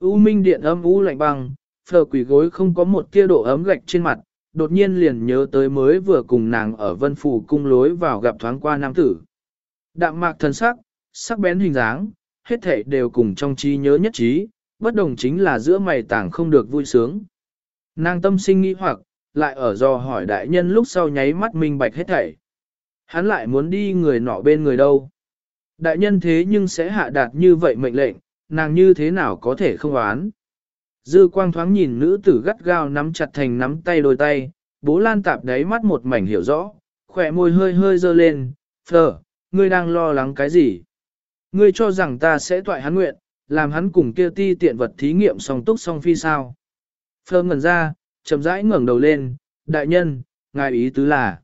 U minh điện âm u lạnh băng, phờ quỷ gối không có một tia độ ấm gạch trên mặt, đột nhiên liền nhớ tới mới vừa cùng nàng ở vân phủ cung lối vào gặp thoáng qua nam tử. Đạm mạc thần sắc, sắc bén hình dáng, hết thảy đều cùng trong trí nhớ nhất trí, bất đồng chính là giữa mày tảng không được vui sướng. Nàng tâm sinh nghĩ hoặc, lại ở do hỏi đại nhân lúc sau nháy mắt minh bạch hết thảy. Hắn lại muốn đi người nọ bên người đâu. Đại nhân thế nhưng sẽ hạ đạt như vậy mệnh lệnh, nàng như thế nào có thể không oán. Dư quang thoáng nhìn nữ tử gắt gao nắm chặt thành nắm tay đôi tay, bố lan tạp đáy mắt một mảnh hiểu rõ, khỏe môi hơi hơi dơ lên, phờ, ngươi đang lo lắng cái gì? Ngươi cho rằng ta sẽ toại hắn nguyện, làm hắn cùng kia ti tiện vật thí nghiệm song túc song phi sao? phơ ngẩn ra, chậm rãi ngẩng đầu lên, đại nhân, ngài ý tứ là.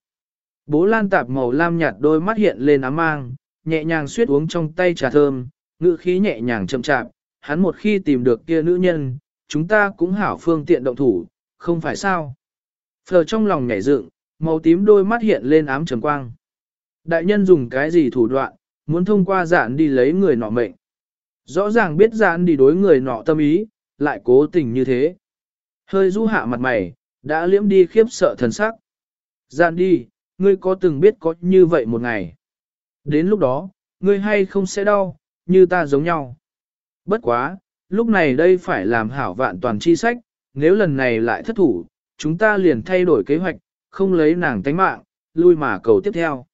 Bố lan tạp màu lam nhạt đôi mắt hiện lên ám mang, nhẹ nhàng suyết uống trong tay trà thơm, ngữ khí nhẹ nhàng chậm chạp, hắn một khi tìm được kia nữ nhân, chúng ta cũng hảo phương tiện động thủ, không phải sao. Phờ trong lòng nhảy dựng, màu tím đôi mắt hiện lên ám trầm quang. Đại nhân dùng cái gì thủ đoạn, muốn thông qua giản đi lấy người nọ mệnh. Rõ ràng biết giản đi đối người nọ tâm ý, lại cố tình như thế. Hơi du hạ mặt mày, đã liễm đi khiếp sợ thần sắc. Giản đi, ngươi có từng biết có như vậy một ngày. Đến lúc đó, ngươi hay không sẽ đau, như ta giống nhau. Bất quá, lúc này đây phải làm hảo vạn toàn chi sách, nếu lần này lại thất thủ, chúng ta liền thay đổi kế hoạch, không lấy nàng tánh mạng, lui mà cầu tiếp theo.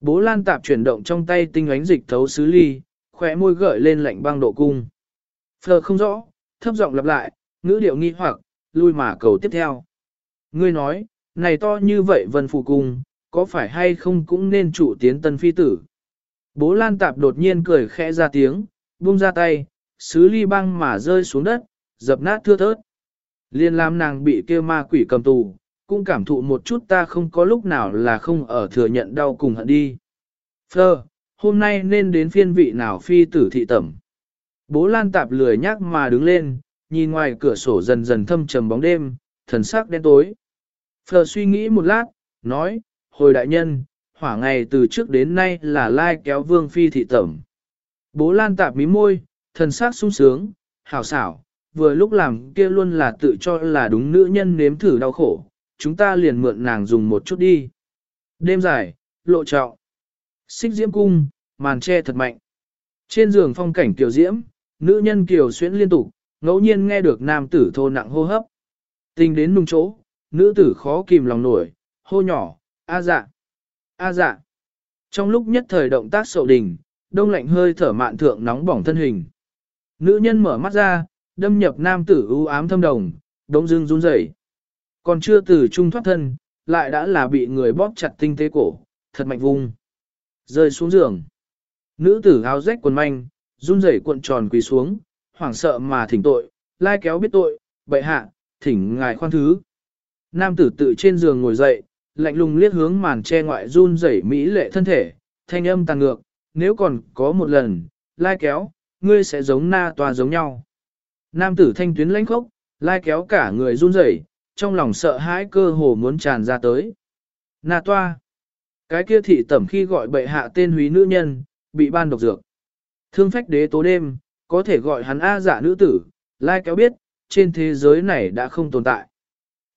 Bố lan tạp chuyển động trong tay tinh ánh dịch thấu sứ ly, khỏe môi gợi lên lạnh băng độ cung. Phờ không rõ, thấp giọng lặp lại, ngữ điệu nghi hoặc, lui mà cầu tiếp theo. Ngươi nói, này to như vậy vân phù cung, có phải hay không cũng nên chủ tiến tân phi tử. Bố lan tạp đột nhiên cười khẽ ra tiếng, buông ra tay, sứ ly băng mà rơi xuống đất, dập nát thưa thớt. Liên làm nàng bị kêu ma quỷ cầm tù, cũng cảm thụ một chút ta không có lúc nào là không ở thừa nhận đau cùng hận đi. Phơ, hôm nay nên đến phiên vị nào phi tử thị tẩm. Bố lan tạp lười nhắc mà đứng lên, nhìn ngoài cửa sổ dần dần thâm trầm bóng đêm, thần sắc đen tối. Phờ suy nghĩ một lát, nói, hồi đại nhân, hỏa ngày từ trước đến nay là lai kéo vương phi thị tẩm. Bố lan tạp mí môi, thần sắc sung sướng, hảo xảo, vừa lúc làm kia luôn là tự cho là đúng nữ nhân nếm thử đau khổ, chúng ta liền mượn nàng dùng một chút đi. Đêm dài, lộ trọng, xích diễm cung, màn che thật mạnh. Trên giường phong cảnh tiểu diễm, nữ nhân kiều xuyễn liên tục, ngẫu nhiên nghe được nam tử thô nặng hô hấp. Tình đến nung chỗ, nữ tử khó kìm lòng nổi, hô nhỏ, a dạ, a dạ. Trong lúc nhất thời động tác sậu đình, đông lạnh hơi thở mạn thượng nóng bỏng thân hình. Nữ nhân mở mắt ra, đâm nhập nam tử ưu ám thâm đồng, đống dưng run rẩy. Còn chưa từ trung thoát thân, lại đã là bị người bóp chặt tinh tế cổ, thật mạnh vung. Rơi xuống giường. Nữ tử áo rách quần manh, run rẩy cuộn tròn quỳ xuống, hoảng sợ mà thỉnh tội, lai kéo biết tội, bệ hạ, thỉnh ngài khoan thứ. Nam tử tự trên giường ngồi dậy, lạnh lùng liếc hướng màn che ngoại run rẩy mỹ lệ thân thể, thanh âm tàn ngược, nếu còn có một lần, lai kéo, ngươi sẽ giống na tòa giống nhau. Nam tử thanh tuyến lãnh khốc, lai kéo cả người run rẩy, trong lòng sợ hãi cơ hồ muốn tràn ra tới. Na toa. Cái kia thị tẩm khi gọi bệ hạ tên húy nữ nhân, bị ban độc dược. Thương phách đế tố đêm, có thể gọi hắn A giả nữ tử, lai kéo biết, trên thế giới này đã không tồn tại.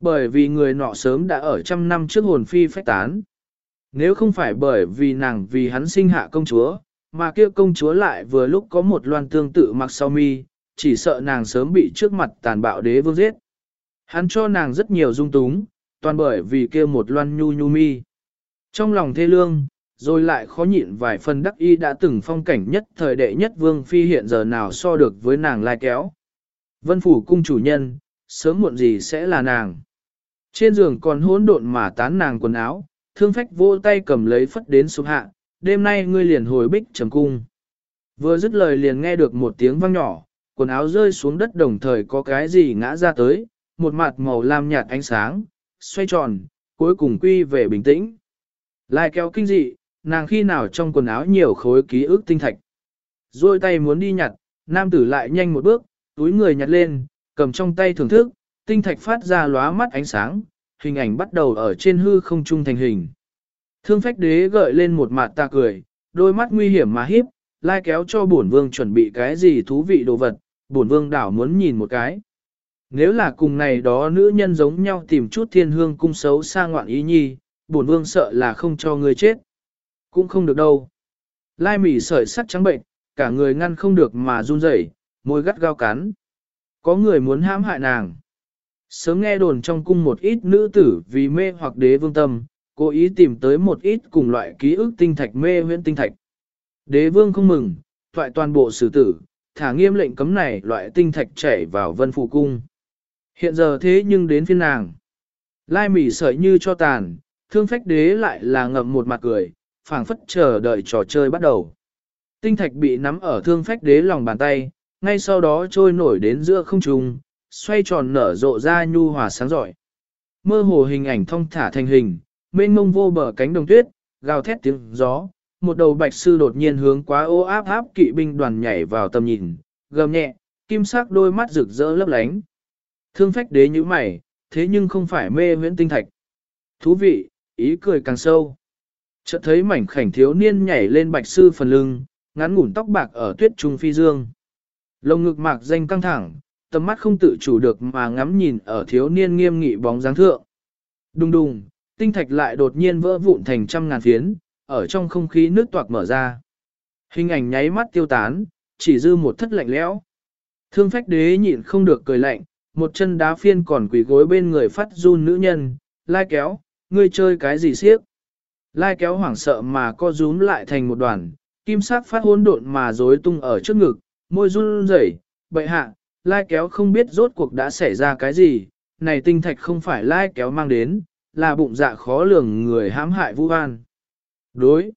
Bởi vì người nọ sớm đã ở trăm năm trước hồn phi phách tán. Nếu không phải bởi vì nàng vì hắn sinh hạ công chúa, mà kia công chúa lại vừa lúc có một loan tương tự mặc sau mi, chỉ sợ nàng sớm bị trước mặt tàn bạo đế vương giết. Hắn cho nàng rất nhiều dung túng, toàn bởi vì kia một loan nhu nhu mi. Trong lòng thê lương, rồi lại khó nhịn vài phần đắc y đã từng phong cảnh nhất thời đệ nhất vương phi hiện giờ nào so được với nàng lai kéo. Vân phủ cung chủ nhân, sớm muộn gì sẽ là nàng. Trên giường còn hỗn độn mà tán nàng quần áo, thương phách vô tay cầm lấy phất đến xuống hạ, đêm nay ngươi liền hồi bích trầm cung. Vừa dứt lời liền nghe được một tiếng vang nhỏ, quần áo rơi xuống đất đồng thời có cái gì ngã ra tới, một mặt màu lam nhạt ánh sáng, xoay tròn, cuối cùng quy về bình tĩnh. Lại kéo kinh dị, nàng khi nào trong quần áo nhiều khối ký ức tinh thạch. Rồi tay muốn đi nhặt, nam tử lại nhanh một bước, túi người nhặt lên, cầm trong tay thưởng thức, tinh thạch phát ra lóa mắt ánh sáng, hình ảnh bắt đầu ở trên hư không trung thành hình. Thương phách đế gợi lên một mặt ta cười, đôi mắt nguy hiểm mà hiếp, lai kéo cho bổn vương chuẩn bị cái gì thú vị đồ vật, bổn vương đảo muốn nhìn một cái. Nếu là cùng này đó nữ nhân giống nhau tìm chút thiên hương cung xấu xa ngoạn ý nhi, bổn vương sợ là không cho người chết. Cũng không được đâu. Lai mỉ sợi sắt trắng bệnh, cả người ngăn không được mà run rẩy, môi gắt gao cắn. Có người muốn hãm hại nàng. Sớm nghe đồn trong cung một ít nữ tử vì mê hoặc đế vương tâm, cố ý tìm tới một ít cùng loại ký ức tinh thạch mê huyễn tinh thạch. Đế vương không mừng, thoại toàn bộ xử tử, thả nghiêm lệnh cấm này loại tinh thạch chảy vào vân phụ cung. Hiện giờ thế nhưng đến phiên nàng. Lai mỉ sợi như cho tàn, thương phách đế lại là ngậm một mặt cười, phảng phất chờ đợi trò chơi bắt đầu. Tinh thạch bị nắm ở thương phách đế lòng bàn tay, ngay sau đó trôi nổi đến giữa không trung, xoay tròn nở rộ ra nhu hòa sáng giỏi. Mơ hồ hình ảnh thông thả thành hình, mênh mông vô bờ cánh đồng tuyết, gào thét tiếng gió, một đầu bạch sư đột nhiên hướng quá ô áp áp kỵ binh đoàn nhảy vào tầm nhìn, gầm nhẹ, kim sắc đôi mắt rực rỡ lấp lánh. Thương phách đế như mày, thế nhưng không phải mê huyễn tinh thạch. Thú vị, ý cười càng sâu. Chợt thấy mảnh khảnh thiếu niên nhảy lên bạch sư phần lưng, ngắn ngủn tóc bạc ở tuyết trung phi dương. Lồng ngực mạc danh căng thẳng, tầm mắt không tự chủ được mà ngắm nhìn ở thiếu niên nghiêm nghị bóng dáng thượng. Đùng đùng, tinh thạch lại đột nhiên vỡ vụn thành trăm ngàn phiến, ở trong không khí nước toạc mở ra. Hình ảnh nháy mắt tiêu tán, chỉ dư một thất lạnh lẽo. Thương phách đế nhịn không được cười lạnh, một chân đá phiên còn quỳ gối bên người phát run nữ nhân, lai kéo, ngươi chơi cái gì siếc. Lai kéo hoảng sợ mà co rúm lại thành một đoàn, kim sắc phát hỗn độn mà rối tung ở trước ngực, môi run rẩy, bậy hạ, lai kéo không biết rốt cuộc đã xảy ra cái gì, này tinh thạch không phải lai kéo mang đến, là bụng dạ khó lường người hãm hại Vu an. Đối.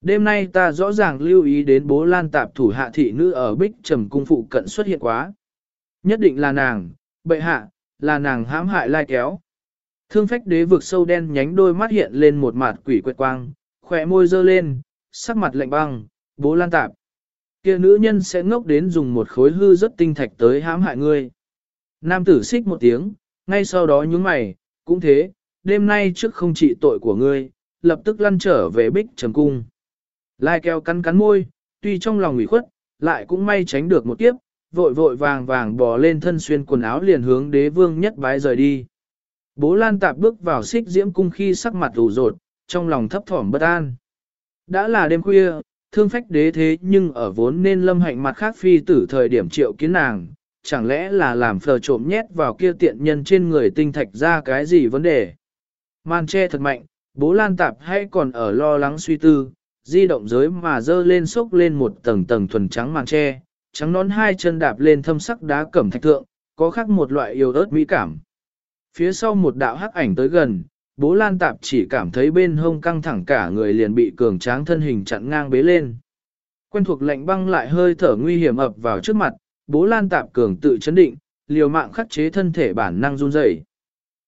Đêm nay ta rõ ràng lưu ý đến bố lan tạp thủ hạ thị nữ ở bích trầm cung phụ cận xuất hiện quá. Nhất định là nàng, bệ hạ, là nàng hãm hại lai kéo. Thương phách đế vực sâu đen nhánh đôi mắt hiện lên một mặt quỷ quệt quang, khỏe môi dơ lên, sắc mặt lạnh băng, bố lan tạp kia nữ nhân sẽ ngốc đến dùng một khối hư rất tinh thạch tới hãm hại ngươi. Nam tử xích một tiếng, ngay sau đó nhướng mày, cũng thế, đêm nay trước không trị tội của ngươi, lập tức lăn trở về bích trầm cung. Lai keo cắn cắn môi, tuy trong lòng ủy khuất, lại cũng may tránh được một kiếp, vội vội vàng vàng bò lên thân xuyên quần áo liền hướng đế vương nhất bái rời đi. Bố Lan Tạp bước vào xích diễm cung khi sắc mặt ủ rột, trong lòng thấp thỏm bất an. Đã là đêm khuya, thương phách đế thế nhưng ở vốn nên lâm hạnh mặt khác phi tử thời điểm triệu kiến nàng, chẳng lẽ là làm phờ trộm nhét vào kia tiện nhân trên người tinh thạch ra cái gì vấn đề. Man che thật mạnh, bố Lan Tạp hay còn ở lo lắng suy tư, di động giới mà dơ lên sốc lên một tầng tầng thuần trắng màn che, trắng nón hai chân đạp lên thâm sắc đá cẩm thạch thượng, có khác một loại yêu ớt mỹ cảm. Phía sau một đạo hắc ảnh tới gần, bố lan tạp chỉ cảm thấy bên hông căng thẳng cả người liền bị cường tráng thân hình chặn ngang bế lên. Quen thuộc lạnh băng lại hơi thở nguy hiểm ập vào trước mặt, bố lan tạp cường tự chấn định, liều mạng khắc chế thân thể bản năng run rẩy.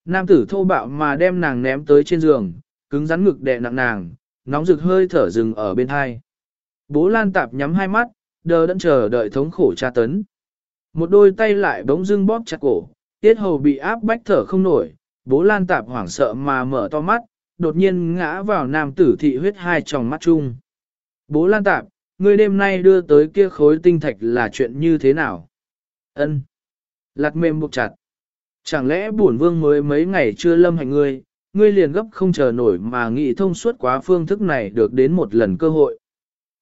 Nam tử thô bạo mà đem nàng ném tới trên giường, cứng rắn ngực đè nặng nàng, nóng rực hơi thở rừng ở bên hai. Bố lan tạp nhắm hai mắt, đờ đẫn chờ đợi thống khổ tra tấn. Một đôi tay lại bỗng dưng bóp chặt cổ, tiết hầu bị áp bách thở không nổi, bố lan tạp hoảng sợ mà mở to mắt, đột nhiên ngã vào nam tử thị huyết hai tròng mắt chung. Bố lan tạp, ngươi đêm nay đưa tới kia khối tinh thạch là chuyện như thế nào? Ân. Lạc mềm buộc chặt. Chẳng lẽ bổn vương mới mấy ngày chưa lâm hành ngươi, ngươi liền gấp không chờ nổi mà nghĩ thông suốt quá phương thức này được đến một lần cơ hội.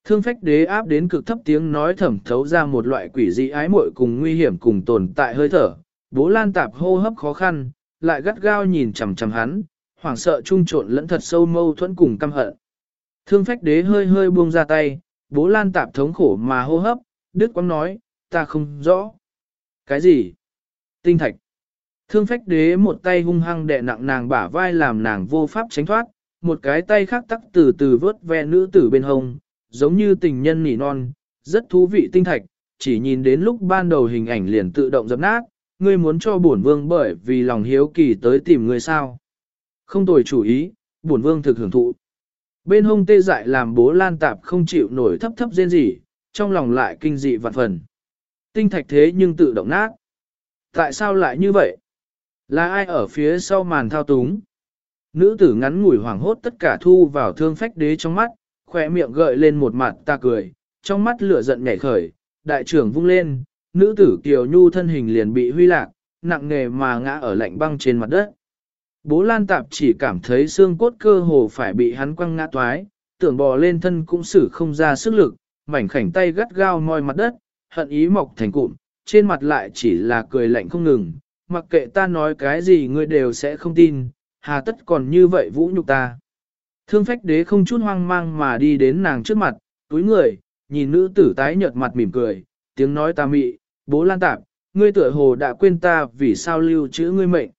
Thương phách đế áp đến cực thấp tiếng nói thẩm thấu ra một loại quỷ dị ái muội cùng nguy hiểm cùng tồn tại hơi thở. Bố lan tạp hô hấp khó khăn, lại gắt gao nhìn chằm chằm hắn, hoảng sợ trung trộn lẫn thật sâu mâu thuẫn cùng căm hận. Thương phách đế hơi hơi buông ra tay, bố lan tạp thống khổ mà hô hấp, đứt quăng nói, ta không rõ. Cái gì? Tinh thạch. Thương phách đế một tay hung hăng đè nặng nàng bả vai làm nàng vô pháp tránh thoát, một cái tay khác tắc từ từ vớt ve nữ tử bên hông, giống như tình nhân nỉ non, rất thú vị tinh thạch, chỉ nhìn đến lúc ban đầu hình ảnh liền tự động dập nát, ngươi muốn cho bổn vương bởi vì lòng hiếu kỳ tới tìm ngươi sao. Không tồi chủ ý, bổn vương thực hưởng thụ. Bên hông tê dại làm bố lan tạp không chịu nổi thấp thấp rên gì, trong lòng lại kinh dị vạn phần. Tinh thạch thế nhưng tự động nát. Tại sao lại như vậy? Là ai ở phía sau màn thao túng? Nữ tử ngắn ngủi hoảng hốt tất cả thu vào thương phách đế trong mắt, khỏe miệng gợi lên một mặt ta cười, trong mắt lửa giận nhảy khởi, đại trưởng vung lên, nữ tử Kiều Nhu thân hình liền bị huy lạc, nặng nề mà ngã ở lạnh băng trên mặt đất. Bố Lan Tạp chỉ cảm thấy xương cốt cơ hồ phải bị hắn quăng ngã toái, tưởng bò lên thân cũng xử không ra sức lực, mảnh khảnh tay gắt gao moi mặt đất, hận ý mọc thành cụm, trên mặt lại chỉ là cười lạnh không ngừng, mặc kệ ta nói cái gì ngươi đều sẽ không tin, hà tất còn như vậy vũ nhục ta. Thương phách đế không chút hoang mang mà đi đến nàng trước mặt, túi người, nhìn nữ tử tái nhợt mặt mỉm cười, tiếng nói ta mị, bố lan tạp, ngươi tựa hồ đã quên ta vì sao lưu trữ ngươi mệnh.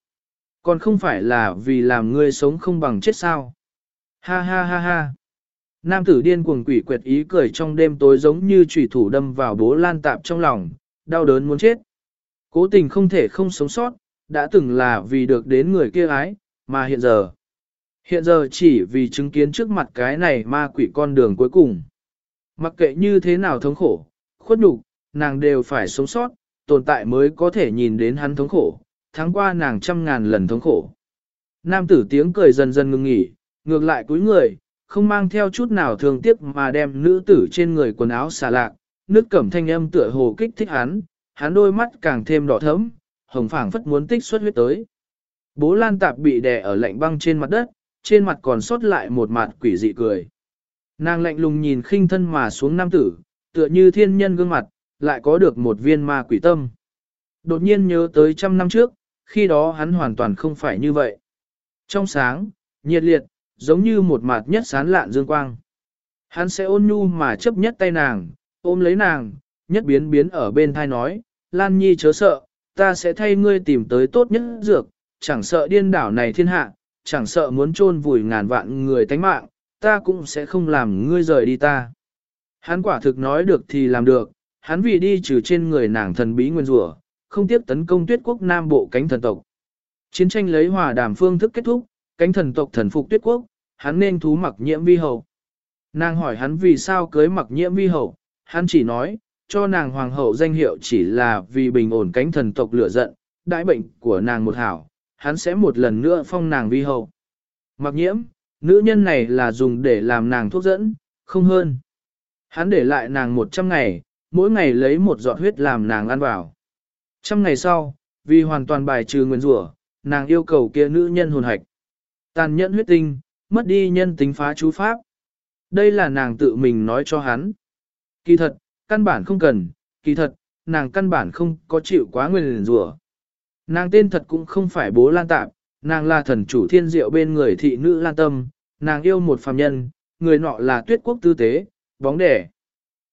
Còn không phải là vì làm ngươi sống không bằng chết sao. Ha ha ha ha. Nam tử điên cuồng quỷ quyệt ý cười trong đêm tối giống như chủy thủ đâm vào bố lan tạp trong lòng, đau đớn muốn chết. Cố tình không thể không sống sót, đã từng là vì được đến người kia ái, mà hiện giờ. Hiện giờ chỉ vì chứng kiến trước mặt cái này ma quỷ con đường cuối cùng. Mặc kệ như thế nào thống khổ, khuất nhục, nàng đều phải sống sót, tồn tại mới có thể nhìn đến hắn thống khổ, tháng qua nàng trăm ngàn lần thống khổ. Nam tử tiếng cười dần dần ngừng nghỉ, ngược lại cúi người, không mang theo chút nào thương tiếc mà đem nữ tử trên người quần áo xà lạc, nước cẩm thanh âm tựa hồ kích thích hắn, hắn đôi mắt càng thêm đỏ thẫm, hồng phảng phất muốn tích xuất huyết tới. Bố Lan Tạp bị đè ở lạnh băng trên mặt đất, trên mặt còn sót lại một mặt quỷ dị cười. Nàng lạnh lùng nhìn khinh thân mà xuống nam tử, tựa như thiên nhân gương mặt, lại có được một viên ma quỷ tâm. Đột nhiên nhớ tới trăm năm trước, khi đó hắn hoàn toàn không phải như vậy. Trong sáng, nhiệt liệt, giống như một mặt nhất sán lạn dương quang. Hắn sẽ ôn nhu mà chấp nhất tay nàng, ôm lấy nàng, nhất biến biến ở bên thai nói, Lan Nhi chớ sợ, ta sẽ thay ngươi tìm tới tốt nhất dược, chẳng sợ điên đảo này thiên hạ, chẳng sợ muốn chôn vùi ngàn vạn người tánh mạng, ta cũng sẽ không làm ngươi rời đi ta. Hắn quả thực nói được thì làm được, hắn vì đi trừ trên người nàng thần bí nguyên rủa, không tiếp tấn công tuyết quốc nam bộ cánh thần tộc. Chiến tranh lấy hòa đàm phương thức kết thúc, cánh thần tộc thần phục tuyết quốc, hắn nên thú mặc nhiễm vi hậu. Nàng hỏi hắn vì sao cưới mặc nhiễm vi hậu, hắn chỉ nói, cho nàng hoàng hậu danh hiệu chỉ là vì bình ổn cánh thần tộc lửa giận, đại bệnh của nàng một hảo, hắn sẽ một lần nữa phong nàng vi hậu. Mặc nhiễm, nữ nhân này là dùng để làm nàng thuốc dẫn, không hơn. Hắn để lại nàng một trăm ngày, mỗi ngày lấy một giọt huyết làm nàng ăn vào. Trăm ngày sau, vì hoàn toàn bài trừ nguyên rủa, nàng yêu cầu kia nữ nhân hồn hạch. Tàn nhẫn huyết tinh, mất đi nhân tính phá chú pháp. Đây là nàng tự mình nói cho hắn. Kỳ thật, căn bản không cần, kỳ thật, nàng căn bản không có chịu quá nguyên rủa. Nàng tên thật cũng không phải bố lan tạp, nàng là thần chủ thiên diệu bên người thị nữ lan tâm, nàng yêu một phàm nhân, người nọ là tuyết quốc tư tế, bóng đẻ.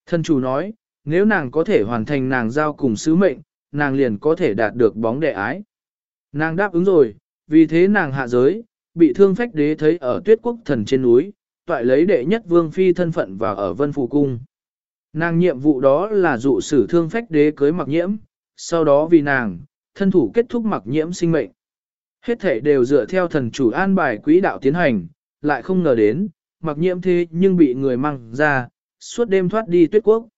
Thần chủ nói, nếu nàng có thể hoàn thành nàng giao cùng sứ mệnh, nàng liền có thể đạt được bóng đệ ái. Nàng đáp ứng rồi, vì thế nàng hạ giới, bị thương phách đế thấy ở tuyết quốc thần trên núi, toại lấy đệ nhất vương phi thân phận và ở vân phù cung. Nàng nhiệm vụ đó là dụ sử thương phách đế cưới mặc nhiễm, sau đó vì nàng, thân thủ kết thúc mặc nhiễm sinh mệnh. Hết thể đều dựa theo thần chủ an bài quỹ đạo tiến hành, lại không ngờ đến, mặc nhiễm thế nhưng bị người mang ra, suốt đêm thoát đi tuyết quốc.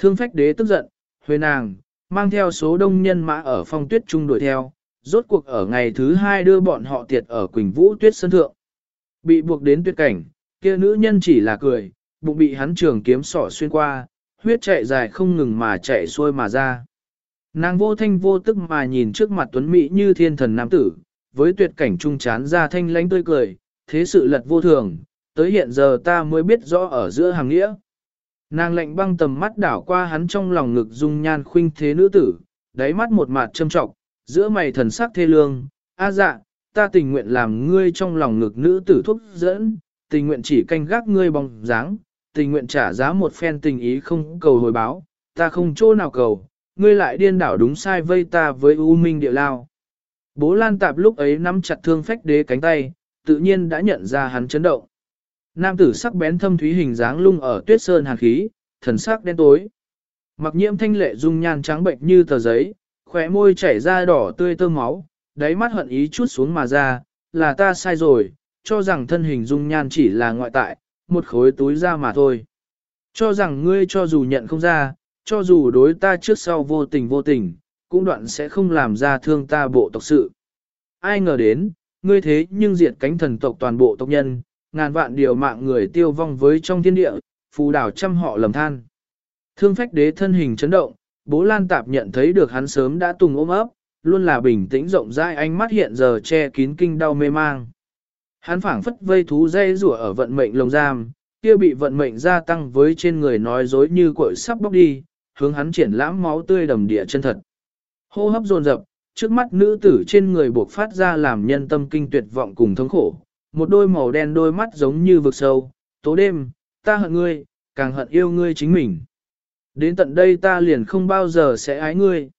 Thương phách đế tức giận, huê nàng, mang theo số đông nhân mã ở phong tuyết trung đuổi theo, rốt cuộc ở ngày thứ hai đưa bọn họ tiệt ở Quỳnh Vũ tuyết sân thượng. Bị buộc đến tuyết cảnh, kia nữ nhân chỉ là cười, bụng bị hắn trường kiếm sỏ xuyên qua, huyết chạy dài không ngừng mà chạy xuôi mà ra. Nàng vô thanh vô tức mà nhìn trước mặt tuấn mỹ như thiên thần nam tử, với tuyệt cảnh trung chán ra thanh lánh tươi cười, thế sự lật vô thường, tới hiện giờ ta mới biết rõ ở giữa hàng nghĩa. Nàng lạnh băng tầm mắt đảo qua hắn trong lòng ngực dung nhan khuynh thế nữ tử, đáy mắt một mặt châm trọng, giữa mày thần sắc thê lương, a dạ, ta tình nguyện làm ngươi trong lòng ngực nữ tử thuốc dẫn, tình nguyện chỉ canh gác ngươi bóng dáng, tình nguyện trả giá một phen tình ý không cầu hồi báo, ta không chỗ nào cầu, ngươi lại điên đảo đúng sai vây ta với U Minh địa lao. Bố Lan Tạp lúc ấy nắm chặt thương phách đế cánh tay, tự nhiên đã nhận ra hắn chấn động. Nam tử sắc bén thâm thúy hình dáng lung ở tuyết sơn hàn khí, thần sắc đen tối. Mặc nhiễm thanh lệ dung nhan trắng bệnh như tờ giấy, khóe môi chảy ra đỏ tươi tơ máu, đáy mắt hận ý chút xuống mà ra, là ta sai rồi, cho rằng thân hình dung nhan chỉ là ngoại tại, một khối túi ra mà thôi. Cho rằng ngươi cho dù nhận không ra, cho dù đối ta trước sau vô tình vô tình, cũng đoạn sẽ không làm ra thương ta bộ tộc sự. Ai ngờ đến, ngươi thế nhưng diệt cánh thần tộc toàn bộ tộc nhân, ngàn vạn điều mạng người tiêu vong với trong thiên địa, phù đảo trăm họ lầm than. Thương phách đế thân hình chấn động, Bố Lan Tạp nhận thấy được hắn sớm đã tùng ôm ấp, luôn là bình tĩnh rộng rãi ánh mắt hiện giờ che kín kinh đau mê mang. Hắn phảng phất vây thú dây rủa ở vận mệnh lồng giam, kia bị vận mệnh gia tăng với trên người nói dối như cội sắp bóc đi, hướng hắn triển lãm máu tươi đầm địa chân thật. Hô hấp dồn dập, trước mắt nữ tử trên người buộc phát ra làm nhân tâm kinh tuyệt vọng cùng thống khổ, một đôi màu đen đôi mắt giống như vực sâu, tố đêm, ta hận ngươi, càng hận yêu ngươi chính mình. Đến tận đây ta liền không bao giờ sẽ ái ngươi.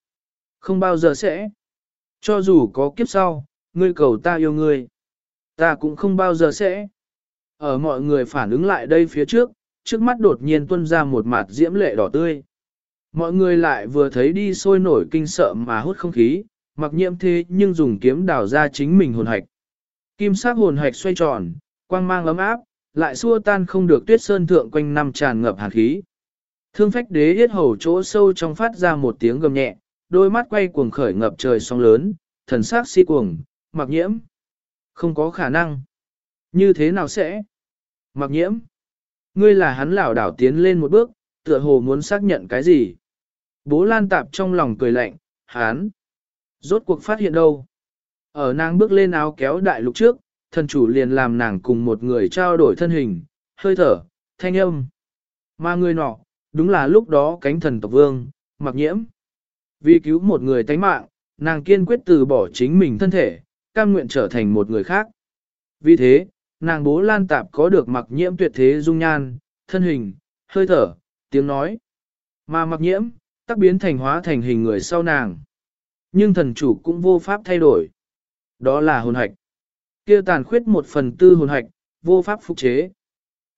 Không bao giờ sẽ. Cho dù có kiếp sau, ngươi cầu ta yêu ngươi. Ta cũng không bao giờ sẽ. Ở mọi người phản ứng lại đây phía trước, trước mắt đột nhiên tuôn ra một mặt diễm lệ đỏ tươi. Mọi người lại vừa thấy đi sôi nổi kinh sợ mà hút không khí, mặc nhiễm thế nhưng dùng kiếm đào ra chính mình hồn hạch. Kim sắc hồn hạch xoay tròn, quang mang ấm áp, lại xua tan không được tuyết sơn thượng quanh năm tràn ngập hàn khí. Thương phách đế yết hầu chỗ sâu trong phát ra một tiếng gầm nhẹ, đôi mắt quay cuồng khởi ngập trời sóng lớn, thần sắc si cuồng, mặc nhiễm. Không có khả năng. Như thế nào sẽ? Mặc nhiễm. Ngươi là hắn lảo đảo tiến lên một bước, tựa hồ muốn xác nhận cái gì. Bố lan tạp trong lòng cười lạnh, hắn. Rốt cuộc phát hiện đâu? Ở nàng bước lên áo kéo đại lục trước, thần chủ liền làm nàng cùng một người trao đổi thân hình, hơi thở, thanh âm. Mà người nọ, đúng là lúc đó cánh thần tộc vương, mặc nhiễm. Vì cứu một người tánh mạng, nàng kiên quyết từ bỏ chính mình thân thể, cam nguyện trở thành một người khác. Vì thế, nàng bố lan tạp có được mặc nhiễm tuyệt thế dung nhan, thân hình, hơi thở, tiếng nói. Mà mặc nhiễm, tắc biến thành hóa thành hình người sau nàng. Nhưng thần chủ cũng vô pháp thay đổi. Đó là hồn hạch. kia tàn khuyết một phần tư hồn hạch, vô pháp phục chế.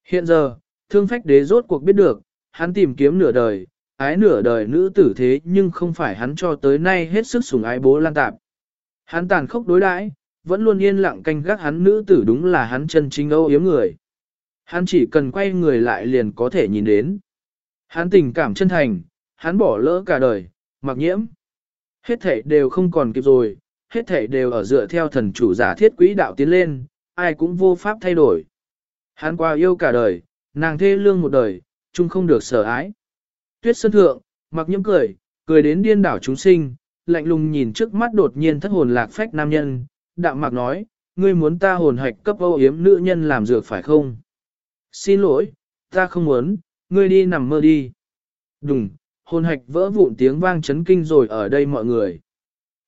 Hiện giờ, thương phách đế rốt cuộc biết được, hắn tìm kiếm nửa đời, ái nửa đời nữ tử thế nhưng không phải hắn cho tới nay hết sức sủng ái bố lan tạp. Hắn tàn khốc đối đãi, vẫn luôn yên lặng canh gác hắn nữ tử đúng là hắn chân chính âu yếm người. Hắn chỉ cần quay người lại liền có thể nhìn đến. Hắn tình cảm chân thành, hắn bỏ lỡ cả đời, mặc nhiễm. Hết thể đều không còn kịp rồi, hết thể đều ở dựa theo thần chủ giả thiết quỹ đạo tiến lên, ai cũng vô pháp thay đổi. Hắn qua yêu cả đời, nàng thê lương một đời, chung không được sở ái. Tuyết sơn thượng, mặc nhiễm cười, cười đến điên đảo chúng sinh, lạnh lùng nhìn trước mắt đột nhiên thất hồn lạc phách nam nhân, đạm mạc nói, ngươi muốn ta hồn hạch cấp âu yếm nữ nhân làm dược phải không? Xin lỗi, ta không muốn, ngươi đi nằm mơ đi. Đùng, hồn hạch vỡ vụn tiếng vang chấn kinh rồi ở đây mọi người.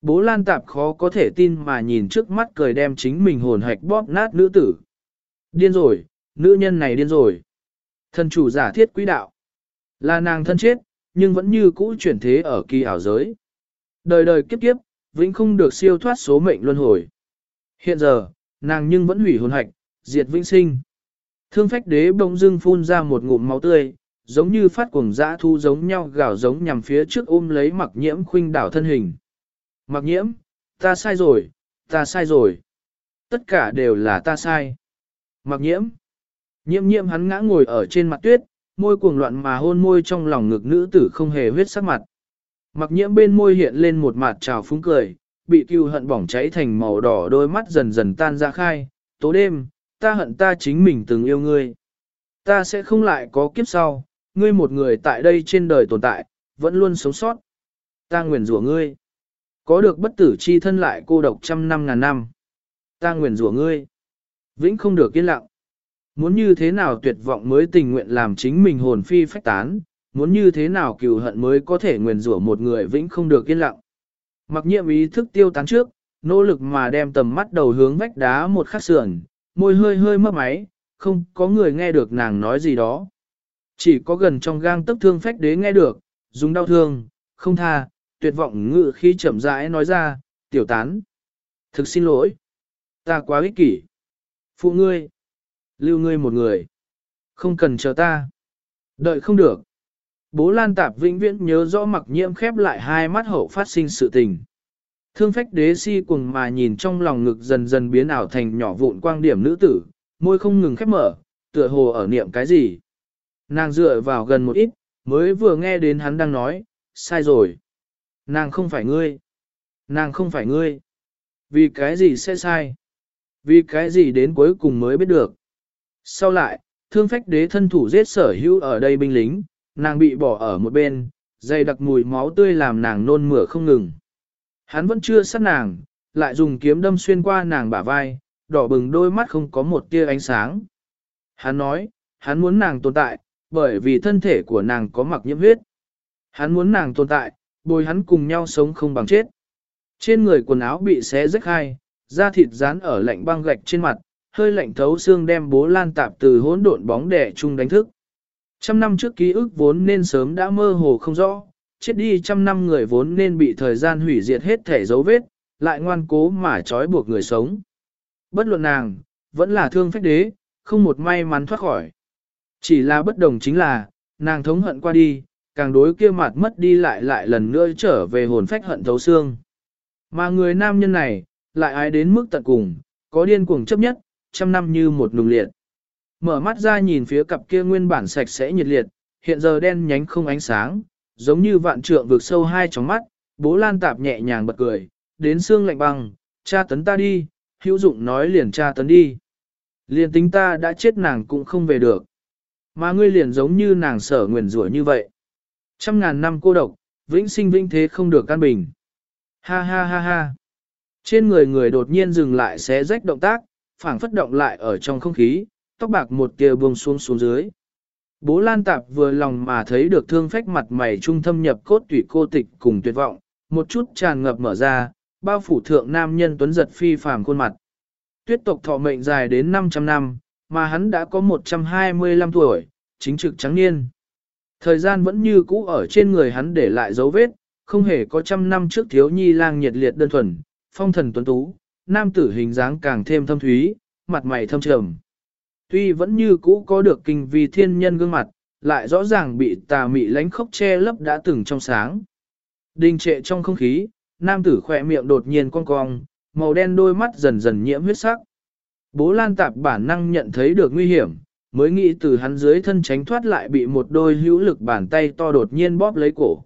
Bố Lan Tạp khó có thể tin mà nhìn trước mắt cười đem chính mình hồn hạch bóp nát nữ tử. Điên rồi, nữ nhân này điên rồi. Thần chủ giả thiết quý đạo. Là nàng thân chết, nhưng vẫn như cũ chuyển thế ở kỳ ảo giới. Đời đời kiếp kiếp, vĩnh không được siêu thoát số mệnh luân hồi. Hiện giờ, nàng nhưng vẫn hủy hồn hạch, diệt vĩnh sinh. Thương phách đế bỗng dưng phun ra một ngụm máu tươi, giống như phát cuồng dã thu giống nhau gào giống nhằm phía trước ôm lấy mặc nhiễm khuynh đảo thân hình. Mặc nhiễm, ta sai rồi, ta sai rồi. Tất cả đều là ta sai. Mặc nhiễm. Nhiễm nhiễm hắn ngã ngồi ở trên mặt tuyết, môi cuồng loạn mà hôn môi trong lòng ngực nữ tử không hề huyết sắc mặt. Mặc nhiễm bên môi hiện lên một mặt trào phúng cười, bị cưu hận bỏng cháy thành màu đỏ đôi mắt dần dần tan ra khai. Tố đêm, ta hận ta chính mình từng yêu ngươi. Ta sẽ không lại có kiếp sau, ngươi một người tại đây trên đời tồn tại, vẫn luôn sống sót. Ta nguyền rủa ngươi. Có được bất tử chi thân lại cô độc trăm năm ngàn năm. Ta nguyền rủa ngươi. Vĩnh không được yên lặng. Muốn như thế nào tuyệt vọng mới tình nguyện làm chính mình hồn phi phách tán, muốn như thế nào cừu hận mới có thể nguyền rủa một người vĩnh không được yên lặng. Mặc nhiệm ý thức tiêu tán trước, nỗ lực mà đem tầm mắt đầu hướng vách đá một khắc sườn, môi hơi hơi mấp máy, không có người nghe được nàng nói gì đó. Chỉ có gần trong gang tấc thương phách đế nghe được, dùng đau thương, không tha, tuyệt vọng ngự khi chậm rãi nói ra, tiểu tán. Thực xin lỗi. Ta quá ích kỷ. Phụ ngươi. Lưu ngươi một người. Không cần chờ ta. Đợi không được. Bố Lan Tạp vĩnh viễn nhớ rõ mặc nhiễm khép lại hai mắt hậu phát sinh sự tình. Thương phách đế si cùng mà nhìn trong lòng ngực dần dần biến ảo thành nhỏ vụn quang điểm nữ tử, môi không ngừng khép mở, tựa hồ ở niệm cái gì. Nàng dựa vào gần một ít, mới vừa nghe đến hắn đang nói, sai rồi. Nàng không phải ngươi. Nàng không phải ngươi. Vì cái gì sẽ sai? Vì cái gì đến cuối cùng mới biết được? Sau lại, thương phách đế thân thủ giết sở hữu ở đây binh lính, nàng bị bỏ ở một bên, dày đặc mùi máu tươi làm nàng nôn mửa không ngừng. Hắn vẫn chưa sát nàng, lại dùng kiếm đâm xuyên qua nàng bả vai, đỏ bừng đôi mắt không có một tia ánh sáng. Hắn nói, hắn muốn nàng tồn tại, bởi vì thân thể của nàng có mặc nhiễm huyết. Hắn muốn nàng tồn tại, bồi hắn cùng nhau sống không bằng chết. Trên người quần áo bị xé rách hai, da thịt dán ở lạnh băng gạch trên mặt, hơi lạnh thấu xương đem bố lan tạp từ hỗn độn bóng đẻ chung đánh thức. Trăm năm trước ký ức vốn nên sớm đã mơ hồ không rõ, chết đi trăm năm người vốn nên bị thời gian hủy diệt hết thể dấu vết, lại ngoan cố mà trói buộc người sống. Bất luận nàng, vẫn là thương phách đế, không một may mắn thoát khỏi. Chỉ là bất đồng chính là, nàng thống hận qua đi, càng đối kia mặt mất đi lại lại lần nữa trở về hồn phách hận thấu xương. Mà người nam nhân này, lại ái đến mức tận cùng, có điên cuồng chấp nhất, trăm năm như một nùng liệt. Mở mắt ra nhìn phía cặp kia nguyên bản sạch sẽ nhiệt liệt, hiện giờ đen nhánh không ánh sáng, giống như vạn trượng vượt sâu hai tròng mắt, bố lan tạp nhẹ nhàng bật cười, đến xương lạnh băng, cha tấn ta đi, hữu dụng nói liền cha tấn đi. Liền tính ta đã chết nàng cũng không về được. Mà ngươi liền giống như nàng sở nguyền rủa như vậy. Trăm ngàn năm cô độc, vĩnh sinh vĩnh thế không được căn bình. Ha ha ha ha. Trên người người đột nhiên dừng lại xé rách động tác, phảng phất động lại ở trong không khí, tóc bạc một tia buông xuống xuống dưới. Bố Lan Tạp vừa lòng mà thấy được thương phách mặt mày trung thâm nhập cốt tủy cô tịch cùng tuyệt vọng, một chút tràn ngập mở ra, bao phủ thượng nam nhân tuấn giật phi phàm khuôn mặt. Tuyết tộc thọ mệnh dài đến 500 năm, mà hắn đã có 125 tuổi, chính trực trắng niên. Thời gian vẫn như cũ ở trên người hắn để lại dấu vết, không hề có trăm năm trước thiếu nhi lang nhiệt liệt đơn thuần, phong thần tuấn tú, nam tử hình dáng càng thêm thâm thúy, mặt mày thâm trầm. Tuy vẫn như cũ có được kinh vi thiên nhân gương mặt, lại rõ ràng bị tà mị lánh khốc che lấp đã từng trong sáng. Đình trệ trong không khí, nam tử khỏe miệng đột nhiên cong cong, màu đen đôi mắt dần dần nhiễm huyết sắc. Bố Lan Tạp bản năng nhận thấy được nguy hiểm, mới nghĩ từ hắn dưới thân tránh thoát lại bị một đôi hữu lực bàn tay to đột nhiên bóp lấy cổ.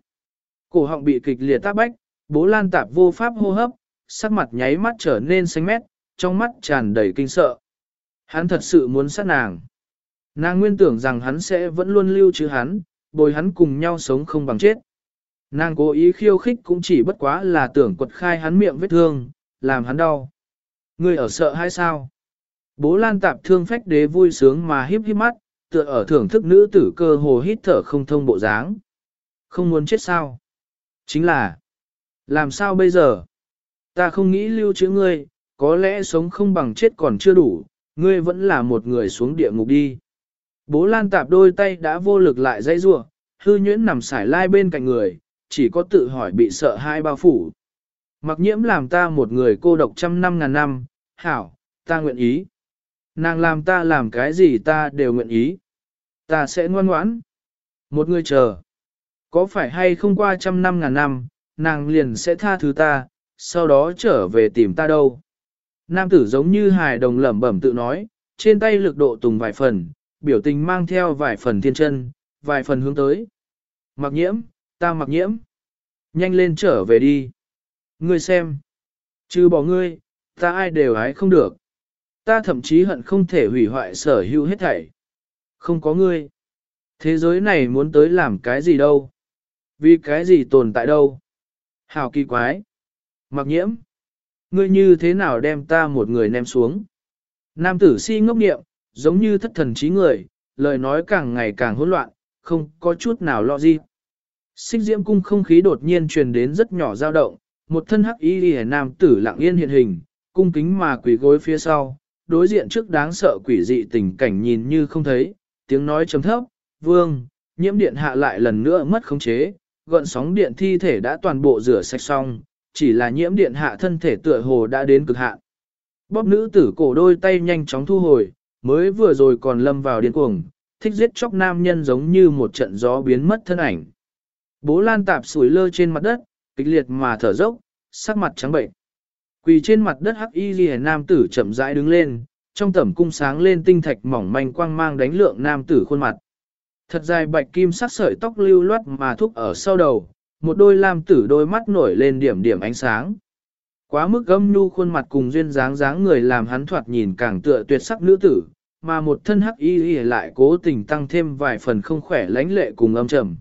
Cổ họng bị kịch liệt tác bách, bố Lan Tạp vô pháp hô hấp, sắc mặt nháy mắt trở nên xanh mét, trong mắt tràn đầy kinh sợ. Hắn thật sự muốn sát nàng. Nàng nguyên tưởng rằng hắn sẽ vẫn luôn lưu trữ hắn, bồi hắn cùng nhau sống không bằng chết. Nàng cố ý khiêu khích cũng chỉ bất quá là tưởng quật khai hắn miệng vết thương, làm hắn đau. Người ở sợ hay sao? Bố lan tạp thương phách đế vui sướng mà hiếp hiếp mắt, tựa ở thưởng thức nữ tử cơ hồ hít thở không thông bộ dáng. Không muốn chết sao? Chính là, làm sao bây giờ? Ta không nghĩ lưu trữ ngươi, có lẽ sống không bằng chết còn chưa đủ, ngươi vẫn là một người xuống địa ngục đi. Bố lan tạp đôi tay đã vô lực lại dây rua, hư nhuyễn nằm sải lai bên cạnh người, chỉ có tự hỏi bị sợ hai bao phủ. Mặc nhiễm làm ta một người cô độc trăm năm ngàn năm, hảo, ta nguyện ý. Nàng làm ta làm cái gì ta đều nguyện ý. Ta sẽ ngoan ngoãn. Một người chờ. Có phải hay không qua trăm năm ngàn năm, nàng liền sẽ tha thứ ta, sau đó trở về tìm ta đâu. Nam tử giống như hài đồng lẩm bẩm tự nói, trên tay lực độ tùng vài phần, biểu tình mang theo vài phần thiên chân, vài phần hướng tới. Mặc nhiễm, ta mặc nhiễm. Nhanh lên trở về đi. Ngươi xem. Chứ bỏ ngươi, ta ai đều hái không được. Ta thậm chí hận không thể hủy hoại sở hữu hết thảy. Không có ngươi. Thế giới này muốn tới làm cái gì đâu? Vì cái gì tồn tại đâu? Hào kỳ quái. Mặc nhiễm. Ngươi như thế nào đem ta một người ném xuống? Nam tử si ngốc nghiệm, giống như thất thần trí người, lời nói càng ngày càng hỗn loạn, không có chút nào lo gì. Xích diễm cung không khí đột nhiên truyền đến rất nhỏ dao động, một thân hắc y lìa nam tử lặng yên hiện hình, cung kính mà quỳ gối phía sau, đối diện trước đáng sợ quỷ dị tình cảnh nhìn như không thấy, tiếng nói chấm thấp, vương, nhiễm điện hạ lại lần nữa mất khống chế, gợn sóng điện thi thể đã toàn bộ rửa sạch xong, chỉ là nhiễm điện hạ thân thể tựa hồ đã đến cực hạn. Bóp nữ tử cổ đôi tay nhanh chóng thu hồi, mới vừa rồi còn lâm vào điên cuồng, thích giết chóc nam nhân giống như một trận gió biến mất thân ảnh. Bố lan tạp sủi lơ trên mặt đất, kịch liệt mà thở dốc, sắc mặt trắng bệnh. Quỳ trên mặt đất hắc y ghi nam tử chậm rãi đứng lên, trong tẩm cung sáng lên tinh thạch mỏng manh quang mang đánh lượng nam tử khuôn mặt. Thật dài bạch kim sắc sợi tóc lưu loát mà thúc ở sau đầu, một đôi lam tử đôi mắt nổi lên điểm điểm ánh sáng. Quá mức gâm nhu khuôn mặt cùng duyên dáng dáng người làm hắn thoạt nhìn càng tựa tuyệt sắc nữ tử, mà một thân hắc y y lại cố tình tăng thêm vài phần không khỏe lãnh lệ cùng âm trầm.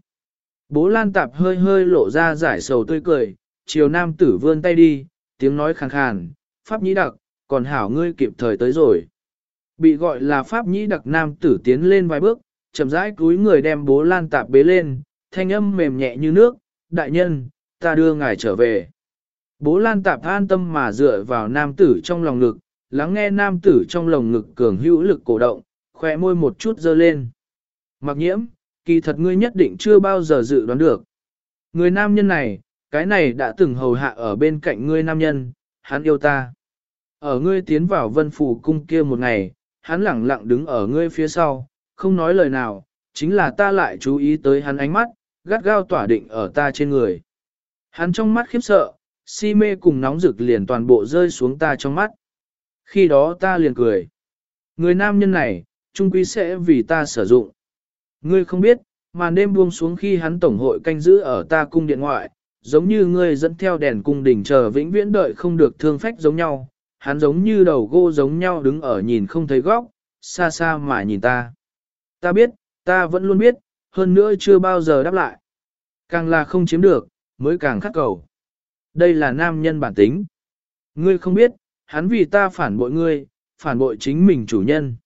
Bố Lan Tạp hơi hơi lộ ra giải sầu tươi cười, chiều nam tử vươn tay đi, tiếng nói khàn khàn, pháp nhĩ đặc, còn hảo ngươi kịp thời tới rồi. Bị gọi là pháp nhĩ đặc nam tử tiến lên vài bước, chậm rãi cúi người đem bố Lan Tạp bế lên, thanh âm mềm nhẹ như nước, đại nhân, ta đưa ngài trở về. Bố Lan Tạp an tâm mà dựa vào nam tử trong lòng ngực, lắng nghe nam tử trong lòng ngực cường hữu lực cổ động, khỏe môi một chút dơ lên. Mặc nhiễm, kỳ thật ngươi nhất định chưa bao giờ dự đoán được. Người nam nhân này, cái này đã từng hầu hạ ở bên cạnh ngươi nam nhân, hắn yêu ta. Ở ngươi tiến vào vân phủ cung kia một ngày, hắn lẳng lặng đứng ở ngươi phía sau, không nói lời nào, chính là ta lại chú ý tới hắn ánh mắt, gắt gao tỏa định ở ta trên người. Hắn trong mắt khiếp sợ, si mê cùng nóng rực liền toàn bộ rơi xuống ta trong mắt. Khi đó ta liền cười. Người nam nhân này, trung quy sẽ vì ta sử dụng. Ngươi không biết, mà đêm buông xuống khi hắn tổng hội canh giữ ở ta cung điện ngoại, giống như ngươi dẫn theo đèn cung đỉnh chờ vĩnh viễn đợi không được thương phách giống nhau, hắn giống như đầu gô giống nhau đứng ở nhìn không thấy góc, xa xa mà nhìn ta. Ta biết, ta vẫn luôn biết, hơn nữa chưa bao giờ đáp lại. Càng là không chiếm được, mới càng khắc cầu. Đây là nam nhân bản tính. Ngươi không biết, hắn vì ta phản bội ngươi, phản bội chính mình chủ nhân.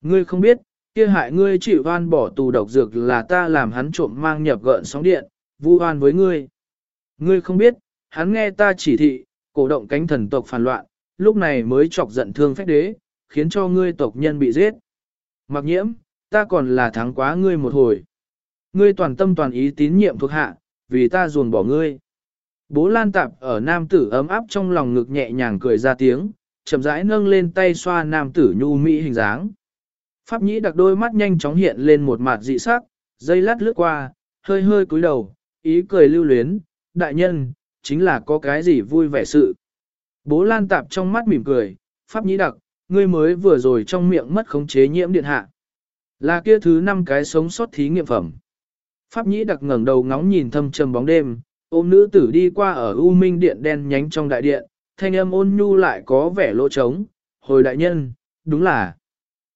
Ngươi không biết, kia hại ngươi chịu oan bỏ tù độc dược là ta làm hắn trộm mang nhập gợn sóng điện, vu oan với ngươi. Ngươi không biết, hắn nghe ta chỉ thị, cổ động cánh thần tộc phản loạn, lúc này mới chọc giận thương phách đế, khiến cho ngươi tộc nhân bị giết. Mặc nhiễm, ta còn là thắng quá ngươi một hồi. Ngươi toàn tâm toàn ý tín nhiệm thuộc hạ, vì ta ruồn bỏ ngươi. Bố Lan Tạp ở nam tử ấm áp trong lòng ngực nhẹ nhàng cười ra tiếng, chậm rãi nâng lên tay xoa nam tử nhu mỹ hình dáng. Pháp nhĩ đặc đôi mắt nhanh chóng hiện lên một mặt dị sắc, dây lát lướt qua, hơi hơi cúi đầu, ý cười lưu luyến, đại nhân, chính là có cái gì vui vẻ sự. Bố Lan Tạp trong mắt mỉm cười, Pháp nhĩ đặc, ngươi mới vừa rồi trong miệng mất khống chế nhiễm điện hạ. Là kia thứ năm cái sống sót thí nghiệm phẩm. Pháp nhĩ đặc ngẩng đầu ngóng nhìn thâm trầm bóng đêm, ôm nữ tử đi qua ở U Minh điện đen nhánh trong đại điện, thanh âm ôn nhu lại có vẻ lỗ trống. Hồi đại nhân, đúng là.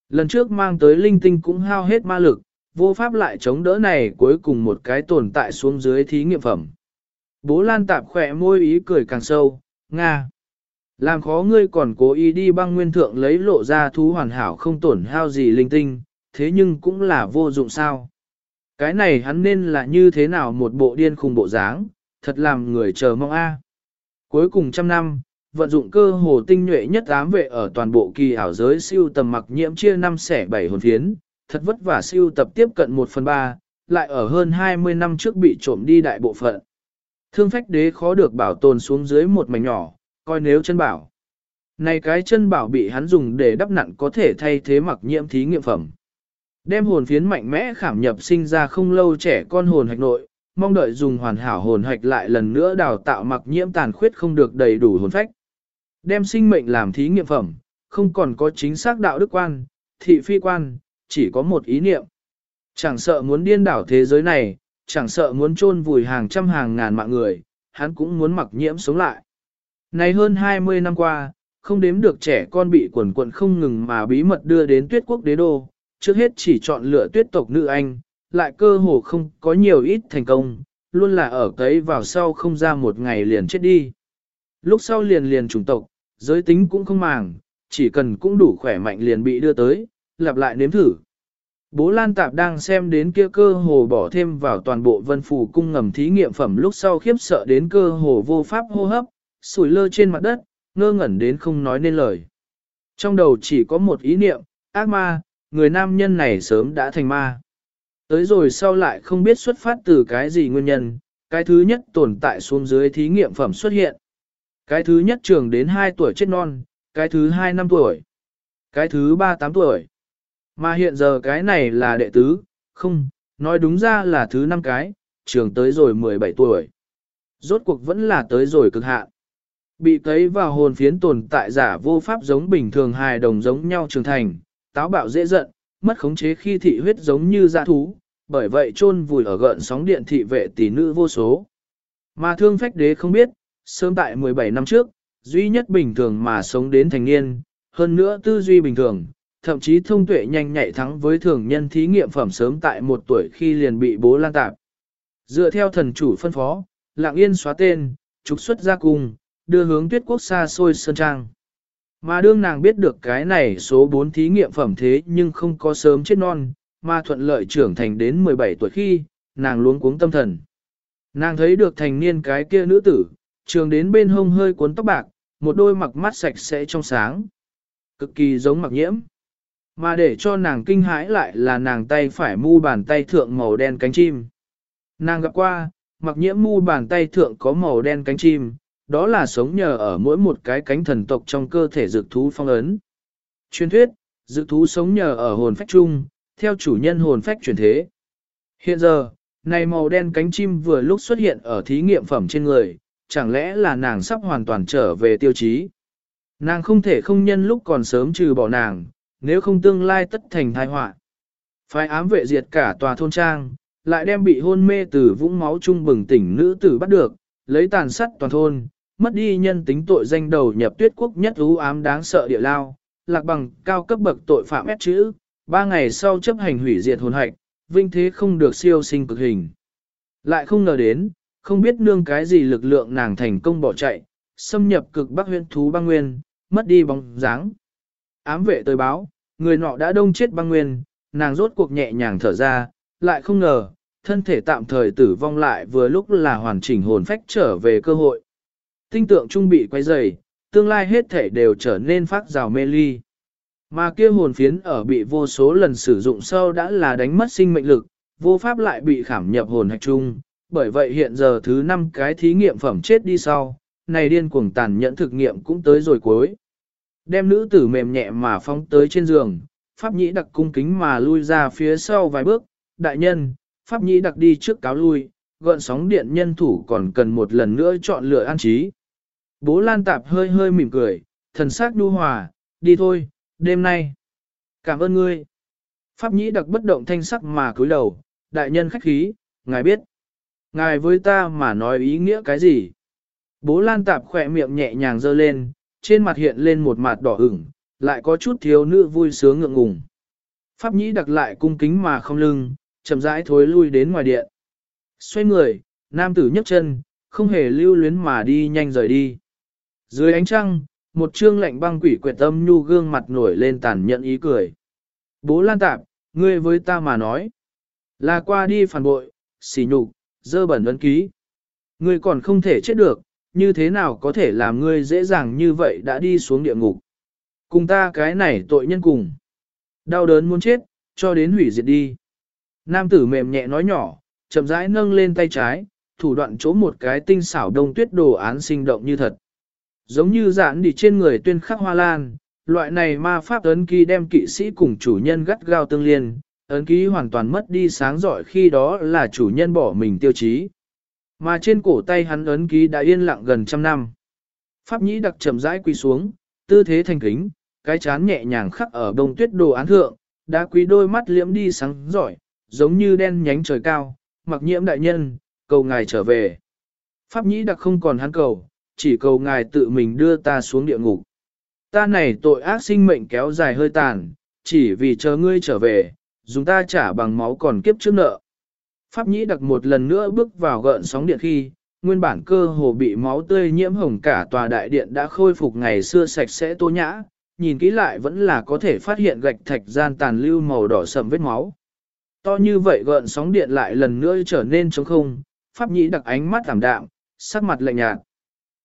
Lần trước mang tới linh tinh cũng hao hết ma lực, vô pháp lại chống đỡ này cuối cùng một cái tồn tại xuống dưới thí nghiệm phẩm. Bố Lan tạp khỏe môi ý cười càng sâu, Nga. Làm khó ngươi còn cố ý đi băng nguyên thượng lấy lộ ra thú hoàn hảo không tổn hao gì linh tinh, thế nhưng cũng là vô dụng sao. Cái này hắn nên là như thế nào một bộ điên khùng bộ dáng, thật làm người chờ mong a. Cuối cùng trăm năm, vận dụng cơ hồ tinh nhuệ nhất ám vệ ở toàn bộ kỳ ảo giới siêu tầm mặc nhiễm chia năm xẻ bảy hồn phiến, thật vất vả siêu tập tiếp cận 1 phần 3, lại ở hơn 20 năm trước bị trộm đi đại bộ phận. Thương phách đế khó được bảo tồn xuống dưới một mảnh nhỏ, coi nếu chân bảo. Này cái chân bảo bị hắn dùng để đắp nặn có thể thay thế mặc nhiễm thí nghiệm phẩm. Đem hồn phiến mạnh mẽ khảm nhập sinh ra không lâu trẻ con hồn hạch nội, mong đợi dùng hoàn hảo hồn hạch lại lần nữa đào tạo mặc nhiễm tàn khuyết không được đầy đủ hồn phách. Đem sinh mệnh làm thí nghiệm phẩm, không còn có chính xác đạo đức quan, thị phi quan, chỉ có một ý niệm. Chẳng sợ muốn điên đảo thế giới này, chẳng sợ muốn chôn vùi hàng trăm hàng ngàn mạng người, hắn cũng muốn mặc nhiễm sống lại. Này hơn 20 năm qua, không đếm được trẻ con bị quần quần không ngừng mà bí mật đưa đến tuyết quốc đế đô, trước hết chỉ chọn lựa tuyết tộc nữ anh, lại cơ hồ không có nhiều ít thành công, luôn là ở cấy vào sau không ra một ngày liền chết đi. Lúc sau liền liền chủng tộc, giới tính cũng không màng, chỉ cần cũng đủ khỏe mạnh liền bị đưa tới, lặp lại nếm thử. Bố Lan Tạp đang xem đến kia cơ hồ bỏ thêm vào toàn bộ vân phủ cung ngầm thí nghiệm phẩm lúc sau khiếp sợ đến cơ hồ vô pháp hô hấp, sủi lơ trên mặt đất, ngơ ngẩn đến không nói nên lời. Trong đầu chỉ có một ý niệm, ác ma, người nam nhân này sớm đã thành ma. Tới rồi sau lại không biết xuất phát từ cái gì nguyên nhân, cái thứ nhất tồn tại xuống dưới thí nghiệm phẩm xuất hiện. Cái thứ nhất trường đến 2 tuổi chết non, cái thứ 2 năm tuổi, cái thứ 3 8 tuổi. Mà hiện giờ cái này là đệ tứ, không, nói đúng ra là thứ năm cái, trường tới rồi 17 tuổi. Rốt cuộc vẫn là tới rồi cực hạn. Bị cấy vào hồn phiến tồn tại giả vô pháp giống bình thường hài đồng giống nhau trưởng thành, táo bạo dễ giận, mất khống chế khi thị huyết giống như dã thú, bởi vậy chôn vùi ở gợn sóng điện thị vệ tỷ nữ vô số. Mà thương phách đế không biết, sớm tại 17 năm trước, duy nhất bình thường mà sống đến thành niên, hơn nữa tư duy bình thường, thậm chí thông tuệ nhanh nhạy thắng với thường nhân thí nghiệm phẩm sớm tại một tuổi khi liền bị bố lan tạp. Dựa theo thần chủ phân phó, lạng yên xóa tên, trục xuất ra cùng, đưa hướng tuyết quốc xa xôi sơn trang. Mà đương nàng biết được cái này số 4 thí nghiệm phẩm thế nhưng không có sớm chết non, mà thuận lợi trưởng thành đến 17 tuổi khi, nàng luống cuống tâm thần. Nàng thấy được thành niên cái kia nữ tử, trường đến bên hông hơi cuốn tóc bạc, một đôi mặc mắt sạch sẽ trong sáng. Cực kỳ giống mặc nhiễm. Mà để cho nàng kinh hãi lại là nàng tay phải mu bàn tay thượng màu đen cánh chim. Nàng gặp qua, mặc nhiễm mu bàn tay thượng có màu đen cánh chim, đó là sống nhờ ở mỗi một cái cánh thần tộc trong cơ thể dược thú phong ấn. Truyền thuyết, dược thú sống nhờ ở hồn phách chung, theo chủ nhân hồn phách truyền thế. Hiện giờ, này màu đen cánh chim vừa lúc xuất hiện ở thí nghiệm phẩm trên người, chẳng lẽ là nàng sắp hoàn toàn trở về tiêu chí. Nàng không thể không nhân lúc còn sớm trừ bỏ nàng, nếu không tương lai tất thành tai họa. Phái ám vệ diệt cả tòa thôn trang, lại đem bị hôn mê từ vũng máu trung bừng tỉnh nữ tử bắt được, lấy tàn sát toàn thôn, mất đi nhân tính tội danh đầu nhập tuyết quốc nhất ú ám đáng sợ địa lao, lạc bằng cao cấp bậc tội phạm ép chữ, ba ngày sau chấp hành hủy diệt hồn hạch, vinh thế không được siêu sinh cực hình. Lại không ngờ đến, không biết nương cái gì lực lượng nàng thành công bỏ chạy, xâm nhập cực bắc huyện thú băng nguyên, mất đi bóng dáng. Ám vệ tới báo, người nọ đã đông chết băng nguyên, nàng rốt cuộc nhẹ nhàng thở ra, lại không ngờ, thân thể tạm thời tử vong lại vừa lúc là hoàn chỉnh hồn phách trở về cơ hội. Tinh tượng trung bị quay dày, tương lai hết thể đều trở nên phát rào mê ly. Mà kia hồn phiến ở bị vô số lần sử dụng sau đã là đánh mất sinh mệnh lực, vô pháp lại bị khảm nhập hồn hạch chung, bởi vậy hiện giờ thứ năm cái thí nghiệm phẩm chết đi sau, này điên cuồng tàn nhẫn thực nghiệm cũng tới rồi cuối. Đem nữ tử mềm nhẹ mà phóng tới trên giường, Pháp Nhĩ đặc cung kính mà lui ra phía sau vài bước, đại nhân, Pháp Nhĩ đặc đi trước cáo lui, gợn sóng điện nhân thủ còn cần một lần nữa chọn lựa an trí. Bố Lan Tạp hơi hơi mỉm cười, thần sắc nhu hòa, đi thôi, đêm nay. Cảm ơn ngươi. Pháp Nhĩ đặc bất động thanh sắc mà cúi đầu, đại nhân khách khí, ngài biết. Ngài với ta mà nói ý nghĩa cái gì? Bố Lan Tạp khỏe miệng nhẹ nhàng dơ lên, trên mặt hiện lên một mặt đỏ ửng, lại có chút thiếu nữ vui sướng ngượng ngùng. Pháp Nhĩ đặc lại cung kính mà không lưng, chậm rãi thối lui đến ngoài điện. Xoay người, nam tử nhấc chân, không hề lưu luyến mà đi nhanh rời đi. Dưới ánh trăng, một trương lạnh băng quỷ quyệt tâm nhu gương mặt nổi lên tàn nhẫn ý cười. Bố Lan Tạp, ngươi với ta mà nói. Là qua đi phản bội, xỉ nhục, dơ bẩn ấn ký. Ngươi còn không thể chết được, như thế nào có thể làm ngươi dễ dàng như vậy đã đi xuống địa ngục. Cùng ta cái này tội nhân cùng. Đau đớn muốn chết, cho đến hủy diệt đi. Nam tử mềm nhẹ nói nhỏ, chậm rãi nâng lên tay trái, thủ đoạn chỗ một cái tinh xảo đông tuyết đồ án sinh động như thật. Giống như giãn đi trên người tuyên khắc hoa lan, loại này ma pháp ấn ký đem kỵ sĩ cùng chủ nhân gắt gao tương liên, ấn ký hoàn toàn mất đi sáng giỏi khi đó là chủ nhân bỏ mình tiêu chí. Mà trên cổ tay hắn ấn ký đã yên lặng gần trăm năm. Pháp nhĩ đặc chậm rãi quỳ xuống, tư thế thành kính, cái chán nhẹ nhàng khắc ở đông tuyết đồ án thượng, đã quý đôi mắt liễm đi sáng giỏi, giống như đen nhánh trời cao, mặc nhiễm đại nhân, cầu ngài trở về. Pháp nhĩ đặc không còn hắn cầu, chỉ cầu ngài tự mình đưa ta xuống địa ngục. Ta này tội ác sinh mệnh kéo dài hơi tàn, chỉ vì chờ ngươi trở về, dùng ta trả bằng máu còn kiếp trước nợ. Pháp nhĩ đặc một lần nữa bước vào gợn sóng điện khi, nguyên bản cơ hồ bị máu tươi nhiễm hồng cả tòa đại điện đã khôi phục ngày xưa sạch sẽ tô nhã, nhìn kỹ lại vẫn là có thể phát hiện gạch thạch gian tàn lưu màu đỏ sầm vết máu. To như vậy gợn sóng điện lại lần nữa trở nên trống không, pháp nhĩ đặc ánh mắt ảm đạm, sắc mặt lạnh nhạt.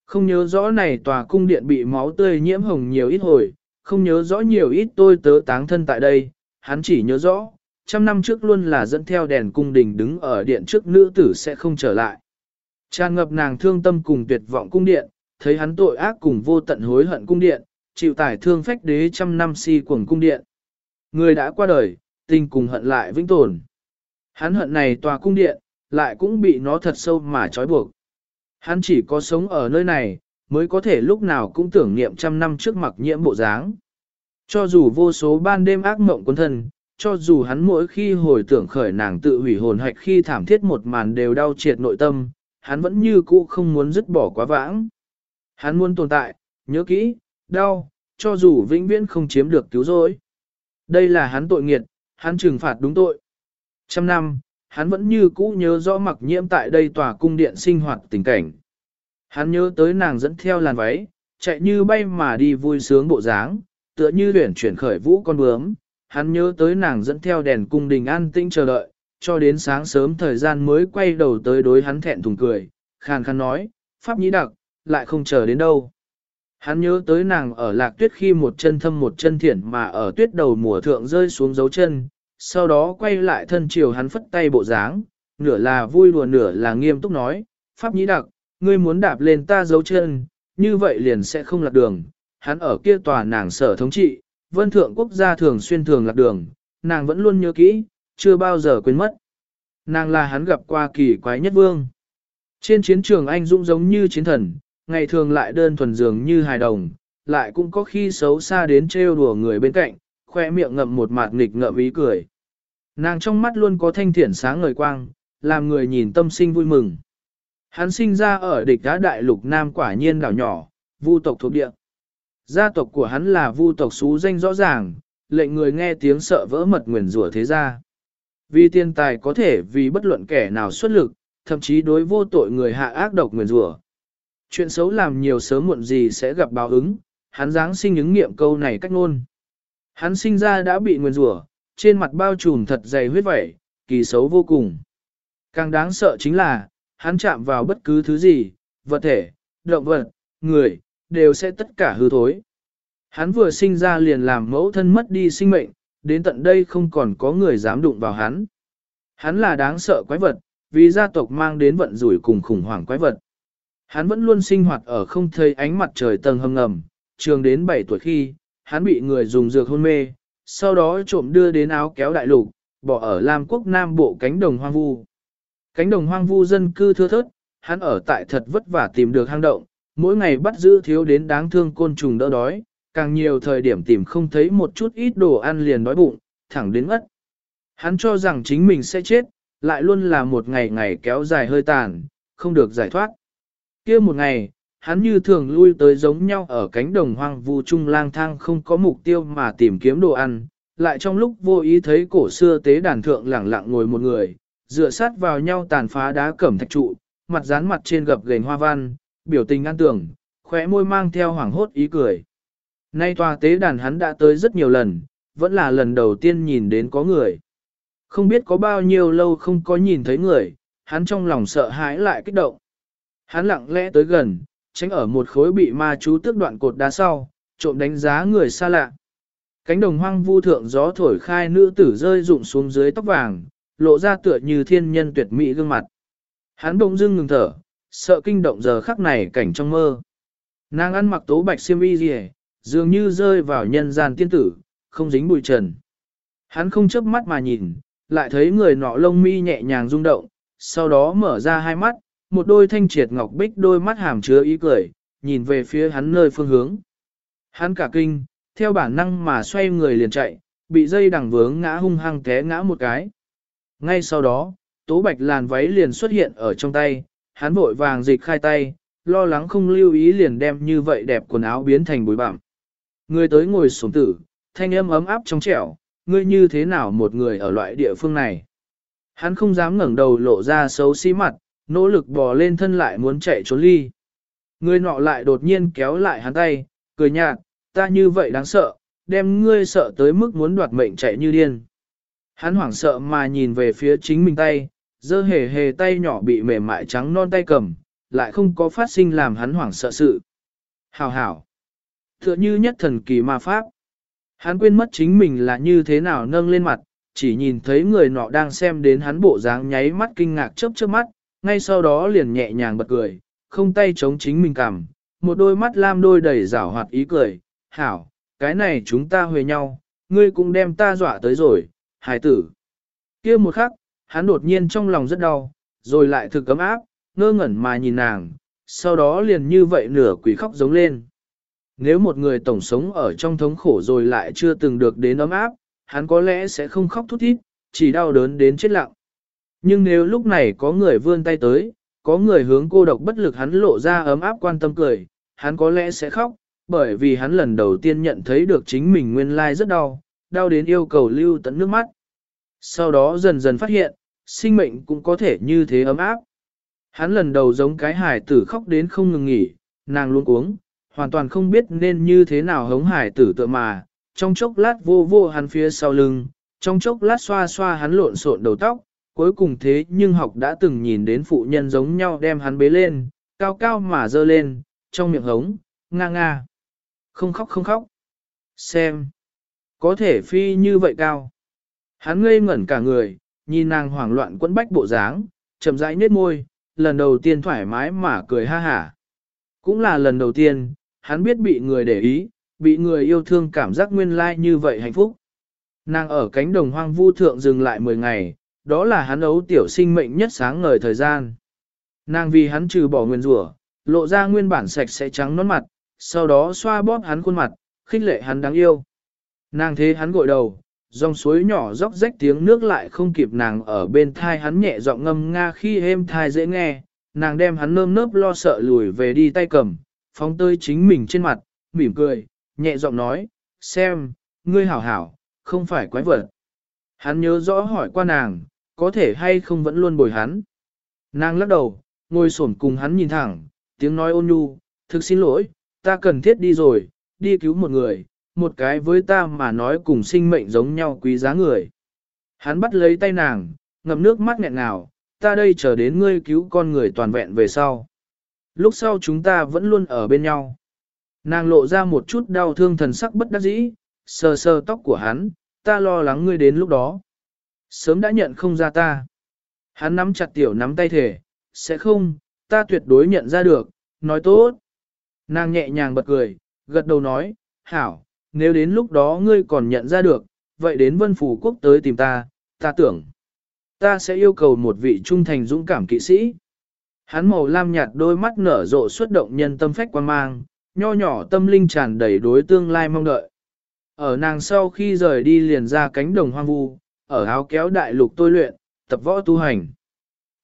Không nhớ rõ này tòa cung điện bị máu tươi nhiễm hồng nhiều ít hồi, không nhớ rõ nhiều ít tôi tớ táng thân tại đây, hắn chỉ nhớ rõ, trăm năm trước luôn là dẫn theo đèn cung đình đứng ở điện trước nữ tử sẽ không trở lại. Tràn ngập nàng thương tâm cùng tuyệt vọng cung điện, thấy hắn tội ác cùng vô tận hối hận cung điện, chịu tải thương phách đế trăm năm si cuồng cung điện. Người đã qua đời, tình cùng hận lại vĩnh tồn. Hắn hận này tòa cung điện, lại cũng bị nó thật sâu mà trói buộc. Hắn chỉ có sống ở nơi này, mới có thể lúc nào cũng tưởng niệm trăm năm trước mặc nhiễm bộ dáng. Cho dù vô số ban đêm ác mộng quân thân, cho dù hắn mỗi khi hồi tưởng khởi nàng tự hủy hồn hạch khi thảm thiết một màn đều đau triệt nội tâm, hắn vẫn như cũ không muốn dứt bỏ quá vãng. Hắn muốn tồn tại, nhớ kỹ, đau, cho dù vĩnh viễn không chiếm được cứu rỗi. Đây là hắn tội nghiệt, hắn trừng phạt đúng tội. Trăm năm, hắn vẫn như cũ nhớ rõ mặc nhiễm tại đây tòa cung điện sinh hoạt tình cảnh. Hắn nhớ tới nàng dẫn theo làn váy, chạy như bay mà đi vui sướng bộ dáng, tựa như luyện chuyển khởi vũ con bướm. Hắn nhớ tới nàng dẫn theo đèn cung đình an tĩnh chờ đợi, cho đến sáng sớm thời gian mới quay đầu tới đối hắn thẹn thùng cười, khàn khàn nói, Pháp nhĩ đặc, lại không chờ đến đâu. Hắn nhớ tới nàng ở lạc tuyết khi một chân thâm một chân thiển mà ở tuyết đầu mùa thượng rơi xuống dấu chân, sau đó quay lại thân chiều hắn phất tay bộ dáng, nửa là vui đùa nửa là nghiêm túc nói, Pháp nhĩ đặc, ngươi muốn đạp lên ta dấu chân, như vậy liền sẽ không lạc đường. Hắn ở kia tòa nàng sở thống trị, vân thượng quốc gia thường xuyên thường lạc đường, nàng vẫn luôn nhớ kỹ, chưa bao giờ quên mất. Nàng là hắn gặp qua kỳ quái nhất vương. Trên chiến trường anh dũng giống như chiến thần, ngày thường lại đơn thuần dường như hài đồng, lại cũng có khi xấu xa đến trêu đùa người bên cạnh, khoe miệng ngậm một mạt nghịch ngợm ý cười. Nàng trong mắt luôn có thanh thiển sáng ngời quang, làm người nhìn tâm sinh vui mừng. Hắn sinh ra ở địch đá đại lục Nam quả nhiên đảo nhỏ, vu tộc thuộc địa. Gia tộc của hắn là vu tộc xú danh rõ ràng, lệnh người nghe tiếng sợ vỡ mật nguyền rủa thế gia. Vì tiền tài có thể vì bất luận kẻ nào xuất lực, thậm chí đối vô tội người hạ ác độc nguyền rủa. Chuyện xấu làm nhiều sớm muộn gì sẽ gặp báo ứng, hắn dáng sinh ứng nghiệm câu này cách ngôn. Hắn sinh ra đã bị nguyền rủa, trên mặt bao trùm thật dày huyết vẩy, kỳ xấu vô cùng. Càng đáng sợ chính là, hắn chạm vào bất cứ thứ gì, vật thể, động vật, người, đều sẽ tất cả hư thối. Hắn vừa sinh ra liền làm mẫu thân mất đi sinh mệnh, đến tận đây không còn có người dám đụng vào hắn. Hắn là đáng sợ quái vật, vì gia tộc mang đến vận rủi cùng khủng hoảng quái vật. Hắn vẫn luôn sinh hoạt ở không thấy ánh mặt trời tầng hầm ngầm, trường đến 7 tuổi khi, hắn bị người dùng dược hôn mê, sau đó trộm đưa đến áo kéo đại lục, bỏ ở Lam quốc Nam bộ cánh đồng hoang vu. Cánh đồng hoang vu dân cư thưa thớt, hắn ở tại thật vất vả tìm được hang động, mỗi ngày bắt giữ thiếu đến đáng thương côn trùng đỡ đói, càng nhiều thời điểm tìm không thấy một chút ít đồ ăn liền đói bụng, thẳng đến ngất. Hắn cho rằng chính mình sẽ chết, lại luôn là một ngày ngày kéo dài hơi tàn, không được giải thoát. kia một ngày, hắn như thường lui tới giống nhau ở cánh đồng hoang vu trung lang thang không có mục tiêu mà tìm kiếm đồ ăn, lại trong lúc vô ý thấy cổ xưa tế đàn thượng lẳng lặng ngồi một người, dựa sát vào nhau tàn phá đá cẩm thạch trụ, mặt dán mặt trên gập gềnh hoa văn, biểu tình an tưởng, khóe môi mang theo hoảng hốt ý cười. Nay tòa tế đàn hắn đã tới rất nhiều lần, vẫn là lần đầu tiên nhìn đến có người. Không biết có bao nhiêu lâu không có nhìn thấy người, hắn trong lòng sợ hãi lại kích động. Hắn lặng lẽ tới gần, tránh ở một khối bị ma chú tước đoạn cột đá sau, trộm đánh giá người xa lạ. Cánh đồng hoang vu thượng gió thổi khai nữ tử rơi rụng xuống dưới tóc vàng, lộ ra tựa như thiên nhân tuyệt mỹ gương mặt. Hắn bỗng dưng ngừng thở, sợ kinh động giờ khắc này cảnh trong mơ. Nàng ăn mặc tố bạch xiêm y gì dường như rơi vào nhân gian tiên tử, không dính bụi trần. Hắn không chớp mắt mà nhìn, lại thấy người nọ lông mi nhẹ nhàng rung động, sau đó mở ra hai mắt, một đôi thanh triệt ngọc bích đôi mắt hàm chứa ý cười, nhìn về phía hắn nơi phương hướng. Hắn cả kinh, theo bản năng mà xoay người liền chạy, bị dây đằng vướng ngã hung hăng té ngã một cái. Ngay sau đó, tố bạch làn váy liền xuất hiện ở trong tay, hắn vội vàng dịch khai tay, lo lắng không lưu ý liền đem như vậy đẹp quần áo biến thành bụi bặm. Người tới ngồi xuống tử, thanh âm ấm áp trong trẻo, ngươi như thế nào một người ở loại địa phương này. Hắn không dám ngẩng đầu lộ ra xấu xí mặt, nỗ lực bò lên thân lại muốn chạy trốn ly. Người nọ lại đột nhiên kéo lại hắn tay, cười nhạt, ta như vậy đáng sợ, đem ngươi sợ tới mức muốn đoạt mệnh chạy như điên. Hắn hoảng sợ mà nhìn về phía chính mình tay, dơ hề hề tay nhỏ bị mềm mại trắng non tay cầm, lại không có phát sinh làm hắn hoảng sợ sự. Hảo hảo. Tựa như nhất thần kỳ ma pháp. Hắn quên mất chính mình là như thế nào nâng lên mặt, chỉ nhìn thấy người nọ đang xem đến hắn bộ dáng nháy mắt kinh ngạc chớp chớp mắt, ngay sau đó liền nhẹ nhàng bật cười, không tay chống chính mình cằm, một đôi mắt lam đôi đầy rảo hoạt ý cười, hảo, cái này chúng ta huề nhau, ngươi cũng đem ta dọa tới rồi, hài tử. kia một khắc, hắn đột nhiên trong lòng rất đau, rồi lại thực cấm áp, ngơ ngẩn mà nhìn nàng, sau đó liền như vậy nửa quỷ khóc giống lên. Nếu một người tổng sống ở trong thống khổ rồi lại chưa từng được đến ấm áp, hắn có lẽ sẽ không khóc thút thít, chỉ đau đớn đến chết lặng. Nhưng nếu lúc này có người vươn tay tới, có người hướng cô độc bất lực hắn lộ ra ấm áp quan tâm cười, hắn có lẽ sẽ khóc, bởi vì hắn lần đầu tiên nhận thấy được chính mình nguyên lai rất đau, đau đến yêu cầu lưu tận nước mắt. Sau đó dần dần phát hiện, sinh mệnh cũng có thể như thế ấm áp. Hắn lần đầu giống cái hải tử khóc đến không ngừng nghỉ, nàng luôn uống, hoàn toàn không biết nên như thế nào hống hải tử tựa mà, trong chốc lát vô vô hắn phía sau lưng, trong chốc lát xoa xoa hắn lộn xộn đầu tóc, cuối cùng thế nhưng học đã từng nhìn đến phụ nhân giống nhau đem hắn bế lên, cao cao mà dơ lên, trong miệng hống, nga nga. Không khóc không khóc. Xem. Có thể phi như vậy cao. Hắn ngây ngẩn cả người, nhìn nàng hoảng loạn quẫn bách bộ dáng, chậm rãi nhếch môi, lần đầu tiên thoải mái mà cười ha hả. Cũng là lần đầu tiên, hắn biết bị người để ý, bị người yêu thương cảm giác nguyên lai like như vậy hạnh phúc. Nàng ở cánh đồng hoang vu thượng dừng lại 10 ngày, đó là hắn ấu tiểu sinh mệnh nhất sáng ngời thời gian. Nàng vì hắn trừ bỏ nguyên rủa, lộ ra nguyên bản sạch sẽ trắng nón mặt, sau đó xoa bóp hắn khuôn mặt, khích lệ hắn đáng yêu. Nàng thế hắn gội đầu, dòng suối nhỏ róc rách tiếng nước lại không kịp nàng ở bên thai hắn nhẹ giọng ngâm nga khi êm thai dễ nghe, nàng đem hắn nơm nớp lo sợ lùi về đi tay cầm, phóng tơi chính mình trên mặt, mỉm cười, nhẹ giọng nói, xem, ngươi hảo hảo, không phải quái vật. Hắn nhớ rõ hỏi qua nàng, có thể hay không vẫn luôn bồi hắn. Nàng lắc đầu, ngồi xổm cùng hắn nhìn thẳng, tiếng nói ôn nhu, thực xin lỗi, ta cần thiết đi rồi, đi cứu một người, một cái với ta mà nói cùng sinh mệnh giống nhau quý giá người. Hắn bắt lấy tay nàng, ngậm nước mắt nghẹn ngào, ta đây chờ đến ngươi cứu con người toàn vẹn về sau. Lúc sau chúng ta vẫn luôn ở bên nhau. Nàng lộ ra một chút đau thương thần sắc bất đắc dĩ, sờ sờ tóc của hắn, ta lo lắng ngươi đến lúc đó. Sớm đã nhận không ra ta. Hắn nắm chặt tiểu nắm tay thể, sẽ không, ta tuyệt đối nhận ra được, nói tốt. Nàng nhẹ nhàng bật cười, gật đầu nói, hảo, nếu đến lúc đó ngươi còn nhận ra được, vậy đến vân phủ quốc tới tìm ta, ta tưởng. Ta sẽ yêu cầu một vị trung thành dũng cảm kỵ sĩ. Hắn màu lam nhạt đôi mắt nở rộ xuất động nhân tâm phách quan mang, nho nhỏ tâm linh tràn đầy đối tương lai mong đợi. Ở nàng sau khi rời đi liền ra cánh đồng hoang vu, ở áo kéo đại lục tôi luyện, tập võ tu hành.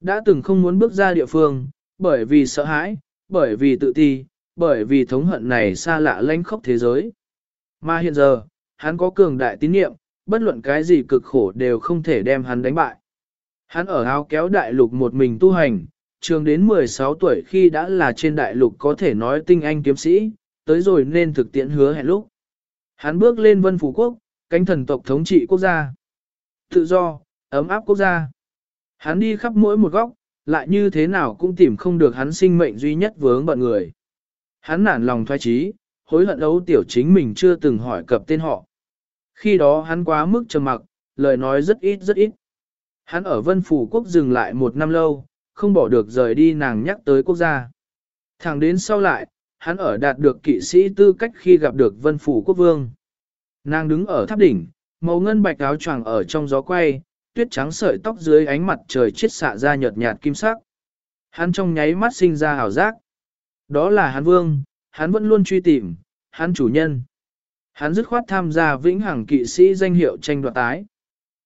Đã từng không muốn bước ra địa phương, bởi vì sợ hãi, bởi vì tự ti, bởi vì thống hận này xa lạ lãnh khốc thế giới. Mà hiện giờ, hắn có cường đại tín niệm, bất luận cái gì cực khổ đều không thể đem hắn đánh bại. Hắn ở áo kéo đại lục một mình tu hành, trường đến 16 tuổi khi đã là trên đại lục có thể nói tinh anh kiếm sĩ, tới rồi nên thực tiễn hứa hẹn lúc. Hắn bước lên vân phủ quốc, cánh thần tộc thống trị quốc gia. Tự do, ấm áp quốc gia. Hắn đi khắp mỗi một góc, lại như thế nào cũng tìm không được hắn sinh mệnh duy nhất vướng bận người. Hắn nản lòng thoái trí, hối hận ấu tiểu chính mình chưa từng hỏi cập tên họ. Khi đó hắn quá mức trầm mặc, lời nói rất ít rất ít. Hắn ở Vân Phủ Quốc dừng lại một năm lâu, không bỏ được rời đi nàng nhắc tới quốc gia. Thẳng đến sau lại, hắn ở đạt được kỵ sĩ tư cách khi gặp được Vân Phủ Quốc Vương. Nàng đứng ở tháp đỉnh, màu ngân bạch áo choàng ở trong gió quay, tuyết trắng sợi tóc dưới ánh mặt trời chiết xạ ra nhợt nhạt kim sắc. Hắn trong nháy mắt sinh ra hào giác. Đó là hắn vương, hắn vẫn luôn truy tìm, hắn chủ nhân. Hắn dứt khoát tham gia vĩnh hằng kỵ sĩ danh hiệu tranh đoạt tái.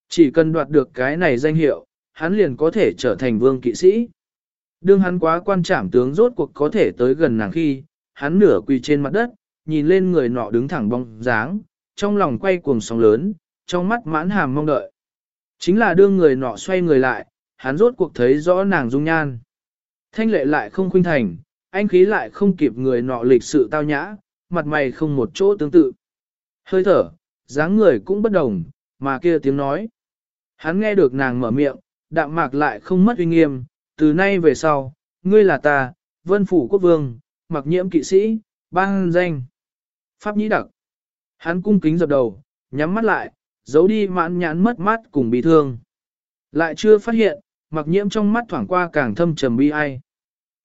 Chỉ cần đoạt được cái này danh hiệu, hắn liền có thể trở thành vương kỵ sĩ. Đương hắn quá quan trảm tướng rốt cuộc có thể tới gần nàng khi, hắn nửa quỳ trên mặt đất, nhìn lên người nọ đứng thẳng bóng dáng, trong lòng quay cuồng sóng lớn, trong mắt mãn hàm mong đợi. Chính là đương người nọ xoay người lại, hắn rốt cuộc thấy rõ nàng dung nhan. Thanh lệ lại không khuynh thành, anh khí lại không kịp người nọ lịch sự tao nhã, mặt mày không một chỗ tương tự. Hơi thở, dáng người cũng bất đồng, mà kia tiếng nói. Hắn nghe được nàng mở miệng, đạm mạc lại không mất uy nghiêm, từ nay về sau, ngươi là ta, vân phủ quốc vương, mặc nhiễm kỵ sĩ, bang danh. Pháp nhĩ đặc. Hắn cung kính dập đầu, nhắm mắt lại, giấu đi mãn nhãn mất mát cùng bị thương. Lại chưa phát hiện, mặc nhiễm trong mắt thoảng qua càng thâm trầm bi ai.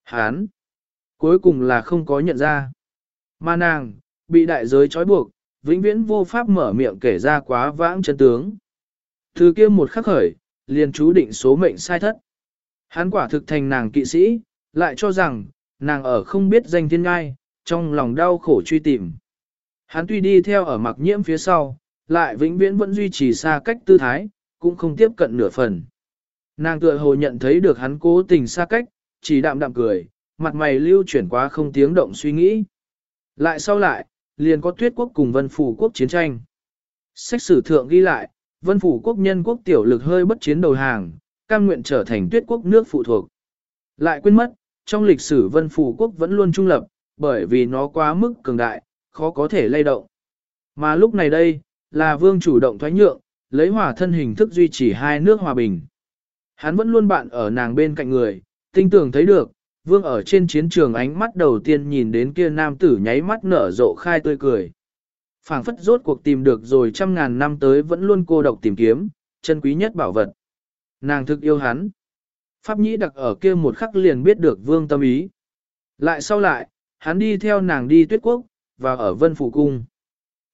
Hán cuối cùng là không có nhận ra. Mà nàng, bị đại giới trói buộc, vĩnh viễn vô pháp mở miệng kể ra quá vãng chân tướng. Thứ kia một khắc khởi, liền chú định số mệnh sai thất. Hắn quả thực thành nàng kỵ sĩ, lại cho rằng, nàng ở không biết danh thiên ngai, trong lòng đau khổ truy tìm. Hắn tuy đi theo ở mặc nhiễm phía sau, lại vĩnh viễn vẫn duy trì xa cách tư thái, cũng không tiếp cận nửa phần. Nàng tựa hồ nhận thấy được hắn cố tình xa cách, chỉ đạm đạm cười, mặt mày lưu chuyển quá không tiếng động suy nghĩ. Lại sau lại, liền có tuyết quốc cùng vân phủ quốc chiến tranh. Sách sử thượng ghi lại, vân phủ quốc nhân quốc tiểu lực hơi bất chiến đầu hàng, cam nguyện trở thành tuyết quốc nước phụ thuộc. Lại quên mất, trong lịch sử vân phủ quốc vẫn luôn trung lập, bởi vì nó quá mức cường đại, khó có thể lay động. Mà lúc này đây, là vương chủ động thoái nhượng, lấy hòa thân hình thức duy trì hai nước hòa bình. Hắn vẫn luôn bạn ở nàng bên cạnh người, tinh tưởng thấy được, vương ở trên chiến trường ánh mắt đầu tiên nhìn đến kia nam tử nháy mắt nở rộ khai tươi cười. phảng phất rốt cuộc tìm được rồi trăm ngàn năm tới vẫn luôn cô độc tìm kiếm, chân quý nhất bảo vật. Nàng thực yêu hắn. Pháp nhĩ đặc ở kia một khắc liền biết được vương tâm ý. Lại sau lại, hắn đi theo nàng đi tuyết quốc, và ở vân phủ cung.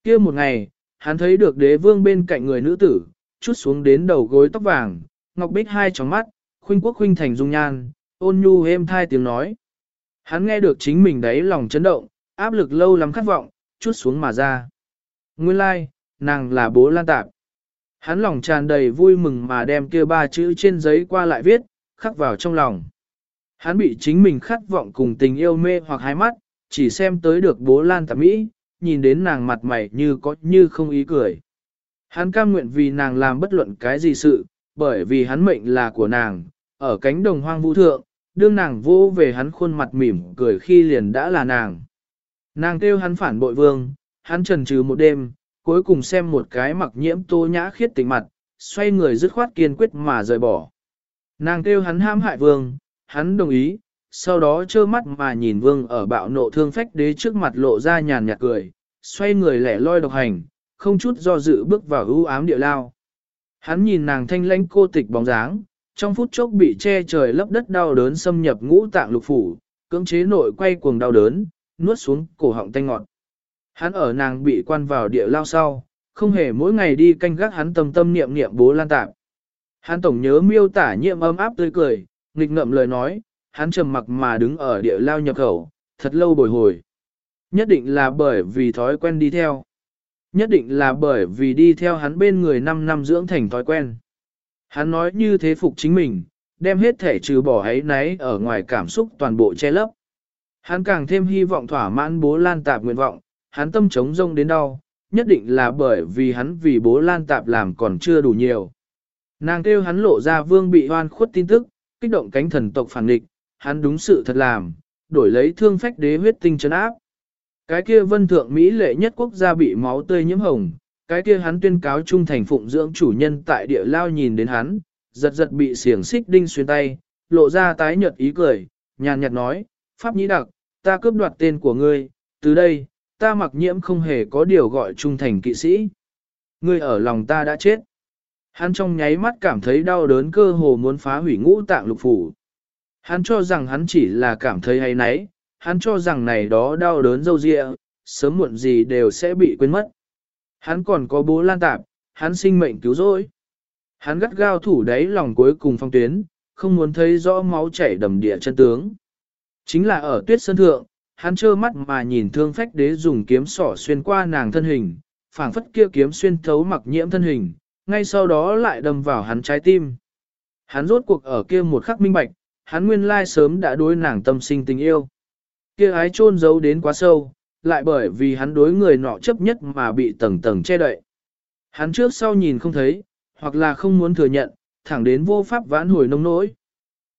kia một ngày, hắn thấy được đế vương bên cạnh người nữ tử, chút xuống đến đầu gối tóc vàng, ngọc bích hai tròng mắt, khuynh quốc khuynh thành dung nhan, ôn nhu êm thai tiếng nói. Hắn nghe được chính mình đấy lòng chấn động, áp lực lâu lắm khát vọng, chút xuống mà ra. Nguyên lai, like, nàng là bố lan tạp. Hắn lòng tràn đầy vui mừng mà đem kia ba chữ trên giấy qua lại viết, khắc vào trong lòng. Hắn bị chính mình khát vọng cùng tình yêu mê hoặc hai mắt, chỉ xem tới được bố Lan Tạp Mỹ, nhìn đến nàng mặt mày như có như không ý cười. Hắn cam nguyện vì nàng làm bất luận cái gì sự, bởi vì hắn mệnh là của nàng, ở cánh đồng hoang vũ thượng, đương nàng vô về hắn khuôn mặt mỉm cười khi liền đã là nàng. Nàng kêu hắn phản bội vương, hắn trần trừ một đêm, cuối cùng xem một cái mặc nhiễm tô nhã khiết tình mặt, xoay người dứt khoát kiên quyết mà rời bỏ. Nàng kêu hắn ham hại vương, hắn đồng ý, sau đó trơ mắt mà nhìn vương ở bạo nộ thương phách đế trước mặt lộ ra nhàn nhạt cười, xoay người lẻ loi độc hành, không chút do dự bước vào ưu ám địa lao. Hắn nhìn nàng thanh lãnh cô tịch bóng dáng, trong phút chốc bị che trời lấp đất đau đớn xâm nhập ngũ tạng lục phủ, cưỡng chế nội quay cuồng đau đớn, nuốt xuống cổ họng tanh ngọt. Hắn ở nàng bị quan vào địa lao sau, không hề mỗi ngày đi canh gác hắn tâm tâm niệm niệm bố lan tạp. Hắn tổng nhớ miêu tả nhiệm ấm áp tươi cười, nghịch ngậm lời nói, hắn trầm mặc mà đứng ở địa lao nhập khẩu, thật lâu bồi hồi. Nhất định là bởi vì thói quen đi theo. Nhất định là bởi vì đi theo hắn bên người 5 năm dưỡng thành thói quen. Hắn nói như thế phục chính mình, đem hết thể trừ bỏ ấy náy ở ngoài cảm xúc toàn bộ che lấp. Hắn càng thêm hy vọng thỏa mãn bố lan tạp nguyện vọng, hắn tâm chống rông đến đau, nhất định là bởi vì hắn vì bố lan tạp làm còn chưa đủ nhiều. Nàng kêu hắn lộ ra vương bị hoan khuất tin tức, kích động cánh thần tộc phản địch, hắn đúng sự thật làm, đổi lấy thương phách đế huyết tinh chấn áp. Cái kia vân thượng Mỹ lệ nhất quốc gia bị máu tươi nhiễm hồng, cái kia hắn tuyên cáo trung thành phụng dưỡng chủ nhân tại địa lao nhìn đến hắn, giật giật bị xiềng xích đinh xuyên tay, lộ ra tái nhợt ý cười, nhàn nhạt nói, Pháp Nhĩ Đặc, ta cướp đoạt tên của ngươi, từ đây, ta mặc nhiễm không hề có điều gọi trung thành kỵ sĩ. Ngươi ở lòng ta đã chết. Hắn trong nháy mắt cảm thấy đau đớn cơ hồ muốn phá hủy ngũ tạng lục phủ. Hắn cho rằng hắn chỉ là cảm thấy hay nấy, hắn cho rằng này đó đau đớn dâu dịa, sớm muộn gì đều sẽ bị quên mất. Hắn còn có bố lan tạp, hắn sinh mệnh cứu rỗi. Hắn gắt gao thủ đáy lòng cuối cùng phong tuyến, không muốn thấy rõ máu chảy đầm địa chân tướng. Chính là ở tuyết sơn thượng, hắn trơ mắt mà nhìn thương phách đế dùng kiếm sỏ xuyên qua nàng thân hình, phảng phất kia kiếm xuyên thấu mặc nhiễm thân hình, ngay sau đó lại đâm vào hắn trái tim. Hắn rốt cuộc ở kia một khắc minh bạch, hắn nguyên lai sớm đã đối nàng tâm sinh tình yêu. Kia ái chôn giấu đến quá sâu, lại bởi vì hắn đối người nọ chấp nhất mà bị tầng tầng che đậy. Hắn trước sau nhìn không thấy, hoặc là không muốn thừa nhận, thẳng đến vô pháp vãn hồi nông nỗi.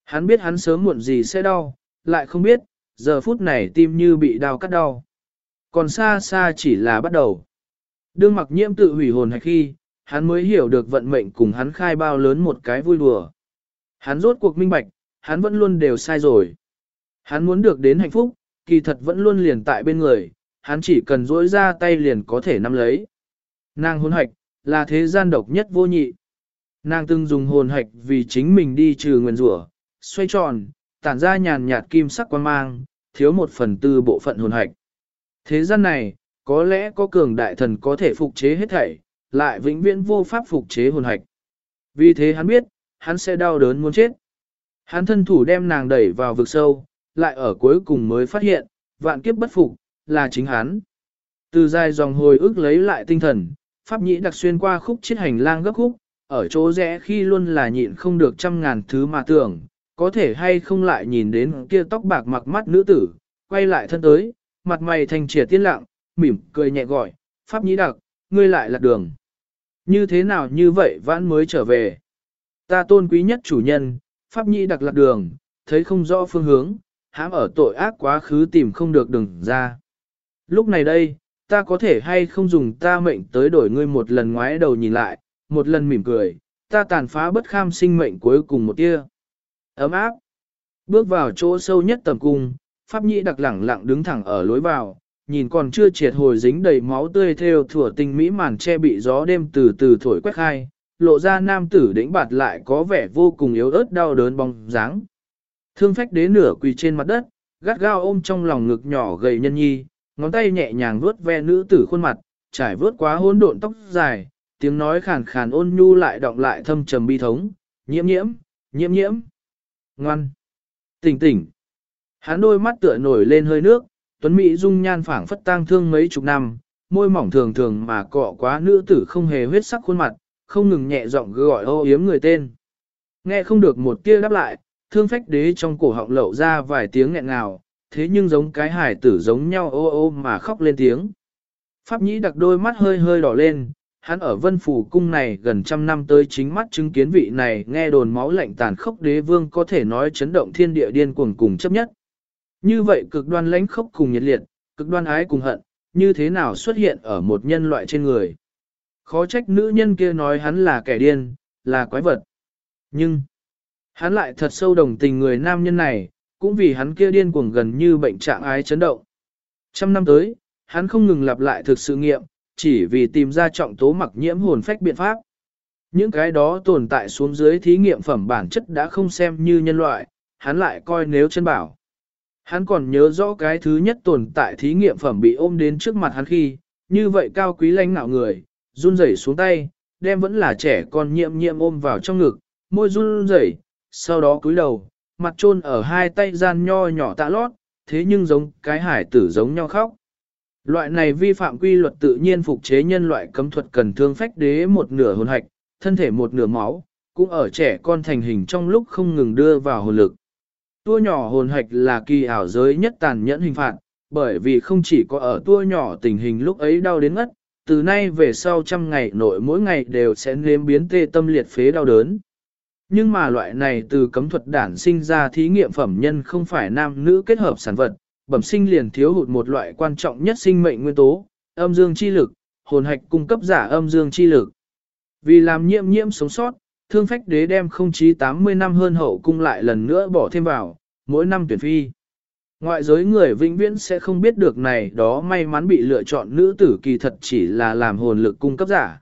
Hắn biết hắn sớm muộn gì sẽ đau, lại không biết, giờ phút này tim như bị đau cắt đau. Còn xa xa chỉ là bắt đầu. Đương mặc nhiễm tự hủy hồn hay khi, hắn mới hiểu được vận mệnh cùng hắn khai bao lớn một cái vui đùa. Hắn rốt cuộc minh bạch, hắn vẫn luôn đều sai rồi. Hắn muốn được đến hạnh phúc, kỳ thật vẫn luôn liền tại bên người, hắn chỉ cần dỗi ra tay liền có thể nắm lấy. Nàng hồn hạch, là thế gian độc nhất vô nhị. Nàng từng dùng hồn hạch vì chính mình đi trừ nguyên rủa, xoay tròn, tản ra nhàn nhạt kim sắc quan mang, thiếu một phần tư bộ phận hồn hạch. Thế gian này, có lẽ có cường đại thần có thể phục chế hết thảy, lại vĩnh viễn vô pháp phục chế hồn hạch. Vì thế hắn biết, hắn sẽ đau đớn muốn chết. Hắn thân thủ đem nàng đẩy vào vực sâu, lại ở cuối cùng mới phát hiện, vạn kiếp bất phục, là chính hắn. Từ dài dòng hồi ức lấy lại tinh thần, Pháp Nhĩ đặc xuyên qua khúc chiết hành lang gấp khúc, ở chỗ rẽ khi luôn là nhịn không được trăm ngàn thứ mà tưởng, có thể hay không lại nhìn đến kia tóc bạc mặc mắt nữ tử, quay lại thân tới, mặt mày thành trẻ tiên lặng, mỉm cười nhẹ gọi, Pháp Nhĩ đặc, ngươi lại lạc đường. Như thế nào như vậy vãn mới trở về. Ta tôn quý nhất chủ nhân, pháp nhĩ đặc lạc đường, thấy không rõ phương hướng, hãm ở tội ác quá khứ tìm không được đường ra. Lúc này đây, ta có thể hay không dùng ta mệnh tới đổi ngươi một lần ngoái đầu nhìn lại, một lần mỉm cười, ta tàn phá bất kham sinh mệnh cuối cùng một tia. Ấm áp. Bước vào chỗ sâu nhất tầm cung, Pháp Nhĩ đặc lẳng lặng đứng thẳng ở lối vào, nhìn còn chưa triệt hồi dính đầy máu tươi theo thủa tinh mỹ màn che bị gió đêm từ từ thổi quét khai, lộ ra nam tử đĩnh bạt lại có vẻ vô cùng yếu ớt đau đớn bóng dáng. Thương phách đế nửa quỳ trên mặt đất, gắt gao ôm trong lòng ngực nhỏ gầy nhân nhi, ngón tay nhẹ nhàng vuốt ve nữ tử khuôn mặt, trải vuốt quá hỗn độn tóc dài, tiếng nói khàn khàn ôn nhu lại động lại thâm trầm bi thống, nhiễm nhiễm, nhiễm nhiễm, ngoan, tỉnh tỉnh. Hắn đôi mắt tựa nổi lên hơi nước, tuấn mỹ dung nhan phảng phất tang thương mấy chục năm, môi mỏng thường thường mà cọ quá nữ tử không hề huyết sắc khuôn mặt, không ngừng nhẹ giọng gọi ô yếm người tên. Nghe không được một tia đáp lại, thương phách đế trong cổ họng lậu ra vài tiếng nghẹn ngào, thế nhưng giống cái hải tử giống nhau ô ô mà khóc lên tiếng. Pháp nhĩ đặc đôi mắt hơi hơi đỏ lên, hắn ở vân phủ cung này gần trăm năm tới chính mắt chứng kiến vị này nghe đồn máu lạnh tàn khốc đế vương có thể nói chấn động thiên địa điên cuồng cùng chấp nhất. Như vậy cực đoan lãnh khốc cùng nhiệt liệt, cực đoan ái cùng hận, như thế nào xuất hiện ở một nhân loại trên người. Khó trách nữ nhân kia nói hắn là kẻ điên, là quái vật. Nhưng, hắn lại thật sâu đồng tình người nam nhân này, cũng vì hắn kia điên cuồng gần như bệnh trạng ái chấn động. Trăm năm tới, hắn không ngừng lặp lại thực sự nghiệm, chỉ vì tìm ra trọng tố mặc nhiễm hồn phách biện pháp. Những cái đó tồn tại xuống dưới thí nghiệm phẩm bản chất đã không xem như nhân loại, hắn lại coi nếu chân bảo. Hắn còn nhớ rõ cái thứ nhất tồn tại thí nghiệm phẩm bị ôm đến trước mặt hắn khi, như vậy cao quý lãnh nạo người, run rẩy xuống tay, đem vẫn là trẻ con nhiệm nhiệm ôm vào trong ngực, môi run rẩy, sau đó cúi đầu, mặt trôn ở hai tay gian nho nhỏ tạ lót, thế nhưng giống cái hải tử giống nhau khóc. Loại này vi phạm quy luật tự nhiên phục chế nhân loại cấm thuật cần thương phách đế một nửa hồn hạch, thân thể một nửa máu, cũng ở trẻ con thành hình trong lúc không ngừng đưa vào hồn lực. Tua nhỏ hồn hạch là kỳ ảo giới nhất tàn nhẫn hình phạt, bởi vì không chỉ có ở tua nhỏ tình hình lúc ấy đau đến ngất, từ nay về sau trăm ngày nội mỗi ngày đều sẽ nếm biến tê tâm liệt phế đau đớn. Nhưng mà loại này từ cấm thuật đản sinh ra thí nghiệm phẩm nhân không phải nam nữ kết hợp sản vật, bẩm sinh liền thiếu hụt một loại quan trọng nhất sinh mệnh nguyên tố, âm dương chi lực, hồn hạch cung cấp giả âm dương chi lực. Vì làm nhiễm nhiễm sống sót, thương phách đế đem không chí 80 năm hơn hậu cung lại lần nữa bỏ thêm vào, mỗi năm tuyển phi. Ngoại giới người vĩnh viễn sẽ không biết được này đó may mắn bị lựa chọn nữ tử kỳ thật chỉ là làm hồn lực cung cấp giả.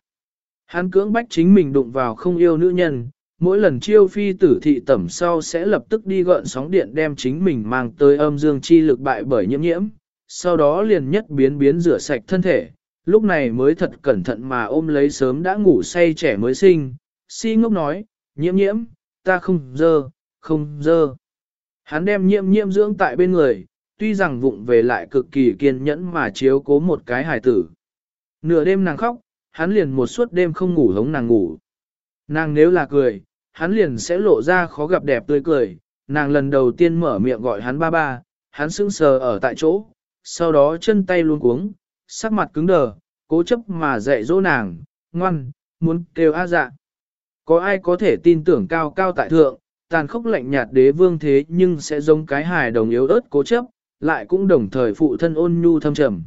Hắn cưỡng bách chính mình đụng vào không yêu nữ nhân, mỗi lần chiêu phi tử thị tẩm sau sẽ lập tức đi gợn sóng điện đem chính mình mang tới âm dương chi lực bại bởi nhiễm nhiễm, sau đó liền nhất biến biến rửa sạch thân thể, lúc này mới thật cẩn thận mà ôm lấy sớm đã ngủ say trẻ mới sinh, si ngốc nói, nhiễm nhiễm, ta không dơ, không dơ. Hắn đem nhiễm nhiễm dưỡng tại bên người, tuy rằng vụng về lại cực kỳ kiên nhẫn mà chiếu cố một cái hài tử. Nửa đêm nàng khóc, hắn liền một suốt đêm không ngủ hống nàng ngủ. Nàng nếu là cười, hắn liền sẽ lộ ra khó gặp đẹp tươi cười, nàng lần đầu tiên mở miệng gọi hắn ba ba, hắn sững sờ ở tại chỗ, sau đó chân tay luôn cuống, sắc mặt cứng đờ, cố chấp mà dạy dỗ nàng, ngoan, muốn kêu a dạ. Có ai có thể tin tưởng cao cao tại thượng, tàn khốc lạnh nhạt đế vương thế nhưng sẽ giống cái hài đồng yếu ớt cố chấp, lại cũng đồng thời phụ thân ôn nhu thâm trầm.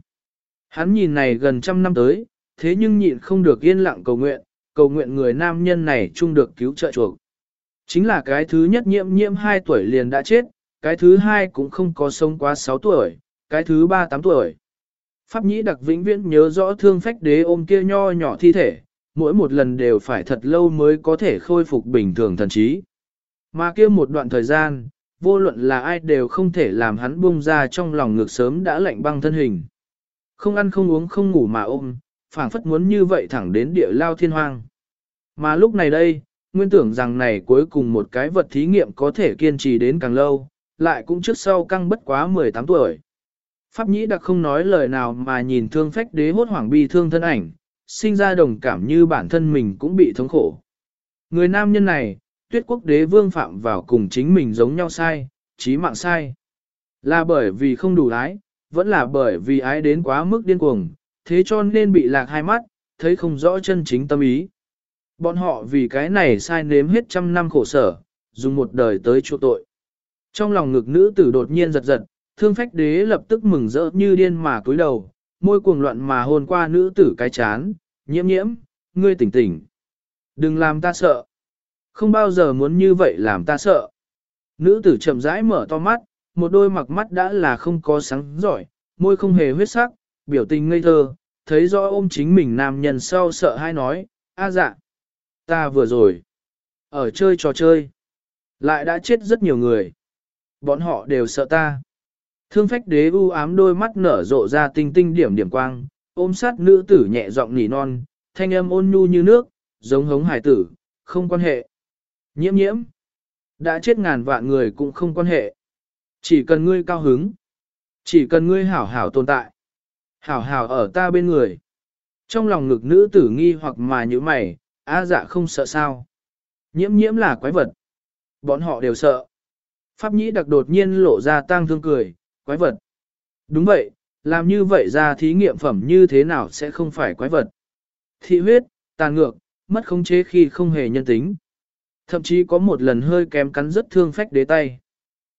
Hắn nhìn này gần trăm năm tới, thế nhưng nhịn không được yên lặng cầu nguyện, cầu nguyện người nam nhân này chung được cứu trợ chuộc. Chính là cái thứ nhất nhiễm nhiễm 2 tuổi liền đã chết, cái thứ hai cũng không có sống quá 6 tuổi, cái thứ ba 8 tuổi. Pháp nhĩ đặc vĩnh viễn nhớ rõ thương phách đế ôm kia nho nhỏ thi thể, mỗi một lần đều phải thật lâu mới có thể khôi phục bình thường thần trí. Mà kia một đoạn thời gian, vô luận là ai đều không thể làm hắn buông ra trong lòng ngược sớm đã lạnh băng thân hình. Không ăn không uống không ngủ mà ôm, phảng phất muốn như vậy thẳng đến địa lao thiên hoang. Mà lúc này đây, nguyên tưởng rằng này cuối cùng một cái vật thí nghiệm có thể kiên trì đến càng lâu, lại cũng trước sau căng bất quá 18 tuổi. Pháp nhĩ đặc không nói lời nào mà nhìn thương phách đế hốt hoảng bi thương thân ảnh, sinh ra đồng cảm như bản thân mình cũng bị thống khổ. Người nam nhân này, tuyết quốc đế vương phạm vào cùng chính mình giống nhau sai, chí mạng sai. Là bởi vì không đủ ái, vẫn là bởi vì ái đến quá mức điên cuồng, thế cho nên bị lạc hai mắt, thấy không rõ chân chính tâm ý. Bọn họ vì cái này sai nếm hết trăm năm khổ sở, dùng một đời tới chỗ tội. Trong lòng ngực nữ tử đột nhiên giật giật, thương phách đế lập tức mừng rỡ như điên mà cúi đầu, môi cuồng loạn mà hôn qua nữ tử cái chán, nhiễm nhiễm, ngươi tỉnh tỉnh. Đừng làm ta sợ. Không bao giờ muốn như vậy làm ta sợ. Nữ tử chậm rãi mở to mắt, một đôi mặc mắt đã là không có sáng giỏi, môi không hề huyết sắc, biểu tình ngây thơ, thấy rõ ôm chính mình nam nhân sau sợ hai nói, a dạ, ta vừa rồi, ở chơi trò chơi, lại đã chết rất nhiều người. Bọn họ đều sợ ta. Thương phách đế u ám đôi mắt nở rộ ra tinh tinh điểm điểm quang, ôm sát nữ tử nhẹ giọng nỉ non, thanh âm ôn nhu như nước, giống hống hải tử, không quan hệ. Nhiễm nhiễm. Đã chết ngàn vạn người cũng không quan hệ. Chỉ cần ngươi cao hứng. Chỉ cần ngươi hảo hảo tồn tại. Hảo hảo ở ta bên người. Trong lòng ngực nữ tử nghi hoặc mà như mày, á dạ không sợ sao. Nhiễm nhiễm là quái vật. Bọn họ đều sợ. Pháp nhĩ đặc đột nhiên lộ ra tang thương cười, quái vật. Đúng vậy, làm như vậy ra thí nghiệm phẩm như thế nào sẽ không phải quái vật. Thị huyết, tàn ngược, mất khống chế khi không hề nhân tính. Thậm chí có một lần hơi kém cắn rất thương phách đế tay.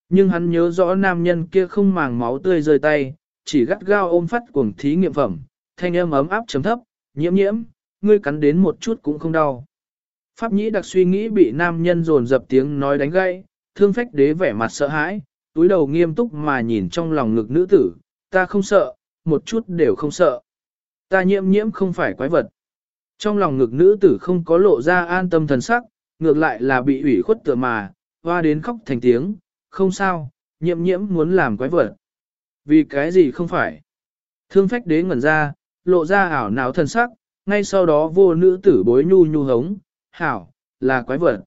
Nhưng hắn nhớ rõ nam nhân kia không màng máu tươi rơi tay, chỉ gắt gao ôm phát cuồng thí nghiệm phẩm, thanh âm ấm áp chấm thấp, nhiễm nhiễm, ngươi cắn đến một chút cũng không đau. Pháp nhĩ đặc suy nghĩ bị nam nhân dồn dập tiếng nói đánh gãy, thương phách đế vẻ mặt sợ hãi, túi đầu nghiêm túc mà nhìn trong lòng ngực nữ tử, ta không sợ, một chút đều không sợ. Ta nhiễm nhiễm không phải quái vật. Trong lòng ngực nữ tử không có lộ ra an tâm thần sắc, ngược lại là bị ủy khuất tựa mà, hoa đến khóc thành tiếng, không sao, nhiễm nhiễm muốn làm quái vật. Vì cái gì không phải? Thương phách đế ngẩn ra, lộ ra ảo não thần sắc, ngay sau đó vô nữ tử bối nhu nhu hống, hảo, là quái vật.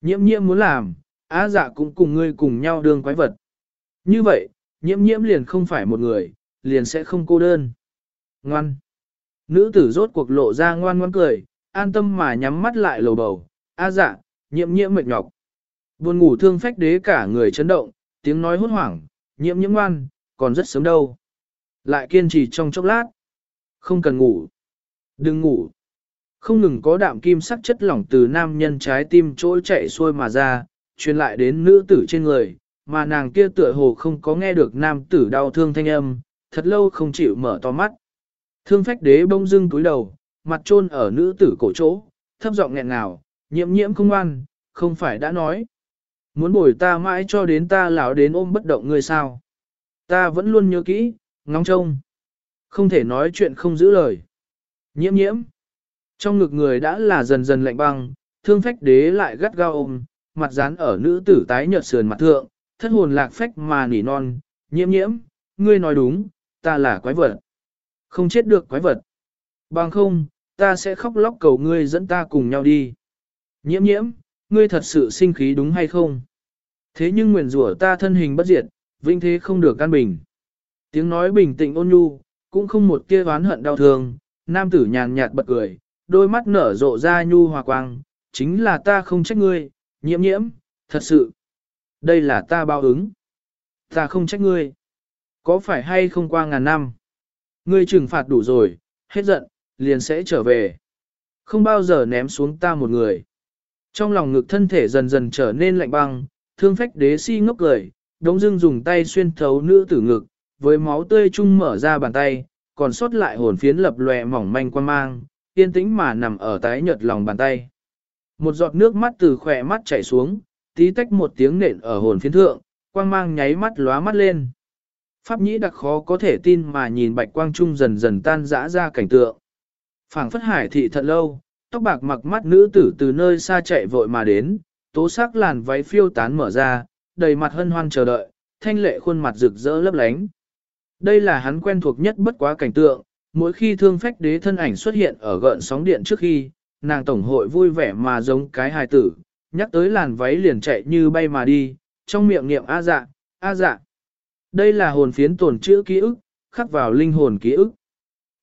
Nhiễm nhiễm muốn làm, á dạ cũng cùng ngươi cùng nhau đương quái vật. Như vậy, nhiễm nhiễm liền không phải một người, liền sẽ không cô đơn. Ngoan. Nữ tử rốt cuộc lộ ra ngoan ngoan cười, an tâm mà nhắm mắt lại lầu bầu, a dạ, nhiễm nhiễm mệt nhọc. Buồn ngủ thương phách đế cả người chấn động, tiếng nói hốt hoảng, nhiễm nhiễm ngoan, còn rất sớm đâu. Lại kiên trì trong chốc lát. Không cần ngủ. Đừng ngủ. Không ngừng có đạm kim sắc chất lỏng từ nam nhân trái tim trôi chạy xuôi mà ra, truyền lại đến nữ tử trên người, mà nàng kia tựa hồ không có nghe được nam tử đau thương thanh âm, thật lâu không chịu mở to mắt. Thương phách đế bông dưng túi đầu, mặt trôn ở nữ tử cổ chỗ, thấp giọng nghẹn ngào, nhiễm nhiễm không ngoan, không phải đã nói. Muốn bồi ta mãi cho đến ta lão đến ôm bất động ngươi sao. Ta vẫn luôn nhớ kỹ, ngóng trông. Không thể nói chuyện không giữ lời. Nhiễm nhiễm. Trong ngực người đã là dần dần lạnh băng, thương phách đế lại gắt gao ôm, mặt dán ở nữ tử tái nhợt sườn mặt thượng, thất hồn lạc phách mà nỉ non, nhiễm nhiễm, ngươi nói đúng, ta là quái vật. Không chết được quái vật. Bằng không, ta sẽ khóc lóc cầu ngươi dẫn ta cùng nhau đi. Nhiễm nhiễm, ngươi thật sự sinh khí đúng hay không? Thế nhưng nguyền rủa ta thân hình bất diệt, vinh thế không được căn bình. Tiếng nói bình tĩnh ôn nhu, cũng không một tia oán hận đau thương, nam tử nhàn nhạt bật cười, đôi mắt nở rộ ra nhu hòa quang, chính là ta không trách ngươi, nhiễm nhiễm, thật sự. Đây là ta bao ứng. Ta không trách ngươi. Có phải hay không qua ngàn năm? Ngươi trừng phạt đủ rồi, hết giận, liền sẽ trở về. Không bao giờ ném xuống ta một người. Trong lòng ngực thân thể dần dần trở nên lạnh băng, thương phách đế si ngốc cười, đống dưng dùng tay xuyên thấu nữ tử ngực, với máu tươi chung mở ra bàn tay, còn sót lại hồn phiến lập lòe mỏng manh quan mang, yên tĩnh mà nằm ở tái nhợt lòng bàn tay. Một giọt nước mắt từ khỏe mắt chảy xuống, tí tách một tiếng nện ở hồn phiến thượng, quang mang nháy mắt lóa mắt lên. Pháp nhĩ đặc khó có thể tin mà nhìn bạch quang trung dần dần tan rã ra cảnh tượng. phảng phất hải thị thật lâu, tóc bạc mặc mắt nữ tử từ nơi xa chạy vội mà đến, tố sắc làn váy phiêu tán mở ra, đầy mặt hân hoan chờ đợi, thanh lệ khuôn mặt rực rỡ lấp lánh. Đây là hắn quen thuộc nhất bất quá cảnh tượng, mỗi khi thương phách đế thân ảnh xuất hiện ở gợn sóng điện trước khi, nàng tổng hội vui vẻ mà giống cái hài tử, nhắc tới làn váy liền chạy như bay mà đi, trong miệng niệm a dạ, a dạ. Đây là hồn phiến tổn chữ ký ức, khắc vào linh hồn ký ức.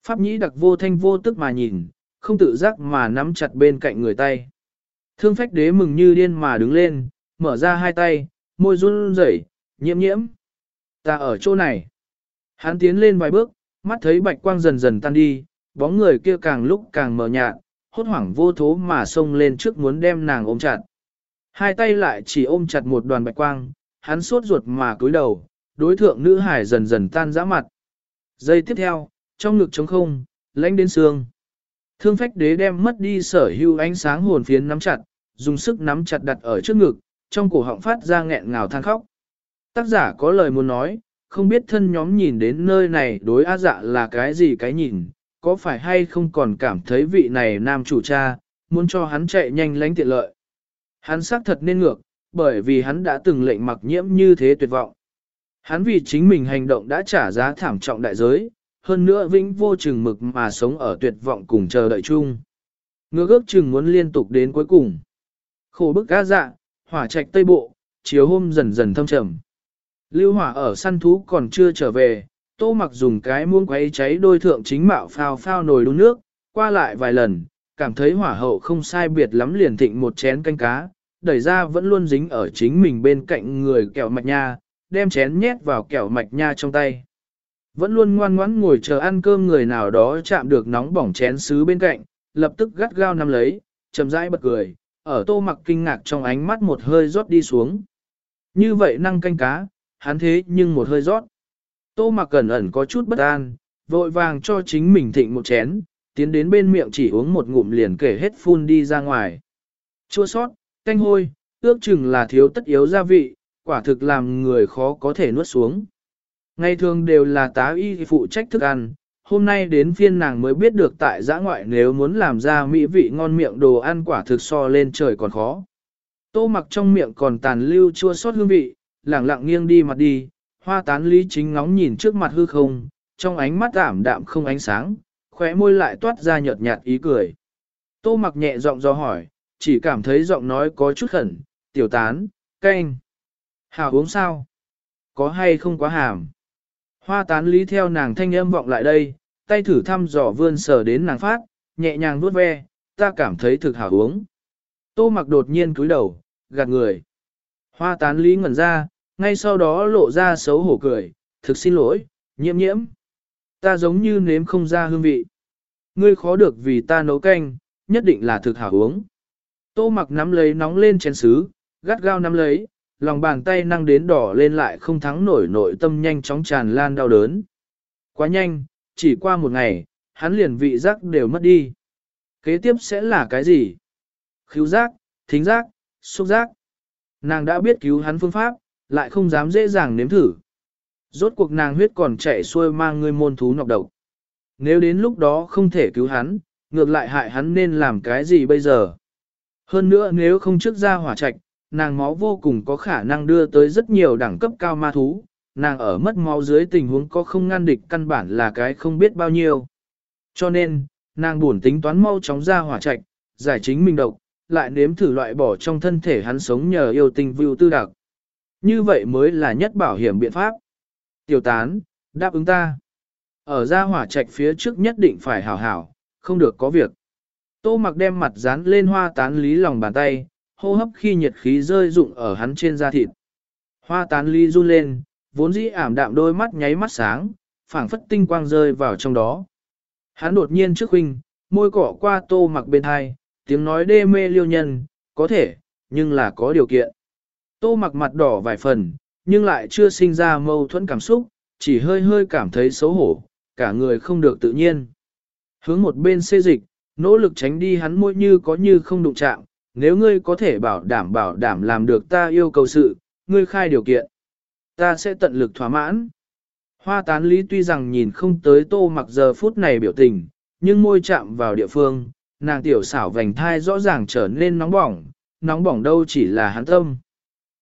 Pháp nhĩ đặc vô thanh vô tức mà nhìn, không tự giác mà nắm chặt bên cạnh người tay. Thương phách đế mừng như điên mà đứng lên, mở ra hai tay, môi run rẩy, nhiễm nhiễm. Ta ở chỗ này. Hắn tiến lên vài bước, mắt thấy bạch quang dần dần tan đi, bóng người kia càng lúc càng mờ nhạt, hốt hoảng vô thố mà xông lên trước muốn đem nàng ôm chặt. Hai tay lại chỉ ôm chặt một đoàn bạch quang, hắn sốt ruột mà cúi đầu, đối thượng nữ hải dần dần tan rã mặt. Giây tiếp theo, trong ngực trống không, lãnh đến xương. Thương phách đế đem mất đi sở hữu ánh sáng hồn phiến nắm chặt, dùng sức nắm chặt đặt ở trước ngực, trong cổ họng phát ra nghẹn ngào than khóc. Tác giả có lời muốn nói, không biết thân nhóm nhìn đến nơi này đối á dạ là cái gì cái nhìn, có phải hay không còn cảm thấy vị này nam chủ cha, muốn cho hắn chạy nhanh lánh tiện lợi. Hắn xác thật nên ngược, bởi vì hắn đã từng lệnh mặc nhiễm như thế tuyệt vọng. Hắn vì chính mình hành động đã trả giá thảm trọng đại giới, hơn nữa vĩnh vô chừng mực mà sống ở tuyệt vọng cùng chờ đợi chung. Ngược ước chừng muốn liên tục đến cuối cùng. Khổ bức á dạ, hỏa trạch tây bộ, chiều hôm dần dần thâm trầm. Lưu hỏa ở săn thú còn chưa trở về, tô mặc dùng cái muông quấy cháy đôi thượng chính mạo phao phao nồi đun nước, qua lại vài lần, cảm thấy hỏa hậu không sai biệt lắm liền thịnh một chén canh cá, đẩy ra vẫn luôn dính ở chính mình bên cạnh người kẹo mạch nha, đem chén nhét vào kẹo mạch nha trong tay. Vẫn luôn ngoan ngoãn ngồi chờ ăn cơm người nào đó chạm được nóng bỏng chén sứ bên cạnh, lập tức gắt gao nắm lấy, chậm rãi bật cười, ở tô mặc kinh ngạc trong ánh mắt một hơi rót đi xuống. Như vậy năng canh cá, hắn thế nhưng một hơi rót. Tô mặc cẩn ẩn có chút bất an, vội vàng cho chính mình thịnh một chén, tiến đến bên miệng chỉ uống một ngụm liền kể hết phun đi ra ngoài. Chua sót, canh hôi, ước chừng là thiếu tất yếu gia vị, quả thực làm người khó có thể nuốt xuống. Ngày thường đều là tá y phụ trách thức ăn, hôm nay đến phiên nàng mới biết được tại giã ngoại nếu muốn làm ra mỹ vị ngon miệng đồ ăn quả thực so lên trời còn khó. Tô mặc trong miệng còn tàn lưu chua sót hương vị, lẳng lặng nghiêng đi mặt đi, hoa tán lý chính ngóng nhìn trước mặt hư không, trong ánh mắt ảm đạm không ánh sáng, khóe môi lại toát ra nhợt nhạt ý cười. Tô mặc nhẹ giọng do hỏi, chỉ cảm thấy giọng nói có chút khẩn, tiểu tán, canh. Hào uống sao? Có hay không quá hàm? Hoa tán lý theo nàng thanh âm vọng lại đây, tay thử thăm dò vươn sờ đến nàng phát, nhẹ nhàng vuốt ve, ta cảm thấy thực hảo uống. Tô mặc đột nhiên cúi đầu, gạt người. Hoa tán lý ngẩn ra, ngay sau đó lộ ra xấu hổ cười, thực xin lỗi, nhiễm nhiễm. Ta giống như nếm không ra hương vị. Ngươi khó được vì ta nấu canh, nhất định là thực hảo uống. Tô mặc nắm lấy nóng lên chén sứ, gắt gao nắm lấy, lòng bàn tay năng đến đỏ lên lại không thắng nổi nội tâm nhanh chóng tràn lan đau đớn. Quá nhanh, chỉ qua một ngày, hắn liền vị giác đều mất đi. Kế tiếp sẽ là cái gì? Khíu giác, thính giác, xúc giác. Nàng đã biết cứu hắn phương pháp, lại không dám dễ dàng nếm thử. Rốt cuộc nàng huyết còn chạy xuôi mang người môn thú nọc độc. Nếu đến lúc đó không thể cứu hắn, ngược lại hại hắn nên làm cái gì bây giờ? Hơn nữa nếu không trước ra hỏa trạch, nàng máu vô cùng có khả năng đưa tới rất nhiều đẳng cấp cao ma thú, nàng ở mất máu dưới tình huống có không ngăn địch căn bản là cái không biết bao nhiêu. Cho nên, nàng buồn tính toán mau chóng ra hỏa trạch, giải chính mình độc, lại nếm thử loại bỏ trong thân thể hắn sống nhờ yêu tình vưu tư đặc. Như vậy mới là nhất bảo hiểm biện pháp. Tiểu tán, đáp ứng ta. Ở ra hỏa trạch phía trước nhất định phải hảo hảo, không được có việc. Tô mặc đem mặt dán lên hoa tán lý lòng bàn tay, hô hấp khi nhiệt khí rơi rụng ở hắn trên da thịt. Hoa tán lý run lên, vốn dĩ ảm đạm đôi mắt nháy mắt sáng, phảng phất tinh quang rơi vào trong đó. Hắn đột nhiên trước huynh, môi cỏ qua tô mặc bên hai, tiếng nói đê mê liêu nhân, có thể, nhưng là có điều kiện. Tô mặc mặt đỏ vài phần, nhưng lại chưa sinh ra mâu thuẫn cảm xúc, chỉ hơi hơi cảm thấy xấu hổ, cả người không được tự nhiên. Hướng một bên xê dịch, nỗ lực tránh đi hắn môi như có như không đụng chạm, nếu ngươi có thể bảo đảm bảo đảm làm được ta yêu cầu sự, ngươi khai điều kiện. Ta sẽ tận lực thỏa mãn. Hoa tán lý tuy rằng nhìn không tới tô mặc giờ phút này biểu tình, nhưng môi chạm vào địa phương, nàng tiểu xảo vành thai rõ ràng trở nên nóng bỏng, nóng bỏng đâu chỉ là hắn tâm.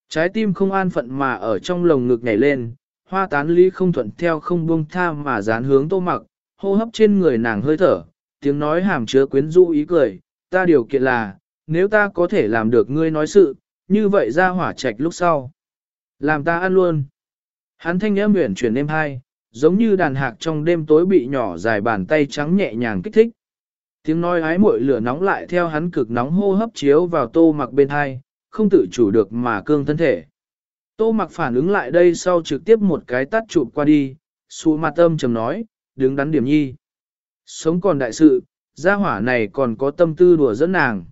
Trái tim không an phận mà ở trong lồng ngực nhảy lên, hoa tán lý không thuận theo không buông tha mà dán hướng tô mặc, hô hấp trên người nàng hơi thở, tiếng nói hàm chứa quyến rũ ý cười, ta điều kiện là, nếu ta có thể làm được ngươi nói sự, như vậy ra hỏa trạch lúc sau. Làm ta ăn luôn. Hắn thanh âm nguyện chuyển đêm hai, giống như đàn hạc trong đêm tối bị nhỏ dài bàn tay trắng nhẹ nhàng kích thích. Tiếng nói ái muội lửa nóng lại theo hắn cực nóng hô hấp chiếu vào tô mặc bên hai, không tự chủ được mà cương thân thể. Tô mặc phản ứng lại đây sau trực tiếp một cái tắt chụp qua đi, xù mặt âm trầm nói, đứng đắn điểm nhi. Sống còn đại sự, gia hỏa này còn có tâm tư đùa dẫn nàng.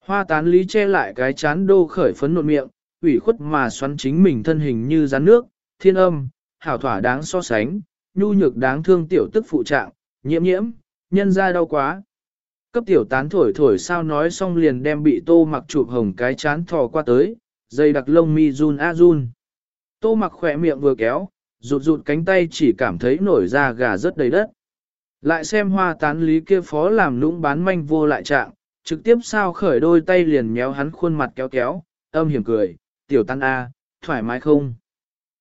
Hoa tán lý che lại cái chán đô khởi phấn nộn miệng, ủy khuất mà xoắn chính mình thân hình như rắn nước, thiên âm, hảo thỏa đáng so sánh, nhu nhược đáng thương tiểu tức phụ trạng, nhiễm nhiễm, nhân ra đau quá. Cấp tiểu tán thổi thổi sao nói xong liền đem bị tô mặc chụp hồng cái chán thò qua tới, dây đặc lông mi run a run. Tô mặc khỏe miệng vừa kéo, rụt rụt cánh tay chỉ cảm thấy nổi da gà rất đầy đất. Lại xem hoa tán lý kia phó làm lũng bán manh vô lại trạng, trực tiếp sao khởi đôi tay liền méo hắn khuôn mặt kéo kéo, âm hiểm cười, tiểu tan A, thoải mái không?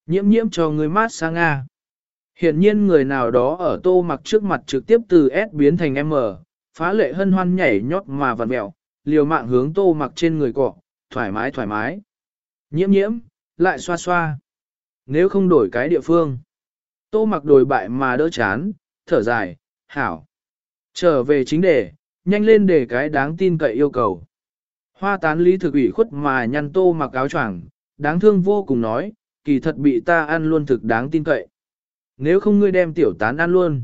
Nhiễm nhiễm cho người mát sang A. Hiện nhiên người nào đó ở tô mặc trước mặt trực tiếp từ S biến thành M, phá lệ hân hoan nhảy nhót mà vặn mẹo, liều mạng hướng tô mặc trên người cọ, thoải mái thoải mái. Nhiễm nhiễm, lại xoa xoa. Nếu không đổi cái địa phương. Tô mặc đổi bại mà đỡ chán, thở dài, hảo. Trở về chính đề, nhanh lên để cái đáng tin cậy yêu cầu. Hoa tán lý thực ủy khuất mà nhăn tô mặc áo choàng, đáng thương vô cùng nói, kỳ thật bị ta ăn luôn thực đáng tin cậy. Nếu không ngươi đem tiểu tán ăn luôn.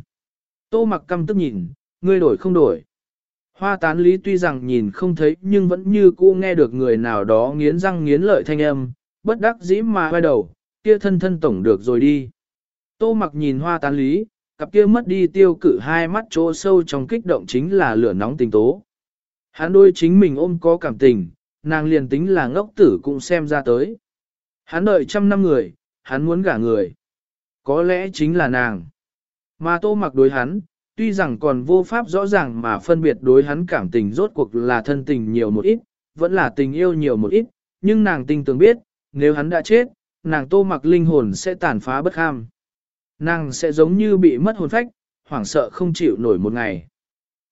Tô mặc căm tức nhìn, ngươi đổi không đổi. Hoa tán lý tuy rằng nhìn không thấy nhưng vẫn như cũ nghe được người nào đó nghiến răng nghiến lợi thanh âm, bất đắc dĩ mà quay đầu, kia thân thân tổng được rồi đi. Tô mặc nhìn hoa tán lý, cặp kia mất đi tiêu cự hai mắt chỗ sâu trong kích động chính là lửa nóng tình tố. Hắn đôi chính mình ôm có cảm tình, nàng liền tính là ngốc tử cũng xem ra tới. Hắn đợi trăm năm người, hắn muốn gả người. Có lẽ chính là nàng. Mà tô mặc đối hắn, tuy rằng còn vô pháp rõ ràng mà phân biệt đối hắn cảm tình rốt cuộc là thân tình nhiều một ít, vẫn là tình yêu nhiều một ít, nhưng nàng tin tường biết, nếu hắn đã chết, nàng tô mặc linh hồn sẽ tàn phá bất ham. Nàng sẽ giống như bị mất hồn phách, hoảng sợ không chịu nổi một ngày.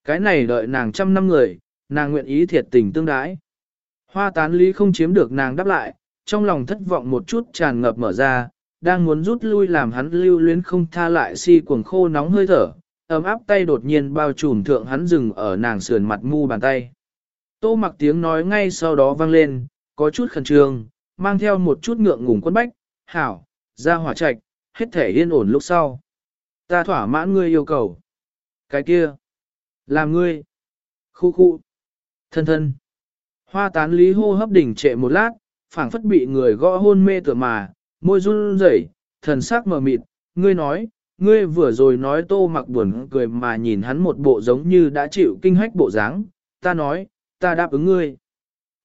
Cái này đợi nàng trăm năm người, nàng nguyện ý thiệt tình tương đái. Hoa tán lý không chiếm được nàng đáp lại, trong lòng thất vọng một chút tràn ngập mở ra, đang muốn rút lui làm hắn lưu luyến không tha lại si cuồng khô nóng hơi thở, ấm áp tay đột nhiên bao trùm thượng hắn dừng ở nàng sườn mặt mu bàn tay. Tô mặc tiếng nói ngay sau đó vang lên, có chút khẩn trương, mang theo một chút ngượng ngùng quân bách, hảo, ra hỏa trạch, hết thể yên ổn lúc sau. Ta thỏa mãn ngươi yêu cầu. Cái kia, làm ngươi, khu khu, thân thân. Hoa tán lý hô hấp đỉnh trệ một lát, phảng phất bị người gõ hôn mê tựa mà, môi run rẩy, thần sắc mờ mịt, ngươi nói, ngươi vừa rồi nói tô mặc buồn cười mà nhìn hắn một bộ giống như đã chịu kinh hách bộ dáng, ta nói, ta đáp ứng ngươi.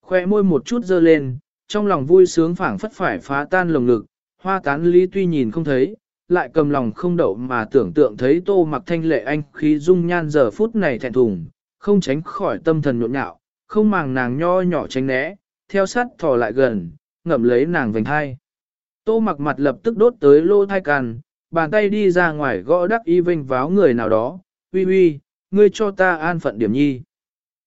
Khoe môi một chút dơ lên, trong lòng vui sướng phảng phất phải phá tan lồng ngực, hoa tán lý tuy nhìn không thấy, lại cầm lòng không đậu mà tưởng tượng thấy tô mặc thanh lệ anh khí dung nhan giờ phút này thẹn thùng, không tránh khỏi tâm thần nhộn nhạo, không màng nàng nho nhỏ tránh né, theo sát thò lại gần, ngậm lấy nàng vành hai. Tô mặc mặt lập tức đốt tới lô thai càn, bàn tay đi ra ngoài gõ đắc y vinh váo người nào đó, uy uy, ngươi cho ta an phận điểm nhi.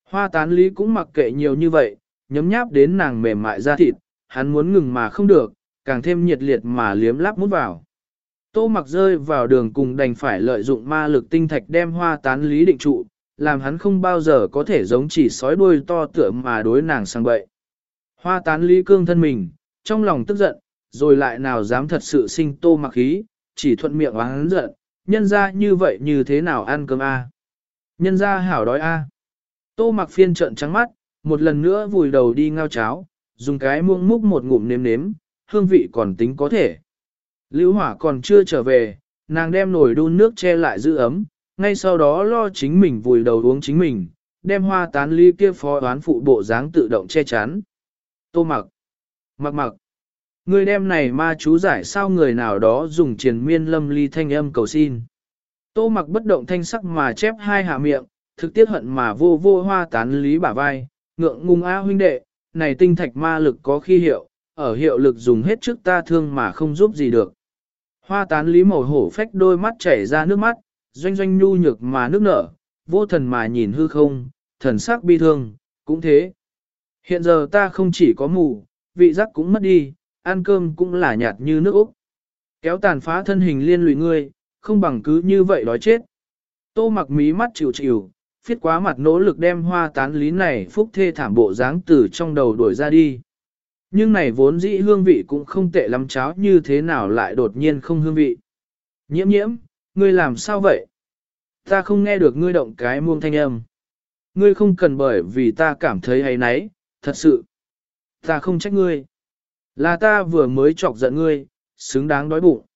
Hoa tán lý cũng mặc kệ nhiều như vậy, nhấm nháp đến nàng mềm mại ra thịt, hắn muốn ngừng mà không được, càng thêm nhiệt liệt mà liếm láp mút vào. Tô mặc rơi vào đường cùng đành phải lợi dụng ma lực tinh thạch đem hoa tán lý định trụ, làm hắn không bao giờ có thể giống chỉ sói đuôi to tựa mà đối nàng sang bậy. Hoa tán lý cương thân mình, trong lòng tức giận, rồi lại nào dám thật sự sinh tô mặc khí, chỉ thuận miệng hắn giận, nhân ra như vậy như thế nào ăn cơm a? Nhân ra hảo đói a. Tô mặc phiên trợn trắng mắt, một lần nữa vùi đầu đi ngao cháo, dùng cái muông múc một ngụm nếm nếm, hương vị còn tính có thể. Lưu hỏa còn chưa trở về, nàng đem nồi đun nước che lại giữ ấm, ngay sau đó lo chính mình vùi đầu uống chính mình, đem hoa tán ly kia phó đoán phụ bộ dáng tự động che chắn. Tô mặc, mặc mặc, người đem này ma chú giải sao người nào đó dùng triền miên lâm ly thanh âm cầu xin. Tô mặc bất động thanh sắc mà chép hai hạ miệng, thực tiết hận mà vô vô hoa tán lý bả vai, ngượng ngung a huynh đệ, này tinh thạch ma lực có khi hiệu, ở hiệu lực dùng hết trước ta thương mà không giúp gì được. Hoa tán lý màu hổ phách đôi mắt chảy ra nước mắt, doanh doanh nhu nhược mà nước nở, vô thần mà nhìn hư không, thần sắc bi thương, cũng thế. Hiện giờ ta không chỉ có mù, vị giác cũng mất đi, ăn cơm cũng là nhạt như nước Úc. Kéo tàn phá thân hình liên lụy ngươi, không bằng cứ như vậy đói chết. Tô mặc mí mắt chịu chịu, phiết quá mặt nỗ lực đem hoa tán lý này phúc thê thảm bộ dáng từ trong đầu đuổi ra đi. Nhưng này vốn dĩ hương vị cũng không tệ lắm cháo như thế nào lại đột nhiên không hương vị. Nhiễm nhiễm, ngươi làm sao vậy? Ta không nghe được ngươi động cái muông thanh âm. Ngươi không cần bởi vì ta cảm thấy hay nấy, thật sự. Ta không trách ngươi. Là ta vừa mới chọc giận ngươi, xứng đáng đói bụng.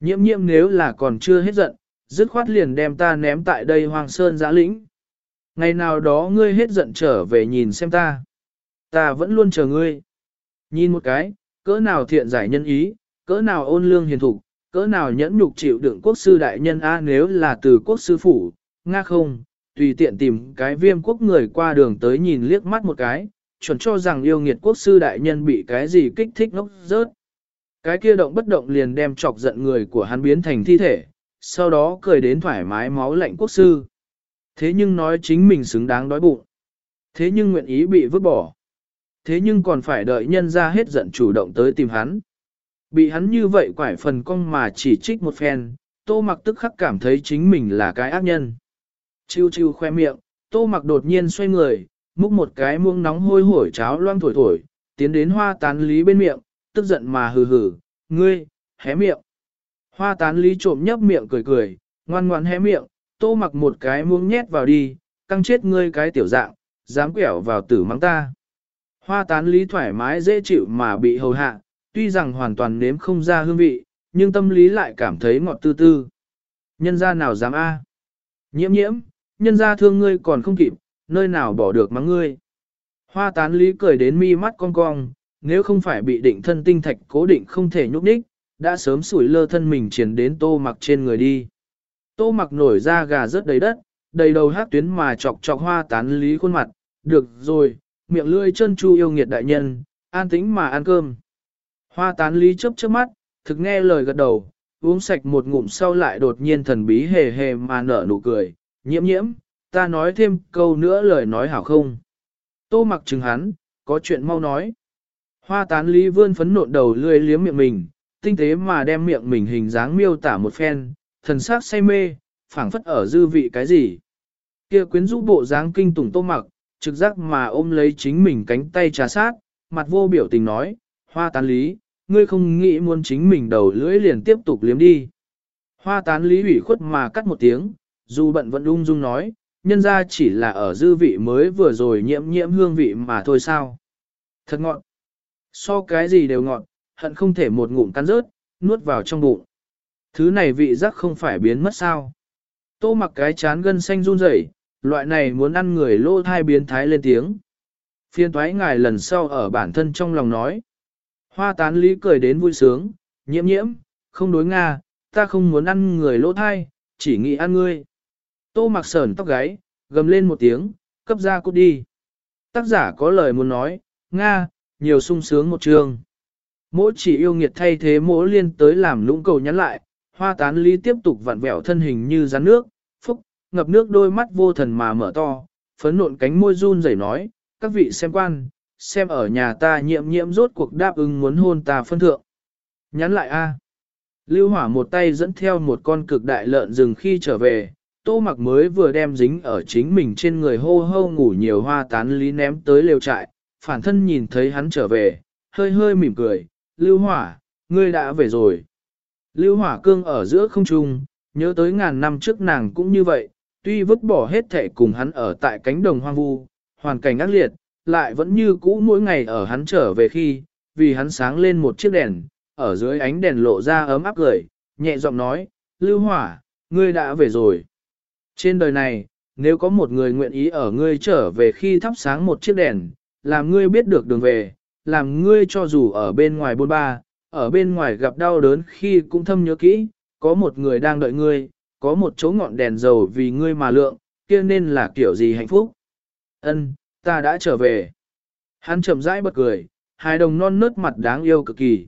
Nhiễm nhiễm nếu là còn chưa hết giận, dứt khoát liền đem ta ném tại đây hoàng sơn giã lĩnh. Ngày nào đó ngươi hết giận trở về nhìn xem ta. Ta vẫn luôn chờ ngươi. Nhìn một cái, cỡ nào thiện giải nhân ý, cỡ nào ôn lương hiền thục, cỡ nào nhẫn nhục chịu đựng quốc sư đại nhân A nếu là từ quốc sư phủ, nga không, tùy tiện tìm cái viêm quốc người qua đường tới nhìn liếc mắt một cái, chuẩn cho rằng yêu nghiệt quốc sư đại nhân bị cái gì kích thích ngốc rớt. Cái kia động bất động liền đem chọc giận người của hắn biến thành thi thể, sau đó cười đến thoải mái máu lạnh quốc sư. Thế nhưng nói chính mình xứng đáng đói bụng. Thế nhưng nguyện ý bị vứt bỏ. Thế nhưng còn phải đợi nhân ra hết giận chủ động tới tìm hắn. Bị hắn như vậy quải phần cong mà chỉ trích một phen, tô mặc tức khắc cảm thấy chính mình là cái ác nhân. Chiêu chiêu khoe miệng, tô mặc đột nhiên xoay người, múc một cái muông nóng hôi hổi cháo loang thổi thổi, tiến đến hoa tán lý bên miệng, tức giận mà hừ hừ, ngươi, hé miệng. Hoa tán lý trộm nhấp miệng cười cười, ngoan ngoan hé miệng, tô mặc một cái muông nhét vào đi, căng chết ngươi cái tiểu dạng, dám quẻo vào tử mắng ta. Hoa tán lý thoải mái dễ chịu mà bị hầu hạ, tuy rằng hoàn toàn nếm không ra hương vị, nhưng tâm lý lại cảm thấy ngọt tư tư. Nhân ra nào dám a? Nhiễm nhiễm, nhân ra thương ngươi còn không kịp, nơi nào bỏ được mắng ngươi. Hoa tán lý cười đến mi mắt cong cong, nếu không phải bị định thân tinh thạch cố định không thể nhúc nhích, đã sớm sủi lơ thân mình triển đến tô mặc trên người đi. Tô mặc nổi ra gà rớt đầy đất, đầy đầu hát tuyến mà chọc chọc hoa tán lý khuôn mặt, được rồi, miệng lươi chân chu yêu nghiệt đại nhân, an tĩnh mà ăn cơm. Hoa tán lý chớp chớp mắt, thực nghe lời gật đầu, uống sạch một ngụm sau lại đột nhiên thần bí hề hề mà nở nụ cười, nhiễm nhiễm, ta nói thêm câu nữa lời nói hảo không. Tô mặc chừng hắn, có chuyện mau nói. Hoa tán lý vươn phấn nộn đầu lươi liếm miệng mình, tinh tế mà đem miệng mình hình dáng miêu tả một phen, thần sắc say mê, phảng phất ở dư vị cái gì. Kia quyến rũ bộ dáng kinh tủng tô mặc, trực giác mà ôm lấy chính mình cánh tay trà sát, mặt vô biểu tình nói, hoa tán lý, ngươi không nghĩ muốn chính mình đầu lưỡi liền tiếp tục liếm đi. Hoa tán lý ủy khuất mà cắt một tiếng, dù bận vẫn ung dung nói, nhân ra chỉ là ở dư vị mới vừa rồi nhiễm nhiễm hương vị mà thôi sao. Thật ngọn. So cái gì đều ngọn, hận không thể một ngụm cắn rớt, nuốt vào trong bụng. Thứ này vị giác không phải biến mất sao. Tô mặc cái chán gân xanh run rẩy, loại này muốn ăn người lô thai biến thái lên tiếng. Phiên thoái ngài lần sau ở bản thân trong lòng nói. Hoa tán lý cười đến vui sướng, nhiễm nhiễm, không đối Nga, ta không muốn ăn người lỗ thai, chỉ nghĩ ăn ngươi. Tô mặc sờn tóc gáy, gầm lên một tiếng, cấp ra cút đi. Tác giả có lời muốn nói, Nga, nhiều sung sướng một trường. Mỗi chỉ yêu nghiệt thay thế mỗi liên tới làm lũng cầu nhắn lại, hoa tán lý tiếp tục vặn vẹo thân hình như rắn nước, phúc, ngập nước đôi mắt vô thần mà mở to, phấn nộn cánh môi run rẩy nói, các vị xem quan, xem ở nhà ta nhiễm nhiễm rốt cuộc đáp ứng muốn hôn ta phân thượng. Nhắn lại a. Lưu hỏa một tay dẫn theo một con cực đại lợn rừng khi trở về, tô mặc mới vừa đem dính ở chính mình trên người hô hô ngủ nhiều hoa tán lý ném tới lều trại, phản thân nhìn thấy hắn trở về, hơi hơi mỉm cười, lưu hỏa, ngươi đã về rồi. Lưu hỏa cương ở giữa không trung, nhớ tới ngàn năm trước nàng cũng như vậy, tuy vứt bỏ hết thể cùng hắn ở tại cánh đồng hoang vu, hoàn cảnh ác liệt, lại vẫn như cũ mỗi ngày ở hắn trở về khi, vì hắn sáng lên một chiếc đèn, ở dưới ánh đèn lộ ra ấm áp cười, nhẹ giọng nói, Lưu Hỏa, ngươi đã về rồi. Trên đời này, nếu có một người nguyện ý ở ngươi trở về khi thắp sáng một chiếc đèn, làm ngươi biết được đường về, làm ngươi cho dù ở bên ngoài bôn ba, ở bên ngoài gặp đau đớn khi cũng thâm nhớ kỹ, có một người đang đợi ngươi, có một chỗ ngọn đèn dầu vì ngươi mà lượng, kia nên là kiểu gì hạnh phúc. Ân, ta đã trở về. Hắn chậm rãi bật cười, hai đồng non nớt mặt đáng yêu cực kỳ.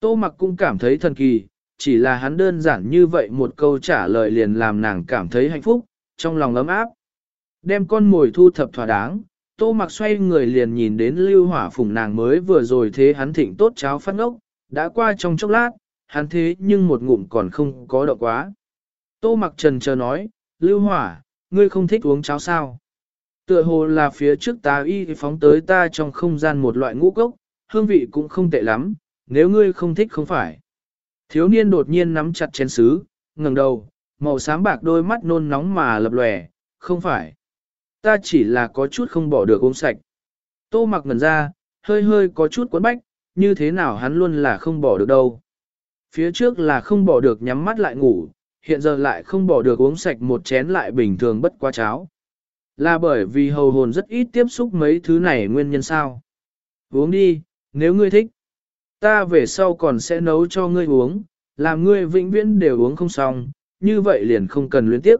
Tô mặc cũng cảm thấy thần kỳ, chỉ là hắn đơn giản như vậy một câu trả lời liền làm nàng cảm thấy hạnh phúc, trong lòng ấm áp. Đem con mồi thu thập thỏa đáng, tô mặc xoay người liền nhìn đến lưu hỏa phùng nàng mới vừa rồi thế hắn thịnh tốt cháo phát ngốc, đã qua trong chốc lát, hắn thế nhưng một ngụm còn không có đậu quá. Tô mặc trần chờ nói, lưu hỏa, ngươi không thích uống cháo sao? Tựa hồ là phía trước ta y phóng tới ta trong không gian một loại ngũ cốc, hương vị cũng không tệ lắm, nếu ngươi không thích không phải. Thiếu niên đột nhiên nắm chặt chén sứ, ngẩng đầu, Màu xám bạc đôi mắt nôn nóng mà lập lòe, không phải. Ta chỉ là có chút không bỏ được uống sạch. Tô mặc ngẩn ra, hơi hơi có chút quấn bách, như thế nào hắn luôn là không bỏ được đâu. Phía trước là không bỏ được nhắm mắt lại ngủ, hiện giờ lại không bỏ được uống sạch một chén lại bình thường bất quá cháo. Là bởi vì hầu hồn rất ít tiếp xúc mấy thứ này nguyên nhân sao. Uống đi, nếu ngươi thích. Ta về sau còn sẽ nấu cho ngươi uống, làm ngươi vĩnh viễn đều uống không xong, như vậy liền không cần luyến tiếp.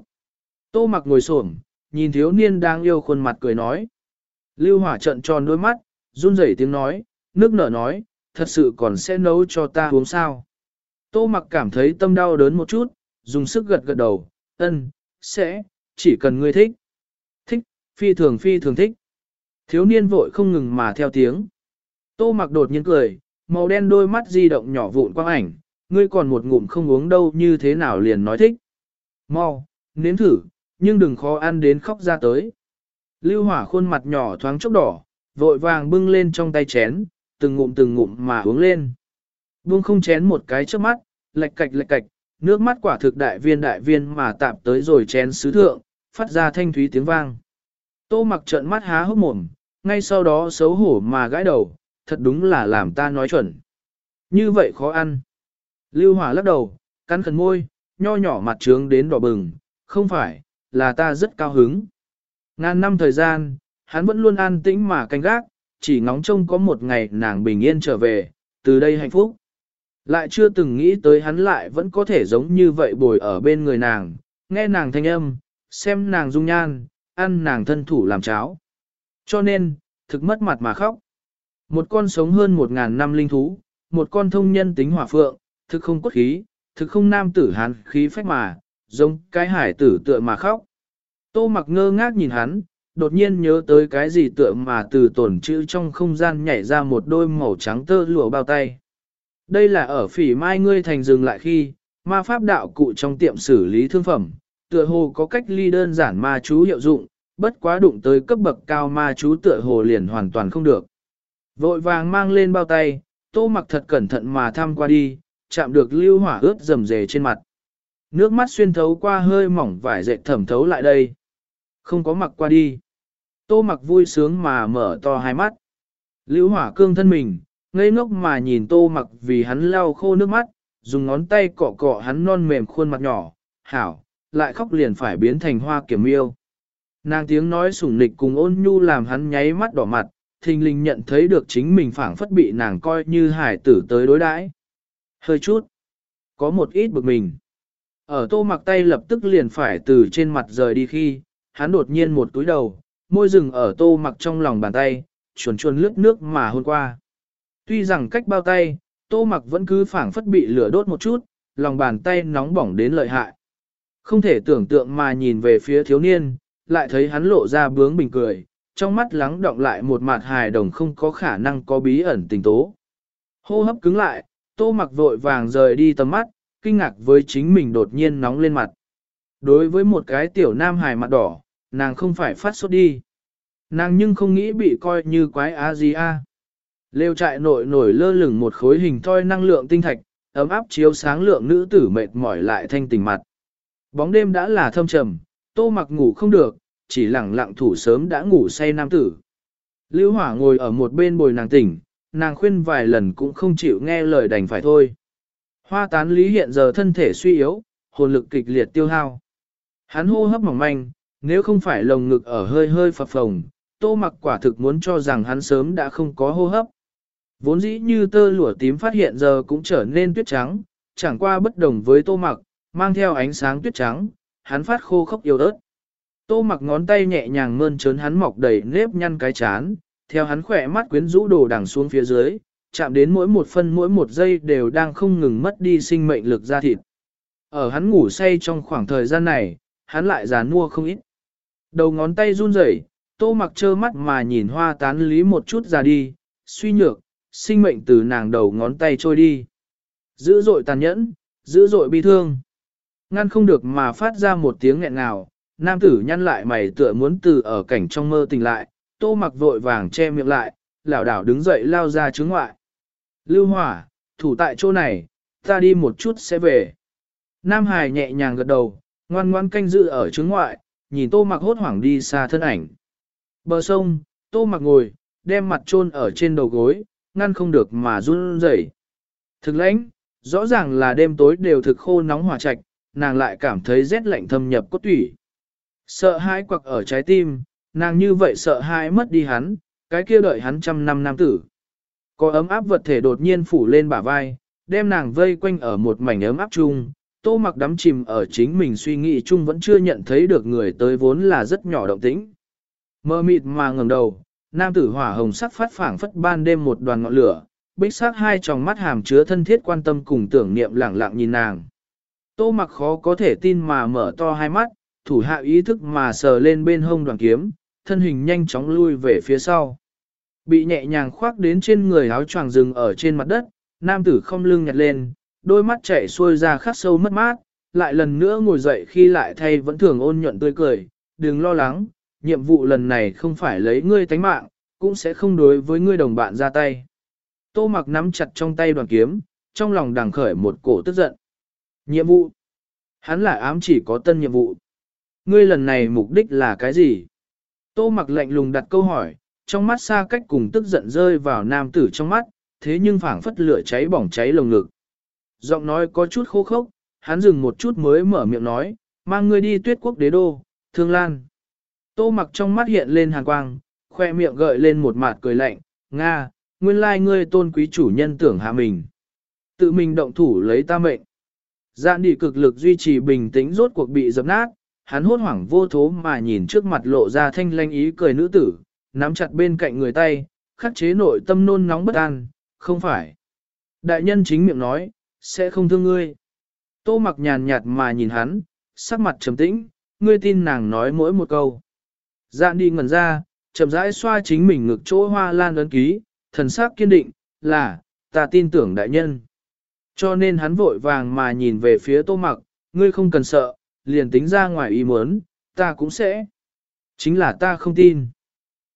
Tô mặc ngồi xổm, nhìn thiếu niên đang yêu khuôn mặt cười nói. Lưu hỏa trận tròn đôi mắt, run rẩy tiếng nói, nước nở nói, thật sự còn sẽ nấu cho ta uống sao. Tô mặc cảm thấy tâm đau đớn một chút, dùng sức gật gật đầu, ân, sẽ, chỉ cần ngươi thích. Phi thường phi thường thích. Thiếu niên vội không ngừng mà theo tiếng. Tô mặc đột nhiên cười, màu đen đôi mắt di động nhỏ vụn quang ảnh, ngươi còn một ngụm không uống đâu như thế nào liền nói thích. Mau, nếm thử, nhưng đừng khó ăn đến khóc ra tới. Lưu hỏa khuôn mặt nhỏ thoáng chốc đỏ, vội vàng bưng lên trong tay chén, từng ngụm từng ngụm mà uống lên. Buông không chén một cái trước mắt, lệch cạch lệch cạch, nước mắt quả thực đại viên đại viên mà tạp tới rồi chén sứ thượng, phát ra thanh thúy tiếng vang. Tô mặc trợn mắt há hốc mồm, ngay sau đó xấu hổ mà gãi đầu, thật đúng là làm ta nói chuẩn. Như vậy khó ăn. Lưu hỏa lắc đầu, cắn khẩn môi, nho nhỏ mặt trướng đến đỏ bừng, không phải, là ta rất cao hứng. Ngàn năm thời gian, hắn vẫn luôn an tĩnh mà canh gác, chỉ ngóng trông có một ngày nàng bình yên trở về, từ đây hạnh phúc. Lại chưa từng nghĩ tới hắn lại vẫn có thể giống như vậy bồi ở bên người nàng, nghe nàng thanh âm, xem nàng dung nhan, ăn nàng thân thủ làm cháo. Cho nên, thực mất mặt mà khóc. Một con sống hơn một ngàn năm linh thú, một con thông nhân tính hỏa phượng, thực không cốt khí, thực không nam tử hán khí phách mà, giống cái hải tử tựa mà khóc. Tô mặc ngơ ngác nhìn hắn, đột nhiên nhớ tới cái gì tựa mà từ tổn chữ trong không gian nhảy ra một đôi màu trắng tơ lụa bao tay. Đây là ở phỉ mai ngươi thành dừng lại khi, ma pháp đạo cụ trong tiệm xử lý thương phẩm, tựa hồ có cách ly đơn giản ma chú hiệu dụng, bất quá đụng tới cấp bậc cao ma chú tựa hồ liền hoàn toàn không được. Vội vàng mang lên bao tay, tô mặc thật cẩn thận mà thăm qua đi, chạm được lưu hỏa ướt rầm rề trên mặt. Nước mắt xuyên thấu qua hơi mỏng vải dệt thẩm thấu lại đây. Không có mặc qua đi. Tô mặc vui sướng mà mở to hai mắt. Lưu hỏa cương thân mình, ngây ngốc mà nhìn tô mặc vì hắn lau khô nước mắt, dùng ngón tay cọ cọ hắn non mềm khuôn mặt nhỏ, hảo, lại khóc liền phải biến thành hoa kiểm yêu. Nàng tiếng nói sủng nịch cùng ôn nhu làm hắn nháy mắt đỏ mặt, thình lình nhận thấy được chính mình phảng phất bị nàng coi như hải tử tới đối đãi. Hơi chút, có một ít bực mình. Ở tô mặc tay lập tức liền phải từ trên mặt rời đi khi, hắn đột nhiên một túi đầu, môi rừng ở tô mặc trong lòng bàn tay, chuồn chuồn lướt nước mà hôn qua. Tuy rằng cách bao tay, tô mặc vẫn cứ phảng phất bị lửa đốt một chút, lòng bàn tay nóng bỏng đến lợi hại. Không thể tưởng tượng mà nhìn về phía thiếu niên, lại thấy hắn lộ ra bướng bình cười, trong mắt lắng động lại một mặt hài đồng không có khả năng có bí ẩn tình tố. Hô hấp cứng lại, tô mặc vội vàng rời đi tầm mắt, kinh ngạc với chính mình đột nhiên nóng lên mặt. Đối với một cái tiểu nam hài mặt đỏ, nàng không phải phát sốt đi. Nàng nhưng không nghĩ bị coi như quái á gì a. Lêu trại nội nổi lơ lửng một khối hình thoi năng lượng tinh thạch, ấm áp chiếu sáng lượng nữ tử mệt mỏi lại thanh tỉnh mặt. Bóng đêm đã là thâm trầm, tô mặc ngủ không được, chỉ lẳng lặng thủ sớm đã ngủ say nam tử. Lưu hỏa ngồi ở một bên bồi nàng tỉnh, nàng khuyên vài lần cũng không chịu nghe lời đành phải thôi. Hoa tán lý hiện giờ thân thể suy yếu, hồn lực kịch liệt tiêu hao. Hắn hô hấp mỏng manh, nếu không phải lồng ngực ở hơi hơi phập phồng, tô mặc quả thực muốn cho rằng hắn sớm đã không có hô hấp. Vốn dĩ như tơ lụa tím phát hiện giờ cũng trở nên tuyết trắng, chẳng qua bất đồng với tô mặc, mang theo ánh sáng tuyết trắng, hắn phát khô khốc yêu ớt. Tô mặc ngón tay nhẹ nhàng mơn trớn hắn mọc đầy nếp nhăn cái chán, theo hắn khỏe mắt quyến rũ đồ đằng xuống phía dưới, chạm đến mỗi một phân mỗi một giây đều đang không ngừng mất đi sinh mệnh lực ra thịt. Ở hắn ngủ say trong khoảng thời gian này, hắn lại già mua không ít. Đầu ngón tay run rẩy, tô mặc trơ mắt mà nhìn hoa tán lý một chút ra đi, suy nhược, sinh mệnh từ nàng đầu ngón tay trôi đi. Dữ dội tàn nhẫn, dữ dội bi thương. Ngăn không được mà phát ra một tiếng nghẹn ngào, nam tử nhăn lại mày tựa muốn từ ở cảnh trong mơ tỉnh lại, tô mặc vội vàng che miệng lại, lảo đảo đứng dậy lao ra chứng ngoại. Lưu hỏa, thủ tại chỗ này, ta đi một chút sẽ về. Nam Hải nhẹ nhàng gật đầu, ngoan ngoan canh giữ ở trướng ngoại, nhìn tô mặc hốt hoảng đi xa thân ảnh. Bờ sông, tô mặc ngồi, đem mặt chôn ở trên đầu gối, ngăn không được mà run rẩy. Thực lãnh, rõ ràng là đêm tối đều thực khô nóng hỏa trạch, nàng lại cảm thấy rét lạnh thâm nhập cốt tủy. Sợ hãi quặc ở trái tim, nàng như vậy sợ hãi mất đi hắn, cái kia đợi hắn trăm năm nam tử. Có ấm áp vật thể đột nhiên phủ lên bả vai, đem nàng vây quanh ở một mảnh ấm áp chung, tô mặc đắm chìm ở chính mình suy nghĩ chung vẫn chưa nhận thấy được người tới vốn là rất nhỏ động tĩnh. Mơ mịt mà ngẩng đầu, nam tử hỏa hồng sắc phát phảng phất ban đêm một đoàn ngọn lửa, bích sắc hai tròng mắt hàm chứa thân thiết quan tâm cùng tưởng niệm lẳng lặng nhìn nàng. Tô mặc khó có thể tin mà mở to hai mắt, thủ hạ ý thức mà sờ lên bên hông đoàn kiếm, thân hình nhanh chóng lui về phía sau. Bị nhẹ nhàng khoác đến trên người áo choàng rừng ở trên mặt đất, nam tử không lưng nhặt lên, đôi mắt chảy xuôi ra khắc sâu mất mát, lại lần nữa ngồi dậy khi lại thay vẫn thường ôn nhuận tươi cười, đừng lo lắng, nhiệm vụ lần này không phải lấy ngươi tánh mạng, cũng sẽ không đối với ngươi đồng bạn ra tay. Tô mặc nắm chặt trong tay đoàn kiếm, trong lòng đằng khởi một cổ tức giận. Nhiệm vụ. Hắn lại ám chỉ có tân nhiệm vụ. Ngươi lần này mục đích là cái gì? Tô mặc lạnh lùng đặt câu hỏi, trong mắt xa cách cùng tức giận rơi vào nam tử trong mắt, thế nhưng phảng phất lửa cháy bỏng cháy lồng ngực. Giọng nói có chút khô khốc, hắn dừng một chút mới mở miệng nói, mang ngươi đi tuyết quốc đế đô, thương lan. Tô mặc trong mắt hiện lên hàn quang, khoe miệng gợi lên một mặt cười lạnh, Nga, nguyên lai ngươi tôn quý chủ nhân tưởng hạ mình. Tự mình động thủ lấy ta mệnh. Dạn đi cực lực duy trì bình tĩnh rốt cuộc bị dập nát, hắn hốt hoảng vô thố mà nhìn trước mặt lộ ra thanh lanh ý cười nữ tử, nắm chặt bên cạnh người tay, khắc chế nội tâm nôn nóng bất an, không phải. Đại nhân chính miệng nói, sẽ không thương ngươi. Tô mặc nhàn nhạt mà nhìn hắn, sắc mặt trầm tĩnh, ngươi tin nàng nói mỗi một câu. Dạn đi ngẩn ra, chậm rãi xoa chính mình ngực chỗ hoa lan ấn ký, thần sắc kiên định, là, ta tin tưởng đại nhân. Cho nên hắn vội vàng mà nhìn về phía tô mặc, ngươi không cần sợ, liền tính ra ngoài ý muốn, ta cũng sẽ. Chính là ta không tin.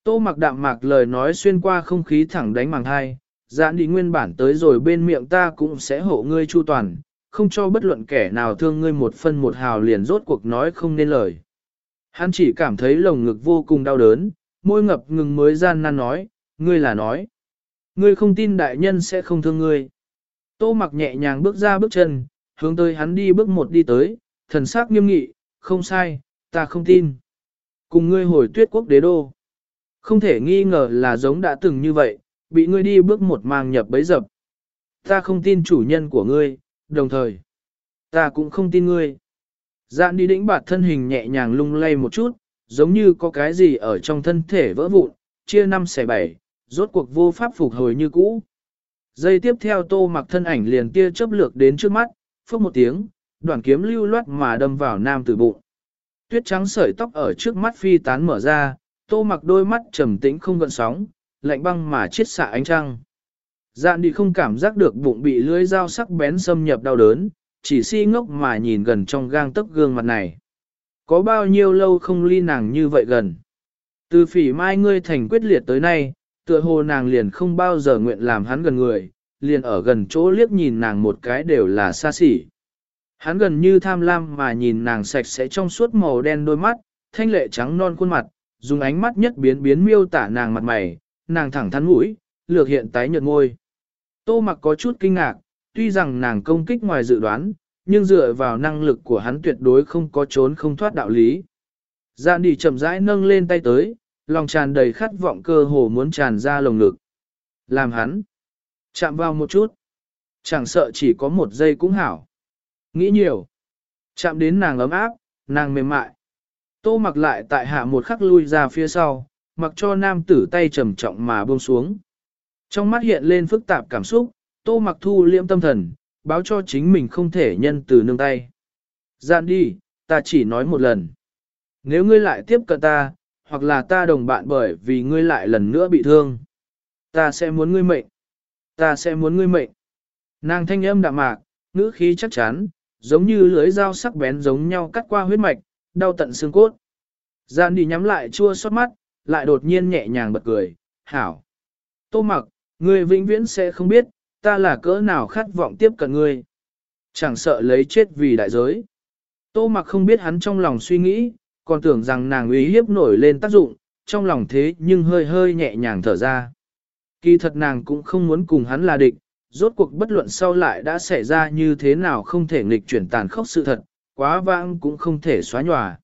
Tô mặc đạm mạc lời nói xuyên qua không khí thẳng đánh màng hai, giãn đi nguyên bản tới rồi bên miệng ta cũng sẽ hộ ngươi chu toàn, không cho bất luận kẻ nào thương ngươi một phân một hào liền rốt cuộc nói không nên lời. Hắn chỉ cảm thấy lồng ngực vô cùng đau đớn, môi ngập ngừng mới gian nan nói, ngươi là nói. Ngươi không tin đại nhân sẽ không thương ngươi. Tô mặc nhẹ nhàng bước ra bước chân, hướng tới hắn đi bước một đi tới, thần sắc nghiêm nghị, không sai, ta không tin. Cùng ngươi hồi tuyết quốc đế đô. Không thể nghi ngờ là giống đã từng như vậy, bị ngươi đi bước một mang nhập bấy dập. Ta không tin chủ nhân của ngươi, đồng thời, ta cũng không tin ngươi. Dạn đi đĩnh bạt thân hình nhẹ nhàng lung lay một chút, giống như có cái gì ở trong thân thể vỡ vụn, chia năm xẻ bảy, rốt cuộc vô pháp phục hồi như cũ. Giây tiếp theo tô mặc thân ảnh liền tia chớp lược đến trước mắt, phốc một tiếng, đoàn kiếm lưu loát mà đâm vào nam tử bụng. Tuyết trắng sợi tóc ở trước mắt phi tán mở ra, tô mặc đôi mắt trầm tĩnh không gợn sóng, lạnh băng mà chiết xạ ánh trăng. Dạn đi không cảm giác được bụng bị lưỡi dao sắc bén xâm nhập đau đớn, chỉ si ngốc mà nhìn gần trong gang tấc gương mặt này. Có bao nhiêu lâu không ly nàng như vậy gần. Từ phỉ mai ngươi thành quyết liệt tới nay, tựa hồ nàng liền không bao giờ nguyện làm hắn gần người, liền ở gần chỗ liếc nhìn nàng một cái đều là xa xỉ. Hắn gần như tham lam mà nhìn nàng sạch sẽ trong suốt màu đen đôi mắt, thanh lệ trắng non khuôn mặt, dùng ánh mắt nhất biến biến miêu tả nàng mặt mày, nàng thẳng thắn mũi, lược hiện tái nhợt ngôi. Tô mặc có chút kinh ngạc, tuy rằng nàng công kích ngoài dự đoán, nhưng dựa vào năng lực của hắn tuyệt đối không có trốn không thoát đạo lý. Giàn đi chậm rãi nâng lên tay tới, lòng tràn đầy khát vọng cơ hồ muốn tràn ra lồng ngực. Làm hắn. Chạm vào một chút. Chẳng sợ chỉ có một giây cũng hảo. Nghĩ nhiều. Chạm đến nàng ấm áp, nàng mềm mại. Tô mặc lại tại hạ một khắc lui ra phía sau, mặc cho nam tử tay trầm trọng mà buông xuống. Trong mắt hiện lên phức tạp cảm xúc, tô mặc thu liễm tâm thần, báo cho chính mình không thể nhân từ nương tay. Dạn đi, ta chỉ nói một lần. Nếu ngươi lại tiếp cận ta, hoặc là ta đồng bạn bởi vì ngươi lại lần nữa bị thương, ta sẽ muốn ngươi mệnh. Ta sẽ muốn ngươi mệnh. Nàng thanh âm đạm mạc, ngữ khí chắc chắn, giống như lưới dao sắc bén giống nhau cắt qua huyết mạch, đau tận xương cốt. Giàn đi nhắm lại chua xót mắt, lại đột nhiên nhẹ nhàng bật cười, hảo. Tô mặc, ngươi vĩnh viễn sẽ không biết, ta là cỡ nào khát vọng tiếp cận ngươi. Chẳng sợ lấy chết vì đại giới. Tô mặc không biết hắn trong lòng suy nghĩ, còn tưởng rằng nàng uy hiếp nổi lên tác dụng, trong lòng thế nhưng hơi hơi nhẹ nhàng thở ra. Kỳ thật nàng cũng không muốn cùng hắn là địch, rốt cuộc bất luận sau lại đã xảy ra như thế nào không thể nghịch chuyển tàn khốc sự thật, quá vãng cũng không thể xóa nhòa.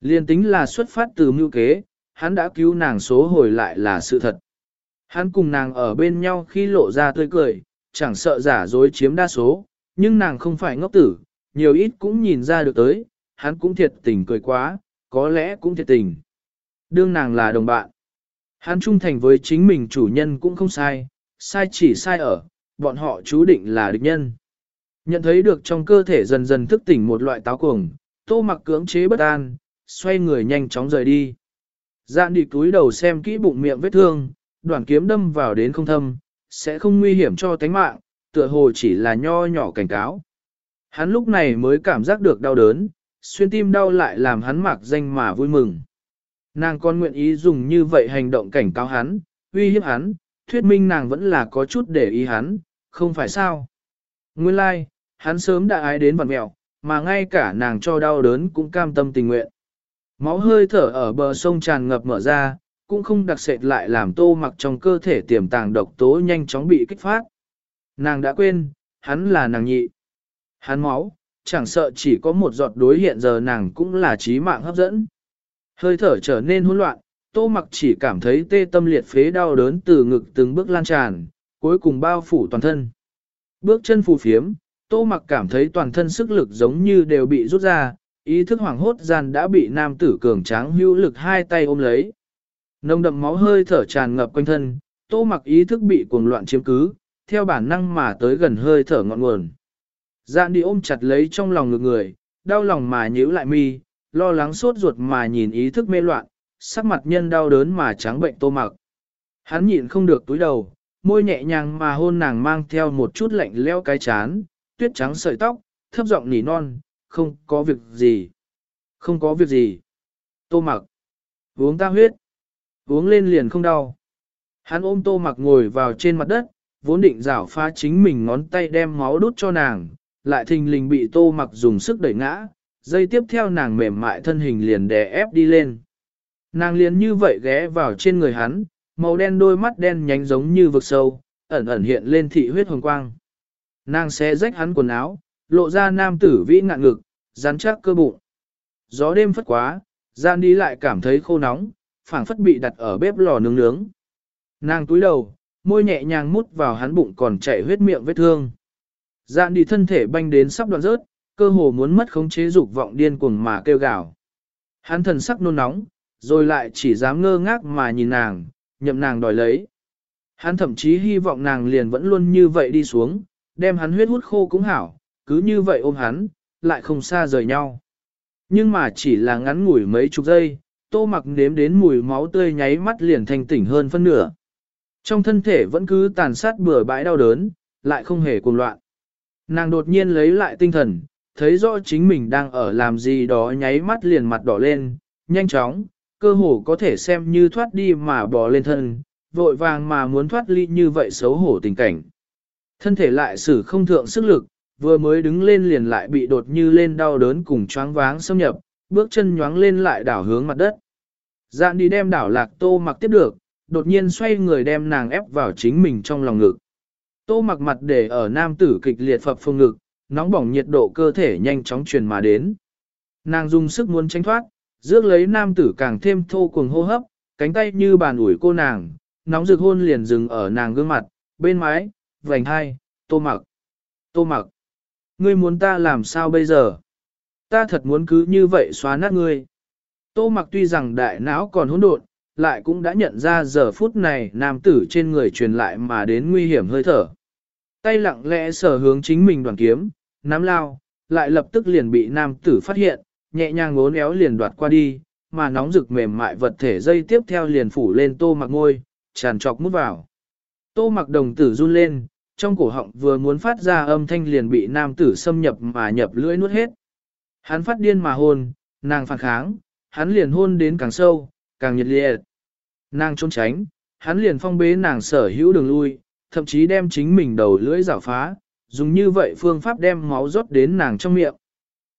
Liên tính là xuất phát từ mưu kế, hắn đã cứu nàng số hồi lại là sự thật. Hắn cùng nàng ở bên nhau khi lộ ra tươi cười, chẳng sợ giả dối chiếm đa số, nhưng nàng không phải ngốc tử, nhiều ít cũng nhìn ra được tới, hắn cũng thiệt tình cười quá, có lẽ cũng thiệt tình. Đương nàng là đồng bạn. Hắn trung thành với chính mình chủ nhân cũng không sai, sai chỉ sai ở, bọn họ chú định là địch nhân. Nhận thấy được trong cơ thể dần dần thức tỉnh một loại táo cuồng, tô mặc cưỡng chế bất an, xoay người nhanh chóng rời đi. Dạn đi túi đầu xem kỹ bụng miệng vết thương, đoạn kiếm đâm vào đến không thâm, sẽ không nguy hiểm cho tánh mạng, tựa hồ chỉ là nho nhỏ cảnh cáo. Hắn lúc này mới cảm giác được đau đớn, xuyên tim đau lại làm hắn mặc danh mà vui mừng. Nàng còn nguyện ý dùng như vậy hành động cảnh cáo hắn, uy hiếp hắn, thuyết minh nàng vẫn là có chút để ý hắn, không phải sao. Nguyên lai, like, hắn sớm đã ái đến vặt mẹo, mà ngay cả nàng cho đau đớn cũng cam tâm tình nguyện. Máu hơi thở ở bờ sông tràn ngập mở ra, cũng không đặc sệt lại làm tô mặc trong cơ thể tiềm tàng độc tố nhanh chóng bị kích phát. Nàng đã quên, hắn là nàng nhị. Hắn máu, chẳng sợ chỉ có một giọt đối hiện giờ nàng cũng là trí mạng hấp dẫn. Hơi thở trở nên hỗn loạn, tô mặc chỉ cảm thấy tê tâm liệt phế đau đớn từ ngực từng bước lan tràn, cuối cùng bao phủ toàn thân. Bước chân phù phiếm, tô mặc cảm thấy toàn thân sức lực giống như đều bị rút ra, ý thức hoảng hốt gian đã bị nam tử cường tráng hữu lực hai tay ôm lấy. Nông đậm máu hơi thở tràn ngập quanh thân, tô mặc ý thức bị cuồng loạn chiếm cứ, theo bản năng mà tới gần hơi thở ngọn nguồn. Dạn đi ôm chặt lấy trong lòng ngực người, đau lòng mà nhíu lại mi, lo lắng sốt ruột mà nhìn ý thức mê loạn, sắc mặt nhân đau đớn mà trắng bệnh tô mặc. Hắn nhịn không được túi đầu, môi nhẹ nhàng mà hôn nàng mang theo một chút lạnh leo cái chán, tuyết trắng sợi tóc, thấp giọng nỉ non, không có việc gì. Không có việc gì. Tô mặc. Uống ta huyết. Uống lên liền không đau. Hắn ôm tô mặc ngồi vào trên mặt đất, vốn định rảo phá chính mình ngón tay đem máu đút cho nàng, lại thình lình bị tô mặc dùng sức đẩy ngã, dây tiếp theo nàng mềm mại thân hình liền đè ép đi lên. Nàng liền như vậy ghé vào trên người hắn, màu đen đôi mắt đen nhánh giống như vực sâu, ẩn ẩn hiện lên thị huyết hồng quang. Nàng sẽ rách hắn quần áo, lộ ra nam tử vĩ ngạn ngực, rắn chắc cơ bụng. Gió đêm phất quá, gian đi lại cảm thấy khô nóng, phảng phất bị đặt ở bếp lò nướng nướng. Nàng túi đầu, môi nhẹ nhàng mút vào hắn bụng còn chảy huyết miệng vết thương. Dạn đi thân thể banh đến sắp đoạn rớt, cơ hồ muốn mất khống chế dục vọng điên cuồng mà kêu gào. Hắn thần sắc nôn nóng, rồi lại chỉ dám ngơ ngác mà nhìn nàng, nhậm nàng đòi lấy. Hắn thậm chí hy vọng nàng liền vẫn luôn như vậy đi xuống, đem hắn huyết hút khô cũng hảo, cứ như vậy ôm hắn, lại không xa rời nhau. Nhưng mà chỉ là ngắn ngủi mấy chục giây, tô mặc nếm đến mùi máu tươi nháy mắt liền thành tỉnh hơn phân nửa. Trong thân thể vẫn cứ tàn sát bừa bãi đau đớn, lại không hề cuồng loạn. Nàng đột nhiên lấy lại tinh thần, thấy rõ chính mình đang ở làm gì đó nháy mắt liền mặt đỏ lên, nhanh chóng, cơ hồ có thể xem như thoát đi mà bò lên thân, vội vàng mà muốn thoát ly như vậy xấu hổ tình cảnh. Thân thể lại xử không thượng sức lực, vừa mới đứng lên liền lại bị đột như lên đau đớn cùng choáng váng xâm nhập, bước chân nhoáng lên lại đảo hướng mặt đất. Dạn đi đem đảo lạc tô mặc tiếp được, đột nhiên xoay người đem nàng ép vào chính mình trong lòng ngực. Tô mặc mặt để ở nam tử kịch liệt phập phồng ngực, nóng bỏng nhiệt độ cơ thể nhanh chóng truyền mà đến. Nàng dùng sức muốn tránh thoát, rước lấy nam tử càng thêm thô cuồng hô hấp, cánh tay như bàn ủi cô nàng, nóng rực hôn liền dừng ở nàng gương mặt, bên mái, vành hai, tô mặc. Tô mặc, ngươi muốn ta làm sao bây giờ? Ta thật muốn cứ như vậy xóa nát ngươi. Tô mặc tuy rằng đại não còn hỗn độn, lại cũng đã nhận ra giờ phút này nam tử trên người truyền lại mà đến nguy hiểm hơi thở. Tay lặng lẽ sở hướng chính mình đoàn kiếm, nắm lao, lại lập tức liền bị nam tử phát hiện, nhẹ nhàng ngốn éo liền đoạt qua đi, mà nóng rực mềm mại vật thể dây tiếp theo liền phủ lên tô mặc ngôi, tràn trọc mút vào. Tô mặc đồng tử run lên, trong cổ họng vừa muốn phát ra âm thanh liền bị nam tử xâm nhập mà nhập lưỡi nuốt hết. Hắn phát điên mà hôn, nàng phản kháng, hắn liền hôn đến càng sâu, càng nhiệt liệt. Nàng trốn tránh, hắn liền phong bế nàng sở hữu đường lui, thậm chí đem chính mình đầu lưỡi rảo phá, dùng như vậy phương pháp đem máu rót đến nàng trong miệng.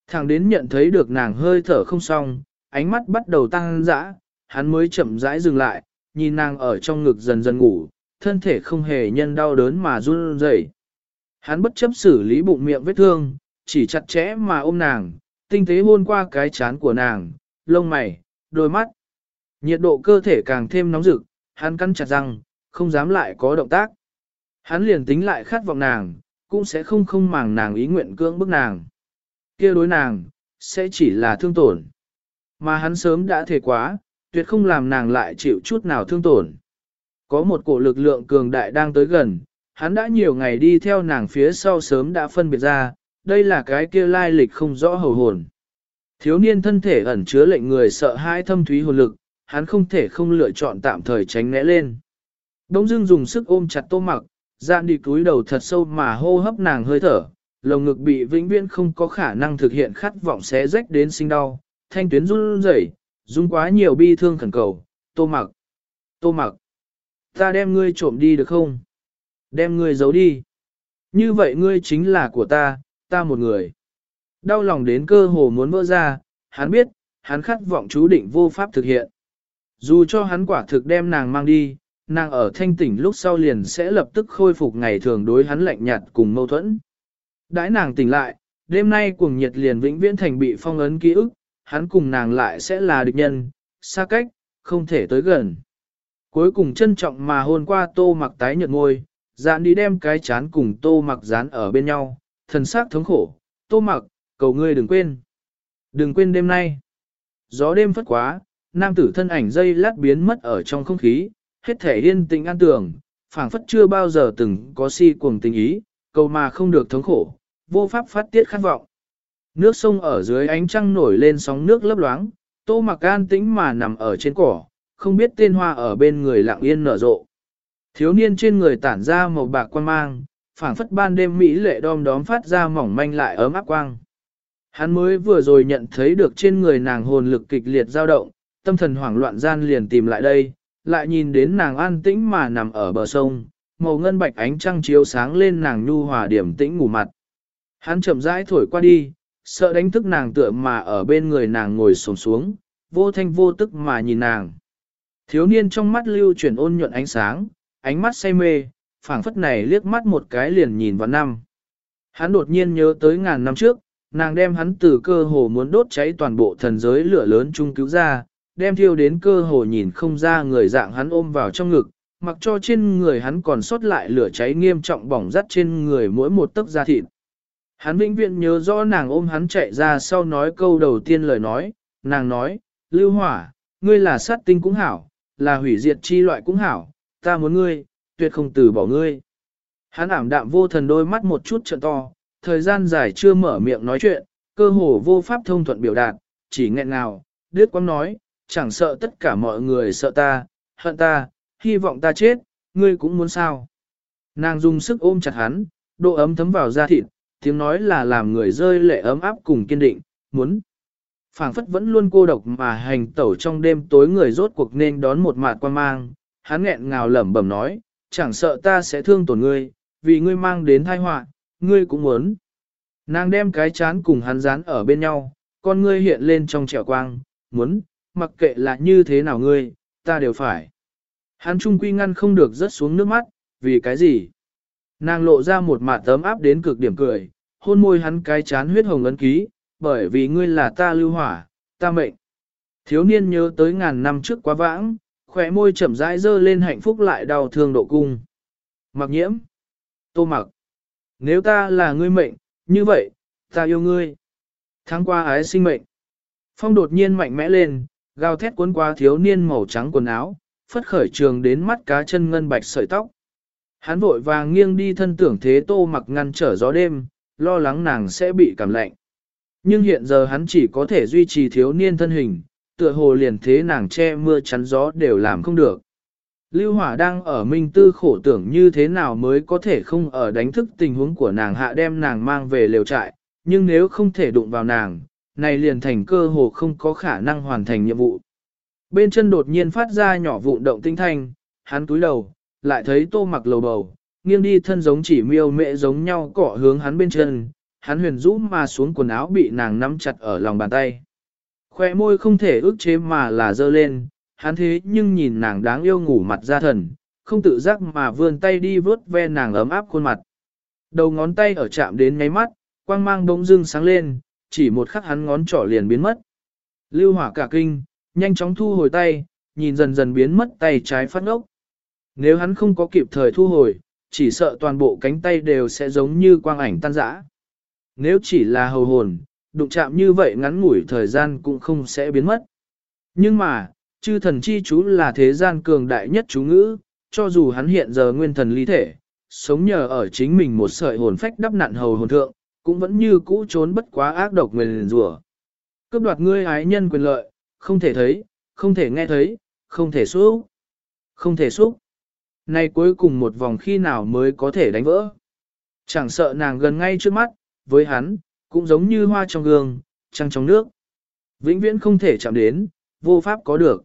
Thằng đến nhận thấy được nàng hơi thở không xong, ánh mắt bắt đầu tăng dã, hắn mới chậm rãi dừng lại, nhìn nàng ở trong ngực dần dần ngủ, thân thể không hề nhân đau đớn mà run rẩy. Hắn bất chấp xử lý bụng miệng vết thương, chỉ chặt chẽ mà ôm nàng, tinh tế hôn qua cái chán của nàng, lông mày, đôi mắt. Nhiệt độ cơ thể càng thêm nóng rực, hắn cắn chặt răng, không dám lại có động tác. Hắn liền tính lại khát vọng nàng, cũng sẽ không không màng nàng ý nguyện cưỡng bức nàng. kia đối nàng, sẽ chỉ là thương tổn. Mà hắn sớm đã thể quá, tuyệt không làm nàng lại chịu chút nào thương tổn. Có một cổ lực lượng cường đại đang tới gần, hắn đã nhiều ngày đi theo nàng phía sau sớm đã phân biệt ra, đây là cái kia lai lịch không rõ hầu hồn. Thiếu niên thân thể ẩn chứa lệnh người sợ hãi thâm thúy hồn lực, hắn không thể không lựa chọn tạm thời tránh né lên. Đông Dương dùng sức ôm chặt tô mặc, dạn đi cúi đầu thật sâu mà hô hấp nàng hơi thở, lồng ngực bị vĩnh viễn không có khả năng thực hiện khát vọng xé rách đến sinh đau, thanh tuyến run rẩy, dung quá nhiều bi thương khẩn cầu, tô mặc, tô mặc, ta đem ngươi trộm đi được không? Đem ngươi giấu đi. Như vậy ngươi chính là của ta, ta một người. Đau lòng đến cơ hồ muốn vỡ ra, hắn biết, hắn khát vọng chú định vô pháp thực hiện. Dù cho hắn quả thực đem nàng mang đi, nàng ở thanh tỉnh lúc sau liền sẽ lập tức khôi phục ngày thường đối hắn lạnh nhạt cùng mâu thuẫn. Đãi nàng tỉnh lại, đêm nay cuồng nhiệt liền vĩnh viễn thành bị phong ấn ký ức, hắn cùng nàng lại sẽ là địch nhân, xa cách, không thể tới gần. Cuối cùng trân trọng mà hôn qua tô mặc tái nhợt ngôi, dạn đi đem cái chán cùng tô mặc dán ở bên nhau, thần sắc thống khổ, tô mặc, cầu ngươi đừng quên. Đừng quên đêm nay. Gió đêm phất quá, nam tử thân ảnh dây lát biến mất ở trong không khí, hết thể yên tĩnh an tường, phảng phất chưa bao giờ từng có si cuồng tình ý, cầu mà không được thống khổ, vô pháp phát tiết khát vọng. Nước sông ở dưới ánh trăng nổi lên sóng nước lấp loáng, tô mặc an tĩnh mà nằm ở trên cỏ, không biết tên hoa ở bên người lặng yên nở rộ. Thiếu niên trên người tản ra màu bạc quan mang, phảng phất ban đêm mỹ lệ đom đóm phát ra mỏng manh lại ấm áp quang. Hắn mới vừa rồi nhận thấy được trên người nàng hồn lực kịch liệt dao động, tâm thần hoảng loạn gian liền tìm lại đây, lại nhìn đến nàng an tĩnh mà nằm ở bờ sông, màu ngân bạch ánh trăng chiếu sáng lên nàng nhu hòa điểm tĩnh ngủ mặt. Hắn chậm rãi thổi qua đi, sợ đánh thức nàng tựa mà ở bên người nàng ngồi xổm xuống, vô thanh vô tức mà nhìn nàng. Thiếu niên trong mắt lưu chuyển ôn nhuận ánh sáng, ánh mắt say mê, phảng phất này liếc mắt một cái liền nhìn vào năm. Hắn đột nhiên nhớ tới ngàn năm trước, nàng đem hắn từ cơ hồ muốn đốt cháy toàn bộ thần giới lửa lớn chung cứu ra, đem thiêu đến cơ hồ nhìn không ra người dạng hắn ôm vào trong ngực, mặc cho trên người hắn còn sót lại lửa cháy nghiêm trọng bỏng rắt trên người mỗi một tấc da thịt. Hắn vĩnh viễn nhớ rõ nàng ôm hắn chạy ra sau nói câu đầu tiên lời nói, nàng nói, Lưu Hỏa, ngươi là sát tinh cũng hảo, là hủy diệt chi loại cũng hảo, ta muốn ngươi, tuyệt không từ bỏ ngươi. Hắn ảm đạm vô thần đôi mắt một chút trợn to, thời gian dài chưa mở miệng nói chuyện, cơ hồ vô pháp thông thuận biểu đạt, chỉ nghẹn ngào, đứt quăng nói, chẳng sợ tất cả mọi người sợ ta, hận ta, hy vọng ta chết, ngươi cũng muốn sao. Nàng dùng sức ôm chặt hắn, độ ấm thấm vào da thịt, tiếng nói là làm người rơi lệ ấm áp cùng kiên định, muốn. phảng phất vẫn luôn cô độc mà hành tẩu trong đêm tối người rốt cuộc nên đón một mạt quan mang, hắn nghẹn ngào lẩm bẩm nói, chẳng sợ ta sẽ thương tổn ngươi, vì ngươi mang đến tai họa, ngươi cũng muốn. Nàng đem cái chán cùng hắn dán ở bên nhau, con ngươi hiện lên trong trẻo quang, muốn, mặc kệ là như thế nào ngươi, ta đều phải. Hắn trung quy ngăn không được rớt xuống nước mắt, vì cái gì? Nàng lộ ra một mạt tấm áp đến cực điểm cười, hôn môi hắn cái chán huyết hồng ấn ký, bởi vì ngươi là ta lưu hỏa, ta mệnh. Thiếu niên nhớ tới ngàn năm trước quá vãng, khỏe môi chậm rãi dơ lên hạnh phúc lại đau thương độ cung. Mặc nhiễm. Tô mặc. Nếu ta là ngươi mệnh, như vậy, ta yêu ngươi. Tháng qua ái sinh mệnh. Phong đột nhiên mạnh mẽ lên, gào thét cuốn qua thiếu niên màu trắng quần áo, phất khởi trường đến mắt cá chân ngân bạch sợi tóc. Hắn vội vàng nghiêng đi thân tưởng thế tô mặc ngăn trở gió đêm, lo lắng nàng sẽ bị cảm lạnh. Nhưng hiện giờ hắn chỉ có thể duy trì thiếu niên thân hình, tựa hồ liền thế nàng che mưa chắn gió đều làm không được. Lưu Hỏa đang ở minh tư khổ tưởng như thế nào mới có thể không ở đánh thức tình huống của nàng hạ đem nàng mang về lều trại, nhưng nếu không thể đụng vào nàng, này liền thành cơ hồ không có khả năng hoàn thành nhiệm vụ. Bên chân đột nhiên phát ra nhỏ vụn động tinh thanh, hắn túi đầu, lại thấy tô mặc lầu bầu, nghiêng đi thân giống chỉ miêu mẹ giống nhau cọ hướng hắn bên chân, hắn huyền rũ mà xuống quần áo bị nàng nắm chặt ở lòng bàn tay. Khoe môi không thể ước chế mà là dơ lên, hắn thế nhưng nhìn nàng đáng yêu ngủ mặt ra thần, không tự giác mà vươn tay đi vớt ve nàng ấm áp khuôn mặt. Đầu ngón tay ở chạm đến ngáy mắt, quang mang bỗng dưng sáng lên, chỉ một khắc hắn ngón trỏ liền biến mất. Lưu hỏa cả kinh, nhanh chóng thu hồi tay, nhìn dần dần biến mất tay trái phát ngốc. Nếu hắn không có kịp thời thu hồi, chỉ sợ toàn bộ cánh tay đều sẽ giống như quang ảnh tan rã. Nếu chỉ là hầu hồn, đụng chạm như vậy ngắn ngủi thời gian cũng không sẽ biến mất. Nhưng mà, chư thần chi chú là thế gian cường đại nhất chú ngữ, cho dù hắn hiện giờ nguyên thần lý thể, sống nhờ ở chính mình một sợi hồn phách đắp nặn hầu hồn thượng, cũng vẫn như cũ trốn bất quá ác độc nguyền rủa. Cướp đoạt ngươi ái nhân quyền lợi, không thể thấy, không thể nghe thấy, không thể xúc, không thể xúc. Nay cuối cùng một vòng khi nào mới có thể đánh vỡ. Chẳng sợ nàng gần ngay trước mắt, với hắn, cũng giống như hoa trong gương, trăng trong nước. Vĩnh viễn không thể chạm đến, vô pháp có được.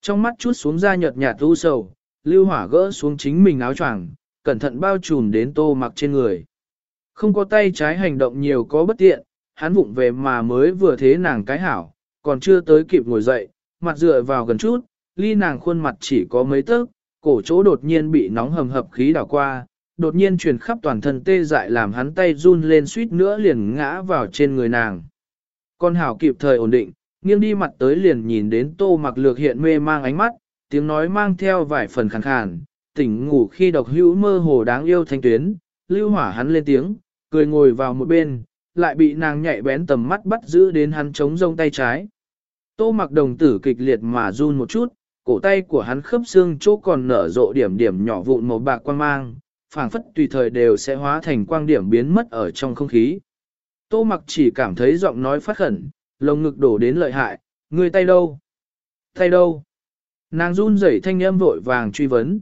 Trong mắt chút xuống ra nhợt nhạt u sầu, lưu hỏa gỡ xuống chính mình áo choàng, cẩn thận bao trùm đến tô mặc trên người. Không có tay trái hành động nhiều có bất tiện, hắn vụng về mà mới vừa thế nàng cái hảo, còn chưa tới kịp ngồi dậy, mặt dựa vào gần chút, ly nàng khuôn mặt chỉ có mấy tấc, cổ chỗ đột nhiên bị nóng hầm hập khí đảo qua, đột nhiên truyền khắp toàn thân tê dại làm hắn tay run lên suýt nữa liền ngã vào trên người nàng. Con hảo kịp thời ổn định, nghiêng đi mặt tới liền nhìn đến tô mặc lược hiện mê mang ánh mắt, tiếng nói mang theo vài phần khàn khàn, tỉnh ngủ khi đọc hữu mơ hồ đáng yêu thanh tuyến, lưu hỏa hắn lên tiếng, cười ngồi vào một bên, lại bị nàng nhạy bén tầm mắt bắt giữ đến hắn chống rông tay trái. Tô mặc đồng tử kịch liệt mà run một chút, cổ tay của hắn khớp xương chỗ còn nở rộ điểm điểm nhỏ vụn màu bạc quang mang, phảng phất tùy thời đều sẽ hóa thành quang điểm biến mất ở trong không khí. Tô mặc chỉ cảm thấy giọng nói phát khẩn, lồng ngực đổ đến lợi hại, người tay đâu? Tay đâu? Nàng run rẩy thanh âm vội vàng truy vấn.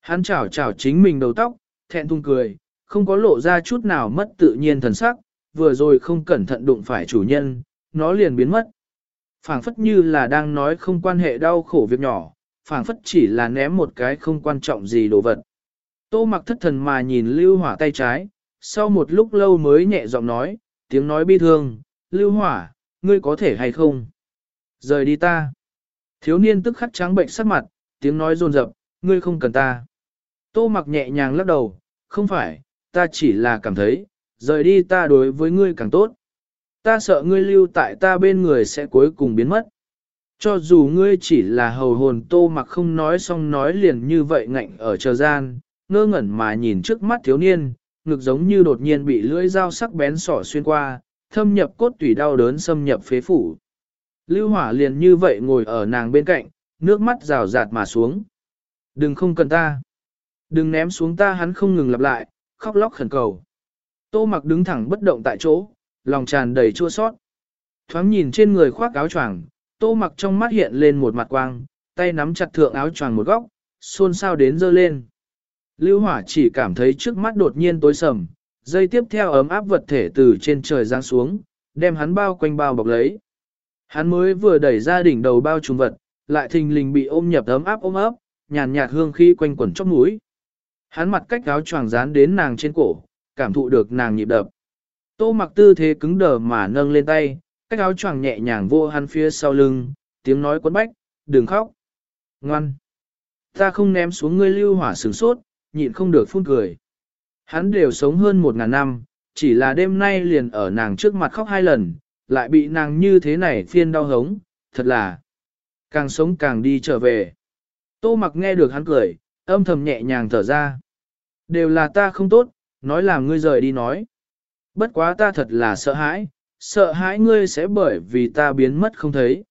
Hắn chảo chảo chính mình đầu tóc, thẹn thùng cười, không có lộ ra chút nào mất tự nhiên thần sắc, vừa rồi không cẩn thận đụng phải chủ nhân, nó liền biến mất. phảng phất như là đang nói không quan hệ đau khổ việc nhỏ, phảng phất chỉ là ném một cái không quan trọng gì đồ vật. Tô mặc thất thần mà nhìn lưu hỏa tay trái, sau một lúc lâu mới nhẹ giọng nói, tiếng nói bi thương, lưu hỏa, ngươi có thể hay không? Rời đi ta. Thiếu niên tức khắc trắng bệnh sắc mặt, tiếng nói rồn rập, ngươi không cần ta. Tô mặc nhẹ nhàng lắc đầu, không phải, ta chỉ là cảm thấy, rời đi ta đối với ngươi càng tốt. Ta sợ ngươi lưu tại ta bên người sẽ cuối cùng biến mất. Cho dù ngươi chỉ là hầu hồn tô mặc không nói xong nói liền như vậy ngạnh ở chờ gian, ngơ ngẩn mà nhìn trước mắt thiếu niên, ngực giống như đột nhiên bị lưỡi dao sắc bén sỏ xuyên qua, thâm nhập cốt tủy đau đớn xâm nhập phế phủ. Lưu hỏa liền như vậy ngồi ở nàng bên cạnh, nước mắt rào rạt mà xuống. Đừng không cần ta. Đừng ném xuống ta hắn không ngừng lặp lại, khóc lóc khẩn cầu. Tô mặc đứng thẳng bất động tại chỗ, lòng tràn đầy chua sót. Thoáng nhìn trên người khoác áo choàng, tô mặc trong mắt hiện lên một mặt quang, tay nắm chặt thượng áo choàng một góc, xôn xao đến dơ lên. Lưu hỏa chỉ cảm thấy trước mắt đột nhiên tối sầm, dây tiếp theo ấm áp vật thể từ trên trời giáng xuống, đem hắn bao quanh bao bọc lấy. Hắn mới vừa đẩy ra đỉnh đầu bao trùm vật, lại thình lình bị ôm nhập ấm áp ôm ấp, nhàn nhạt hương khí quanh quẩn trong mũi. Hắn mặt cách áo choàng dán đến nàng trên cổ, cảm thụ được nàng nhịp đập. Tô mặc tư thế cứng đờ mà nâng lên tay, cách áo choàng nhẹ nhàng vô hắn phía sau lưng, tiếng nói quấn bách, đừng khóc. Ngoan. Ta không ném xuống ngươi lưu hỏa sửng sốt, nhịn không được phun cười. Hắn đều sống hơn một ngàn năm, chỉ là đêm nay liền ở nàng trước mặt khóc hai lần, lại bị nàng như thế này phiên đau hống, thật là càng sống càng đi trở về. Tô mặc nghe được hắn cười, âm thầm nhẹ nhàng thở ra. Đều là ta không tốt, nói làm ngươi rời đi nói. Bất quá ta thật là sợ hãi, sợ hãi ngươi sẽ bởi vì ta biến mất không thấy.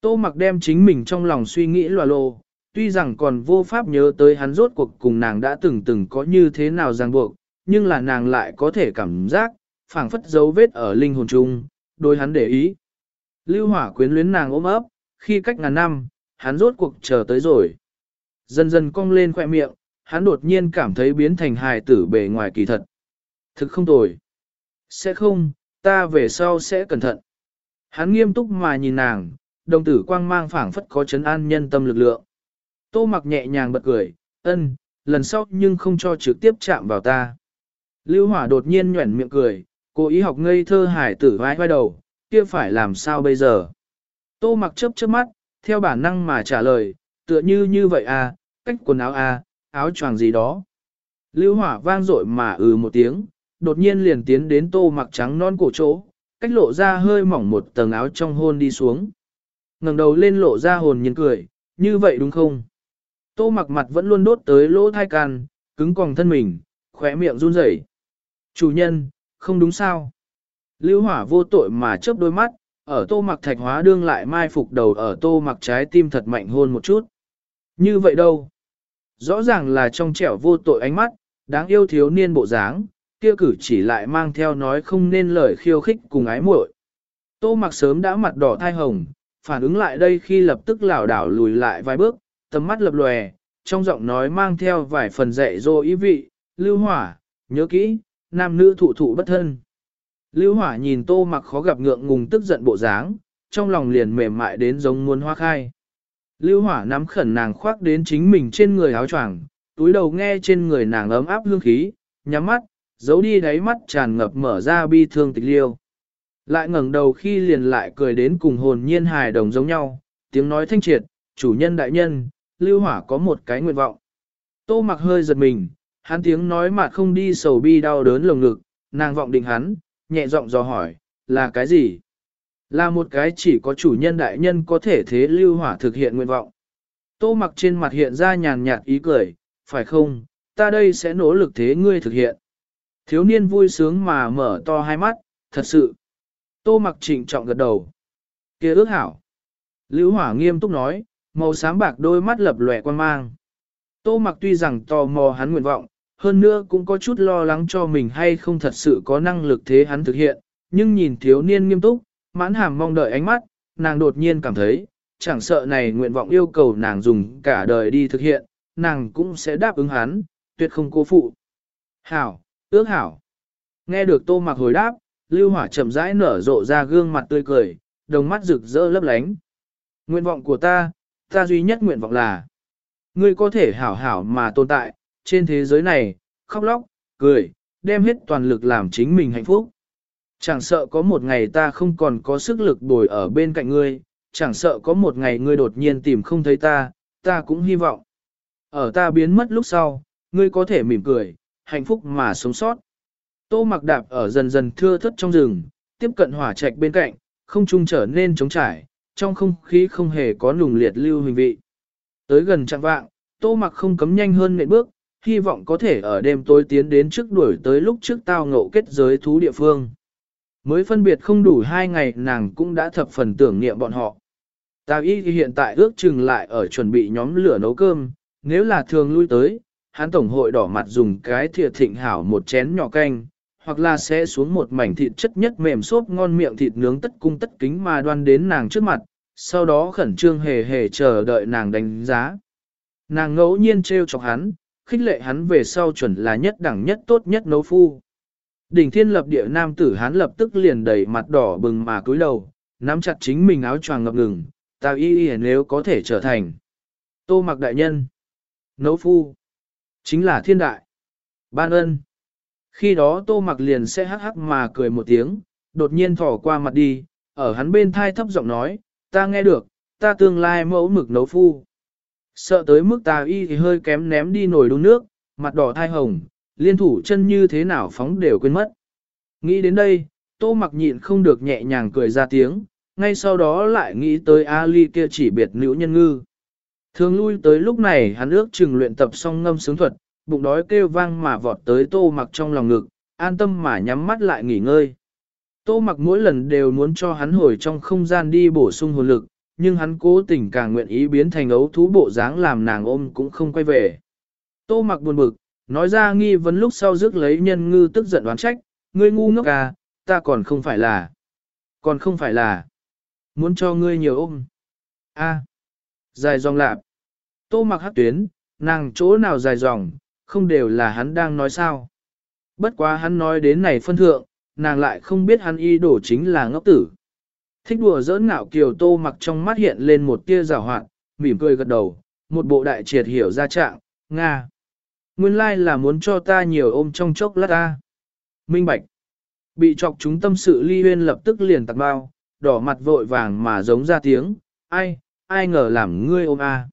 Tô mặc đem chính mình trong lòng suy nghĩ loà lô, tuy rằng còn vô pháp nhớ tới hắn rốt cuộc cùng nàng đã từng từng có như thế nào ràng buộc, nhưng là nàng lại có thể cảm giác, phảng phất dấu vết ở linh hồn chung, đối hắn để ý. Lưu hỏa quyến luyến nàng ôm ấp, khi cách ngàn năm, hắn rốt cuộc chờ tới rồi. Dần dần cong lên khoẻ miệng, hắn đột nhiên cảm thấy biến thành hài tử bề ngoài kỳ thật. Thực không tồi. Sẽ không, ta về sau sẽ cẩn thận. Hắn nghiêm túc mà nhìn nàng, đồng tử quang mang phảng phất có chấn an nhân tâm lực lượng. Tô mặc nhẹ nhàng bật cười, ân, lần sau nhưng không cho trực tiếp chạm vào ta. Lưu hỏa đột nhiên nhuẩn miệng cười, cố ý học ngây thơ hải tử vai vai đầu, kia phải làm sao bây giờ? Tô mặc chớp chớp mắt, theo bản năng mà trả lời, tựa như như vậy à, cách quần áo à, áo choàng gì đó. Lưu hỏa vang dội mà ừ một tiếng, đột nhiên liền tiến đến tô mặc trắng non cổ chỗ, cách lộ ra hơi mỏng một tầng áo trong hôn đi xuống. ngẩng đầu lên lộ ra hồn nhiên cười, như vậy đúng không? Tô mặc mặt vẫn luôn đốt tới lỗ thai can, cứng còng thân mình, khóe miệng run rẩy. Chủ nhân, không đúng sao? Lưu hỏa vô tội mà chớp đôi mắt, ở tô mặc thạch hóa đương lại mai phục đầu ở tô mặc trái tim thật mạnh hôn một chút. Như vậy đâu? Rõ ràng là trong trẻo vô tội ánh mắt, đáng yêu thiếu niên bộ dáng, kia cử chỉ lại mang theo nói không nên lời khiêu khích cùng ái muội. Tô mặc sớm đã mặt đỏ thai hồng, phản ứng lại đây khi lập tức lảo đảo lùi lại vài bước, tầm mắt lập lòe, trong giọng nói mang theo vài phần dạy dỗ ý vị, lưu hỏa, nhớ kỹ, nam nữ thụ thụ bất thân. Lưu hỏa nhìn tô mặc khó gặp ngượng ngùng tức giận bộ dáng, trong lòng liền mềm mại đến giống muốn hoa khai. Lưu hỏa nắm khẩn nàng khoác đến chính mình trên người áo choàng, túi đầu nghe trên người nàng ấm áp hương khí, nhắm mắt, giấu đi đáy mắt tràn ngập mở ra bi thương tịch liêu. Lại ngẩng đầu khi liền lại cười đến cùng hồn nhiên hài đồng giống nhau, tiếng nói thanh triệt, chủ nhân đại nhân, lưu hỏa có một cái nguyện vọng. Tô mặc hơi giật mình, hắn tiếng nói mà không đi sầu bi đau đớn lồng ngực, nàng vọng định hắn, nhẹ giọng dò hỏi, là cái gì? Là một cái chỉ có chủ nhân đại nhân có thể thế lưu hỏa thực hiện nguyện vọng. Tô mặc trên mặt hiện ra nhàn nhạt ý cười, phải không, ta đây sẽ nỗ lực thế ngươi thực hiện. Thiếu niên vui sướng mà mở to hai mắt, thật sự. Tô mặc trịnh trọng gật đầu. kia ước hảo. Lưu hỏa nghiêm túc nói, màu xám bạc đôi mắt lập lòe quan mang. Tô mặc tuy rằng tò mò hắn nguyện vọng, hơn nữa cũng có chút lo lắng cho mình hay không thật sự có năng lực thế hắn thực hiện, nhưng nhìn thiếu niên nghiêm túc, mãn hàm mong đợi ánh mắt, nàng đột nhiên cảm thấy, chẳng sợ này nguyện vọng yêu cầu nàng dùng cả đời đi thực hiện, nàng cũng sẽ đáp ứng hắn, tuyệt không cố phụ. Hảo, ước hảo. Nghe được tô mặc hồi đáp, lưu hỏa chậm rãi nở rộ ra gương mặt tươi cười, đồng mắt rực rỡ lấp lánh. Nguyện vọng của ta, ta duy nhất nguyện vọng là, ngươi có thể hảo hảo mà tồn tại, trên thế giới này, khóc lóc, cười, đem hết toàn lực làm chính mình hạnh phúc. Chẳng sợ có một ngày ta không còn có sức lực bồi ở bên cạnh ngươi, chẳng sợ có một ngày ngươi đột nhiên tìm không thấy ta, ta cũng hy vọng. Ở ta biến mất lúc sau, ngươi có thể mỉm cười, hạnh phúc mà sống sót. Tô mặc đạp ở dần dần thưa thất trong rừng, tiếp cận hỏa trạch bên cạnh, không trung trở nên trống trải, trong không khí không hề có nùng liệt lưu hình vị. Tới gần trạng vạng, tô mặc không cấm nhanh hơn nệm bước, hy vọng có thể ở đêm tối tiến đến trước đuổi tới lúc trước tao ngộ kết giới thú địa phương. Mới phân biệt không đủ hai ngày nàng cũng đã thập phần tưởng niệm bọn họ. Tào y hiện tại ước chừng lại ở chuẩn bị nhóm lửa nấu cơm, nếu là thường lui tới, hắn tổng hội đỏ mặt dùng cái thìa thịnh hảo một chén nhỏ canh, hoặc là sẽ xuống một mảnh thịt chất nhất mềm xốp ngon miệng thịt nướng tất cung tất kính mà đoan đến nàng trước mặt, sau đó khẩn trương hề hề chờ đợi nàng đánh giá. Nàng ngẫu nhiên trêu chọc hắn, khích lệ hắn về sau chuẩn là nhất đẳng nhất tốt nhất nấu phu. Đỉnh thiên lập địa nam tử hắn lập tức liền đầy mặt đỏ bừng mà cúi đầu, nắm chặt chính mình áo choàng ngập ngừng, tào y y nếu có thể trở thành. Tô mặc đại nhân. Nấu phu. Chính là thiên đại. Ban ân. Khi đó tô mặc liền sẽ hắc hắc mà cười một tiếng, đột nhiên thỏ qua mặt đi, ở hắn bên thai thấp giọng nói, ta nghe được, ta tương lai mẫu mực nấu phu. Sợ tới mức tà y thì hơi kém ném đi nồi đun nước, mặt đỏ thai hồng, liên thủ chân như thế nào phóng đều quên mất. Nghĩ đến đây, tô mặc nhịn không được nhẹ nhàng cười ra tiếng, ngay sau đó lại nghĩ tới Ali kia chỉ biệt nữ nhân ngư. Thường lui tới lúc này hắn ước chừng luyện tập xong ngâm sướng thuật, bụng đói kêu vang mà vọt tới tô mặc trong lòng ngực, an tâm mà nhắm mắt lại nghỉ ngơi. Tô mặc mỗi lần đều muốn cho hắn hồi trong không gian đi bổ sung hồn lực, nhưng hắn cố tình càng nguyện ý biến thành ấu thú bộ dáng làm nàng ôm cũng không quay về. Tô mặc buồn bực, nói ra nghi vấn lúc sau rước lấy nhân ngư tức giận đoán trách, ngươi ngu ngốc à, ta còn không phải là, còn không phải là, muốn cho ngươi nhiều ôm. A, dài dòng lạp. Tô mặc hát tuyến, nàng chỗ nào dài dòng, không đều là hắn đang nói sao. Bất quá hắn nói đến này phân thượng, nàng lại không biết hắn y đổ chính là ngốc tử. Thích đùa giỡn ngạo kiều tô mặc trong mắt hiện lên một tia rào hoạn, mỉm cười gật đầu, một bộ đại triệt hiểu ra trạng, Nga. Nguyên lai là muốn cho ta nhiều ôm trong chốc lát ta. Minh bạch. Bị chọc chúng tâm sự ly huyên lập tức liền tặc bao, đỏ mặt vội vàng mà giống ra tiếng, ai, ai ngờ làm ngươi ôm a.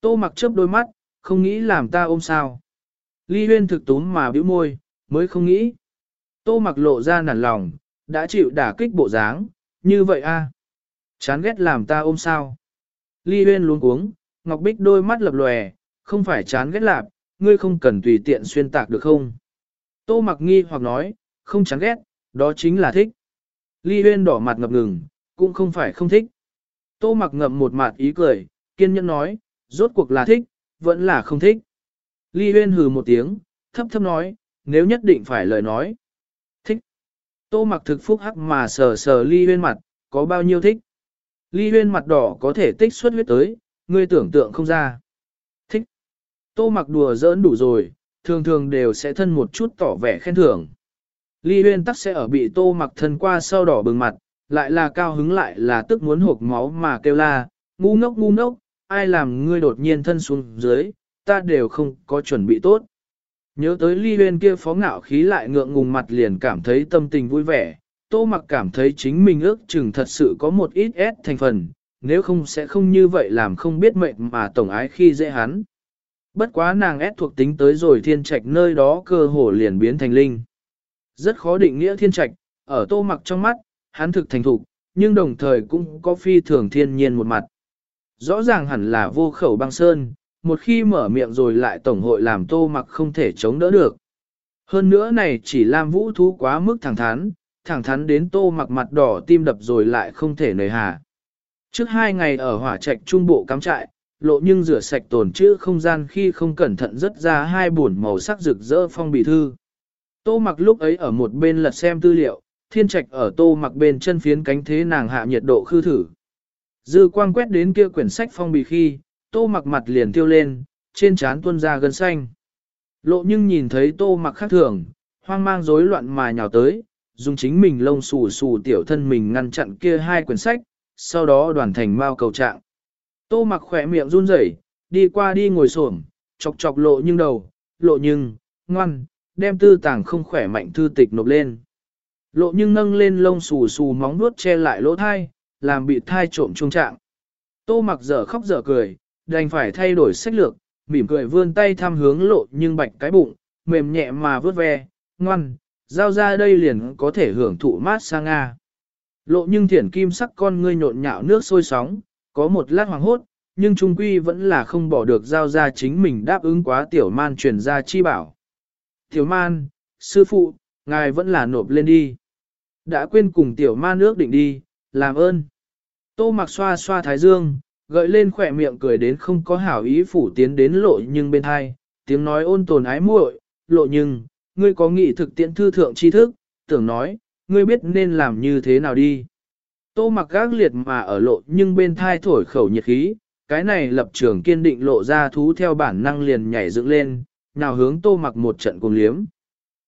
Tô mặc chớp đôi mắt, không nghĩ làm ta ôm sao. Ly huyên thực túm mà bĩu môi, mới không nghĩ. Tô mặc lộ ra nản lòng, đã chịu đả kích bộ dáng, như vậy a. Chán ghét làm ta ôm sao. Ly huyên luống cuống, Ngọc Bích đôi mắt lập lòe, không phải chán ghét lạp, ngươi không cần tùy tiện xuyên tạc được không? Tô mặc nghi hoặc nói, không chán ghét, đó chính là thích. Ly huyên đỏ mặt ngập ngừng, cũng không phải không thích. Tô mặc ngậm một mặt ý cười, kiên nhẫn nói, rốt cuộc là thích, vẫn là không thích. Ly huyên hừ một tiếng, thấp thấp nói, nếu nhất định phải lời nói. Thích. Tô mặc thực phúc hắc mà sờ sờ ly huyên mặt, có bao nhiêu thích. Ly huyên mặt đỏ có thể tích xuất huyết tới, ngươi tưởng tượng không ra. Tô mặc đùa giỡn đủ rồi, thường thường đều sẽ thân một chút tỏ vẻ khen thưởng. Ly huyên tắc sẽ ở bị tô mặc thân qua sau đỏ bừng mặt, lại là cao hứng lại là tức muốn hộp máu mà kêu la, ngu ngốc ngu ngốc, ai làm ngươi đột nhiên thân xuống dưới, ta đều không có chuẩn bị tốt. Nhớ tới ly huyên kia phó ngạo khí lại ngượng ngùng mặt liền cảm thấy tâm tình vui vẻ, tô mặc cảm thấy chính mình ước chừng thật sự có một ít ép thành phần, nếu không sẽ không như vậy làm không biết mệnh mà tổng ái khi dễ hắn. Bất quá nàng ép thuộc tính tới rồi thiên trạch nơi đó cơ hồ liền biến thành linh. Rất khó định nghĩa thiên trạch, ở tô mặc trong mắt, hắn thực thành thục, nhưng đồng thời cũng có phi thường thiên nhiên một mặt. Rõ ràng hẳn là vô khẩu băng sơn, một khi mở miệng rồi lại tổng hội làm tô mặc không thể chống đỡ được. Hơn nữa này chỉ làm vũ thú quá mức thẳng thắn, thẳng thắn đến tô mặc mặt đỏ tim đập rồi lại không thể nời hà. Trước hai ngày ở hỏa trạch trung bộ cắm trại, lộ nhưng rửa sạch tồn chữ không gian khi không cẩn thận rất ra hai buồn màu sắc rực rỡ phong bì thư. Tô mặc lúc ấy ở một bên lật xem tư liệu, thiên trạch ở tô mặc bên chân phiến cánh thế nàng hạ nhiệt độ khư thử. Dư quang quét đến kia quyển sách phong bì khi, tô mặc mặt liền tiêu lên, trên trán tuôn ra gân xanh. Lộ nhưng nhìn thấy tô mặc khác thường, hoang mang rối loạn mà nhào tới, dùng chính mình lông xù xù tiểu thân mình ngăn chặn kia hai quyển sách, sau đó đoàn thành mao cầu trạng. Tô mặc khỏe miệng run rẩy, đi qua đi ngồi xổm, chọc chọc lộ nhưng đầu, lộ nhưng, ngoan, đem tư tàng không khỏe mạnh thư tịch nộp lên. Lộ nhưng nâng lên lông xù xù móng vuốt che lại lỗ thai, làm bị thai trộm trung trạng. Tô mặc dở khóc dở cười, đành phải thay đổi sách lược, mỉm cười vươn tay thăm hướng lộ nhưng bạch cái bụng, mềm nhẹ mà vớt ve, ngoan, giao ra đây liền có thể hưởng thụ mát sang Nga. Lộ nhưng thiển kim sắc con ngươi nhộn nhạo nước sôi sóng, có một lát hoàng hốt, nhưng trung quy vẫn là không bỏ được giao ra chính mình đáp ứng quá tiểu man truyền ra chi bảo. Tiểu man, sư phụ, ngài vẫn là nộp lên đi. Đã quên cùng tiểu man nước định đi, làm ơn. Tô mặc xoa xoa thái dương, gợi lên khỏe miệng cười đến không có hảo ý phủ tiến đến lộ nhưng bên hai, tiếng nói ôn tồn ái muội, lộ nhưng, ngươi có nghị thực tiễn thư thượng tri thức, tưởng nói, ngươi biết nên làm như thế nào đi. Tô mặc gác liệt mà ở lộ nhưng bên thai thổi khẩu nhiệt khí, cái này lập trường kiên định lộ ra thú theo bản năng liền nhảy dựng lên, nào hướng tô mặc một trận cùng liếm.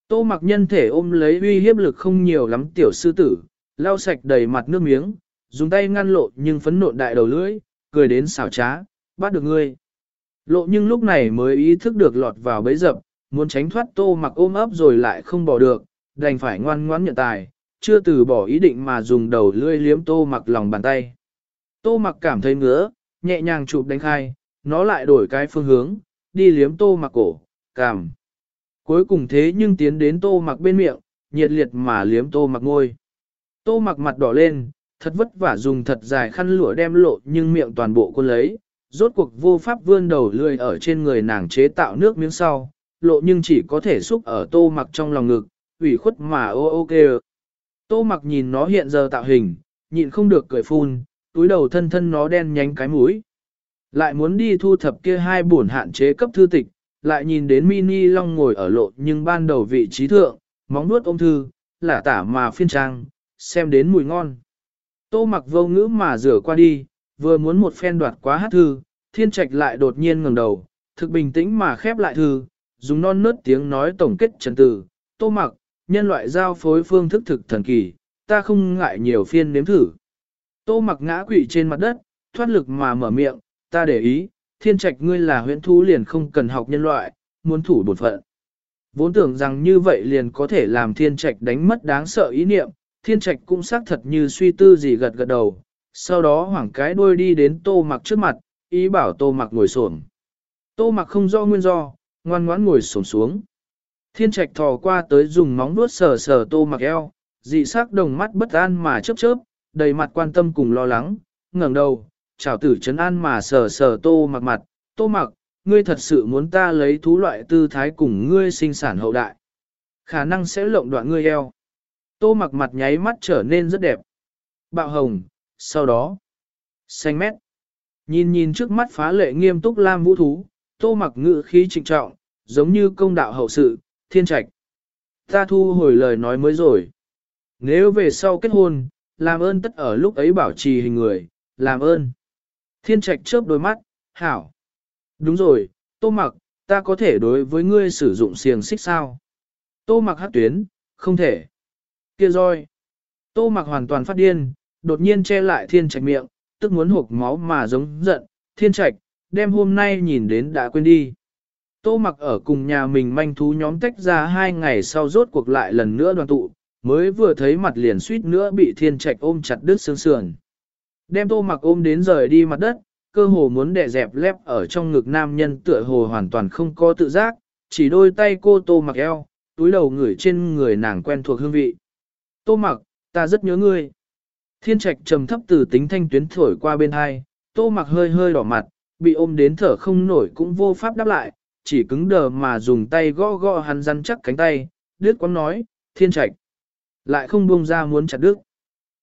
Tô mặc nhân thể ôm lấy uy hiếp lực không nhiều lắm tiểu sư tử, lau sạch đầy mặt nước miếng, dùng tay ngăn lộ nhưng phấn nộn đại đầu lưỡi, cười đến xảo trá, bắt được ngươi. Lộ nhưng lúc này mới ý thức được lọt vào bấy dập, muốn tránh thoát tô mặc ôm ấp rồi lại không bỏ được, đành phải ngoan ngoãn nhận tài, chưa từ bỏ ý định mà dùng đầu lưỡi liếm tô mặc lòng bàn tay. Tô mặc cảm thấy ngứa, nhẹ nhàng chụp đánh khai, nó lại đổi cái phương hướng, đi liếm tô mặc cổ, cảm. Cuối cùng thế nhưng tiến đến tô mặc bên miệng, nhiệt liệt mà liếm tô mặc ngôi. Tô mặc mặt đỏ lên, thật vất vả dùng thật dài khăn lụa đem lộ nhưng miệng toàn bộ cô lấy, rốt cuộc vô pháp vươn đầu lươi ở trên người nàng chế tạo nước miếng sau, lộ nhưng chỉ có thể xúc ở tô mặc trong lòng ngực, ủy khuất mà ô ô kê Tô mặc nhìn nó hiện giờ tạo hình, nhịn không được cười phun, túi đầu thân thân nó đen nhánh cái mũi. Lại muốn đi thu thập kia hai bổn hạn chế cấp thư tịch, lại nhìn đến mini long ngồi ở lộ nhưng ban đầu vị trí thượng, móng nuốt ôm thư, lả tả mà phiên trang, xem đến mùi ngon. Tô mặc vô ngữ mà rửa qua đi, vừa muốn một phen đoạt quá hát thư, thiên trạch lại đột nhiên ngẩng đầu, thực bình tĩnh mà khép lại thư, dùng non nớt tiếng nói tổng kết trần tử, tô mặc, nhân loại giao phối phương thức thực thần kỳ, ta không ngại nhiều phiên nếm thử. Tô mặc ngã quỵ trên mặt đất, thoát lực mà mở miệng, ta để ý, thiên trạch ngươi là huyễn thú liền không cần học nhân loại, muốn thủ bột phận. Vốn tưởng rằng như vậy liền có thể làm thiên trạch đánh mất đáng sợ ý niệm, thiên trạch cũng xác thật như suy tư gì gật gật đầu, sau đó hoảng cái đuôi đi đến tô mặc trước mặt, ý bảo tô mặc ngồi xổm. Tô mặc không do nguyên do, ngoan ngoãn ngồi xổm xuống. Thiên trạch thò qua tới dùng móng vuốt sờ sờ tô mặc eo, dị sắc đồng mắt bất an mà chớp chớp, đầy mặt quan tâm cùng lo lắng, ngẩng đầu, chào tử chấn an mà sờ sờ tô mặc mặt, tô mặc, ngươi thật sự muốn ta lấy thú loại tư thái cùng ngươi sinh sản hậu đại. Khả năng sẽ lộng đoạn ngươi eo. Tô mặc mặt nháy mắt trở nên rất đẹp. Bạo hồng, sau đó, xanh mét. Nhìn nhìn trước mắt phá lệ nghiêm túc lam vũ thú, tô mặc ngự khí trịnh trọng, giống như công đạo hậu sự, thiên trạch. Ta thu hồi lời nói mới rồi. Nếu về sau kết hôn, làm ơn tất ở lúc ấy bảo trì hình người, làm ơn. Thiên trạch chớp đôi mắt, hảo. Đúng rồi, tô mặc, ta có thể đối với ngươi sử dụng xiềng xích sao? Tô mặc hát tuyến, không thể. Kia roi. Tô mặc hoàn toàn phát điên, đột nhiên che lại thiên trạch miệng, tức muốn hộp máu mà giống giận, thiên trạch, đem hôm nay nhìn đến đã quên đi. Tô mặc ở cùng nhà mình manh thú nhóm tách ra hai ngày sau rốt cuộc lại lần nữa đoàn tụ, mới vừa thấy mặt liền suýt nữa bị thiên trạch ôm chặt đứt xương sườn. Đem tô mặc ôm đến rời đi mặt đất, cơ hồ muốn đè dẹp lép ở trong ngực nam nhân tựa hồ hoàn toàn không có tự giác, chỉ đôi tay cô tô mặc eo, túi đầu ngửi trên người nàng quen thuộc hương vị. Tô mặc, ta rất nhớ ngươi. Thiên trạch trầm thấp từ tính thanh tuyến thổi qua bên hai, tô mặc hơi hơi đỏ mặt, bị ôm đến thở không nổi cũng vô pháp đáp lại, chỉ cứng đờ mà dùng tay gõ gõ hắn răn chắc cánh tay, đứt quán nói, thiên trạch. Lại không buông ra muốn chặt đứt.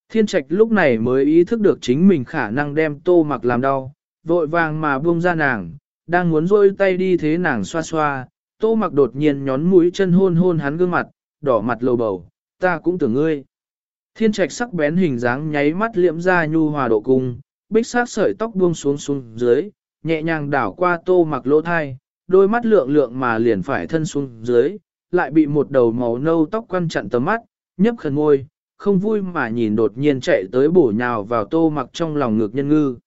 Thiên trạch lúc này mới ý thức được chính mình khả năng đem tô mặc làm đau, vội vàng mà buông ra nàng, đang muốn rôi tay đi thế nàng xoa xoa, tô mặc đột nhiên nhón mũi chân hôn hôn hắn gương mặt, đỏ mặt lầu bầu, ta cũng tưởng ngươi. Thiên trạch sắc bén hình dáng nháy mắt liễm ra nhu hòa độ cung, bích sát sợi tóc buông xuống xuống dưới, nhẹ nhàng đảo qua tô mặc lỗ thai, đôi mắt lượng lượng mà liền phải thân xuống dưới, lại bị một đầu màu nâu tóc quăn chặn tầm mắt, nhấp khẩn ngôi, không vui mà nhìn đột nhiên chạy tới bổ nhào vào tô mặc trong lòng ngược nhân ngư.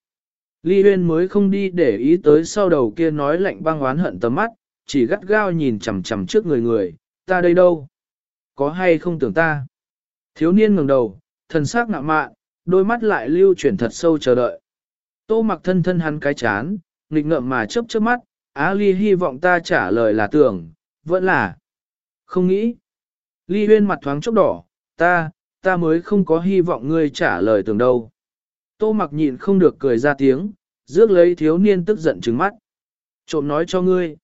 Ly Huyên mới không đi để ý tới sau đầu kia nói lạnh băng oán hận tầm mắt, chỉ gắt gao nhìn chằm chằm trước người người, ta đây đâu? Có hay không tưởng ta? Thiếu niên ngẩng đầu, thần sắc ngạ mạn, đôi mắt lại lưu chuyển thật sâu chờ đợi. Tô mặc thân thân hắn cái chán, nghịch ngợm mà chớp chớp mắt, Á Ly hy vọng ta trả lời là tưởng, vẫn là không nghĩ. Ly huyên mặt thoáng chốc đỏ, ta, ta mới không có hy vọng ngươi trả lời tưởng đâu. Tô mặc nhịn không được cười ra tiếng, rước lấy thiếu niên tức giận trừng mắt. Trộm nói cho ngươi.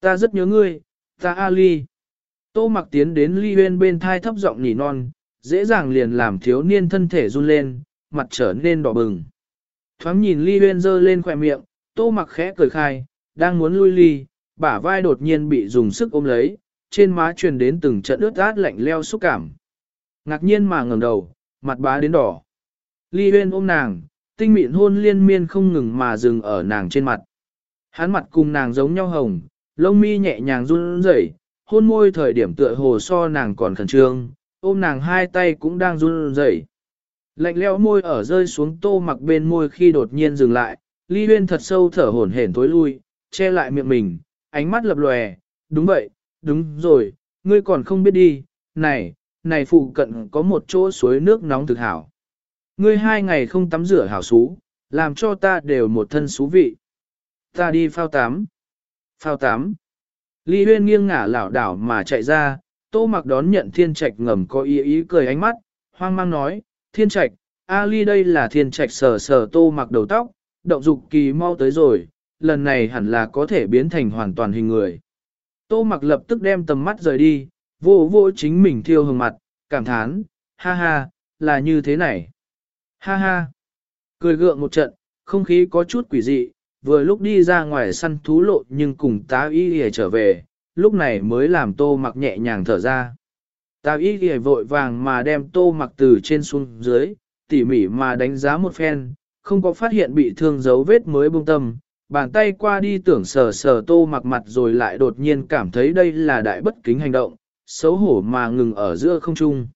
Ta rất nhớ ngươi, ta A Ly. Tô mặc tiến đến Ly huyên bên thai thấp giọng nhỉ non, dễ dàng liền làm thiếu niên thân thể run lên, mặt trở nên đỏ bừng. Thoáng nhìn Ly huyên dơ lên khỏe miệng, tô mặc khẽ cười khai, đang muốn lui ly, bả vai đột nhiên bị dùng sức ôm lấy, trên má truyền đến từng trận ướt át lạnh leo xúc cảm. Ngạc nhiên mà ngẩng đầu, mặt bá đến đỏ. Ly huyên ôm nàng, tinh mịn hôn liên miên không ngừng mà dừng ở nàng trên mặt. Hắn mặt cùng nàng giống nhau hồng, lông mi nhẹ nhàng run rẩy, hôn môi thời điểm tựa hồ so nàng còn khẩn trương, ôm nàng hai tay cũng đang run rẩy. Lạnh leo môi ở rơi xuống tô mặc bên môi khi đột nhiên dừng lại, ly huyên thật sâu thở hổn hển tối lui, che lại miệng mình, ánh mắt lập lòe, đúng vậy, đúng rồi, ngươi còn không biết đi, này, này phụ cận có một chỗ suối nước nóng thực hảo. Ngươi hai ngày không tắm rửa hảo xú, làm cho ta đều một thân xú vị. Ta đi phao tắm. Phao tắm. Ly huyên nghiêng ngả lảo đảo mà chạy ra, tô mặc đón nhận thiên trạch ngầm có ý ý cười ánh mắt, hoang mang nói, thiên trạch, A ly đây là thiên trạch sờ sờ tô mặc đầu tóc, động dục kỳ mau tới rồi, lần này hẳn là có thể biến thành hoàn toàn hình người. Tô mặc lập tức đem tầm mắt rời đi, vô vô chính mình thiêu hương mặt, cảm thán, ha ha, là như thế này. Ha ha, cười gượng một trận, không khí có chút quỷ dị, vừa lúc đi ra ngoài săn thú lộ nhưng cùng tá y hề trở về, lúc này mới làm tô mặc nhẹ nhàng thở ra. Tá y hề vội vàng mà đem tô mặc từ trên xuống dưới, tỉ mỉ mà đánh giá một phen, không có phát hiện bị thương dấu vết mới buông tâm, bàn tay qua đi tưởng sờ sờ tô mặc mặt rồi lại đột nhiên cảm thấy đây là đại bất kính hành động, xấu hổ mà ngừng ở giữa không trung.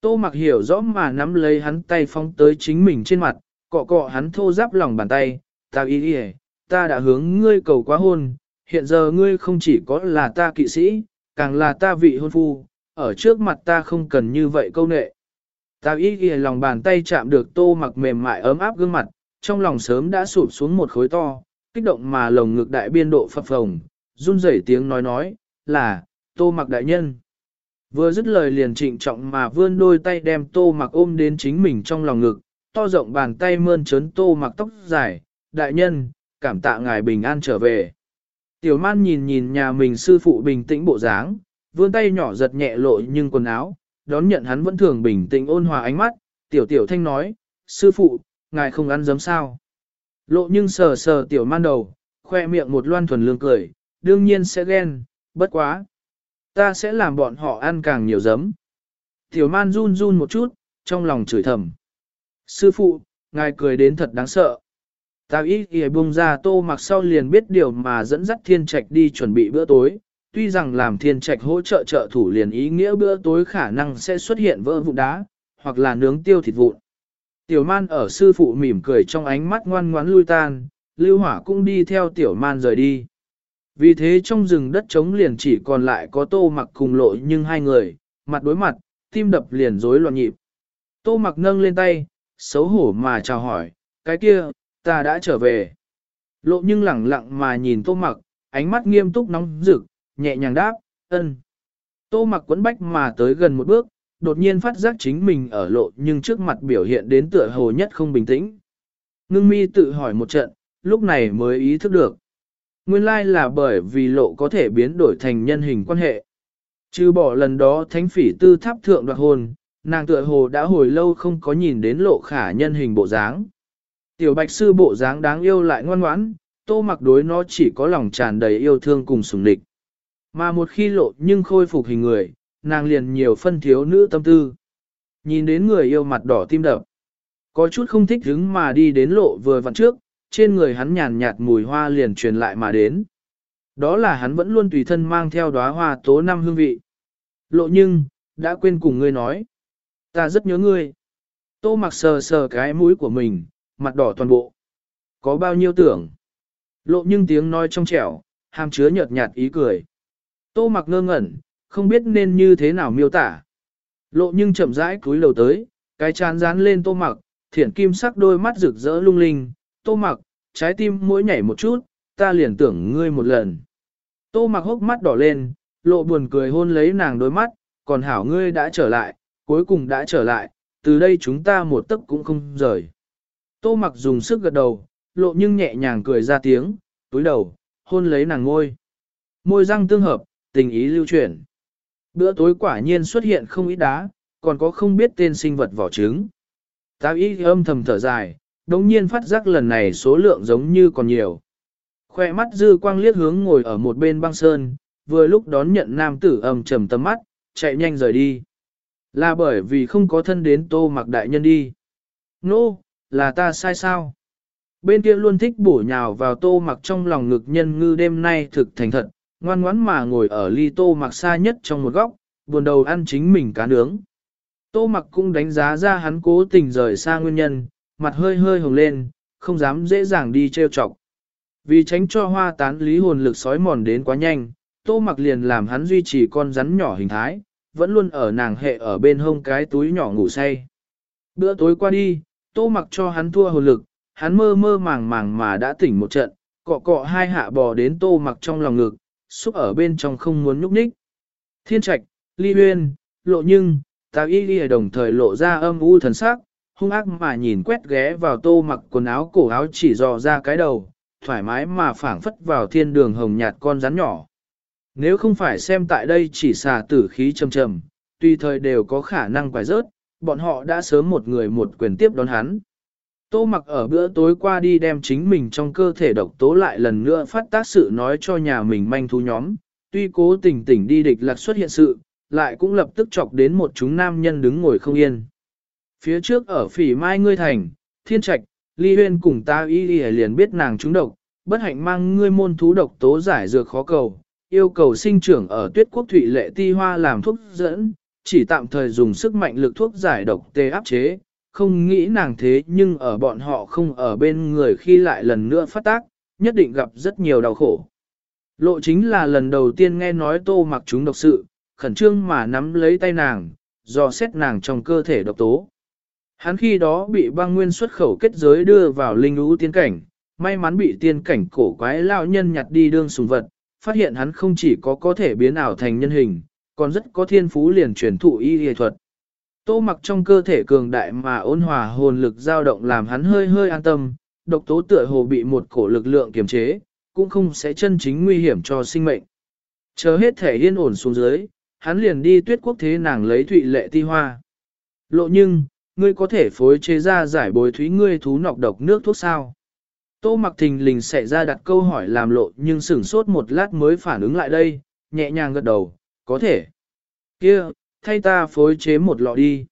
Tô mặc hiểu rõ mà nắm lấy hắn tay phóng tới chính mình trên mặt, cọ cọ hắn thô giáp lòng bàn tay, ta ý ý, ta đã hướng ngươi cầu quá hôn, hiện giờ ngươi không chỉ có là ta kỵ sĩ, càng là ta vị hôn phu, ở trước mặt ta không cần như vậy câu nệ. Ta ý ý lòng bàn tay chạm được tô mặc mềm mại ấm áp gương mặt, trong lòng sớm đã sụp xuống một khối to, kích động mà lồng ngực đại biên độ phập phồng, run rẩy tiếng nói nói, là, tô mặc đại nhân. Vừa dứt lời liền trịnh trọng mà vươn đôi tay đem tô mặc ôm đến chính mình trong lòng ngực, to rộng bàn tay mơn trớn tô mặc tóc dài, đại nhân, cảm tạ ngài bình an trở về. Tiểu man nhìn nhìn nhà mình sư phụ bình tĩnh bộ dáng, vươn tay nhỏ giật nhẹ lộ nhưng quần áo, đón nhận hắn vẫn thường bình tĩnh ôn hòa ánh mắt, tiểu tiểu thanh nói, sư phụ, ngài không ăn giấm sao. Lộ nhưng sờ sờ tiểu man đầu, khoe miệng một loan thuần lương cười, đương nhiên sẽ ghen, bất quá. Ta sẽ làm bọn họ ăn càng nhiều giấm. Tiểu man run run một chút, trong lòng chửi thầm. Sư phụ, ngài cười đến thật đáng sợ. Ta ý kìa bung ra tô mặc sau liền biết điều mà dẫn dắt thiên trạch đi chuẩn bị bữa tối. Tuy rằng làm thiên trạch hỗ trợ trợ thủ liền ý nghĩa bữa tối khả năng sẽ xuất hiện vỡ vụn đá, hoặc là nướng tiêu thịt vụn. Tiểu man ở sư phụ mỉm cười trong ánh mắt ngoan ngoãn lui tan, lưu hỏa cũng đi theo tiểu man rời đi. Vì thế trong rừng đất trống liền chỉ còn lại có tô mặc cùng lộ nhưng hai người, mặt đối mặt, tim đập liền rối loạn nhịp. Tô mặc nâng lên tay, xấu hổ mà chào hỏi, cái kia, ta đã trở về. Lộ nhưng lẳng lặng mà nhìn tô mặc, ánh mắt nghiêm túc nóng rực, nhẹ nhàng đáp, ân. Tô mặc quấn bách mà tới gần một bước, đột nhiên phát giác chính mình ở lộ nhưng trước mặt biểu hiện đến tựa hồ nhất không bình tĩnh. Ngưng mi tự hỏi một trận, lúc này mới ý thức được. Nguyên lai là bởi vì lộ có thể biến đổi thành nhân hình quan hệ. Chứ bỏ lần đó thánh phỉ tư tháp thượng đoạt hồn, nàng tựa hồ đã hồi lâu không có nhìn đến lộ khả nhân hình bộ dáng. Tiểu bạch sư bộ dáng đáng yêu lại ngoan ngoãn, tô mặc đối nó chỉ có lòng tràn đầy yêu thương cùng sùng địch. Mà một khi lộ nhưng khôi phục hình người, nàng liền nhiều phân thiếu nữ tâm tư. Nhìn đến người yêu mặt đỏ tim đập. Có chút không thích hứng mà đi đến lộ vừa vặn trước, trên người hắn nhàn nhạt mùi hoa liền truyền lại mà đến. Đó là hắn vẫn luôn tùy thân mang theo đóa hoa tố năm hương vị. Lộ nhưng, đã quên cùng ngươi nói. Ta rất nhớ ngươi. Tô mặc sờ sờ cái mũi của mình, mặt đỏ toàn bộ. Có bao nhiêu tưởng. Lộ nhưng tiếng nói trong trẻo, hàm chứa nhợt nhạt ý cười. Tô mặc ngơ ngẩn, không biết nên như thế nào miêu tả. Lộ nhưng chậm rãi cúi đầu tới, cái chán dán lên tô mặc, thiển kim sắc đôi mắt rực rỡ lung linh, tô mặc, trái tim mỗi nhảy một chút, ta liền tưởng ngươi một lần. Tô mặc hốc mắt đỏ lên, lộ buồn cười hôn lấy nàng đôi mắt, còn hảo ngươi đã trở lại, cuối cùng đã trở lại, từ đây chúng ta một tấc cũng không rời. Tô mặc dùng sức gật đầu, lộ nhưng nhẹ nhàng cười ra tiếng, túi đầu, hôn lấy nàng ngôi. Môi răng tương hợp, tình ý lưu chuyển. Bữa tối quả nhiên xuất hiện không ít đá, còn có không biết tên sinh vật vỏ trứng. Tao ý âm thầm thở dài, đồng nhiên phát giác lần này số lượng giống như còn nhiều. Khoe mắt dư quang liếc hướng ngồi ở một bên băng sơn, vừa lúc đón nhận nam tử âm trầm tầm mắt, chạy nhanh rời đi. Là bởi vì không có thân đến tô mặc đại nhân đi. Nô, no, là ta sai sao? Bên kia luôn thích bổ nhào vào tô mặc trong lòng ngực nhân ngư đêm nay thực thành thật, ngoan ngoãn mà ngồi ở ly tô mặc xa nhất trong một góc, buồn đầu ăn chính mình cá nướng. Tô mặc cũng đánh giá ra hắn cố tình rời xa nguyên nhân, mặt hơi hơi hồng lên, không dám dễ dàng đi trêu chọc. Vì tránh cho hoa tán lý hồn lực sói mòn đến quá nhanh, tô mặc liền làm hắn duy trì con rắn nhỏ hình thái, vẫn luôn ở nàng hệ ở bên hông cái túi nhỏ ngủ say. Bữa tối qua đi, tô mặc cho hắn thua hồn lực, hắn mơ mơ màng màng mà đã tỉnh một trận, cọ cọ hai hạ bò đến tô mặc trong lòng ngực, xúc ở bên trong không muốn nhúc nhích. Thiên trạch, ly huyên, lộ nhưng, tào y ghi đồng thời lộ ra âm u thần sắc, hung ác mà nhìn quét ghé vào tô mặc quần áo cổ áo chỉ dò ra cái đầu, thoải mái mà phảng phất vào thiên đường hồng nhạt con rắn nhỏ. Nếu không phải xem tại đây chỉ xà tử khí trầm trầm, tùy thời đều có khả năng quải rớt, bọn họ đã sớm một người một quyền tiếp đón hắn. Tô mặc ở bữa tối qua đi đem chính mình trong cơ thể độc tố lại lần nữa phát tác sự nói cho nhà mình manh thú nhóm, tuy cố tình tỉnh đi địch lạc xuất hiện sự, lại cũng lập tức chọc đến một chúng nam nhân đứng ngồi không yên. Phía trước ở phỉ mai ngươi thành, thiên trạch, ly huyên cùng ta y y liền biết nàng trúng độc, bất hạnh mang ngươi môn thú độc tố giải dược khó cầu, yêu cầu sinh trưởng ở tuyết quốc thủy lệ ti hoa làm thuốc dẫn, chỉ tạm thời dùng sức mạnh lực thuốc giải độc tê áp chế, không nghĩ nàng thế nhưng ở bọn họ không ở bên người khi lại lần nữa phát tác, nhất định gặp rất nhiều đau khổ. Lộ chính là lần đầu tiên nghe nói tô mặc chúng độc sự, khẩn trương mà nắm lấy tay nàng, dò xét nàng trong cơ thể độc tố. Hắn khi đó bị băng nguyên xuất khẩu kết giới đưa vào linh lũ tiên cảnh, may mắn bị tiên cảnh cổ quái lao nhân nhặt đi đương sùng vật, phát hiện hắn không chỉ có có thể biến ảo thành nhân hình, còn rất có thiên phú liền truyền thụ y y thuật. Tô mặc trong cơ thể cường đại mà ôn hòa hồn lực dao động làm hắn hơi hơi an tâm, độc tố tựa hồ bị một cổ lực lượng kiềm chế, cũng không sẽ chân chính nguy hiểm cho sinh mệnh. Chờ hết thể yên ổn xuống dưới, hắn liền đi tuyết quốc thế nàng lấy thụy lệ ti hoa. Lộ nhưng, ngươi có thể phối chế ra giải bồi thúy ngươi thú nọc độc nước thuốc sao? Tô mặc thình lình sẽ ra đặt câu hỏi làm lộ nhưng sửng sốt một lát mới phản ứng lại đây, nhẹ nhàng gật đầu, có thể. kia thay ta phối chế một lọ đi.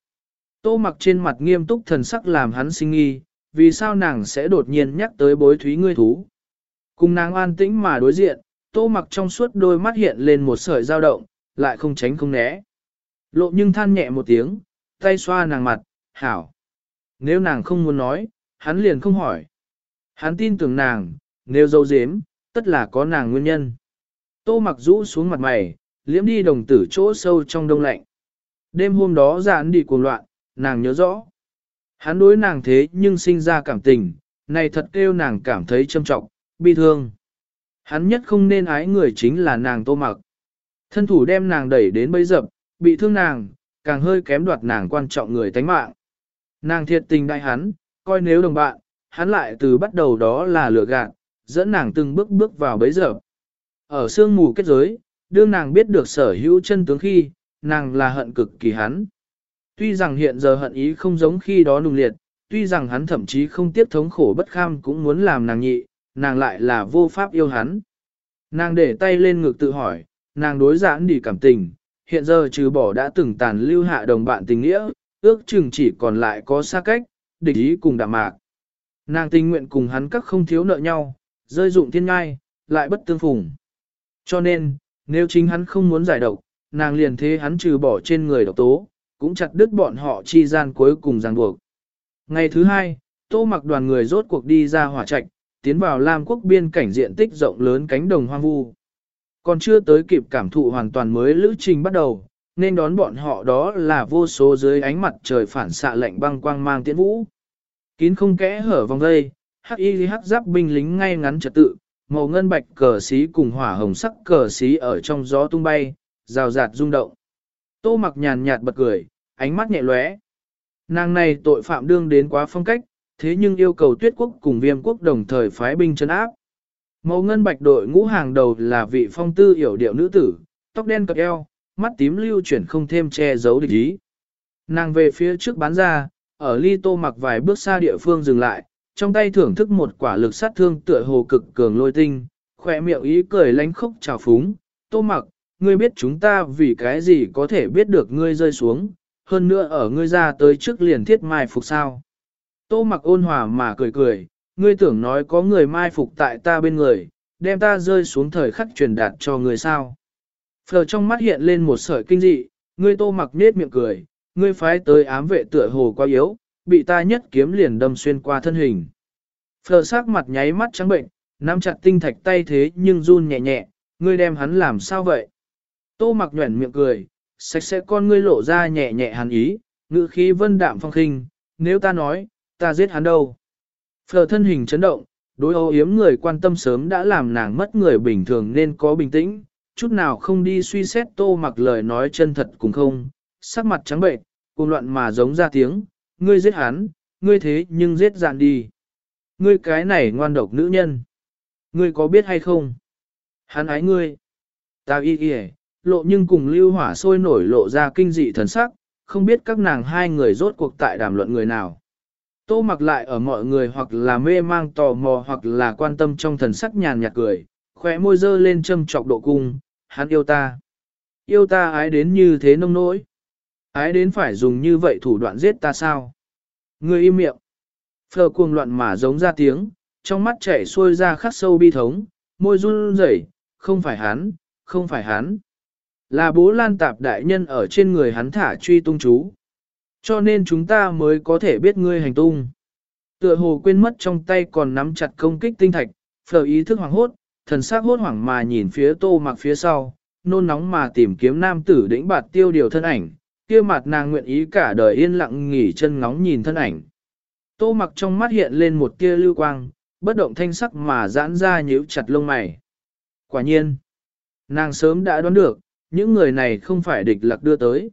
Tô mặc trên mặt nghiêm túc thần sắc làm hắn sinh nghi, vì sao nàng sẽ đột nhiên nhắc tới bối thúy ngươi thú. Cùng nàng an tĩnh mà đối diện, tô mặc trong suốt đôi mắt hiện lên một sợi dao động, lại không tránh không né. Lộ nhưng than nhẹ một tiếng, tay xoa nàng mặt, hảo. Nếu nàng không muốn nói, hắn liền không hỏi. Hắn tin tưởng nàng, nếu dâu dếm, tất là có nàng nguyên nhân. Tô mặc rũ xuống mặt mày, liễm đi đồng tử chỗ sâu trong đông lạnh. Đêm hôm đó giãn đi cuồng loạn, nàng nhớ rõ. Hắn đối nàng thế nhưng sinh ra cảm tình, này thật kêu nàng cảm thấy châm trọng, bi thương. Hắn nhất không nên ái người chính là nàng tô mặc. Thân thủ đem nàng đẩy đến bấy dập, bị thương nàng, càng hơi kém đoạt nàng quan trọng người tánh mạng. Nàng thiệt tình đại hắn, coi nếu đồng bạn, hắn lại từ bắt đầu đó là lừa gạt, dẫn nàng từng bước bước vào bấy giờ. Ở sương mù kết giới, đương nàng biết được sở hữu chân tướng khi, nàng là hận cực kỳ hắn. Tuy rằng hiện giờ hận ý không giống khi đó nung liệt, tuy rằng hắn thậm chí không tiếp thống khổ bất kham cũng muốn làm nàng nhị, nàng lại là vô pháp yêu hắn. Nàng để tay lên ngực tự hỏi, nàng đối giãn đi cảm tình, hiện giờ trừ bỏ đã từng tàn lưu hạ đồng bạn tình nghĩa, ước chừng chỉ còn lại có xa cách, địch ý cùng đạm mạc. Nàng tình nguyện cùng hắn các không thiếu nợ nhau, rơi dụng thiên ngai, lại bất tương phùng. Cho nên, nếu chính hắn không muốn giải độc, nàng liền thế hắn trừ bỏ trên người độc tố, cũng chặt đứt bọn họ chi gian cuối cùng ràng buộc. Ngày thứ hai, tô mặc đoàn người rốt cuộc đi ra hỏa trạch, tiến vào Lam quốc biên cảnh diện tích rộng lớn cánh đồng hoang vu. Còn chưa tới kịp cảm thụ hoàn toàn mới lữ trình bắt đầu, nên đón bọn họ đó là vô số dưới ánh mặt trời phản xạ lạnh băng quang mang tiễn vũ. Kín không kẽ hở vòng dây, hắc y hắc giáp binh lính ngay ngắn trật tự, màu ngân bạch cờ xí cùng hỏa hồng sắc cờ xí ở trong gió tung bay, rào rạt rung động. Tô mặc nhàn nhạt bật cười, ánh mắt nhẹ lóe. Nàng này tội phạm đương đến quá phong cách, thế nhưng yêu cầu tuyết quốc cùng viêm quốc đồng thời phái binh chân áp. Màu ngân bạch đội ngũ hàng đầu là vị phong tư hiểu điệu nữ tử, tóc đen cập eo, mắt tím lưu chuyển không thêm che giấu địch ý. Nàng về phía trước bán ra, ở ly tô mặc vài bước xa địa phương dừng lại, trong tay thưởng thức một quả lực sát thương tựa hồ cực cường lôi tinh, khỏe miệng ý cười lánh khúc trào phúng, tô mặc, ngươi biết chúng ta vì cái gì có thể biết được ngươi rơi xuống, hơn nữa ở ngươi ra tới trước liền thiết mai phục sao. Tô mặc ôn hòa mà cười cười, ngươi tưởng nói có người mai phục tại ta bên người, đem ta rơi xuống thời khắc truyền đạt cho người sao. Phờ trong mắt hiện lên một sợi kinh dị, ngươi tô mặc nết miệng cười, ngươi phái tới ám vệ tựa hồ quá yếu, bị ta nhất kiếm liền đâm xuyên qua thân hình. Phờ sắc mặt nháy mắt trắng bệnh, nắm chặt tinh thạch tay thế nhưng run nhẹ nhẹ, ngươi đem hắn làm sao vậy? Tô mặc nhuẩn miệng cười, sạch sẽ con ngươi lộ ra nhẹ nhẹ hàn ý, ngữ khí vân đạm phong khinh, nếu ta nói, ta giết hắn đâu? Phờ thân hình chấn động, đối âu yếm người quan tâm sớm đã làm nàng mất người bình thường nên có bình tĩnh, chút nào không đi suy xét tô mặc lời nói chân thật cùng không, sắc mặt trắng bệnh, cuồng loạn mà giống ra tiếng, ngươi giết hắn, ngươi thế nhưng giết dạn đi. Ngươi cái này ngoan độc nữ nhân. Ngươi có biết hay không? Hắn ái ngươi. Ta y y lộ nhưng cùng lưu hỏa sôi nổi lộ ra kinh dị thần sắc, không biết các nàng hai người rốt cuộc tại đàm luận người nào. Tô mặc lại ở mọi người hoặc là mê mang tò mò hoặc là quan tâm trong thần sắc nhàn nhạt cười, khỏe môi dơ lên châm trọc độ cung, hắn yêu ta. Yêu ta ái đến như thế nông nỗi. Ái đến phải dùng như vậy thủ đoạn giết ta sao? Người im miệng. Phờ cuồng loạn mà giống ra tiếng, trong mắt chảy xuôi ra khắc sâu bi thống, môi run rẩy, không phải hắn, không phải hắn. Là bố lan tạp đại nhân ở trên người hắn thả truy tung chú. Cho nên chúng ta mới có thể biết ngươi hành tung. Tựa hồ quên mất trong tay còn nắm chặt công kích tinh thạch, phở ý thức hoàng hốt, thần sắc hốt hoảng mà nhìn phía tô mặc phía sau, nôn nóng mà tìm kiếm nam tử đĩnh bạt tiêu điều thân ảnh, kia mặt nàng nguyện ý cả đời yên lặng nghỉ chân ngóng nhìn thân ảnh. Tô mặc trong mắt hiện lên một tia lưu quang, bất động thanh sắc mà giãn ra nhíu chặt lông mày. Quả nhiên, nàng sớm đã đoán được, những người này không phải địch lạc đưa tới.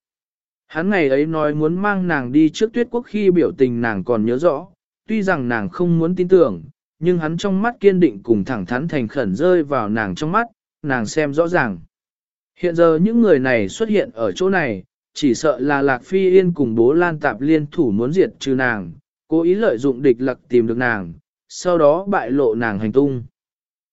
Hắn ngày ấy nói muốn mang nàng đi trước tuyết quốc khi biểu tình nàng còn nhớ rõ, tuy rằng nàng không muốn tin tưởng, nhưng hắn trong mắt kiên định cùng thẳng thắn thành khẩn rơi vào nàng trong mắt, nàng xem rõ ràng. Hiện giờ những người này xuất hiện ở chỗ này, chỉ sợ là Lạc Phi Yên cùng bố Lan Tạp liên thủ muốn diệt trừ nàng, cố ý lợi dụng địch lặc tìm được nàng, sau đó bại lộ nàng hành tung.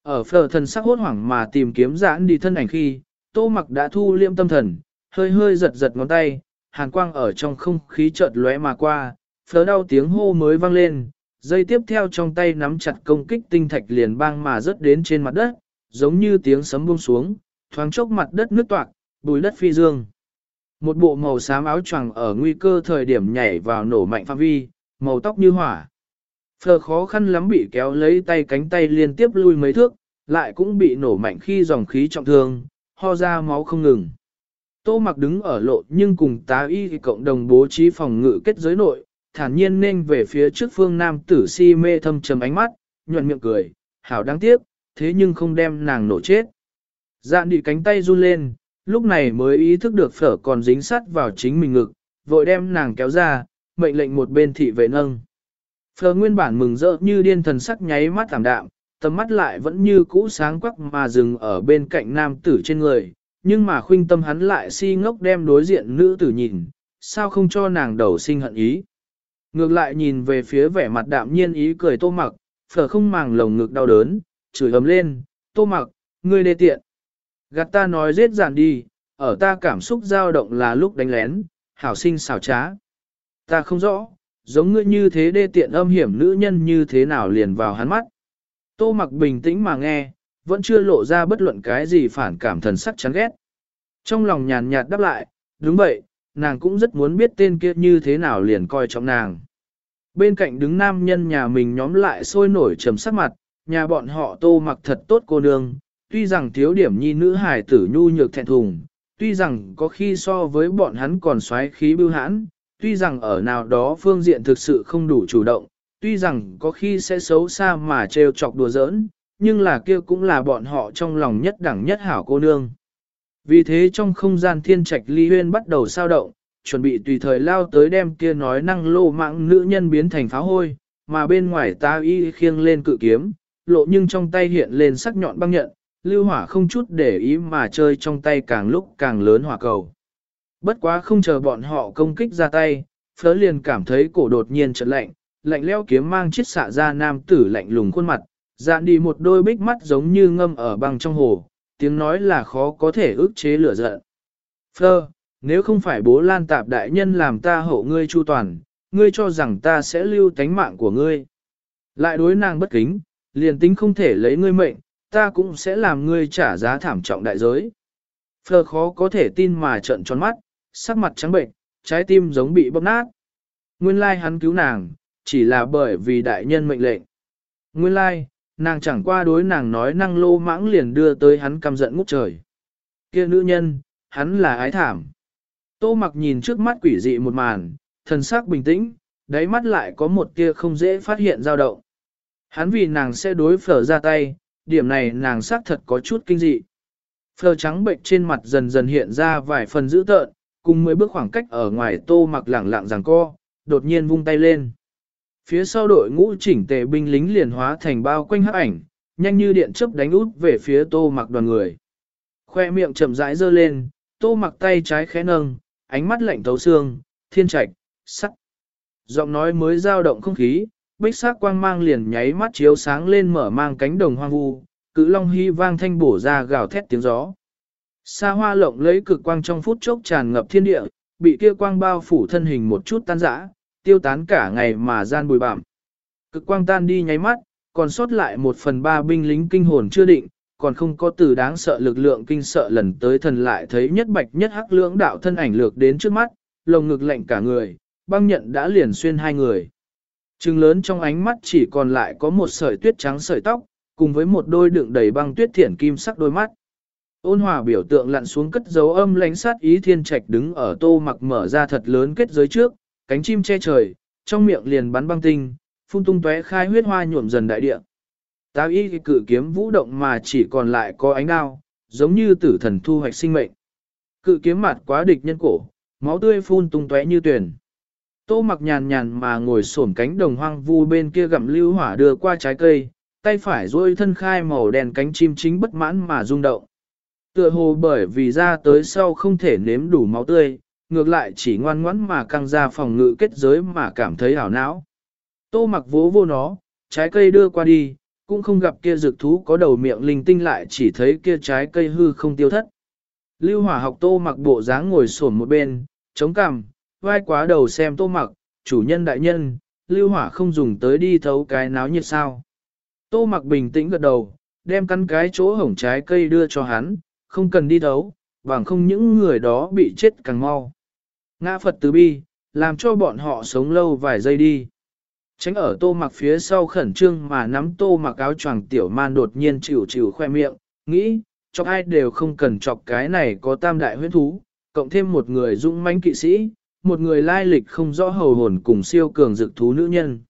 Ở phở thần sắc hốt hoảng mà tìm kiếm giãn đi thân ảnh khi, tô mặc đã thu liêm tâm thần, hơi hơi giật giật ngón tay, hàn quang ở trong không khí chợt lóe mà qua, phớ đau tiếng hô mới vang lên, dây tiếp theo trong tay nắm chặt công kích tinh thạch liền bang mà rớt đến trên mặt đất, giống như tiếng sấm buông xuống, thoáng chốc mặt đất nước toạc, bùi đất phi dương. Một bộ màu xám áo choàng ở nguy cơ thời điểm nhảy vào nổ mạnh phạm vi, màu tóc như hỏa. Phờ khó khăn lắm bị kéo lấy tay cánh tay liên tiếp lui mấy thước, lại cũng bị nổ mạnh khi dòng khí trọng thương, ho ra máu không ngừng. Tô mặc đứng ở lộ nhưng cùng tá y cộng đồng bố trí phòng ngự kết giới nội, thản nhiên nên về phía trước phương nam tử si mê thâm trầm ánh mắt, nhuận miệng cười, hảo đáng tiếc, thế nhưng không đem nàng nổ chết. Dạn đi cánh tay run lên, lúc này mới ý thức được phở còn dính sắt vào chính mình ngực, vội đem nàng kéo ra, mệnh lệnh một bên thị vệ nâng. Phở nguyên bản mừng rỡ như điên thần sắc nháy mắt tảm đạm, tầm mắt lại vẫn như cũ sáng quắc mà dừng ở bên cạnh nam tử trên người, nhưng mà khuynh tâm hắn lại si ngốc đem đối diện nữ tử nhìn, sao không cho nàng đầu sinh hận ý. Ngược lại nhìn về phía vẻ mặt đạm nhiên ý cười tô mặc, phở không màng lồng ngực đau đớn, chửi ấm lên, tô mặc, ngươi đê tiện. Gạt ta nói giết giản đi, ở ta cảm xúc dao động là lúc đánh lén, hảo sinh xảo trá. Ta không rõ, giống ngươi như thế đê tiện âm hiểm nữ nhân như thế nào liền vào hắn mắt. Tô mặc bình tĩnh mà nghe, vẫn chưa lộ ra bất luận cái gì phản cảm thần sắc chán ghét. Trong lòng nhàn nhạt đáp lại, đúng vậy, nàng cũng rất muốn biết tên kia như thế nào liền coi trọng nàng. Bên cạnh đứng nam nhân nhà mình nhóm lại sôi nổi trầm sắc mặt, nhà bọn họ tô mặc thật tốt cô nương, tuy rằng thiếu điểm nhi nữ hài tử nhu nhược thẹn thùng, tuy rằng có khi so với bọn hắn còn xoáy khí bưu hãn, tuy rằng ở nào đó phương diện thực sự không đủ chủ động, tuy rằng có khi sẽ xấu xa mà trêu chọc đùa giỡn, nhưng là kia cũng là bọn họ trong lòng nhất đẳng nhất hảo cô nương. Vì thế trong không gian thiên trạch ly huyên bắt đầu sao động, chuẩn bị tùy thời lao tới đem kia nói năng lô mạng nữ nhân biến thành pháo hôi, mà bên ngoài ta y khiêng lên cự kiếm, lộ nhưng trong tay hiện lên sắc nhọn băng nhận, lưu hỏa không chút để ý mà chơi trong tay càng lúc càng lớn hỏa cầu. Bất quá không chờ bọn họ công kích ra tay, phớ liền cảm thấy cổ đột nhiên chợt lạnh, lạnh leo kiếm mang chiết xạ ra nam tử lạnh lùng khuôn mặt, dạn đi một đôi bích mắt giống như ngâm ở băng trong hồ, tiếng nói là khó có thể ức chế lửa giận. Phơ, nếu không phải bố lan tạp đại nhân làm ta hộ ngươi chu toàn, ngươi cho rằng ta sẽ lưu tánh mạng của ngươi. Lại đối nàng bất kính, liền tính không thể lấy ngươi mệnh, ta cũng sẽ làm ngươi trả giá thảm trọng đại giới. Phơ khó có thể tin mà trợn tròn mắt, sắc mặt trắng bệnh, trái tim giống bị bóp nát. Nguyên lai hắn cứu nàng, chỉ là bởi vì đại nhân mệnh lệnh. Nguyên lai, nàng chẳng qua đối nàng nói năng lô mãng liền đưa tới hắn căm giận ngút trời. Kia nữ nhân, hắn là ái thảm. Tô mặc nhìn trước mắt quỷ dị một màn, thần sắc bình tĩnh, đáy mắt lại có một kia không dễ phát hiện dao động. Hắn vì nàng sẽ đối phở ra tay, điểm này nàng xác thật có chút kinh dị. Phở trắng bệnh trên mặt dần dần hiện ra vài phần dữ tợn, cùng mấy bước khoảng cách ở ngoài tô mặc lẳng lặng rằng co, đột nhiên vung tay lên. Phía sau đội ngũ chỉnh tề binh lính liền hóa thành bao quanh hắc ảnh, nhanh như điện chớp đánh út về phía tô mặc đoàn người. Khoe miệng chậm rãi dơ lên, tô mặc tay trái khẽ nâng, ánh mắt lạnh thấu xương, thiên trạch, sắc. Giọng nói mới dao động không khí, bích sắc quang mang liền nháy mắt chiếu sáng lên mở mang cánh đồng hoang vu, cự long hy vang thanh bổ ra gào thét tiếng gió. Sa hoa lộng lấy cực quang trong phút chốc tràn ngập thiên địa, bị kia quang bao phủ thân hình một chút tan rã, tiêu tán cả ngày mà gian bùi bạm. Cực quang tan đi nháy mắt, còn sót lại một phần ba binh lính kinh hồn chưa định, còn không có từ đáng sợ lực lượng kinh sợ lần tới thần lại thấy nhất bạch nhất hắc lưỡng đạo thân ảnh lược đến trước mắt, lồng ngực lạnh cả người, băng nhận đã liền xuyên hai người. Trừng lớn trong ánh mắt chỉ còn lại có một sợi tuyết trắng sợi tóc, cùng với một đôi đựng đầy băng tuyết thiển kim sắc đôi mắt. Ôn hòa biểu tượng lặn xuống cất dấu âm lánh sát ý thiên trạch đứng ở tô mặc mở ra thật lớn kết giới trước, cánh chim che trời, trong miệng liền bắn băng tinh, phun tung tóe khai huyết hoa nhuộm dần đại địa. Tao y cự kiếm vũ động mà chỉ còn lại có ánh đao, giống như tử thần thu hoạch sinh mệnh. Cự kiếm mặt quá địch nhân cổ, máu tươi phun tung tóe như tuyển. Tô mặc nhàn nhàn mà ngồi xổm cánh đồng hoang vu bên kia gặm lưu hỏa đưa qua trái cây, tay phải duỗi thân khai màu đen cánh chim chính bất mãn mà rung động. Tựa hồ bởi vì ra tới sau không thể nếm đủ máu tươi, ngược lại chỉ ngoan ngoãn mà căng ra phòng ngự kết giới mà cảm thấy hảo não. Tô mặc vỗ vô nó, trái cây đưa qua đi, cũng không gặp kia dược thú có đầu miệng linh tinh lại chỉ thấy kia trái cây hư không tiêu thất. Lưu hỏa học tô mặc bộ dáng ngồi sổn một bên, chống cằm, vai quá đầu xem tô mặc, chủ nhân đại nhân, lưu hỏa không dùng tới đi thấu cái náo nhiệt sao. Tô mặc bình tĩnh gật đầu, đem căn cái chỗ hổng trái cây đưa cho hắn, không cần đi thấu, bằng không những người đó bị chết càng mau. Ngã Phật từ bi, làm cho bọn họ sống lâu vài giây đi. Tránh ở tô mặc phía sau khẩn trương mà nắm tô mặc áo choàng tiểu man đột nhiên chịu chịu khoe miệng, nghĩ, chọc ai đều không cần chọc cái này có tam đại huyết thú, cộng thêm một người dũng mãnh kỵ sĩ, một người lai lịch không rõ hầu hồn cùng siêu cường dực thú nữ nhân.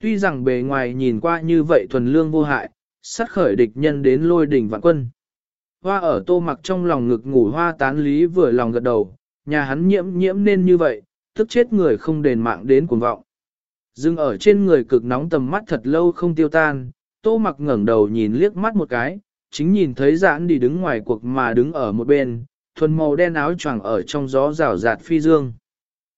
Tuy rằng bề ngoài nhìn qua như vậy thuần lương vô hại, sát khởi địch nhân đến lôi đỉnh vạn quân. Hoa ở tô mặc trong lòng ngực ngủ hoa tán lý vừa lòng gật đầu, nhà hắn nhiễm nhiễm nên như vậy, tức chết người không đền mạng đến cuồng vọng. Dưng ở trên người cực nóng tầm mắt thật lâu không tiêu tan, tô mặc ngẩng đầu nhìn liếc mắt một cái, chính nhìn thấy giãn đi đứng ngoài cuộc mà đứng ở một bên, thuần màu đen áo choàng ở trong gió rào rạt phi dương.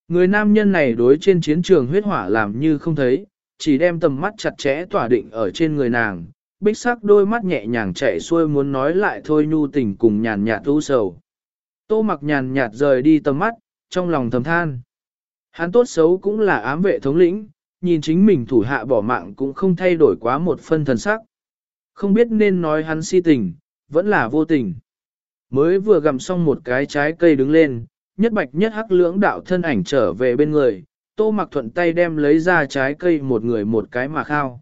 Người nam nhân này đối trên chiến trường huyết hỏa làm như không thấy, chỉ đem tầm mắt chặt chẽ tỏa định ở trên người nàng, bích sắc đôi mắt nhẹ nhàng chạy xuôi muốn nói lại thôi nhu tình cùng nhàn nhạt u sầu. Tô mặc nhàn nhạt rời đi tầm mắt, trong lòng thầm than. Hắn tốt xấu cũng là ám vệ thống lĩnh, nhìn chính mình thủ hạ bỏ mạng cũng không thay đổi quá một phân thần sắc. Không biết nên nói hắn si tình, vẫn là vô tình. Mới vừa gặm xong một cái trái cây đứng lên, nhất bạch nhất hắc lưỡng đạo thân ảnh trở về bên người, tô mặc thuận tay đem lấy ra trái cây một người một cái mà khao.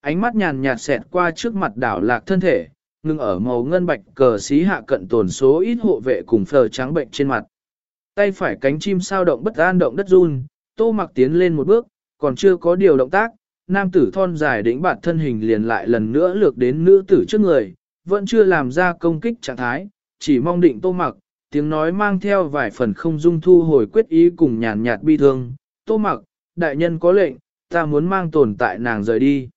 Ánh mắt nhàn nhạt xẹt qua trước mặt đảo lạc thân thể, ngưng ở màu ngân bạch cờ xí hạ cận tổn số ít hộ vệ cùng phờ trắng bệnh trên mặt. Tay phải cánh chim sao động bất an động đất run, tô mặc tiến lên một bước, còn chưa có điều động tác, nam tử thon dài đỉnh bản thân hình liền lại lần nữa lược đến nữ tử trước người, vẫn chưa làm ra công kích trạng thái, chỉ mong định tô mặc, tiếng nói mang theo vài phần không dung thu hồi quyết ý cùng nhàn nhạt bi thương, tô mặc, đại nhân có lệnh, ta muốn mang tồn tại nàng rời đi.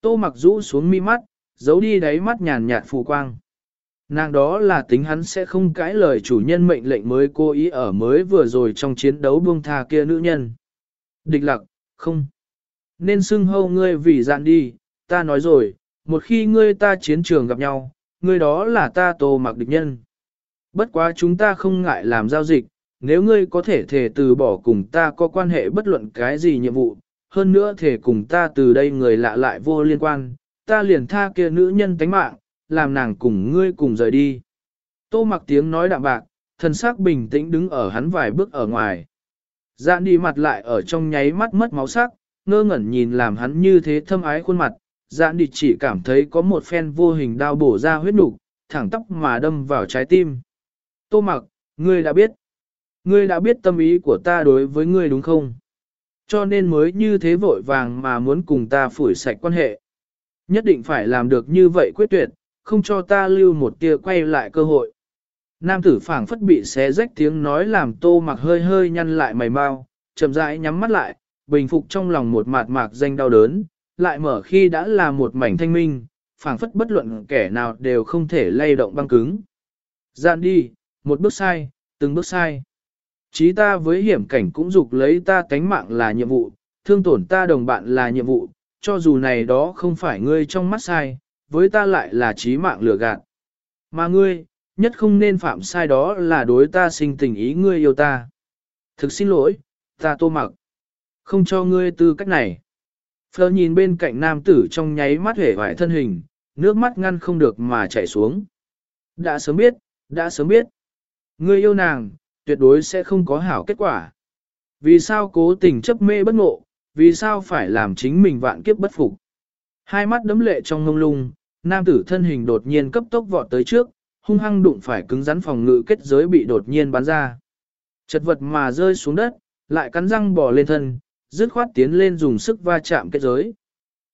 Tô mặc rũ xuống mi mắt, giấu đi đáy mắt nhàn nhạt phù quang. Nàng đó là tính hắn sẽ không cãi lời chủ nhân mệnh lệnh mới cố ý ở mới vừa rồi trong chiến đấu buông tha kia nữ nhân. Địch lặc, không. Nên xưng hâu ngươi vì dạn đi, ta nói rồi, một khi ngươi ta chiến trường gặp nhau, ngươi đó là ta tô mặc địch nhân. Bất quá chúng ta không ngại làm giao dịch, nếu ngươi có thể thể từ bỏ cùng ta có quan hệ bất luận cái gì nhiệm vụ, hơn nữa thể cùng ta từ đây người lạ lại vô liên quan, ta liền tha kia nữ nhân tánh mạng, làm nàng cùng ngươi cùng rời đi. Tô mặc tiếng nói đạm bạc, thần sắc bình tĩnh đứng ở hắn vài bước ở ngoài. Dạn đi mặt lại ở trong nháy mắt mất máu sắc, ngơ ngẩn nhìn làm hắn như thế thâm ái khuôn mặt, dạn đi chỉ cảm thấy có một phen vô hình đao bổ ra huyết nục, thẳng tóc mà đâm vào trái tim. Tô mặc, ngươi đã biết. Ngươi đã biết tâm ý của ta đối với ngươi đúng không? Cho nên mới như thế vội vàng mà muốn cùng ta phủi sạch quan hệ. Nhất định phải làm được như vậy quyết tuyệt, không cho ta lưu một tia quay lại cơ hội. Nam tử phảng phất bị xé rách tiếng nói làm tô mặc hơi hơi nhăn lại mày mau, chậm rãi nhắm mắt lại, bình phục trong lòng một mạt mạc danh đau đớn, lại mở khi đã là một mảnh thanh minh, phảng phất bất luận kẻ nào đều không thể lay động băng cứng. Dạn đi, một bước sai, từng bước sai. Chí ta với hiểm cảnh cũng dục lấy ta tánh mạng là nhiệm vụ, thương tổn ta đồng bạn là nhiệm vụ, cho dù này đó không phải ngươi trong mắt sai, với ta lại là trí mạng lừa gạt. Mà ngươi, nhất không nên phạm sai đó là đối ta sinh tình ý ngươi yêu ta. Thực xin lỗi, ta tô mặc. Không cho ngươi tư cách này. Phờ nhìn bên cạnh nam tử trong nháy mắt hể vải thân hình, nước mắt ngăn không được mà chảy xuống. Đã sớm biết, đã sớm biết. Ngươi yêu nàng, tuyệt đối sẽ không có hảo kết quả. Vì sao cố tình chấp mê bất ngộ, vì sao phải làm chính mình vạn kiếp bất phục. Hai mắt đấm lệ trong ngông lung, nam tử thân hình đột nhiên cấp tốc vọt tới trước, hung hăng đụng phải cứng rắn phòng ngự kết giới bị đột nhiên bắn ra. Chật vật mà rơi xuống đất, lại cắn răng bò lên thân, dứt khoát tiến lên dùng sức va chạm kết giới.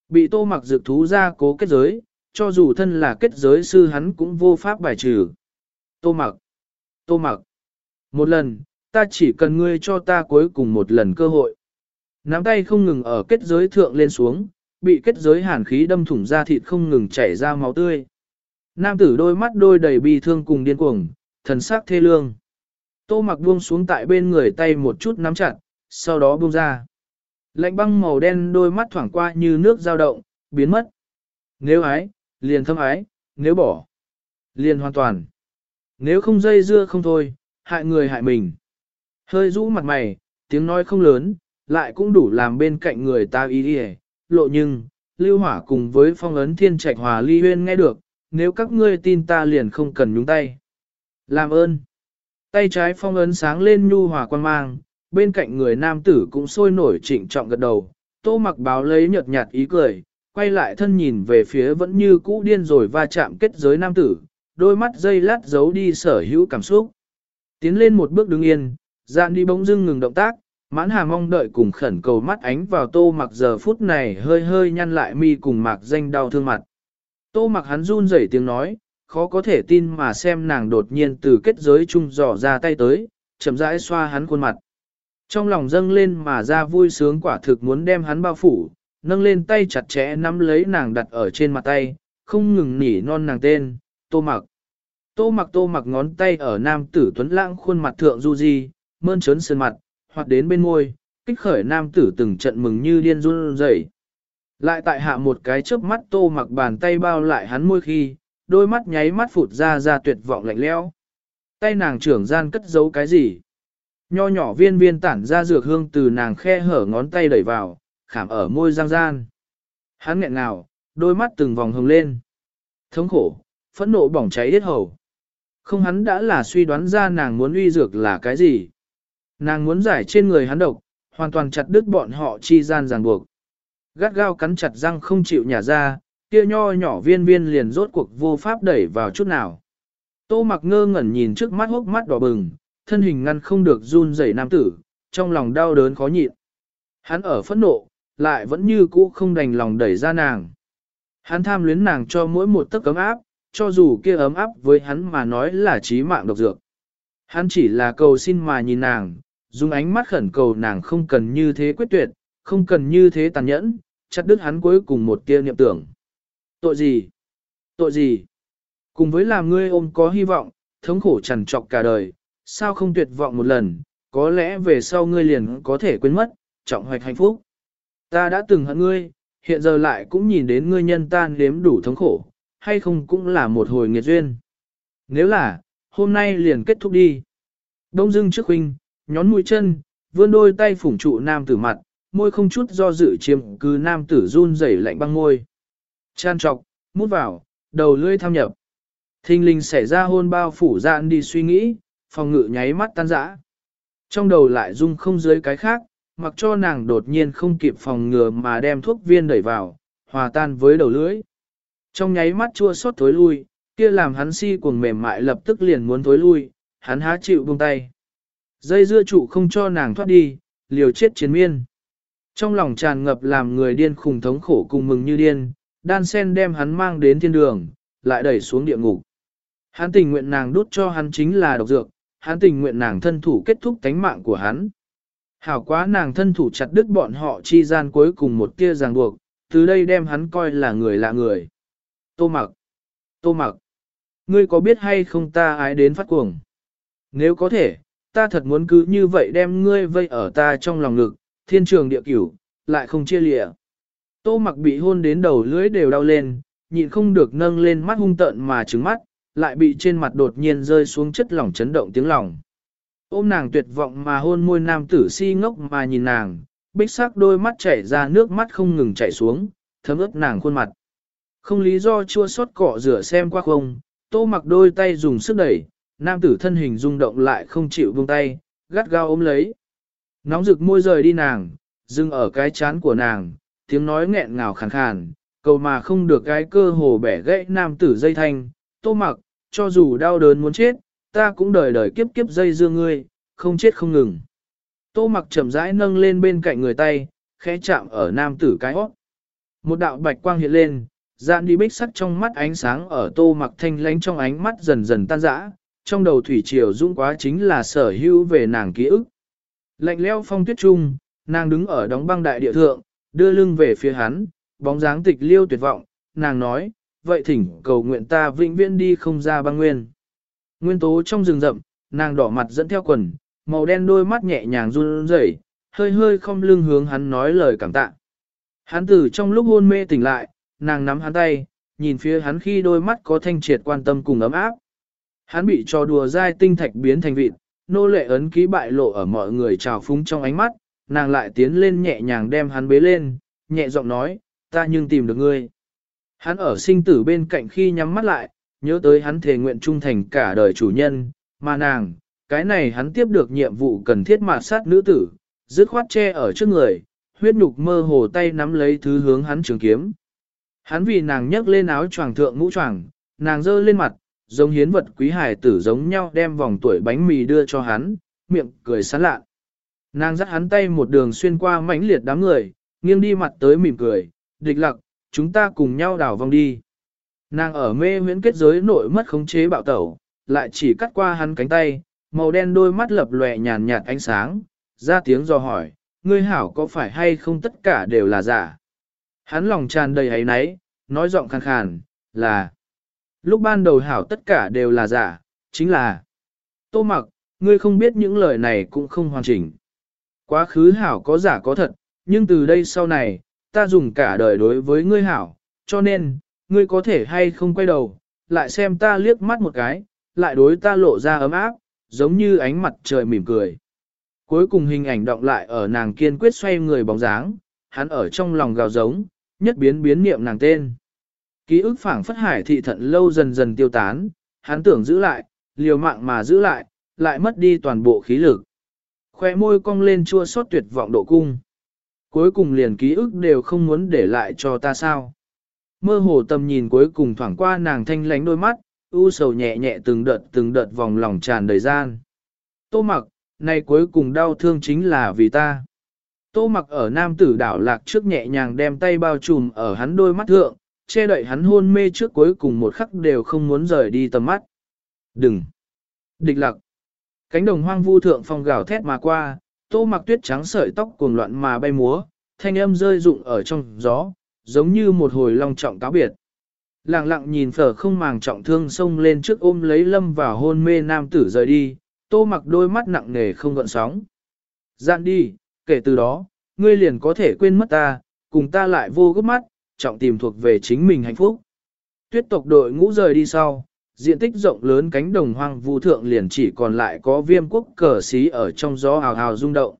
Bị tô mặc dược thú ra cố kết giới, cho dù thân là kết giới sư hắn cũng vô pháp bài trừ. Tô mặc, tô mặc, một lần, ta chỉ cần ngươi cho ta cuối cùng một lần cơ hội. Nắm tay không ngừng ở kết giới thượng lên xuống, bị kết giới hàn khí đâm thủng ra thịt không ngừng chảy ra máu tươi. Nam tử đôi mắt đôi đầy bi thương cùng điên cuồng, thần sắc thê lương. Tô mặc buông xuống tại bên người tay một chút nắm chặt, sau đó buông ra. Lạnh băng màu đen đôi mắt thoảng qua như nước dao động, biến mất. Nếu ái, liền thâm ái, nếu bỏ, liền hoàn toàn. Nếu không dây dưa không thôi, hại người hại mình. Hơi rũ mặt mày, tiếng nói không lớn, lại cũng đủ làm bên cạnh người ta ý đi lộ nhưng, lưu hỏa cùng với phong ấn thiên trạch hòa ly huyên nghe được, nếu các ngươi tin ta liền không cần nhúng tay. Làm ơn. Tay trái phong ấn sáng lên nhu hòa quan mang, bên cạnh người nam tử cũng sôi nổi trịnh trọng gật đầu, tô mặc báo lấy nhợt nhạt ý cười, quay lại thân nhìn về phía vẫn như cũ điên rồi va chạm kết giới nam tử, đôi mắt dây lát giấu đi sở hữu cảm xúc. Tiến lên một bước đứng yên, dạn đi bỗng dưng ngừng động tác, mãn hà mong đợi cùng khẩn cầu mắt ánh vào tô mặc giờ phút này hơi hơi nhăn lại mi cùng mạc danh đau thương mặt. Tô mặc hắn run rẩy tiếng nói, khó có thể tin mà xem nàng đột nhiên từ kết giới chung dò ra tay tới, chậm rãi xoa hắn khuôn mặt. Trong lòng dâng lên mà ra vui sướng quả thực muốn đem hắn bao phủ, nâng lên tay chặt chẽ nắm lấy nàng đặt ở trên mặt tay, không ngừng nỉ non nàng tên, tô mặc. Tô mặc tô mặc ngón tay ở nam tử tuấn lãng khuôn mặt thượng du di, mơn trớn sơn mặt, hoặc đến bên môi, kích khởi nam tử từng trận mừng như điên run rẩy. Lại tại hạ một cái chớp mắt tô mặc bàn tay bao lại hắn môi khi, đôi mắt nháy mắt phụt ra ra tuyệt vọng lạnh lẽo. Tay nàng trưởng gian cất giấu cái gì? Nho nhỏ viên viên tản ra dược hương từ nàng khe hở ngón tay đẩy vào, khảm ở môi giang gian. Hắn nghẹn nào, đôi mắt từng vòng hồng lên. Thống khổ, phẫn nộ bỏng cháy hết hầu. Không hắn đã là suy đoán ra nàng muốn uy dược là cái gì. Nàng muốn giải trên người hắn độc, hoàn toàn chặt đứt bọn họ chi gian ràng buộc. Gắt gao cắn chặt răng không chịu nhả ra, kia nho nhỏ viên viên liền rốt cuộc vô pháp đẩy vào chút nào. Tô mặc ngơ ngẩn nhìn trước mắt hốc mắt đỏ bừng, thân hình ngăn không được run rẩy nam tử, trong lòng đau đớn khó nhịn. Hắn ở phẫn nộ, lại vẫn như cũ không đành lòng đẩy ra nàng. Hắn tham luyến nàng cho mỗi một tấc ấm áp, cho dù kia ấm áp với hắn mà nói là chí mạng độc dược. Hắn chỉ là cầu xin mà nhìn nàng, dùng ánh mắt khẩn cầu nàng không cần như thế quyết tuyệt, không cần như thế tàn nhẫn, chặt đứt hắn cuối cùng một tia niệm tưởng. Tội gì? Tội gì? Cùng với làm ngươi ôm có hy vọng, thống khổ trằn trọc cả đời, sao không tuyệt vọng một lần, có lẽ về sau ngươi liền có thể quên mất, trọng hoạch hạnh phúc. Ta đã từng hận ngươi, hiện giờ lại cũng nhìn đến ngươi nhân tan đếm đủ thống khổ, hay không cũng là một hồi nghiệt duyên. Nếu là, hôm nay liền kết thúc đi. Đông dưng trước huynh, nhón mũi chân, vươn đôi tay phủng trụ nam tử mặt, môi không chút do dự chiếm cứ nam tử run rẩy lạnh băng môi. Chan trọc, mút vào, đầu lưỡi tham nhập. Thinh linh xảy ra hôn bao phủ dạn đi suy nghĩ, phòng ngự nháy mắt tan rã. Trong đầu lại rung không dưới cái khác, mặc cho nàng đột nhiên không kịp phòng ngừa mà đem thuốc viên đẩy vào, hòa tan với đầu lưỡi. Trong nháy mắt chua xót thối lui, kia làm hắn si cuồng mềm mại lập tức liền muốn thối lui, hắn há chịu buông tay. Dây dưa trụ không cho nàng thoát đi, liều chết chiến miên. Trong lòng tràn ngập làm người điên khủng thống khổ cùng mừng như điên, đan sen đem hắn mang đến thiên đường, lại đẩy xuống địa ngục. Hắn tình nguyện nàng đút cho hắn chính là độc dược, hắn tình nguyện nàng thân thủ kết thúc tánh mạng của hắn. Hảo quá nàng thân thủ chặt đứt bọn họ chi gian cuối cùng một tia ràng buộc, từ đây đem hắn coi là người lạ người. Tô mặc, tô mặc, ngươi có biết hay không ta ái đến phát cuồng? Nếu có thể, ta thật muốn cứ như vậy đem ngươi vây ở ta trong lòng ngực, thiên trường địa cửu, lại không chia lịa. Tô mặc bị hôn đến đầu lưỡi đều đau lên, nhịn không được nâng lên mắt hung tợn mà trứng mắt, lại bị trên mặt đột nhiên rơi xuống chất lỏng chấn động tiếng lòng. Ôm nàng tuyệt vọng mà hôn môi nam tử si ngốc mà nhìn nàng, bích sắc đôi mắt chảy ra nước mắt không ngừng chảy xuống, thấm ướt nàng khuôn mặt. Không lý do chua xót cọ rửa xem qua không, tô mặc đôi tay dùng sức đẩy, nam tử thân hình rung động lại không chịu buông tay, gắt gao ôm lấy. Nóng rực môi rời đi nàng, dừng ở cái chán của nàng, tiếng nói nghẹn ngào khàn khàn, cầu mà không được cái cơ hồ bẻ gãy nam tử dây thanh, tô mặc, cho dù đau đớn muốn chết, ta cũng đời đời kiếp kiếp dây dưa ngươi, không chết không ngừng. Tô mặc chậm rãi nâng lên bên cạnh người tay, khẽ chạm ở nam tử cái hót. Một đạo bạch quang hiện lên, dạn đi bích sắc trong mắt ánh sáng ở tô mặc thanh lánh trong ánh mắt dần dần tan rã, trong đầu thủy triều dũng quá chính là sở hữu về nàng ký ức. Lạnh leo phong tuyết trung, nàng đứng ở đóng băng đại địa thượng, đưa lưng về phía hắn, bóng dáng tịch liêu tuyệt vọng, nàng nói, vậy thỉnh cầu nguyện ta vĩnh viễn đi không ra băng nguyên. Nguyên tố trong rừng rậm, nàng đỏ mặt dẫn theo quần, màu đen đôi mắt nhẹ nhàng run rẩy, hơi hơi không lưng hướng hắn nói lời cảm tạ. Hắn từ trong lúc hôn mê tỉnh lại, nàng nắm hắn tay, nhìn phía hắn khi đôi mắt có thanh triệt quan tâm cùng ấm áp. Hắn bị trò đùa dai tinh thạch biến thành vịt, nô lệ ấn ký bại lộ ở mọi người trào phúng trong ánh mắt, nàng lại tiến lên nhẹ nhàng đem hắn bế lên, nhẹ giọng nói, ta nhưng tìm được ngươi. Hắn ở sinh tử bên cạnh khi nhắm mắt lại, nhớ tới hắn thề nguyện trung thành cả đời chủ nhân, mà nàng, cái này hắn tiếp được nhiệm vụ cần thiết mà sát nữ tử, dứt khoát che ở trước người, huyết nhục mơ hồ tay nắm lấy thứ hướng hắn trường kiếm. Hắn vì nàng nhấc lên áo choàng thượng mũ choàng, nàng giơ lên mặt, giống hiến vật quý hải tử giống nhau đem vòng tuổi bánh mì đưa cho hắn, miệng cười sán lạ. Nàng dắt hắn tay một đường xuyên qua mãnh liệt đám người, nghiêng đi mặt tới mỉm cười, địch lặc, chúng ta cùng nhau đảo vòng đi. Nàng ở mê huyễn kết giới nội mất khống chế bạo tẩu, lại chỉ cắt qua hắn cánh tay, màu đen đôi mắt lập lòe nhàn nhạt ánh sáng, ra tiếng do hỏi, ngươi hảo có phải hay không tất cả đều là giả. Hắn lòng tràn đầy ấy náy, nói giọng khàn khàn, là. Lúc ban đầu hảo tất cả đều là giả, chính là. Tô mặc, ngươi không biết những lời này cũng không hoàn chỉnh. Quá khứ hảo có giả có thật, nhưng từ đây sau này, ta dùng cả đời đối với ngươi hảo, cho nên, ngươi có thể hay không quay đầu, lại xem ta liếc mắt một cái, lại đối ta lộ ra ấm áp, giống như ánh mặt trời mỉm cười. Cuối cùng hình ảnh động lại ở nàng kiên quyết xoay người bóng dáng, hắn ở trong lòng gào giống, nhất biến biến niệm nàng tên. Ký ức phảng phất hải thị thận lâu dần dần tiêu tán, hắn tưởng giữ lại, liều mạng mà giữ lại, lại mất đi toàn bộ khí lực. Khoe môi cong lên chua xót tuyệt vọng độ cung. Cuối cùng liền ký ức đều không muốn để lại cho ta sao. Mơ hồ tầm nhìn cuối cùng thoảng qua nàng thanh lánh đôi mắt, u sầu nhẹ nhẹ từng đợt từng đợt vòng lòng tràn đầy gian. Tô mặc, nay cuối cùng đau thương chính là vì ta. Tô mặc ở nam tử đảo lạc trước nhẹ nhàng đem tay bao trùm ở hắn đôi mắt thượng, che đậy hắn hôn mê trước cuối cùng một khắc đều không muốn rời đi tầm mắt. Đừng! Địch lạc! Cánh đồng hoang vu thượng phong gào thét mà qua, tô mặc tuyết trắng sợi tóc cuồng loạn mà bay múa, thanh âm rơi rụng ở trong gió, giống như một hồi long trọng cáo biệt. Lặng lặng nhìn phở không màng trọng thương xông lên trước ôm lấy lâm vào hôn mê nam tử rời đi, tô mặc đôi mắt nặng nề không gợn sóng. Dạn đi, kể từ đó, ngươi liền có thể quên mất ta, cùng ta lại vô gấp mắt, trọng tìm thuộc về chính mình hạnh phúc. Tuyết tộc đội ngũ rời đi sau, diện tích rộng lớn cánh đồng hoang vu thượng liền chỉ còn lại có viêm quốc cờ xí ở trong gió hào hào rung động.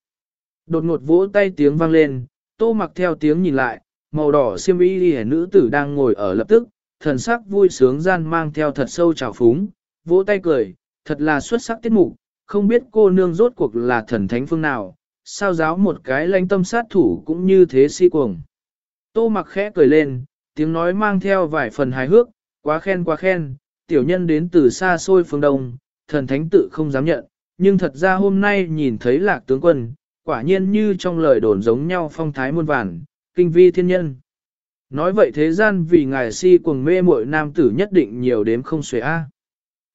Đột ngột vỗ tay tiếng vang lên, tô mặc theo tiếng nhìn lại, màu đỏ xiêm y đi nữ tử đang ngồi ở lập tức, thần sắc vui sướng gian mang theo thật sâu trào phúng, vỗ tay cười, thật là xuất sắc tiết mục, không biết cô nương rốt cuộc là thần thánh phương nào, sao giáo một cái lãnh tâm sát thủ cũng như thế si cuồng. Tô mặc khẽ cười lên, tiếng nói mang theo vài phần hài hước, quá khen quá khen, tiểu nhân đến từ xa xôi phương đông, thần thánh tự không dám nhận, nhưng thật ra hôm nay nhìn thấy lạc tướng quân, quả nhiên như trong lời đồn giống nhau phong thái muôn vàn, kinh vi thiên nhân. Nói vậy thế gian vì ngài si cuồng mê muội nam tử nhất định nhiều đếm không xuể a.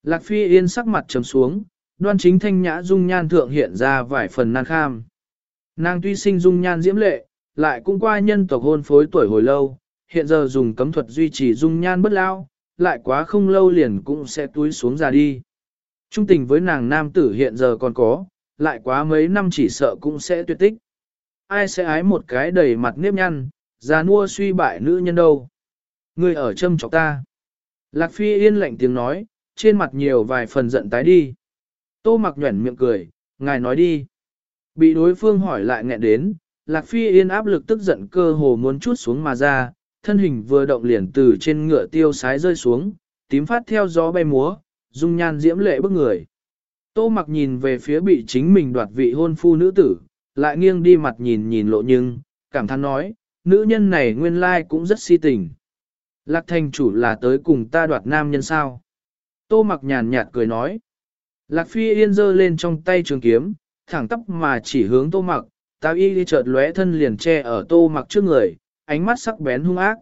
Lạc phi yên sắc mặt trầm xuống, đoan chính thanh nhã dung nhan thượng hiện ra vài phần nan kham. Nàng tuy sinh dung nhan diễm lệ, lại cũng qua nhân tộc hôn phối tuổi hồi lâu, hiện giờ dùng cấm thuật duy trì dung nhan bất lao, lại quá không lâu liền cũng sẽ túi xuống ra đi. Trung tình với nàng nam tử hiện giờ còn có, lại quá mấy năm chỉ sợ cũng sẽ tuyệt tích. Ai sẽ ái một cái đầy mặt nếp nhăn, già nua suy bại nữ nhân đâu. Người ở châm chọc ta. Lạc phi yên lạnh tiếng nói, trên mặt nhiều vài phần giận tái đi. Tô mặc nhuẩn miệng cười, ngài nói đi. Bị đối phương hỏi lại nghẹn đến, Lạc Phi Yên áp lực tức giận cơ hồ muốn chút xuống mà ra, thân hình vừa động liền từ trên ngựa tiêu sái rơi xuống, tím phát theo gió bay múa, dung nhan diễm lệ bức người. Tô mặc nhìn về phía bị chính mình đoạt vị hôn phu nữ tử, lại nghiêng đi mặt nhìn nhìn lộ nhưng, cảm thán nói, nữ nhân này nguyên lai cũng rất si tình. Lạc thành chủ là tới cùng ta đoạt nam nhân sao. Tô mặc nhàn nhạt cười nói. Lạc phi yên giơ lên trong tay trường kiếm, thẳng tắp mà chỉ hướng tô mặc, tao y đi chợt lóe thân liền che ở tô mặc trước người, ánh mắt sắc bén hung ác.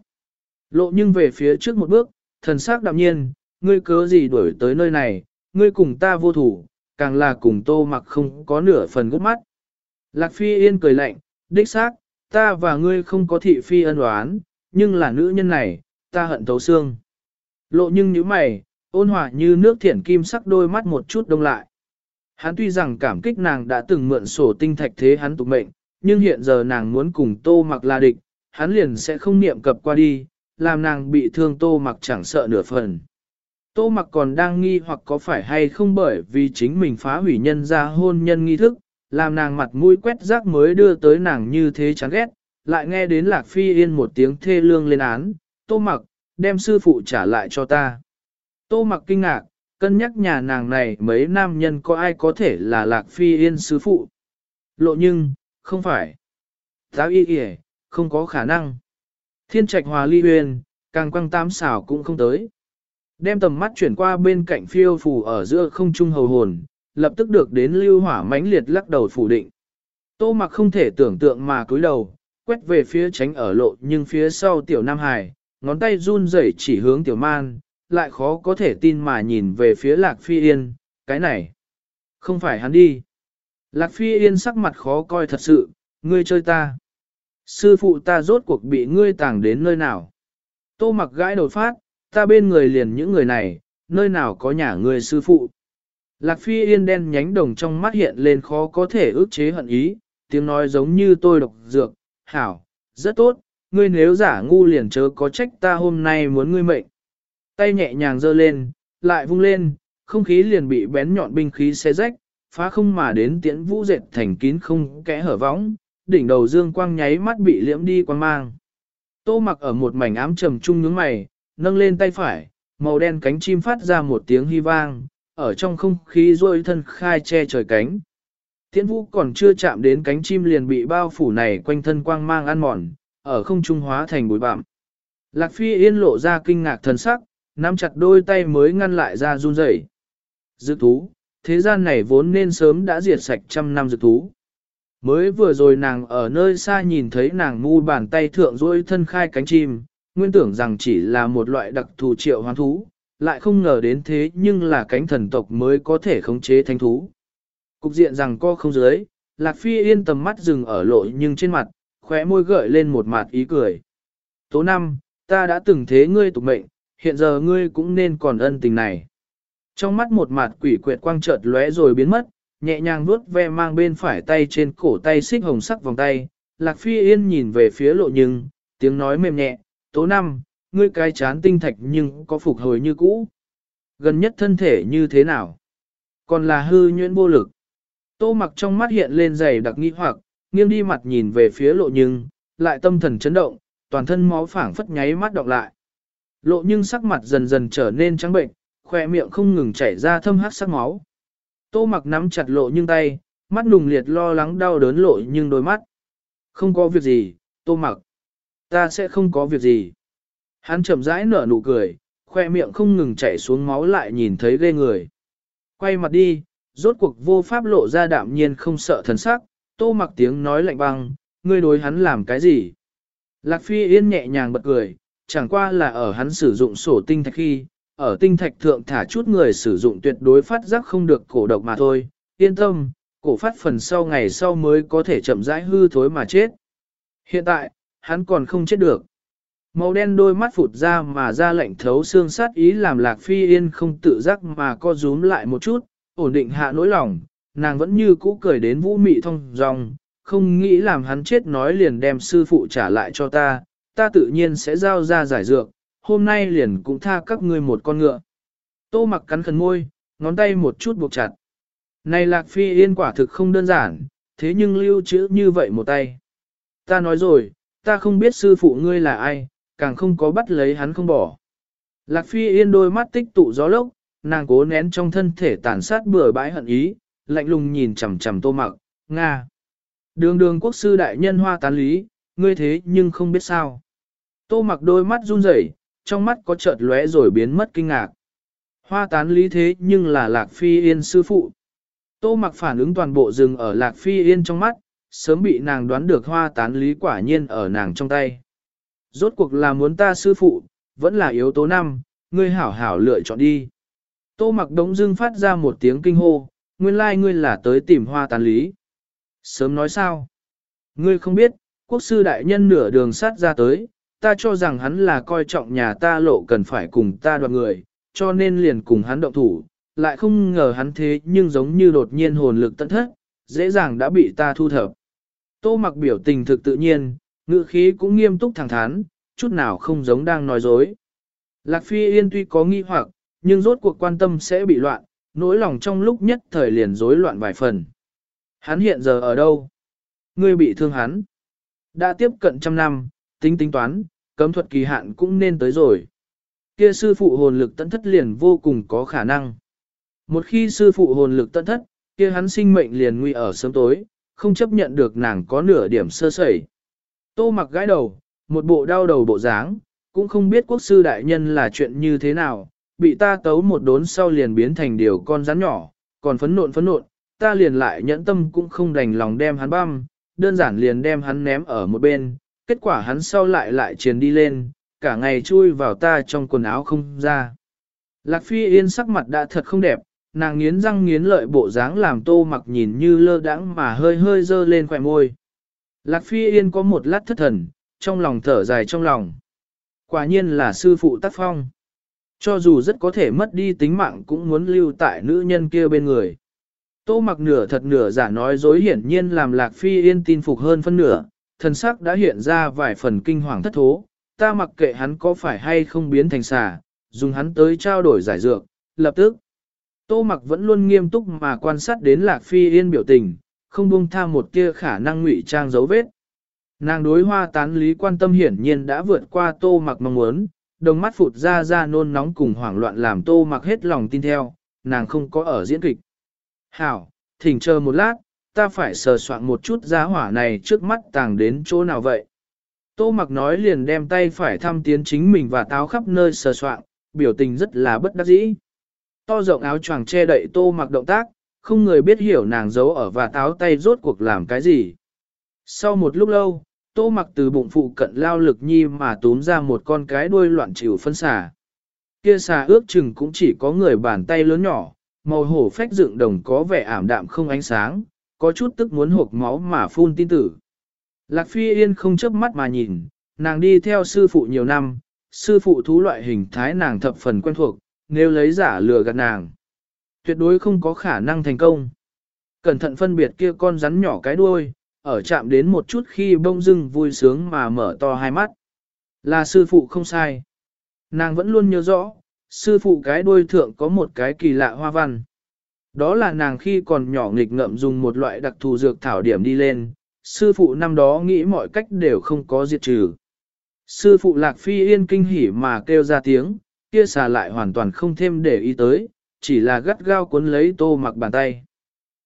Lộ nhưng về phía trước một bước, thần sắc đạm nhiên, ngươi cớ gì đuổi tới nơi này, ngươi cùng ta vô thủ, càng là cùng tô mặc không có nửa phần gút mắt. Lạc phi yên cười lạnh, đích xác, ta và ngươi không có thị phi ân oán, nhưng là nữ nhân này, ta hận thấu xương. Lộ nhưng như mày, ôn hòa như nước thiển kim sắc đôi mắt một chút đông lại. Hắn tuy rằng cảm kích nàng đã từng mượn sổ tinh thạch thế hắn tục mệnh, nhưng hiện giờ nàng muốn cùng tô mặc là địch, hắn liền sẽ không niệm cập qua đi, làm nàng bị thương tô mặc chẳng sợ nửa phần. Tô mặc còn đang nghi hoặc có phải hay không bởi vì chính mình phá hủy nhân ra hôn nhân nghi thức, làm nàng mặt mũi quét rác mới đưa tới nàng như thế chán ghét, lại nghe đến Lạc Phi Yên một tiếng thê lương lên án, tô mặc, đem sư phụ trả lại cho ta. Tô mặc kinh ngạc, cân nhắc nhà nàng này mấy nam nhân có ai có thể là Lạc Phi Yên sứ phụ. Lộ nhưng, không phải. Giáo y kìa, không có khả năng. Thiên trạch hòa ly huyền, càng quăng tam xảo cũng không tới. Đem tầm mắt chuyển qua bên cạnh phiêu phù ở giữa không trung hầu hồn, lập tức được đến lưu hỏa mãnh liệt lắc đầu phủ định. Tô mặc không thể tưởng tượng mà cúi đầu, quét về phía tránh ở lộ nhưng phía sau tiểu Nam Hải, ngón tay run rẩy chỉ hướng tiểu man, lại khó có thể tin mà nhìn về phía lạc phi yên, cái này, không phải hắn đi. Lạc phi yên sắc mặt khó coi thật sự, ngươi chơi ta. Sư phụ ta rốt cuộc bị ngươi tàng đến nơi nào. Tô mặc gãi đột phát, ta bên người liền những người này, nơi nào có nhà ngươi sư phụ. Lạc phi yên đen nhánh đồng trong mắt hiện lên khó có thể ước chế hận ý, tiếng nói giống như tôi độc dược, hảo, rất tốt, ngươi nếu giả ngu liền chớ có trách ta hôm nay muốn ngươi mệnh. Tay nhẹ nhàng giơ lên, lại vung lên, không khí liền bị bén nhọn binh khí xé rách, phá không mà đến tiễn vũ dệt thành kín không kẽ hở võng, đỉnh đầu dương quang nháy mắt bị liễm đi quang mang. Tô mặc ở một mảnh ám trầm trung nhướng mày, nâng lên tay phải, màu đen cánh chim phát ra một tiếng hy vang, ở trong không khí rôi thân khai che trời cánh. Tiễn vũ còn chưa chạm đến cánh chim liền bị bao phủ này quanh thân quang mang ăn mòn, ở không trung hóa thành bụi bặm. Lạc phi yên lộ ra kinh ngạc thần sắc, nắm chặt đôi tay mới ngăn lại ra run rẩy. Dược thú, thế gian này vốn nên sớm đã diệt sạch trăm năm dược thú. Mới vừa rồi nàng ở nơi xa nhìn thấy nàng mu bàn tay thượng duỗi thân khai cánh chim, nguyên tưởng rằng chỉ là một loại đặc thù triệu hoán thú, lại không ngờ đến thế nhưng là cánh thần tộc mới có thể khống chế thanh thú. Cục diện rằng co không dưới, Lạc Phi yên tầm mắt dừng ở lộ nhưng trên mặt, khóe môi gợi lên một mặt ý cười. Tố năm, ta đã từng thế ngươi tục mệnh, hiện giờ ngươi cũng nên còn ân tình này. Trong mắt một mặt quỷ quyệt quang chợt lóe rồi biến mất, nhẹ nhàng vuốt ve mang bên phải tay trên cổ tay xích hồng sắc vòng tay, Lạc Phi Yên nhìn về phía lộ nhưng, tiếng nói mềm nhẹ, tố năm, ngươi cái chán tinh thạch nhưng có phục hồi như cũ. Gần nhất thân thể như thế nào? Còn là hư nhuyễn vô lực. Tô mặc trong mắt hiện lên dày đặc nghi hoặc, nghiêng đi mặt nhìn về phía lộ nhưng, lại tâm thần chấn động, toàn thân máu phảng phất nháy mắt đọc lại. Lộ nhưng sắc mặt dần dần trở nên trắng bệnh, khỏe miệng không ngừng chảy ra thâm hát sắc máu. Tô mặc nắm chặt lộ nhưng tay, mắt nùng liệt lo lắng đau đớn lộ nhưng đôi mắt. Không có việc gì, tô mặc. Ta sẽ không có việc gì. Hắn chậm rãi nở nụ cười, khoe miệng không ngừng chảy xuống máu lại nhìn thấy ghê người. Quay mặt đi, rốt cuộc vô pháp lộ ra đạm nhiên không sợ thần sắc, tô mặc tiếng nói lạnh băng, ngươi đối hắn làm cái gì? Lạc phi yên nhẹ nhàng bật cười, chẳng qua là ở hắn sử dụng sổ tinh thạch khi, ở tinh thạch thượng thả chút người sử dụng tuyệt đối phát giác không được cổ độc mà thôi, yên tâm, cổ phát phần sau ngày sau mới có thể chậm rãi hư thối mà chết. Hiện tại, hắn còn không chết được. Màu đen đôi mắt phụt ra mà ra lệnh thấu xương sát ý làm lạc phi yên không tự giác mà co rúm lại một chút, ổn định hạ nỗi lòng, nàng vẫn như cũ cười đến vũ mị thông dòng, không nghĩ làm hắn chết nói liền đem sư phụ trả lại cho ta, ta tự nhiên sẽ giao ra giải dược, hôm nay liền cũng tha các ngươi một con ngựa. Tô mặc cắn khẩn môi, ngón tay một chút buộc chặt. Này lạc phi yên quả thực không đơn giản, thế nhưng lưu trữ như vậy một tay. Ta nói rồi, ta không biết sư phụ ngươi là ai, càng không có bắt lấy hắn không bỏ. Lạc phi yên đôi mắt tích tụ gió lốc, nàng cố nén trong thân thể tàn sát bừa bãi hận ý, lạnh lùng nhìn chằm chằm tô mặc, Nga. Đường đường quốc sư đại nhân hoa tán lý, ngươi thế nhưng không biết sao. Tô mặc đôi mắt run rẩy, trong mắt có chợt lóe rồi biến mất kinh ngạc. Hoa tán lý thế nhưng là Lạc Phi Yên sư phụ. Tô mặc phản ứng toàn bộ dừng ở Lạc Phi Yên trong mắt, sớm bị nàng đoán được hoa tán lý quả nhiên ở nàng trong tay. Rốt cuộc là muốn ta sư phụ, vẫn là yếu tố năm, ngươi hảo hảo lựa chọn đi. Tô mặc đống dưng phát ra một tiếng kinh hô, nguyên lai like ngươi là tới tìm hoa tán lý. Sớm nói sao? Ngươi không biết, quốc sư đại nhân nửa đường sát ra tới, ta cho rằng hắn là coi trọng nhà ta lộ cần phải cùng ta đoạt người, cho nên liền cùng hắn động thủ, lại không ngờ hắn thế nhưng giống như đột nhiên hồn lực tận thất, dễ dàng đã bị ta thu thập. Tô mặc biểu tình thực tự nhiên, ngữ khí cũng nghiêm túc thẳng thắn, chút nào không giống đang nói dối. Lạc Phi Yên tuy có nghi hoặc, nhưng rốt cuộc quan tâm sẽ bị loạn, nỗi lòng trong lúc nhất thời liền rối loạn vài phần. Hắn hiện giờ ở đâu? Ngươi bị thương hắn. Đã tiếp cận trăm năm, tính tính toán, cấm thuật kỳ hạn cũng nên tới rồi. Kia sư phụ hồn lực tận thất liền vô cùng có khả năng. Một khi sư phụ hồn lực tận thất, kia hắn sinh mệnh liền nguy ở sớm tối, không chấp nhận được nàng có nửa điểm sơ sẩy. Tô mặc gãi đầu, một bộ đau đầu bộ dáng, cũng không biết quốc sư đại nhân là chuyện như thế nào, bị ta tấu một đốn sau liền biến thành điều con rắn nhỏ, còn phấn nộn phấn nộn, ta liền lại nhẫn tâm cũng không đành lòng đem hắn băm, đơn giản liền đem hắn ném ở một bên, kết quả hắn sau lại lại truyền đi lên, cả ngày chui vào ta trong quần áo không ra. Lạc Phi Yên sắc mặt đã thật không đẹp, nàng nghiến răng nghiến lợi bộ dáng làm tô mặc nhìn như lơ đãng mà hơi hơi dơ lên khỏe môi. Lạc Phi Yên có một lát thất thần, trong lòng thở dài trong lòng. Quả nhiên là sư phụ tác phong. Cho dù rất có thể mất đi tính mạng cũng muốn lưu tại nữ nhân kia bên người. Tô mặc nửa thật nửa giả nói dối hiển nhiên làm Lạc Phi Yên tin phục hơn phân nửa, thần sắc đã hiện ra vài phần kinh hoàng thất thố, ta mặc kệ hắn có phải hay không biến thành xà, dùng hắn tới trao đổi giải dược, lập tức. Tô mặc vẫn luôn nghiêm túc mà quan sát đến Lạc Phi Yên biểu tình, không buông tha một tia khả năng ngụy trang dấu vết. Nàng đối hoa tán lý quan tâm hiển nhiên đã vượt qua tô mặc mong muốn, đồng mắt phụt ra ra nôn nóng cùng hoảng loạn làm tô mặc hết lòng tin theo, nàng không có ở diễn kịch. Hảo, thỉnh chờ một lát, ta phải sờ soạn một chút giá hỏa này trước mắt tàng đến chỗ nào vậy. Tô mặc nói liền đem tay phải thăm tiến chính mình và táo khắp nơi sờ soạn, biểu tình rất là bất đắc dĩ. To rộng áo choàng che đậy tô mặc động tác, không người biết hiểu nàng giấu ở và táo tay rốt cuộc làm cái gì. Sau một lúc lâu, tô mặc từ bụng phụ cận lao lực nhi mà túm ra một con cái đuôi loạn chịu phân xà. Kia xà ước chừng cũng chỉ có người bàn tay lớn nhỏ, màu hổ phách dựng đồng có vẻ ảm đạm không ánh sáng, có chút tức muốn hộp máu mà phun tin tử. Lạc Phi Yên không chớp mắt mà nhìn, nàng đi theo sư phụ nhiều năm, sư phụ thú loại hình thái nàng thập phần quen thuộc, nếu lấy giả lừa gạt nàng. Tuyệt đối không có khả năng thành công. Cẩn thận phân biệt kia con rắn nhỏ cái đuôi, ở chạm đến một chút khi bông dưng vui sướng mà mở to hai mắt. Là sư phụ không sai. Nàng vẫn luôn nhớ rõ, sư phụ cái đuôi thượng có một cái kỳ lạ hoa văn. Đó là nàng khi còn nhỏ nghịch ngợm dùng một loại đặc thù dược thảo điểm đi lên, sư phụ năm đó nghĩ mọi cách đều không có diệt trừ. Sư phụ Lạc Phi yên kinh hỉ mà kêu ra tiếng, kia xà lại hoàn toàn không thêm để ý tới, chỉ là gắt gao cuốn lấy tô mặc bàn tay.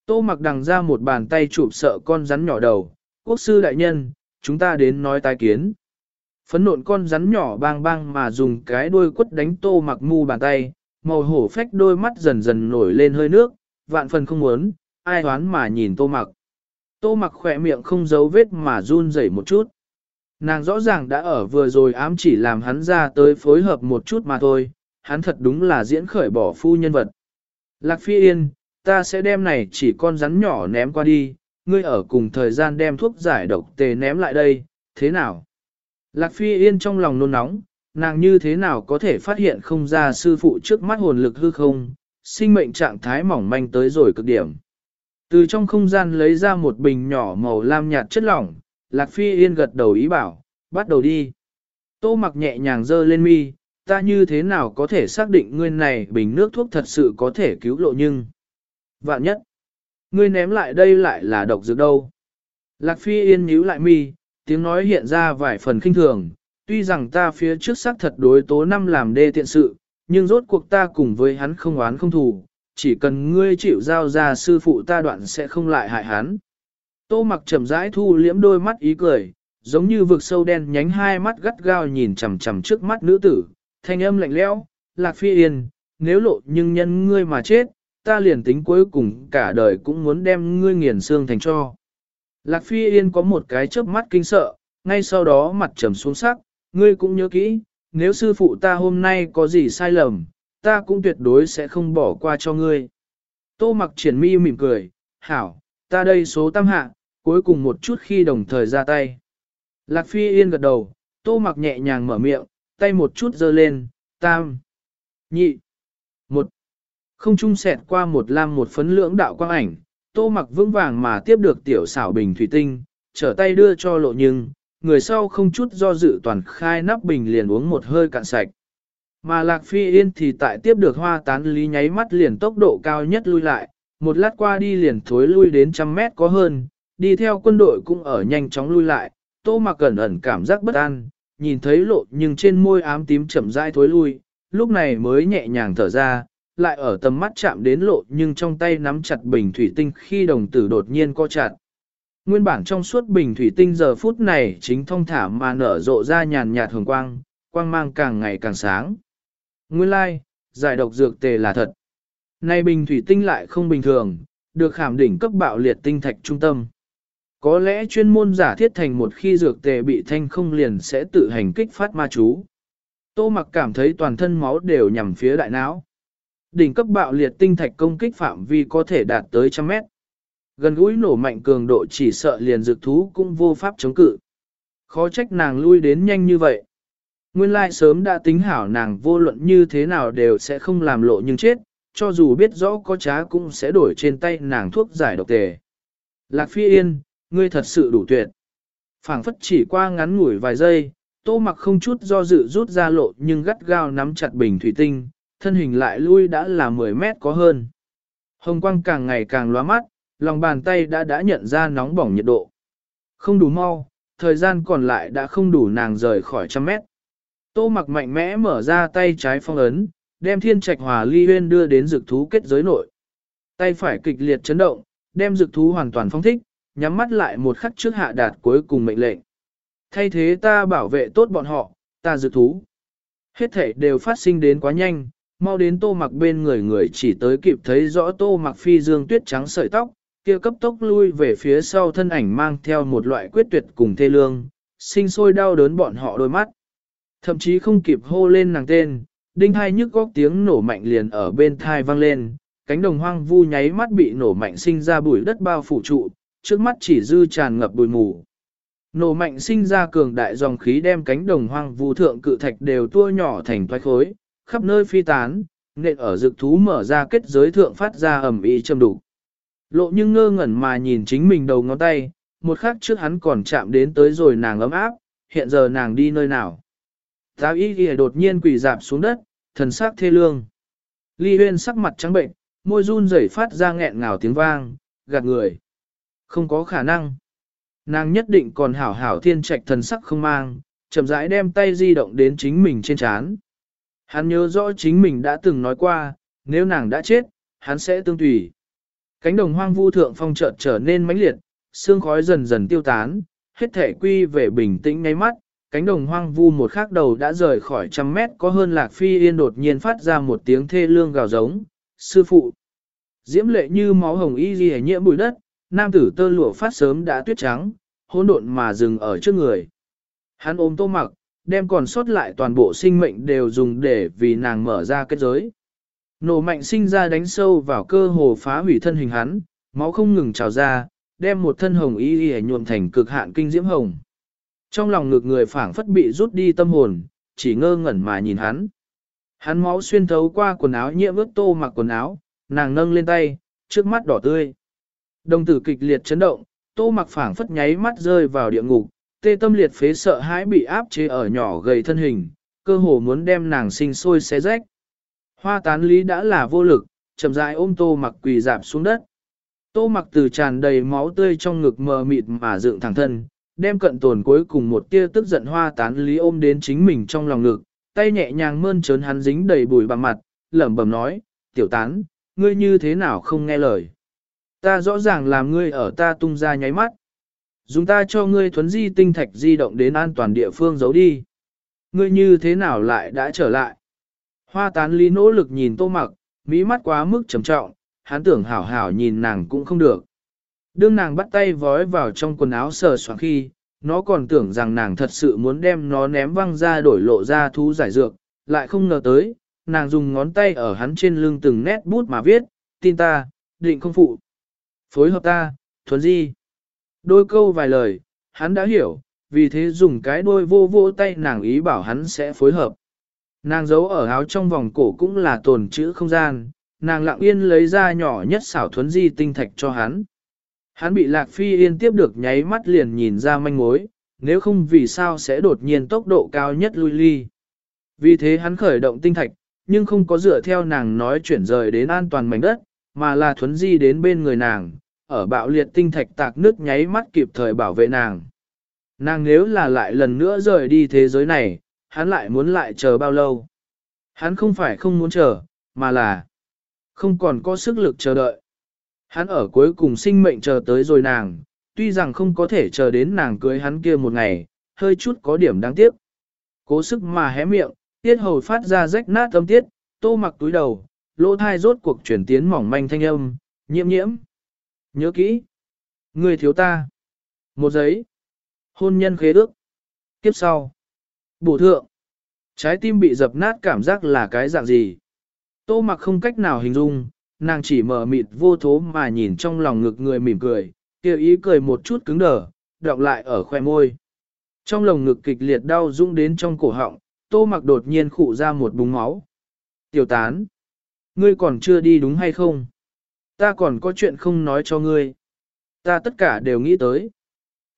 Tô mặc đằng ra một bàn tay chụp sợ con rắn nhỏ đầu, quốc sư đại nhân, chúng ta đến nói tai kiến. Phấn nộn con rắn nhỏ bang bang mà dùng cái đuôi quất đánh tô mặc mu bàn tay, màu hổ phách đôi mắt dần dần nổi lên hơi nước, vạn phần không muốn, ai đoán mà nhìn tô mặc. Tô mặc khỏe miệng không giấu vết mà run rẩy một chút. Nàng rõ ràng đã ở vừa rồi ám chỉ làm hắn ra tới phối hợp một chút mà thôi, hắn thật đúng là diễn khởi bỏ phu nhân vật. Lạc Phi Yên, ta sẽ đem này chỉ con rắn nhỏ ném qua đi, ngươi ở cùng thời gian đem thuốc giải độc tề ném lại đây, thế nào? Lạc Phi Yên trong lòng nôn nóng, nàng như thế nào có thể phát hiện không ra sư phụ trước mắt hồn lực hư không, sinh mệnh trạng thái mỏng manh tới rồi cực điểm. Từ trong không gian lấy ra một bình nhỏ màu lam nhạt chất lỏng, Lạc Phi Yên gật đầu ý bảo, bắt đầu đi. Tô mặc nhẹ nhàng dơ lên mi, ta như thế nào có thể xác định ngươi này bình nước thuốc thật sự có thể cứu lộ nhưng. Vạn nhất, ngươi ném lại đây lại là độc dược đâu. Lạc Phi Yên nhíu lại mi, tiếng nói hiện ra vài phần khinh thường, tuy rằng ta phía trước xác thật đối tố năm làm đê tiện sự, nhưng rốt cuộc ta cùng với hắn không oán không thù, chỉ cần ngươi chịu giao ra sư phụ ta đoạn sẽ không lại hại hắn. Tô mặc chậm rãi thu liễm đôi mắt ý cười, giống như vực sâu đen nhánh hai mắt gắt gao nhìn chằm chằm trước mắt nữ tử, thanh âm lạnh lẽo, Lạc Phi Yên, nếu lộ nhưng nhân ngươi mà chết, ta liền tính cuối cùng cả đời cũng muốn đem ngươi nghiền xương thành cho. Lạc Phi Yên có một cái chớp mắt kinh sợ, ngay sau đó mặt trầm xuống sắc, ngươi cũng nhớ kỹ, nếu sư phụ ta hôm nay có gì sai lầm, ta cũng tuyệt đối sẽ không bỏ qua cho ngươi. Tô mặc triển mi mỉm cười, hảo, ta đây số tam hạ, cuối cùng một chút khi đồng thời ra tay. Lạc Phi Yên gật đầu, tô mặc nhẹ nhàng mở miệng, tay một chút giơ lên, tam, nhị, một. Không trung sẹt qua một lam một phấn lưỡng đạo quang ảnh, tô mặc vững vàng mà tiếp được tiểu xảo bình thủy tinh, trở tay đưa cho lộ nhưng, người sau không chút do dự toàn khai nắp bình liền uống một hơi cạn sạch. Mà Lạc Phi Yên thì tại tiếp được hoa tán lý nháy mắt liền tốc độ cao nhất lui lại, một lát qua đi liền thối lui đến trăm mét có hơn, đi theo quân đội cũng ở nhanh chóng lui lại, tô mặc cẩn ẩn cảm giác bất an, nhìn thấy lộ nhưng trên môi ám tím chậm rãi thối lui, lúc này mới nhẹ nhàng thở ra, lại ở tầm mắt chạm đến lộ nhưng trong tay nắm chặt bình thủy tinh khi đồng tử đột nhiên co chặt. Nguyên bản trong suốt bình thủy tinh giờ phút này chính thông thả mà nở rộ ra nhàn nhạt hồng quang, quang mang càng ngày càng sáng. Nguyên lai, like, giải độc dược tề là thật. Nay bình thủy tinh lại không bình thường, được khảm đỉnh cấp bạo liệt tinh thạch trung tâm. Có lẽ chuyên môn giả thiết thành một khi dược tề bị thanh không liền sẽ tự hành kích phát ma chú. Tô mặc cảm thấy toàn thân máu đều nhằm phía đại não. Đỉnh cấp bạo liệt tinh thạch công kích phạm vi có thể đạt tới trăm mét. Gần gũi nổ mạnh cường độ chỉ sợ liền dược thú cũng vô pháp chống cự. Khó trách nàng lui đến nhanh như vậy. Nguyên lai sớm đã tính hảo nàng vô luận như thế nào đều sẽ không làm lộ nhưng chết, cho dù biết rõ có trá cũng sẽ đổi trên tay nàng thuốc giải độc tề. Lạc Phi Yên, ngươi thật sự đủ tuyệt. phảng phất chỉ qua ngắn ngủi vài giây, tô mặc không chút do dự rút ra lộ nhưng gắt gao nắm chặt bình thủy tinh, thân hình lại lui đã là 10 mét có hơn. Hồng quang càng ngày càng lóa mắt, lòng bàn tay đã đã nhận ra nóng bỏng nhiệt độ. Không đủ mau, thời gian còn lại đã không đủ nàng rời khỏi trăm mét. Tô mặc mạnh mẽ mở ra tay trái phong ấn, đem thiên trạch hòa ly huyên đưa đến dược thú kết giới nội. Tay phải kịch liệt chấn động, đem dược thú hoàn toàn phong thích, nhắm mắt lại một khắc trước hạ đạt cuối cùng mệnh lệnh. Thay thế ta bảo vệ tốt bọn họ, ta dược thú. Hết thể đều phát sinh đến quá nhanh, mau đến tô mặc bên người người chỉ tới kịp thấy rõ tô mặc phi dương tuyết trắng sợi tóc, kia cấp tốc lui về phía sau thân ảnh mang theo một loại quyết tuyệt cùng thê lương, sinh sôi đau đớn bọn họ đôi mắt. Thậm chí không kịp hô lên nàng tên, đinh hai nhức góc tiếng nổ mạnh liền ở bên thai vang lên, cánh đồng hoang vu nháy mắt bị nổ mạnh sinh ra bụi đất bao phủ trụ, trước mắt chỉ dư tràn ngập bụi mù. Nổ mạnh sinh ra cường đại dòng khí đem cánh đồng hoang vu thượng cự thạch đều tua nhỏ thành toái khối, khắp nơi phi tán, nện ở dược thú mở ra kết giới thượng phát ra ẩm ý châm đủ. Lộ nhưng ngơ ngẩn mà nhìn chính mình đầu ngón tay, một khắc trước hắn còn chạm đến tới rồi nàng ấm áp, hiện giờ nàng đi nơi nào. Giáo y ghi đột nhiên quỳ dạp xuống đất, thần sắc thê lương. Ly huyên sắc mặt trắng bệnh, môi run rẩy phát ra nghẹn ngào tiếng vang, gạt người. Không có khả năng. Nàng nhất định còn hảo hảo thiên trạch thần sắc không mang, chậm rãi đem tay di động đến chính mình trên chán. Hắn nhớ rõ chính mình đã từng nói qua, nếu nàng đã chết, hắn sẽ tương tùy. Cánh đồng hoang vu thượng phong chợt trở nên mãnh liệt, sương khói dần dần tiêu tán, hết thể quy về bình tĩnh ngay mắt, cánh đồng hoang vu một khắc đầu đã rời khỏi trăm mét có hơn lạc phi yên đột nhiên phát ra một tiếng thê lương gào giống, sư phụ. Diễm lệ như máu hồng y ghi nhiễm bụi đất, nam tử tơ lụa phát sớm đã tuyết trắng, hỗn độn mà dừng ở trước người. Hắn ôm tô mặc, đem còn sót lại toàn bộ sinh mệnh đều dùng để vì nàng mở ra kết giới. Nổ mạnh sinh ra đánh sâu vào cơ hồ phá hủy thân hình hắn, máu không ngừng trào ra, đem một thân hồng y y nhuộm thành cực hạn kinh diễm hồng. Trong lòng ngực người phảng phất bị rút đi tâm hồn, chỉ ngơ ngẩn mà nhìn hắn. Hắn máu xuyên thấu qua quần áo nhiễm ướt tô mặc quần áo, nàng nâng lên tay, trước mắt đỏ tươi. Đồng tử kịch liệt chấn động, tô mặc phảng phất nháy mắt rơi vào địa ngục, tê tâm liệt phế sợ hãi bị áp chế ở nhỏ gầy thân hình, cơ hồ muốn đem nàng sinh sôi xé rách. Hoa tán lý đã là vô lực, chậm rãi ôm tô mặc quỳ dạp xuống đất. Tô mặc từ tràn đầy máu tươi trong ngực mờ mịt mà dựng thẳng thân, đem cận tồn cuối cùng một tia tức giận hoa tán lý ôm đến chính mình trong lòng ngực, tay nhẹ nhàng mơn trớn hắn dính đầy bùi bằng mặt, lẩm bẩm nói, tiểu tán, ngươi như thế nào không nghe lời. Ta rõ ràng làm ngươi ở ta tung ra nháy mắt. Dùng ta cho ngươi thuấn di tinh thạch di động đến an toàn địa phương giấu đi. ngươi như thế nào lại đã trở lại? Hoa tán lý nỗ lực nhìn tô mặc, mỹ mắt quá mức trầm trọng, hắn tưởng hảo hảo nhìn nàng cũng không được. Đương nàng bắt tay vói vào trong quần áo sờ soạn khi, nó còn tưởng rằng nàng thật sự muốn đem nó ném văng ra đổi lộ ra thú giải dược, lại không ngờ tới, nàng dùng ngón tay ở hắn trên lưng từng nét bút mà viết, tin ta, định không phụ. Phối hợp ta, thuần di. Đôi câu vài lời, hắn đã hiểu, vì thế dùng cái đôi vô vô tay nàng ý bảo hắn sẽ phối hợp. Nàng giấu ở áo trong vòng cổ cũng là tồn chữ không gian, nàng lặng yên lấy ra nhỏ nhất xảo thuấn di tinh thạch cho hắn. Hắn bị Lạc Phi Yên tiếp được nháy mắt liền nhìn ra manh mối, nếu không vì sao sẽ đột nhiên tốc độ cao nhất lui ly. Vì thế hắn khởi động tinh thạch, nhưng không có dựa theo nàng nói chuyển rời đến an toàn mảnh đất, mà là thuấn di đến bên người nàng, ở bạo liệt tinh thạch tạc nước nháy mắt kịp thời bảo vệ nàng. Nàng nếu là lại lần nữa rời đi thế giới này, hắn lại muốn lại chờ bao lâu. Hắn không phải không muốn chờ, mà là không còn có sức lực chờ đợi. Hắn ở cuối cùng sinh mệnh chờ tới rồi nàng, tuy rằng không có thể chờ đến nàng cưới hắn kia một ngày, hơi chút có điểm đáng tiếc. Cố sức mà hé miệng, tiết hầu phát ra rách nát âm tiết, tô mặc túi đầu, lỗ thai rốt cuộc chuyển tiến mỏng manh thanh âm, nhiễm nhiễm. Nhớ kỹ. Người thiếu ta. Một giấy. Hôn nhân khế ước. tiếp sau. Bổ thượng. Trái tim bị dập nát cảm giác là cái dạng gì? Tô mặc không cách nào hình dung, nàng chỉ mở mịt vô thố mà nhìn trong lòng ngực người mỉm cười, kia ý cười một chút cứng đờ, đọc lại ở khoe môi. Trong lồng ngực kịch liệt đau rung đến trong cổ họng, tô mặc đột nhiên khụ ra một búng máu. Tiểu tán, ngươi còn chưa đi đúng hay không? Ta còn có chuyện không nói cho ngươi. Ta tất cả đều nghĩ tới.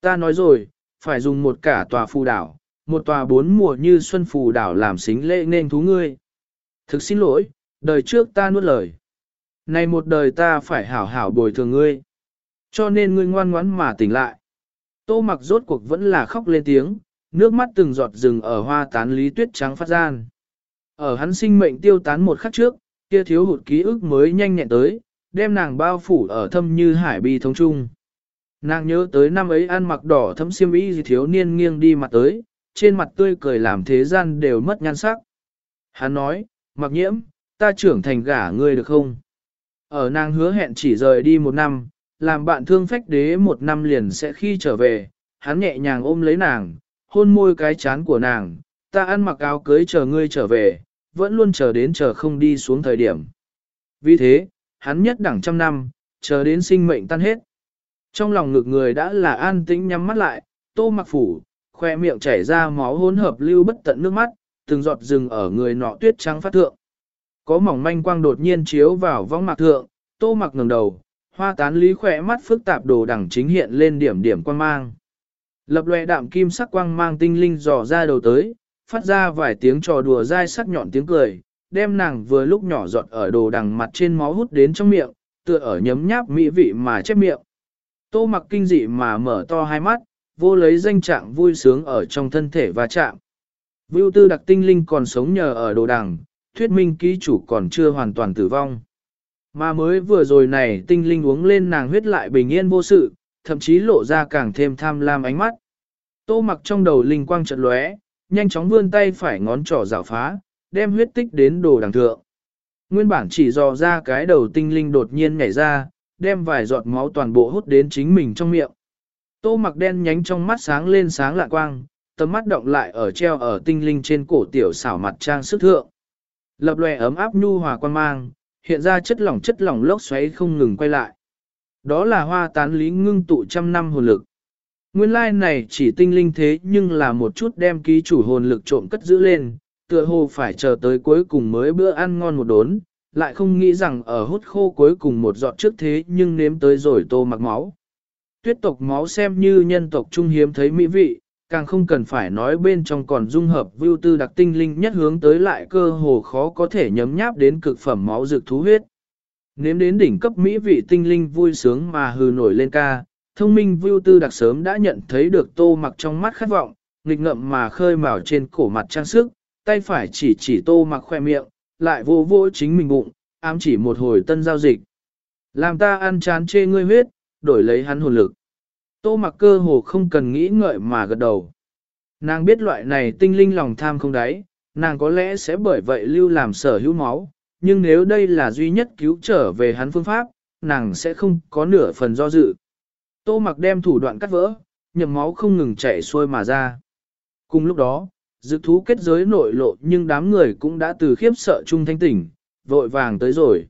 Ta nói rồi, phải dùng một cả tòa phù đảo, một tòa bốn mùa như xuân phù đảo làm xính lễ nên thú ngươi. Thực xin lỗi, đời trước ta nuốt lời. Này một đời ta phải hảo hảo bồi thường ngươi. Cho nên ngươi ngoan ngoãn mà tỉnh lại. Tô mặc rốt cuộc vẫn là khóc lên tiếng, nước mắt từng giọt rừng ở hoa tán lý tuyết trắng phát gian. Ở hắn sinh mệnh tiêu tán một khắc trước, kia thiếu hụt ký ức mới nhanh nhẹn tới, đem nàng bao phủ ở thâm như hải bi thống trung. Nàng nhớ tới năm ấy ăn mặc đỏ thấm xiêm y gì thiếu niên nghiêng đi mặt tới, trên mặt tươi cười làm thế gian đều mất nhan sắc. Hắn nói, mặc nhiễm, ta trưởng thành gả ngươi được không? Ở nàng hứa hẹn chỉ rời đi một năm, làm bạn thương phách đế một năm liền sẽ khi trở về, hắn nhẹ nhàng ôm lấy nàng, hôn môi cái chán của nàng, ta ăn mặc áo cưới chờ ngươi trở về, vẫn luôn chờ đến chờ không đi xuống thời điểm. Vì thế, hắn nhất đẳng trăm năm, chờ đến sinh mệnh tan hết. Trong lòng ngực người đã là an tĩnh nhắm mắt lại, tô mặc phủ, khoe miệng chảy ra máu hỗn hợp lưu bất tận nước mắt, từng giọt rừng ở người nọ tuyết trắng phát thượng. Có mỏng manh quang đột nhiên chiếu vào vong mạc thượng, tô mặc ngẩng đầu, hoa tán lý khỏe mắt phức tạp đồ đẳng chính hiện lên điểm điểm quang mang. Lập lòe đạm kim sắc quang mang tinh linh dò ra đầu tới, phát ra vài tiếng trò đùa dai sắc nhọn tiếng cười, đem nàng vừa lúc nhỏ giọt ở đồ đằng mặt trên máu hút đến trong miệng, tựa ở nhấm nháp mỹ vị mà chép miệng. Tô mặc kinh dị mà mở to hai mắt, vô lấy danh trạng vui sướng ở trong thân thể và chạm. Vưu tư đặc tinh linh còn sống nhờ ở đồ đằng, thuyết minh ký chủ còn chưa hoàn toàn tử vong. Mà mới vừa rồi này tinh linh uống lên nàng huyết lại bình yên vô sự, thậm chí lộ ra càng thêm tham lam ánh mắt. Tô mặc trong đầu linh quang trận lóe, nhanh chóng vươn tay phải ngón trỏ rào phá, đem huyết tích đến đồ đằng thượng. Nguyên bản chỉ dò ra cái đầu tinh linh đột nhiên nhảy ra, đem vài giọt máu toàn bộ hút đến chính mình trong miệng. Tô mặc đen nhánh trong mắt sáng lên sáng lạ quang, tầm mắt động lại ở treo ở tinh linh trên cổ tiểu xảo mặt trang sức thượng. Lập lòe ấm áp nhu hòa quan mang, hiện ra chất lỏng chất lỏng lốc xoáy không ngừng quay lại. Đó là hoa tán lý ngưng tụ trăm năm hồn lực. Nguyên lai like này chỉ tinh linh thế nhưng là một chút đem ký chủ hồn lực trộm cất giữ lên, tựa hồ phải chờ tới cuối cùng mới bữa ăn ngon một đốn, lại không nghĩ rằng ở hút khô cuối cùng một giọt trước thế nhưng nếm tới rồi tô mặc máu. Tuyết tộc máu xem như nhân tộc trung hiếm thấy mỹ vị, càng không cần phải nói bên trong còn dung hợp vưu tư đặc tinh linh nhất hướng tới lại cơ hồ khó có thể nhấm nháp đến cực phẩm máu dược thú huyết. Nếm đến đỉnh cấp mỹ vị tinh linh vui sướng mà hừ nổi lên ca, thông minh vưu tư đặc sớm đã nhận thấy được tô mặc trong mắt khát vọng, nghịch ngậm mà khơi mào trên cổ mặt trang sức, tay phải chỉ chỉ tô mặc khoe miệng, lại vô vô chính mình bụng, ám chỉ một hồi tân giao dịch. Làm ta ăn chán chê ngươi huyết, đổi lấy hắn hồn lực. Tô mặc cơ hồ không cần nghĩ ngợi mà gật đầu. Nàng biết loại này tinh linh lòng tham không đáy, nàng có lẽ sẽ bởi vậy lưu làm sở hữu máu, nhưng nếu đây là duy nhất cứu trở về hắn phương pháp, nàng sẽ không có nửa phần do dự. Tô mặc đem thủ đoạn cắt vỡ, nhầm máu không ngừng chảy xuôi mà ra. Cùng lúc đó, dự thú kết giới nội lộ nhưng đám người cũng đã từ khiếp sợ chung thanh tỉnh, vội vàng tới rồi.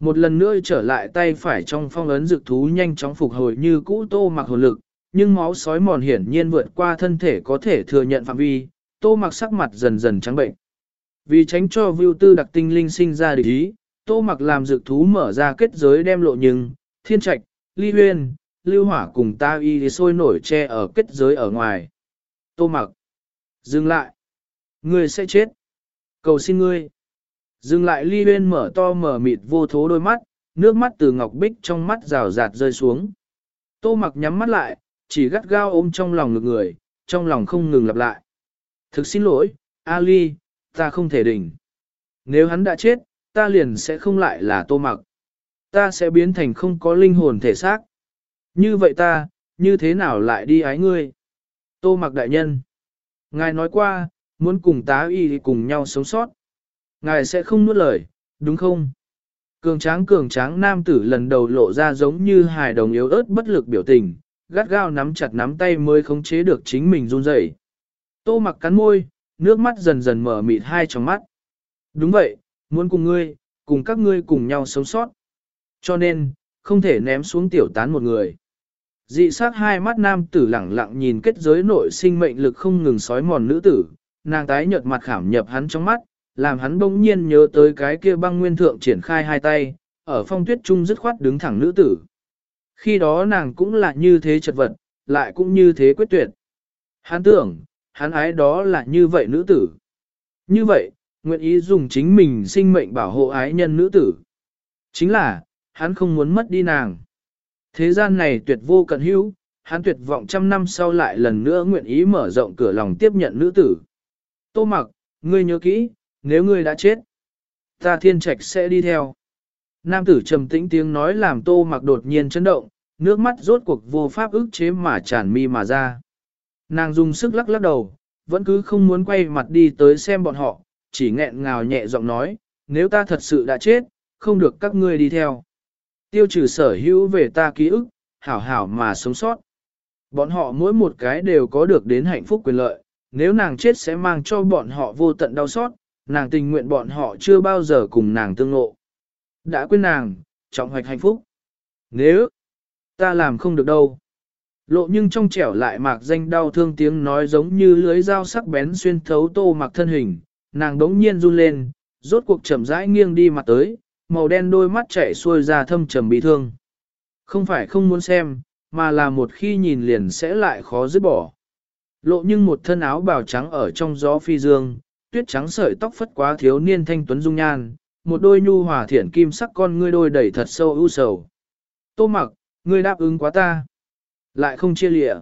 Một lần nữa trở lại tay phải trong phong ấn dược thú nhanh chóng phục hồi như cũ tô mặc hồn lực, nhưng máu sói mòn hiển nhiên vượt qua thân thể có thể thừa nhận phạm vi, tô mặc sắc mặt dần dần trắng bệnh. Vì tránh cho vưu tư đặc tinh linh sinh ra địch ý, tô mặc làm dược thú mở ra kết giới đem lộ nhưng, thiên trạch, ly huyên, lưu hỏa cùng ta y sôi nổi che ở kết giới ở ngoài. Tô mặc, dừng lại, ngươi sẽ chết, cầu xin ngươi. Dừng lại ly huyên mở to mở mịt vô thố đôi mắt, nước mắt từ ngọc bích trong mắt rào rạt rơi xuống. Tô mặc nhắm mắt lại, chỉ gắt gao ôm trong lòng ngực người, trong lòng không ngừng lặp lại. Thực xin lỗi, Ali, ta không thể đỉnh. Nếu hắn đã chết, ta liền sẽ không lại là tô mặc. Ta sẽ biến thành không có linh hồn thể xác. Như vậy ta, như thế nào lại đi ái ngươi? Tô mặc đại nhân. Ngài nói qua, muốn cùng tá y cùng nhau sống sót. Ngài sẽ không nuốt lời, đúng không? Cường tráng cường tráng nam tử lần đầu lộ ra giống như hài đồng yếu ớt bất lực biểu tình, gắt gao nắm chặt nắm tay mới khống chế được chính mình run rẩy. Tô mặc cắn môi, nước mắt dần dần mở mịt hai trong mắt. Đúng vậy, muốn cùng ngươi, cùng các ngươi cùng nhau sống sót. Cho nên, không thể ném xuống tiểu tán một người. Dị sát hai mắt nam tử lẳng lặng nhìn kết giới nội sinh mệnh lực không ngừng sói mòn nữ tử, nàng tái nhợt mặt khảm nhập hắn trong mắt, làm hắn bỗng nhiên nhớ tới cái kia băng nguyên thượng triển khai hai tay, ở phong tuyết trung dứt khoát đứng thẳng nữ tử. Khi đó nàng cũng là như thế chật vật, lại cũng như thế quyết tuyệt. Hắn tưởng, hắn ái đó là như vậy nữ tử. Như vậy, nguyện ý dùng chính mình sinh mệnh bảo hộ ái nhân nữ tử. Chính là, hắn không muốn mất đi nàng. Thế gian này tuyệt vô cận hữu, hắn tuyệt vọng trăm năm sau lại lần nữa nguyện ý mở rộng cửa lòng tiếp nhận nữ tử. Tô mặc, ngươi nhớ kỹ, nếu ngươi đã chết, ta thiên trạch sẽ đi theo. Nam tử trầm tĩnh tiếng nói làm tô mặc đột nhiên chấn động, nước mắt rốt cuộc vô pháp ức chế mà tràn mi mà ra. Nàng dùng sức lắc lắc đầu, vẫn cứ không muốn quay mặt đi tới xem bọn họ, chỉ nghẹn ngào nhẹ giọng nói, nếu ta thật sự đã chết, không được các ngươi đi theo. Tiêu trừ sở hữu về ta ký ức, hảo hảo mà sống sót. Bọn họ mỗi một cái đều có được đến hạnh phúc quyền lợi, nếu nàng chết sẽ mang cho bọn họ vô tận đau xót, nàng tình nguyện bọn họ chưa bao giờ cùng nàng tương ngộ. Đã quên nàng, trọng hoạch hạnh phúc. Nếu, ta làm không được đâu. Lộ nhưng trong trẻo lại mạc danh đau thương tiếng nói giống như lưới dao sắc bén xuyên thấu tô mặc thân hình, nàng đống nhiên run lên, rốt cuộc chậm rãi nghiêng đi mặt tới, màu đen đôi mắt chảy xuôi ra thâm trầm bị thương. Không phải không muốn xem, mà là một khi nhìn liền sẽ lại khó dứt bỏ. Lộ nhưng một thân áo bào trắng ở trong gió phi dương, tuyết trắng sợi tóc phất quá thiếu niên thanh tuấn dung nhan, một đôi nhu hòa thiện kim sắc con ngươi đôi đầy thật sâu ưu sầu. Tô mặc, ngươi đáp ứng quá ta. Lại không chia lịa.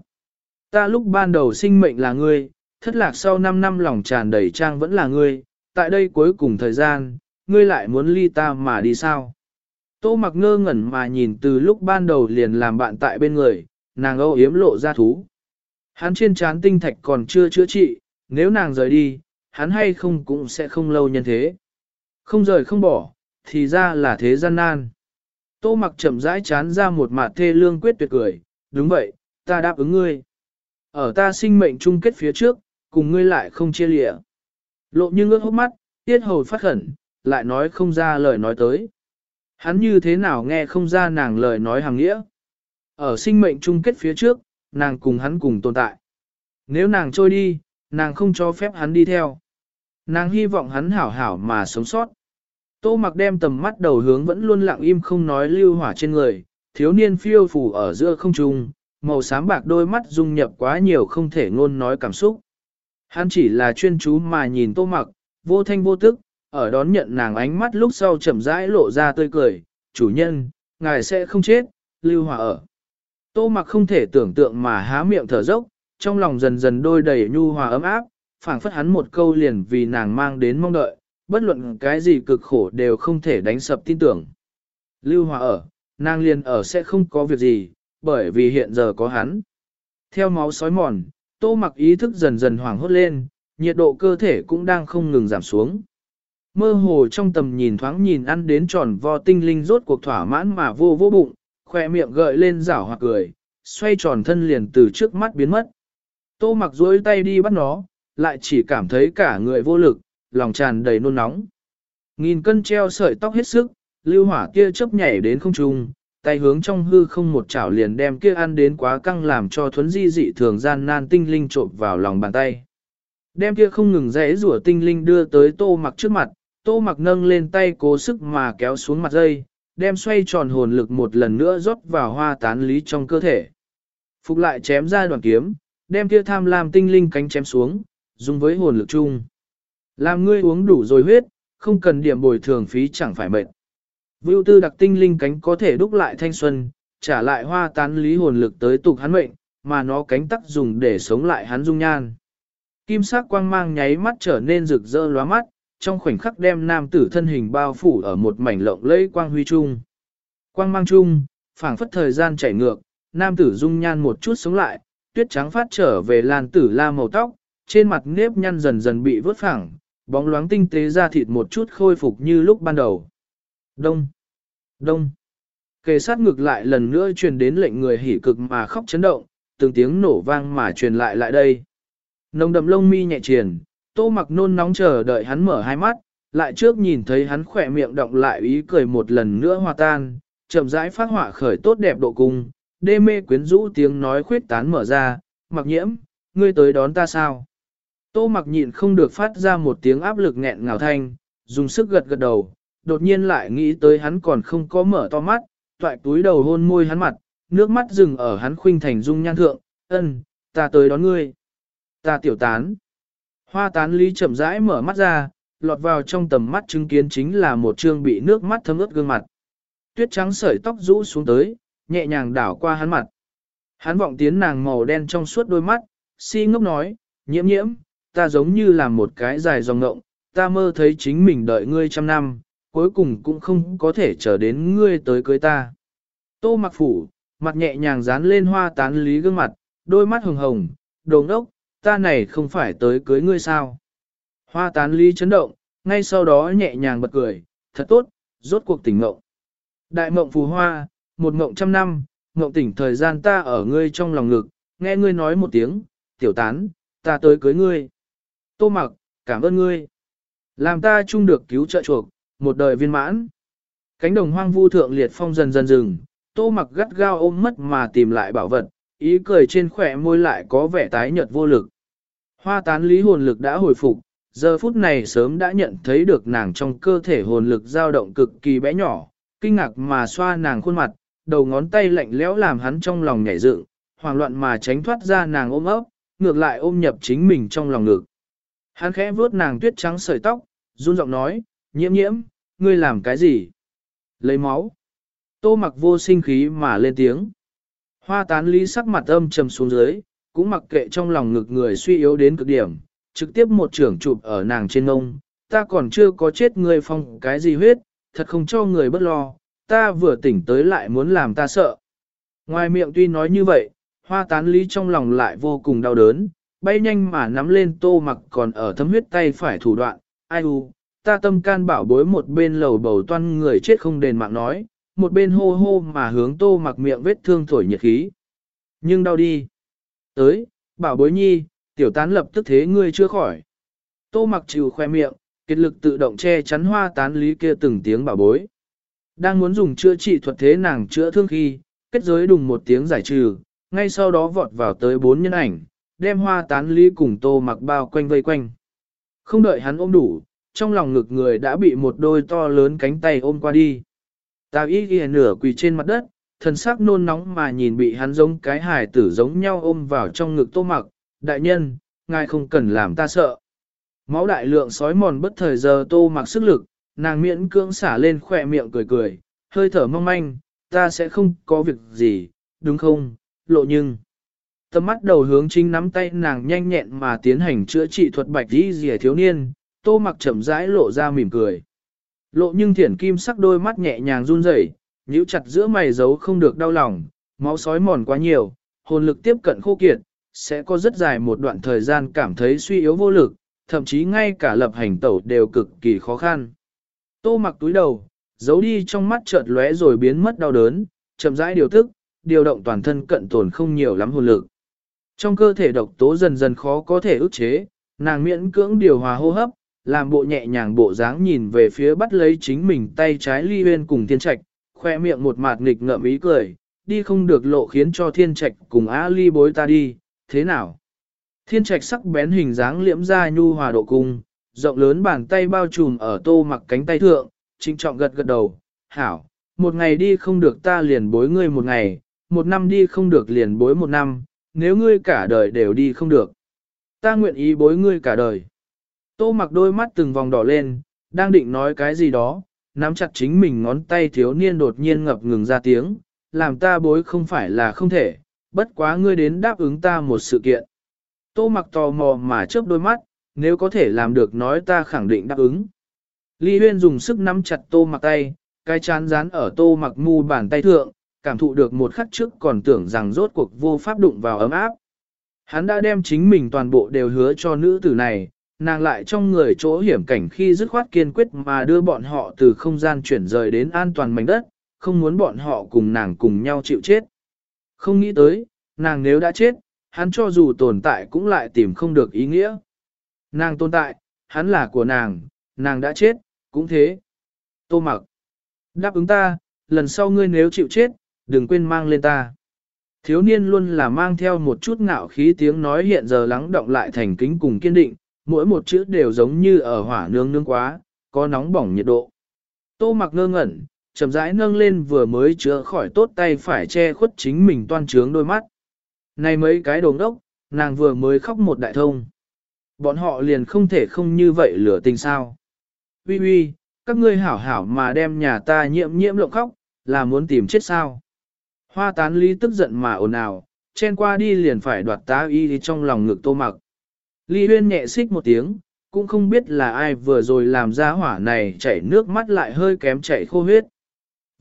Ta lúc ban đầu sinh mệnh là ngươi, thất lạc sau 5 năm lòng tràn đầy trang vẫn là ngươi, tại đây cuối cùng thời gian, ngươi lại muốn ly ta mà đi sao? Tô mặc ngơ ngẩn mà nhìn từ lúc ban đầu liền làm bạn tại bên người, nàng âu yếm lộ ra thú. Hắn trên trán tinh thạch còn chưa chữa trị, nếu nàng rời đi, hắn hay không cũng sẽ không lâu nhân thế. Không rời không bỏ, thì ra là thế gian nan. Tô mặc chậm rãi chán ra một mặt thê lương quyết tuyệt cười, đúng vậy, ta đáp ứng ngươi. Ở ta sinh mệnh chung kết phía trước, cùng ngươi lại không chia lịa. Lộ như ngước hốc mắt, tiết hầu phát khẩn, lại nói không ra lời nói tới. Hắn như thế nào nghe không ra nàng lời nói hàng nghĩa. Ở sinh mệnh chung kết phía trước, nàng cùng hắn cùng tồn tại. Nếu nàng trôi đi, nàng không cho phép hắn đi theo. Nàng hy vọng hắn hảo hảo mà sống sót. Tô mặc đem tầm mắt đầu hướng vẫn luôn lặng im không nói lưu hỏa trên người, thiếu niên phiêu phù ở giữa không trung, màu xám bạc đôi mắt dung nhập quá nhiều không thể ngôn nói cảm xúc. Hắn chỉ là chuyên chú mà nhìn tô mặc, vô thanh vô tức, ở đón nhận nàng ánh mắt lúc sau chậm rãi lộ ra tươi cười, chủ nhân, ngài sẽ không chết, lưu hỏa ở. Tô mặc không thể tưởng tượng mà há miệng thở dốc, trong lòng dần dần đôi đầy nhu hòa ấm áp, phảng phất hắn một câu liền vì nàng mang đến mong đợi, bất luận cái gì cực khổ đều không thể đánh sập tin tưởng. Lưu hòa ở, nàng liền ở sẽ không có việc gì, bởi vì hiện giờ có hắn. Theo máu sói mòn, tô mặc ý thức dần dần hoảng hốt lên, nhiệt độ cơ thể cũng đang không ngừng giảm xuống. Mơ hồ trong tầm nhìn thoáng nhìn ăn đến tròn vo tinh linh rốt cuộc thỏa mãn mà vô vô bụng, khoe miệng gợi lên rảo hoặc cười, xoay tròn thân liền từ trước mắt biến mất. Tô mặc duỗi tay đi bắt nó, lại chỉ cảm thấy cả người vô lực, lòng tràn đầy nôn nóng. Nghìn cân treo sợi tóc hết sức, lưu hỏa kia chớp nhảy đến không trung, tay hướng trong hư không một chảo liền đem kia ăn đến quá căng làm cho thuấn di dị thường gian nan tinh linh trộm vào lòng bàn tay. Đem kia không ngừng rẽ rủa tinh linh đưa tới tô mặc trước mặt, tô mặc nâng lên tay cố sức mà kéo xuống mặt dây, đem xoay tròn hồn lực một lần nữa rót vào hoa tán lý trong cơ thể. Phục lại chém ra đoàn kiếm, đem kia tham lam tinh linh cánh chém xuống, dùng với hồn lực chung. Làm ngươi uống đủ rồi huyết, không cần điểm bồi thường phí chẳng phải mệt. Vưu tư đặc tinh linh cánh có thể đúc lại thanh xuân, trả lại hoa tán lý hồn lực tới tục hắn mệnh, mà nó cánh tắc dùng để sống lại hắn dung nhan. Kim sắc quang mang nháy mắt trở nên rực rỡ lóa mắt, trong khoảnh khắc đem nam tử thân hình bao phủ ở một mảnh lộng lẫy quang huy trung. Quang mang chung, phảng phất thời gian chảy ngược, nam tử dung nhan một chút sống lại, tuyết trắng phát trở về làn tử la màu tóc, trên mặt nếp nhăn dần dần bị vớt phẳng, bóng loáng tinh tế ra thịt một chút khôi phục như lúc ban đầu. Đông, đông, kề sát ngược lại lần nữa truyền đến lệnh người hỉ cực mà khóc chấn động, từng tiếng nổ vang mà truyền lại lại đây. Nồng đậm lông mi nhẹ triển, tô mặc nôn nóng chờ đợi hắn mở hai mắt, lại trước nhìn thấy hắn khỏe miệng động lại ý cười một lần nữa hòa tan, chậm rãi phát họa khởi tốt đẹp độ cung, đê mê quyến rũ tiếng nói khuyết tán mở ra, mặc nhiễm, ngươi tới đón ta sao? Tô mặc nhịn không được phát ra một tiếng áp lực nghẹn ngào thanh, dùng sức gật gật đầu, đột nhiên lại nghĩ tới hắn còn không có mở to mắt, toại túi đầu hôn môi hắn mặt, nước mắt dừng ở hắn khuynh thành dung nhan thượng, ân, ta tới đón ngươi. Ta tiểu tán. Hoa tán lý chậm rãi mở mắt ra, lọt vào trong tầm mắt chứng kiến chính là một trương bị nước mắt thấm ướt gương mặt. Tuyết trắng sợi tóc rũ xuống tới, nhẹ nhàng đảo qua hắn mặt. Hắn vọng tiến nàng màu đen trong suốt đôi mắt, si ngốc nói, nhiễm nhiễm, ta giống như là một cái dài dòng ngộng, ta mơ thấy chính mình đợi ngươi trăm năm, cuối cùng cũng không có thể chờ đến ngươi tới cưới ta. Tô mặc phủ, mặt nhẹ nhàng dán lên hoa tán lý gương mặt, đôi mắt hồng hồng, đồ ngốc, ta này không phải tới cưới ngươi sao. Hoa tán lý chấn động, ngay sau đó nhẹ nhàng bật cười, thật tốt, rốt cuộc tỉnh ngộng. Đại mộng phù hoa, một mộng trăm năm, mộng tỉnh thời gian ta ở ngươi trong lòng ngực, nghe ngươi nói một tiếng, tiểu tán, ta tới cưới ngươi. Tô mặc, cảm ơn ngươi. Làm ta chung được cứu trợ chuộc, một đời viên mãn. Cánh đồng hoang vu thượng liệt phong dần dần dừng, tô mặc gắt gao ôm mất mà tìm lại bảo vật, ý cười trên khỏe môi lại có vẻ tái nhợt vô lực. Hoa tán lý hồn lực đã hồi phục, giờ phút này sớm đã nhận thấy được nàng trong cơ thể hồn lực dao động cực kỳ bé nhỏ, kinh ngạc mà xoa nàng khuôn mặt, đầu ngón tay lạnh lẽo làm hắn trong lòng nhảy dựng, hoảng loạn mà tránh thoát ra nàng ôm ấp, ngược lại ôm nhập chính mình trong lòng ngực. Hắn khẽ vuốt nàng tuyết trắng sợi tóc, run giọng nói, nhiễm nhiễm, ngươi làm cái gì? Lấy máu. Tô mặc vô sinh khí mà lên tiếng. Hoa tán lý sắc mặt âm trầm xuống dưới, cũng mặc kệ trong lòng ngực người suy yếu đến cực điểm, trực tiếp một trưởng chụp ở nàng trên ngông. Ta còn chưa có chết ngươi phong cái gì huyết, thật không cho người bất lo, ta vừa tỉnh tới lại muốn làm ta sợ. Ngoài miệng tuy nói như vậy, hoa tán lý trong lòng lại vô cùng đau đớn, bay nhanh mà nắm lên tô mặc còn ở thấm huyết tay phải thủ đoạn, ai u, ta tâm can bảo bối một bên lầu bầu toan người chết không đền mạng nói, một bên hô hô mà hướng tô mặc miệng vết thương thổi nhiệt khí. Nhưng đau đi. Tới, bảo bối nhi, tiểu tán lập tức thế ngươi chưa khỏi. Tô mặc chịu khoe miệng, kết lực tự động che chắn hoa tán lý kia từng tiếng bảo bối. Đang muốn dùng chữa trị thuật thế nàng chữa thương khi, kết giới đùng một tiếng giải trừ, ngay sau đó vọt vào tới bốn nhân ảnh, đem hoa tán lý cùng tô mặc bao quanh vây quanh. Không đợi hắn ôm đủ, trong lòng ngực người đã bị một đôi to lớn cánh tay ôm qua đi. Tào y ghi nửa quỳ trên mặt đất, thần sắc nôn nóng mà nhìn bị hắn giống cái hài tử giống nhau ôm vào trong ngực tô mặc. Đại nhân, ngài không cần làm ta sợ. Máu đại lượng sói mòn bất thời giờ tô mặc sức lực, nàng miễn cưỡng xả lên khỏe miệng cười cười, hơi thở mong manh, ta sẽ không có việc gì, đúng không, lộ nhưng. Tầm mắt đầu hướng chính nắm tay nàng nhanh nhẹn mà tiến hành chữa trị thuật bạch đi rìa thiếu niên, tô mặc chậm rãi lộ ra mỉm cười. Lộ nhưng thiển kim sắc đôi mắt nhẹ nhàng run rẩy, nhíu chặt giữa mày giấu không được đau lòng, máu sói mòn quá nhiều, hồn lực tiếp cận khô kiệt, sẽ có rất dài một đoạn thời gian cảm thấy suy yếu vô lực, thậm chí ngay cả lập hành tẩu đều cực kỳ khó khăn. Tô mặc túi đầu, giấu đi trong mắt chợt lóe rồi biến mất đau đớn, chậm rãi điều tức, điều động toàn thân cận tổn không nhiều lắm hồn lực. Trong cơ thể độc tố dần dần khó có thể ức chế, nàng miễn cưỡng điều hòa hô hấp, làm bộ nhẹ nhàng bộ dáng nhìn về phía bắt lấy chính mình tay trái ly huyên cùng thiên trạch, khoe miệng một mạt nghịch ngợm ý cười, đi không được lộ khiến cho thiên trạch cùng á ly bối ta đi, thế nào? Thiên trạch sắc bén hình dáng liễm ra nhu hòa độ cung, rộng lớn bàn tay bao trùm ở tô mặc cánh tay thượng, trinh trọng gật gật đầu, hảo, một ngày đi không được ta liền bối ngươi một ngày, một năm đi không được liền bối một năm, nếu ngươi cả đời đều đi không được. Ta nguyện ý bối ngươi cả đời. Tô mặc đôi mắt từng vòng đỏ lên, đang định nói cái gì đó, nắm chặt chính mình ngón tay thiếu niên đột nhiên ngập ngừng ra tiếng, làm ta bối không phải là không thể, bất quá ngươi đến đáp ứng ta một sự kiện. Tô mặc tò mò mà chớp đôi mắt, nếu có thể làm được nói ta khẳng định đáp ứng. Ly Huyên dùng sức nắm chặt tô mặc tay, cái chán dán ở tô mặc mu bàn tay thượng, cảm thụ được một khắc trước còn tưởng rằng rốt cuộc vô pháp đụng vào ấm áp. Hắn đã đem chính mình toàn bộ đều hứa cho nữ tử này, nàng lại trong người chỗ hiểm cảnh khi dứt khoát kiên quyết mà đưa bọn họ từ không gian chuyển rời đến an toàn mảnh đất, không muốn bọn họ cùng nàng cùng nhau chịu chết. Không nghĩ tới, nàng nếu đã chết, hắn cho dù tồn tại cũng lại tìm không được ý nghĩa. Nàng tồn tại, hắn là của nàng, nàng đã chết, cũng thế. Tô mặc. Đáp ứng ta, lần sau ngươi nếu chịu chết, đừng quên mang lên ta. Thiếu niên luôn là mang theo một chút ngạo khí tiếng nói hiện giờ lắng động lại thành kính cùng kiên định, mỗi một chữ đều giống như ở hỏa nương nương quá, có nóng bỏng nhiệt độ. Tô mặc ngơ ngẩn, chậm rãi nâng lên vừa mới chữa khỏi tốt tay phải che khuất chính mình toan trướng đôi mắt. Này mấy cái đồ ngốc, nàng vừa mới khóc một đại thông. Bọn họ liền không thể không như vậy lửa tình sao. Ui ui, các ngươi hảo hảo mà đem nhà ta nhiễm nhiễm lộng khóc, là muốn tìm chết sao. Hoa tán lý tức giận mà ồn ào, chen qua đi liền phải đoạt tá y trong lòng ngực tô mặc. Ly huyên nhẹ xích một tiếng, cũng không biết là ai vừa rồi làm ra hỏa này chảy nước mắt lại hơi kém chảy khô huyết.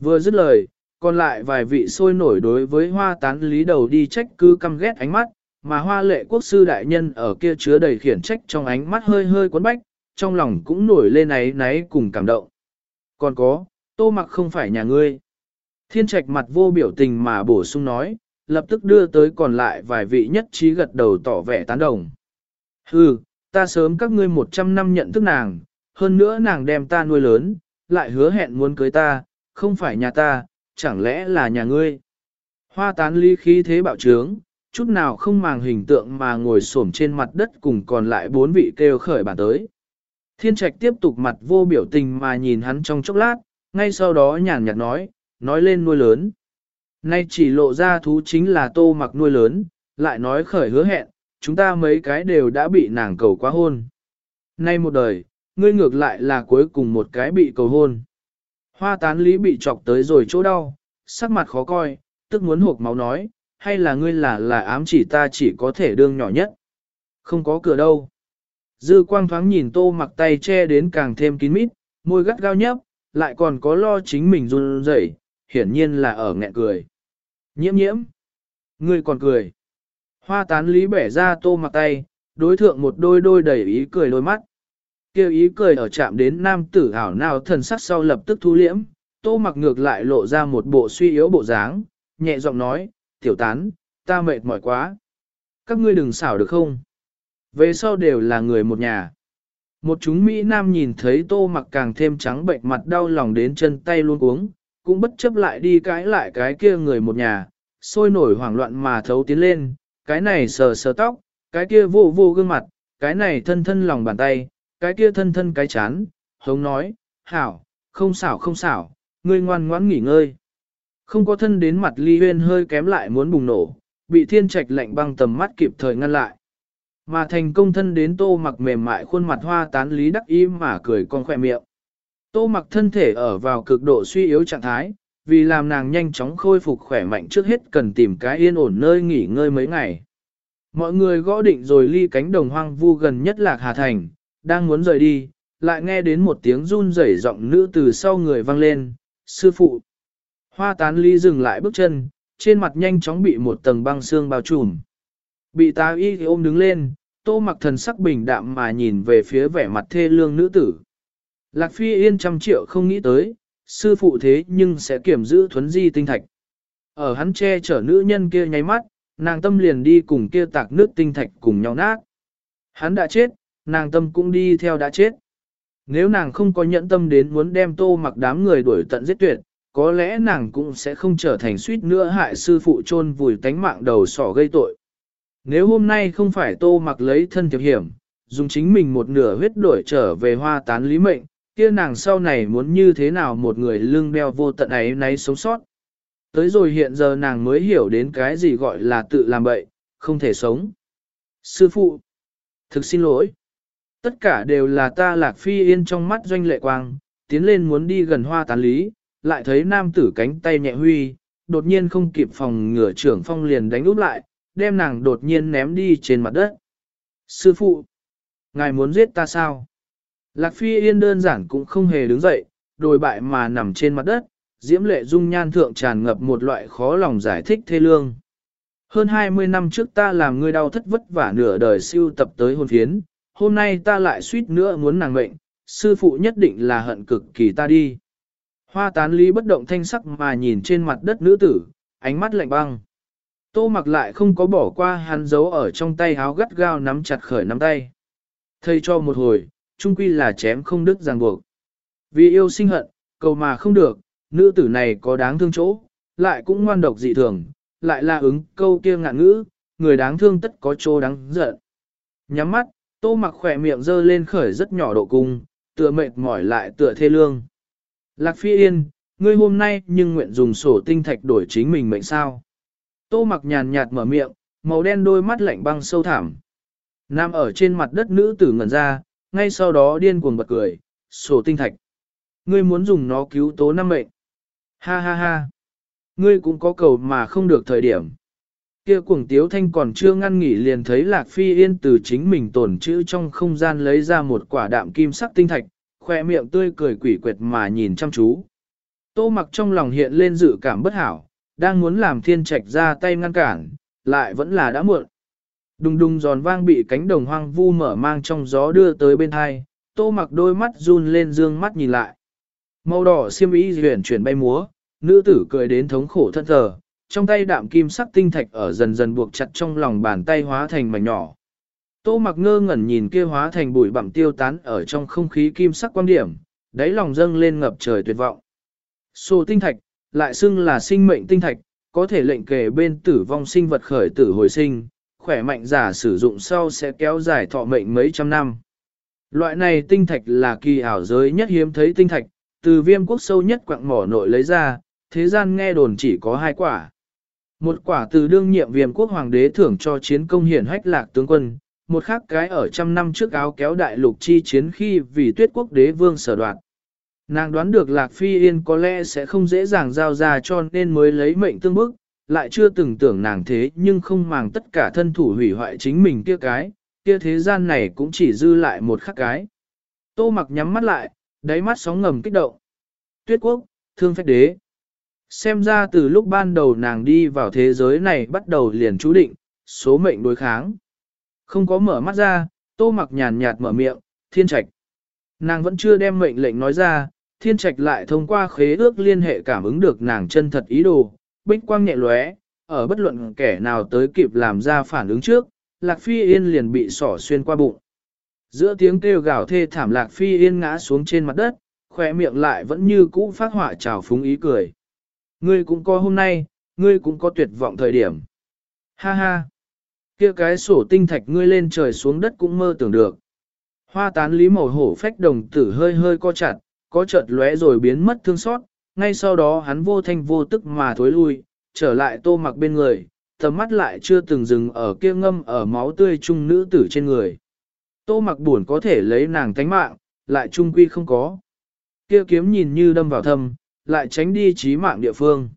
Vừa dứt lời, còn lại vài vị sôi nổi đối với hoa tán lý đầu đi trách cứ căm ghét ánh mắt, mà hoa lệ quốc sư đại nhân ở kia chứa đầy khiển trách trong ánh mắt hơi hơi quấn bách, trong lòng cũng nổi lên náy náy cùng cảm động. Còn có, tô mặc không phải nhà ngươi. Thiên trạch mặt vô biểu tình mà bổ sung nói, lập tức đưa tới còn lại vài vị nhất trí gật đầu tỏ vẻ tán đồng. Hừ, ta sớm các ngươi 100 năm nhận thức nàng, hơn nữa nàng đem ta nuôi lớn, lại hứa hẹn muốn cưới ta, không phải nhà ta, chẳng lẽ là nhà ngươi. Hoa tán ly khí thế bạo trướng, chút nào không màng hình tượng mà ngồi xổm trên mặt đất cùng còn lại bốn vị kêu khởi bản tới. Thiên trạch tiếp tục mặt vô biểu tình mà nhìn hắn trong chốc lát, ngay sau đó nhàn nhạt nói, nói lên nuôi lớn. Nay chỉ lộ ra thú chính là tô mặc nuôi lớn, lại nói khởi hứa hẹn, chúng ta mấy cái đều đã bị nàng cầu quá hôn. Nay một đời, ngươi ngược lại là cuối cùng một cái bị cầu hôn. Hoa tán lý bị chọc tới rồi chỗ đau, sắc mặt khó coi, tức muốn hộp máu nói, hay là ngươi là là ám chỉ ta chỉ có thể đương nhỏ nhất. Không có cửa đâu. Dư quang thoáng nhìn tô mặc tay che đến càng thêm kín mít, môi gắt gao nhấp, lại còn có lo chính mình run rẩy, hiển nhiên là ở nghẹn cười. Nhiễm nhiễm. Ngươi còn cười. Hoa tán lý bẻ ra tô mặc tay, đối thượng một đôi đôi đầy ý cười đôi mắt. Kêu ý cười ở chạm đến nam tử hảo nào thần sắc sau lập tức thu liễm, tô mặc ngược lại lộ ra một bộ suy yếu bộ dáng, nhẹ giọng nói, tiểu tán, ta mệt mỏi quá. Các ngươi đừng xảo được không? Về sau đều là người một nhà. Một chúng Mỹ Nam nhìn thấy tô mặc càng thêm trắng bệnh mặt đau lòng đến chân tay luôn uống, cũng bất chấp lại đi cãi lại cái kia người một nhà, sôi nổi hoảng loạn mà thấu tiến lên, cái này sờ sờ tóc, cái kia vô vô gương mặt, cái này thân thân lòng bàn tay, cái kia thân thân cái chán, hống nói, hảo, không xảo không xảo, ngươi ngoan ngoãn nghỉ ngơi. Không có thân đến mặt ly huyên hơi kém lại muốn bùng nổ, bị thiên trạch lạnh băng tầm mắt kịp thời ngăn lại. Mà thành công thân đến tô mặc mềm mại khuôn mặt hoa tán lý đắc ý mà cười con khỏe miệng. Tô mặc thân thể ở vào cực độ suy yếu trạng thái, vì làm nàng nhanh chóng khôi phục khỏe mạnh trước hết cần tìm cái yên ổn nơi nghỉ ngơi mấy ngày. Mọi người gõ định rồi ly cánh đồng hoang vu gần nhất lạc Hà Thành, đang muốn rời đi, lại nghe đến một tiếng run rẩy giọng nữ từ sau người vang lên, sư phụ. Hoa tán ly dừng lại bước chân, trên mặt nhanh chóng bị một tầng băng xương bao trùm. Bị tá y ôm đứng lên, tô mặc thần sắc bình đạm mà nhìn về phía vẻ mặt thê lương nữ tử. Lạc Phi Yên trăm triệu không nghĩ tới, sư phụ thế nhưng sẽ kiểm giữ thuấn di tinh thạch. Ở hắn che chở nữ nhân kia nháy mắt, nàng tâm liền đi cùng kia tạc nước tinh thạch cùng nhau nát. Hắn đã chết, nàng tâm cũng đi theo đã chết. Nếu nàng không có nhẫn tâm đến muốn đem tô mặc đám người đuổi tận giết tuyệt, có lẽ nàng cũng sẽ không trở thành suýt nữa hại sư phụ chôn vùi tánh mạng đầu sỏ gây tội. Nếu hôm nay không phải tô mặc lấy thân thiệp hiểm, dùng chính mình một nửa huyết đổi trở về hoa tán lý mệnh, kia nàng sau này muốn như thế nào một người lưng đeo vô tận ấy nấy sống sót. Tới rồi hiện giờ nàng mới hiểu đến cái gì gọi là tự làm bậy, không thể sống. Sư phụ, thực xin lỗi. Tất cả đều là ta lạc phi yên trong mắt doanh lệ quang, tiến lên muốn đi gần hoa tán lý, lại thấy nam tử cánh tay nhẹ huy, đột nhiên không kịp phòng ngửa trưởng phong liền đánh úp lại, đem nàng đột nhiên ném đi trên mặt đất. Sư phụ, ngài muốn giết ta sao? Lạc phi yên đơn giản cũng không hề đứng dậy, đồi bại mà nằm trên mặt đất, diễm lệ dung nhan thượng tràn ngập một loại khó lòng giải thích thê lương. Hơn 20 năm trước ta làm người đau thất vất vả nửa đời siêu tập tới hôn phiến, hôm nay ta lại suýt nữa muốn nàng mệnh, sư phụ nhất định là hận cực kỳ ta đi. Hoa tán lý bất động thanh sắc mà nhìn trên mặt đất nữ tử, ánh mắt lạnh băng. Tô mặc lại không có bỏ qua hắn giấu ở trong tay háo gắt gao nắm chặt khởi nắm tay. Thầy cho một hồi, chung quy là chém không đứt ràng buộc. Vì yêu sinh hận, cầu mà không được, nữ tử này có đáng thương chỗ, lại cũng ngoan độc dị thường, lại là ứng câu kia ngạn ngữ, người đáng thương tất có chỗ đáng giận. Nhắm mắt, tô mặc khỏe miệng dơ lên khởi rất nhỏ độ cung, tựa mệt mỏi lại tựa thê lương. Lạc phi yên, ngươi hôm nay nhưng nguyện dùng sổ tinh thạch đổi chính mình mệnh sao. Tô mặc nhàn nhạt mở miệng, màu đen đôi mắt lạnh băng sâu thẳm. Nam ở trên mặt đất nữ tử ngẩn ra, ngay sau đó điên cuồng bật cười, sổ tinh thạch. Ngươi muốn dùng nó cứu tố năm mệnh. Ha ha ha. Ngươi cũng có cầu mà không được thời điểm. Kia cuồng tiếu thanh còn chưa ngăn nghỉ liền thấy Lạc Phi Yên từ chính mình tổn chữ trong không gian lấy ra một quả đạm kim sắc tinh thạch, khoe miệng tươi cười quỷ quyệt mà nhìn chăm chú. Tô mặc trong lòng hiện lên dự cảm bất hảo, đang muốn làm thiên trạch ra tay ngăn cản, lại vẫn là đã muộn. Đùng đùng giòn vang bị cánh đồng hoang vu mở mang trong gió đưa tới bên hai, tô mặc đôi mắt run lên dương mắt nhìn lại. Màu đỏ xiêm y huyền chuyển bay múa, nữ tử cười đến thống khổ thân thờ, trong tay đạm kim sắc tinh thạch ở dần dần buộc chặt trong lòng bàn tay hóa thành mảnh nhỏ. Tô mặc ngơ ngẩn nhìn kia hóa thành bụi bặm tiêu tán ở trong không khí kim sắc quan điểm, đáy lòng dâng lên ngập trời tuyệt vọng. Sô tinh thạch, lại xưng là sinh mệnh tinh thạch, có thể lệnh kề bên tử vong sinh vật khởi tử hồi sinh, khỏe mạnh giả sử dụng sau sẽ kéo dài thọ mệnh mấy trăm năm. Loại này tinh thạch là kỳ ảo giới nhất hiếm thấy tinh thạch, từ viêm quốc sâu nhất quặng mỏ nội lấy ra, thế gian nghe đồn chỉ có hai quả. Một quả từ đương nhiệm viêm quốc hoàng đế thưởng cho chiến công hiển hách lạc tướng quân, một khác cái ở trăm năm trước áo kéo đại lục chi chiến khi vì tuyết quốc đế vương sở đoạt. Nàng đoán được Lạc Phi Yên có lẽ sẽ không dễ dàng giao ra cho nên mới lấy mệnh tương bức, lại chưa từng tưởng nàng thế nhưng không màng tất cả thân thủ hủy hoại chính mình kia cái, kia thế gian này cũng chỉ dư lại một khắc cái. Tô mặc nhắm mắt lại, đáy mắt sóng ngầm kích động. Tuyết quốc, thương phách đế. Xem ra từ lúc ban đầu nàng đi vào thế giới này bắt đầu liền chú định, số mệnh đối kháng. Không có mở mắt ra, tô mặc nhàn nhạt mở miệng, thiên trạch. Nàng vẫn chưa đem mệnh lệnh nói ra, thiên trạch lại thông qua khế ước liên hệ cảm ứng được nàng chân thật ý đồ, bích quang nhẹ lóe, ở bất luận kẻ nào tới kịp làm ra phản ứng trước, Lạc Phi Yên liền bị sỏ xuyên qua bụng. Giữa tiếng kêu gào thê thảm Lạc Phi Yên ngã xuống trên mặt đất, khỏe miệng lại vẫn như cũ phát họa trào phúng ý cười. Ngươi cũng có hôm nay, ngươi cũng có tuyệt vọng thời điểm. Ha ha! kia cái sổ tinh thạch ngươi lên trời xuống đất cũng mơ tưởng được. Hoa tán lý màu hổ phách đồng tử hơi hơi co chặt, có chợt lóe rồi biến mất thương xót, ngay sau đó hắn vô thanh vô tức mà thối lui, trở lại tô mặc bên người, tầm mắt lại chưa từng dừng ở kia ngâm ở máu tươi chung nữ tử trên người. Tô mặc buồn có thể lấy nàng tánh mạng, lại trung quy không có. Kia kiếm nhìn như đâm vào thâm, lại tránh đi trí mạng địa phương.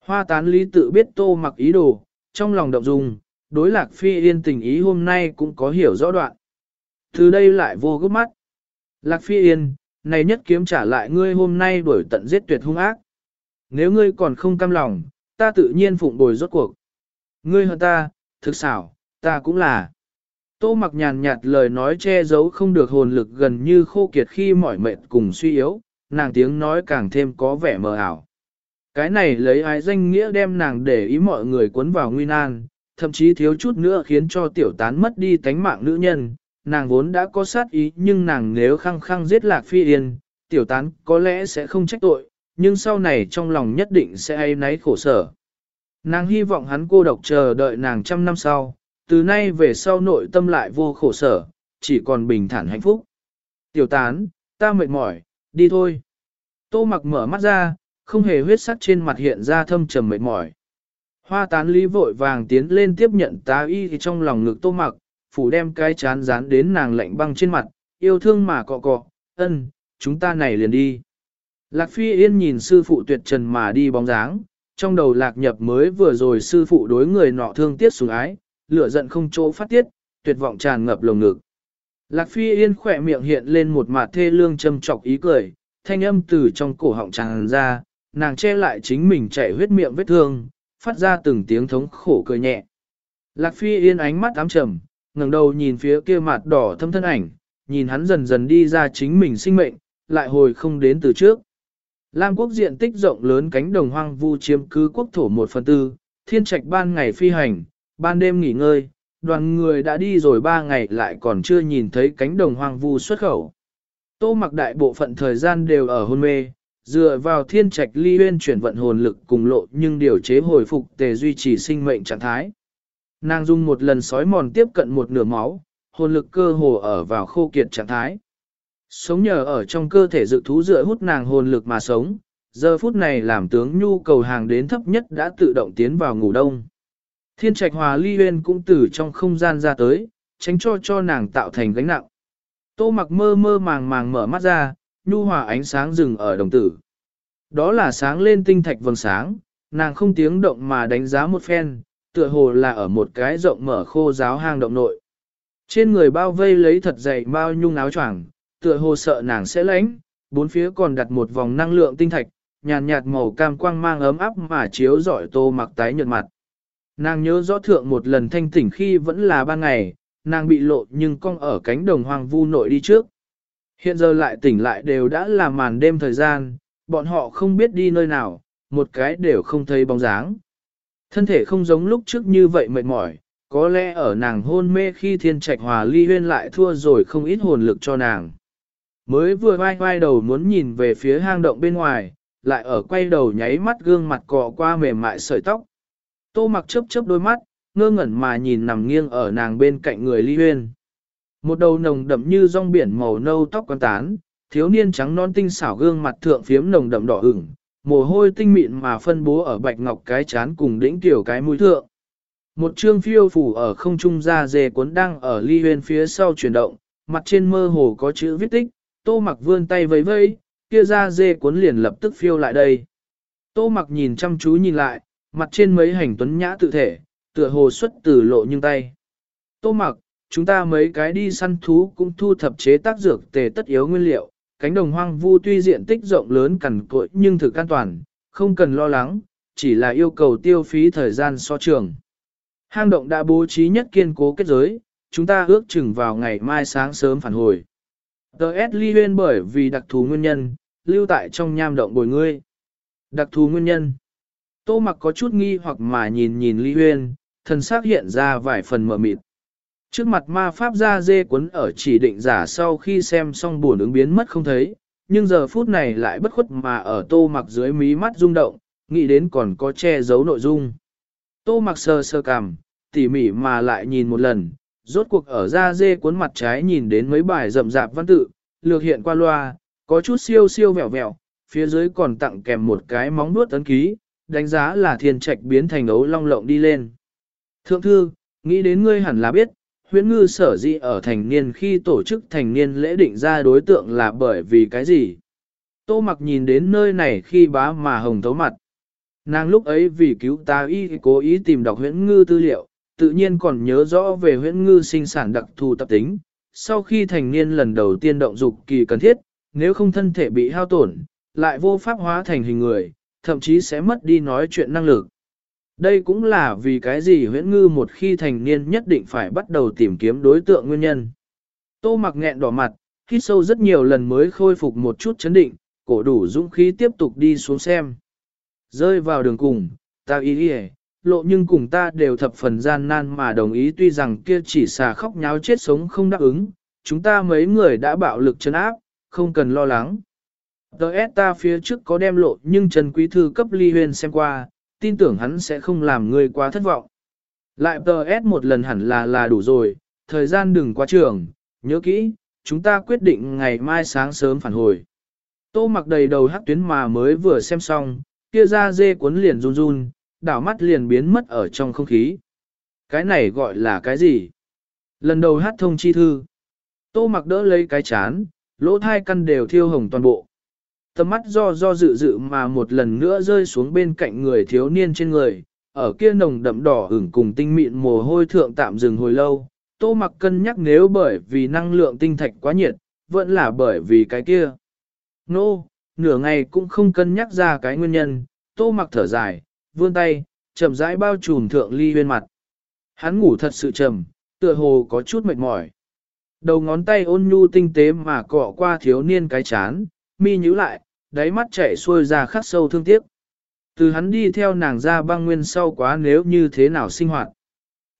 Hoa tán lý tự biết tô mặc ý đồ, trong lòng động dung, đối lạc phi yên tình ý hôm nay cũng có hiểu rõ đoạn. Từ đây lại vô gấp mắt. Lạc phi yên, này nhất kiếm trả lại ngươi hôm nay đuổi tận giết tuyệt hung ác. Nếu ngươi còn không cam lòng, ta tự nhiên phụng bồi rốt cuộc. Ngươi hơn ta, thực xảo, ta cũng là. Tô mặc nhàn nhạt lời nói che giấu không được hồn lực gần như khô kiệt khi mỏi mệt cùng suy yếu, nàng tiếng nói càng thêm có vẻ mờ ảo. Cái này lấy ai danh nghĩa đem nàng để ý mọi người cuốn vào nguy nan, thậm chí thiếu chút nữa khiến cho tiểu tán mất đi tánh mạng nữ nhân. Nàng vốn đã có sát ý nhưng nàng nếu khăng khăng giết lạc phi yên, tiểu tán có lẽ sẽ không trách tội, nhưng sau này trong lòng nhất định sẽ ai náy khổ sở. Nàng hy vọng hắn cô độc chờ đợi nàng trăm năm sau, từ nay về sau nội tâm lại vô khổ sở, chỉ còn bình thản hạnh phúc. Tiểu tán, ta mệt mỏi, đi thôi. Tô mặc mở mắt ra, không hề huyết sắc trên mặt hiện ra thâm trầm mệt mỏi. Hoa tán lý vội vàng tiến lên tiếp nhận tá y thì trong lòng ngực tô mặc, phủ đem cái chán dán đến nàng lạnh băng trên mặt, yêu thương mà cọ cọ, ân, chúng ta này liền đi. Lạc phi yên nhìn sư phụ tuyệt trần mà đi bóng dáng, trong đầu lạc nhập mới vừa rồi sư phụ đối người nọ thương tiếc sủng ái, lửa giận không chỗ phát tiết, tuyệt vọng tràn ngập lồng ngực. Lạc phi yên khỏe miệng hiện lên một mặt thê lương châm trọc ý cười, thanh âm từ trong cổ họng tràn ra, nàng che lại chính mình chảy huyết miệng vết thương, phát ra từng tiếng thống khổ cười nhẹ. Lạc phi yên ánh mắt ám trầm, ngẩng đầu nhìn phía kia mặt đỏ thâm thân ảnh, nhìn hắn dần dần đi ra chính mình sinh mệnh, lại hồi không đến từ trước. Lam quốc diện tích rộng lớn cánh đồng hoang vu chiếm cứ quốc thổ một phần tư, thiên trạch ban ngày phi hành, ban đêm nghỉ ngơi, đoàn người đã đi rồi ba ngày lại còn chưa nhìn thấy cánh đồng hoang vu xuất khẩu. Tô mặc đại bộ phận thời gian đều ở hôn mê, dựa vào thiên trạch ly huyên chuyển vận hồn lực cùng lộ nhưng điều chế hồi phục tề duy trì sinh mệnh trạng thái. Nàng dùng một lần sói mòn tiếp cận một nửa máu, hồn lực cơ hồ ở vào khô kiệt trạng thái. Sống nhờ ở trong cơ thể dự thú dựa hút nàng hồn lực mà sống, giờ phút này làm tướng nhu cầu hàng đến thấp nhất đã tự động tiến vào ngủ đông. Thiên trạch hòa ly huyên cũng từ trong không gian ra tới, tránh cho cho nàng tạo thành gánh nặng. Tô mặc mơ mơ màng màng mở mắt ra, nhu hòa ánh sáng rừng ở đồng tử. Đó là sáng lên tinh thạch vầng sáng, nàng không tiếng động mà đánh giá một phen, tựa hồ là ở một cái rộng mở khô giáo hang động nội. Trên người bao vây lấy thật dày bao nhung áo choàng, tựa hồ sợ nàng sẽ lánh, bốn phía còn đặt một vòng năng lượng tinh thạch, nhàn nhạt, màu cam quang mang ấm áp mà chiếu rọi tô mặc tái nhợt mặt. Nàng nhớ rõ thượng một lần thanh tỉnh khi vẫn là ban ngày, nàng bị lộ nhưng cong ở cánh đồng hoang vu nội đi trước. Hiện giờ lại tỉnh lại đều đã là màn đêm thời gian, bọn họ không biết đi nơi nào, một cái đều không thấy bóng dáng. Thân thể không giống lúc trước như vậy mệt mỏi, có lẽ ở nàng hôn mê khi thiên trạch hòa ly huyên lại thua rồi không ít hồn lực cho nàng. Mới vừa vai vai đầu muốn nhìn về phía hang động bên ngoài, lại ở quay đầu nháy mắt gương mặt cọ qua mềm mại sợi tóc. Tô mặc chớp chớp đôi mắt, ngơ ngẩn mà nhìn nằm nghiêng ở nàng bên cạnh người ly huyên. Một đầu nồng đậm như rong biển màu nâu tóc quan tán, thiếu niên trắng non tinh xảo gương mặt thượng phiếm nồng đậm đỏ ửng, mồ hôi tinh mịn mà phân bố ở bạch ngọc cái chán cùng đỉnh tiểu cái mũi thượng. Một trương phiêu phủ ở không trung ra dề cuốn đang ở ly huyên phía sau chuyển động, mặt trên mơ hồ có chữ viết tích, tô mặc vươn tay vẫy vẫy, kia ra dê cuốn liền lập tức phiêu lại đây. Tô mặc nhìn chăm chú nhìn lại, mặt trên mấy hành tuấn nhã tự thể, tựa hồ xuất từ lộ nhưng tay. Tô mặc, chúng ta mấy cái đi săn thú cũng thu thập chế tác dược tề tất yếu nguyên liệu, cánh đồng hoang vu tuy diện tích rộng lớn cằn cỗi nhưng thực an toàn, không cần lo lắng, chỉ là yêu cầu tiêu phí thời gian so trường. Hang động đã bố trí nhất kiên cố kết giới, chúng ta ước chừng vào ngày mai sáng sớm phản hồi. Tờ S ly huyên bởi vì đặc thù nguyên nhân, lưu tại trong nham động bồi ngươi. Đặc thù nguyên nhân. Tô mặc có chút nghi hoặc mà nhìn nhìn ly huyên, thần xác hiện ra vài phần mở mịt. Trước mặt ma pháp ra dê cuốn ở chỉ định giả sau khi xem xong buồn ứng biến mất không thấy, nhưng giờ phút này lại bất khuất mà ở tô mặc dưới mí mắt rung động, nghĩ đến còn có che giấu nội dung. Tô mặc sơ sơ cằm, tỉ mỉ mà lại nhìn một lần, rốt cuộc ở ra dê cuốn mặt trái nhìn đến mấy bài rậm rạp văn tự, lược hiện qua loa, có chút siêu siêu vẹo vẹo, phía dưới còn tặng kèm một cái móng nuốt ấn ký, đánh giá là thiên trạch biến thành ấu long lộng đi lên. Thượng thư, nghĩ đến ngươi hẳn là biết, huyễn ngư sở dĩ ở thành niên khi tổ chức thành niên lễ định ra đối tượng là bởi vì cái gì? Tô mặc nhìn đến nơi này khi bá mà hồng thấu mặt. Nàng lúc ấy vì cứu ta y cố ý tìm đọc huyễn ngư tư liệu, tự nhiên còn nhớ rõ về huyễn ngư sinh sản đặc thù tập tính. Sau khi thành niên lần đầu tiên động dục kỳ cần thiết, nếu không thân thể bị hao tổn, lại vô pháp hóa thành hình người, thậm chí sẽ mất đi nói chuyện năng lực. Đây cũng là vì cái gì huyễn ngư một khi thành niên nhất định phải bắt đầu tìm kiếm đối tượng nguyên nhân. Tô mặc nghẹn đỏ mặt, hít sâu rất nhiều lần mới khôi phục một chút chấn định, cổ đủ dũng khí tiếp tục đi xuống xem. Rơi vào đường cùng, ta ý đi lộ nhưng cùng ta đều thập phần gian nan mà đồng ý tuy rằng kia chỉ xà khóc nháo chết sống không đáp ứng, chúng ta mấy người đã bạo lực chấn áp, không cần lo lắng. Đợt ta phía trước có đem lộ nhưng Trần Quý Thư cấp ly huyền xem qua, tin tưởng hắn sẽ không làm ngươi quá thất vọng. Lại tờ S một lần hẳn là là đủ rồi, thời gian đừng quá trường, nhớ kỹ, chúng ta quyết định ngày mai sáng sớm phản hồi. Tô mặc đầy đầu hắc tuyến mà mới vừa xem xong, kia ra dê cuốn liền run run, đảo mắt liền biến mất ở trong không khí. Cái này gọi là cái gì? Lần đầu hát thông chi thư. Tô mặc đỡ lấy cái chán, lỗ thai căn đều thiêu hồng toàn bộ. Tầm mắt do do dự dự mà một lần nữa rơi xuống bên cạnh người thiếu niên trên người, ở kia nồng đậm đỏ ửng cùng tinh mịn mồ hôi thượng tạm dừng hồi lâu. Tô mặc cân nhắc nếu bởi vì năng lượng tinh thạch quá nhiệt, vẫn là bởi vì cái kia. Nô, no, nửa ngày cũng không cân nhắc ra cái nguyên nhân, tô mặc thở dài, vươn tay, chậm rãi bao trùm thượng ly bên mặt. Hắn ngủ thật sự trầm, tựa hồ có chút mệt mỏi. Đầu ngón tay ôn nhu tinh tế mà cọ qua thiếu niên cái chán, mi nhíu lại, đáy mắt chảy xuôi ra khắc sâu thương tiếc. Từ hắn đi theo nàng ra băng nguyên sau quá nếu như thế nào sinh hoạt.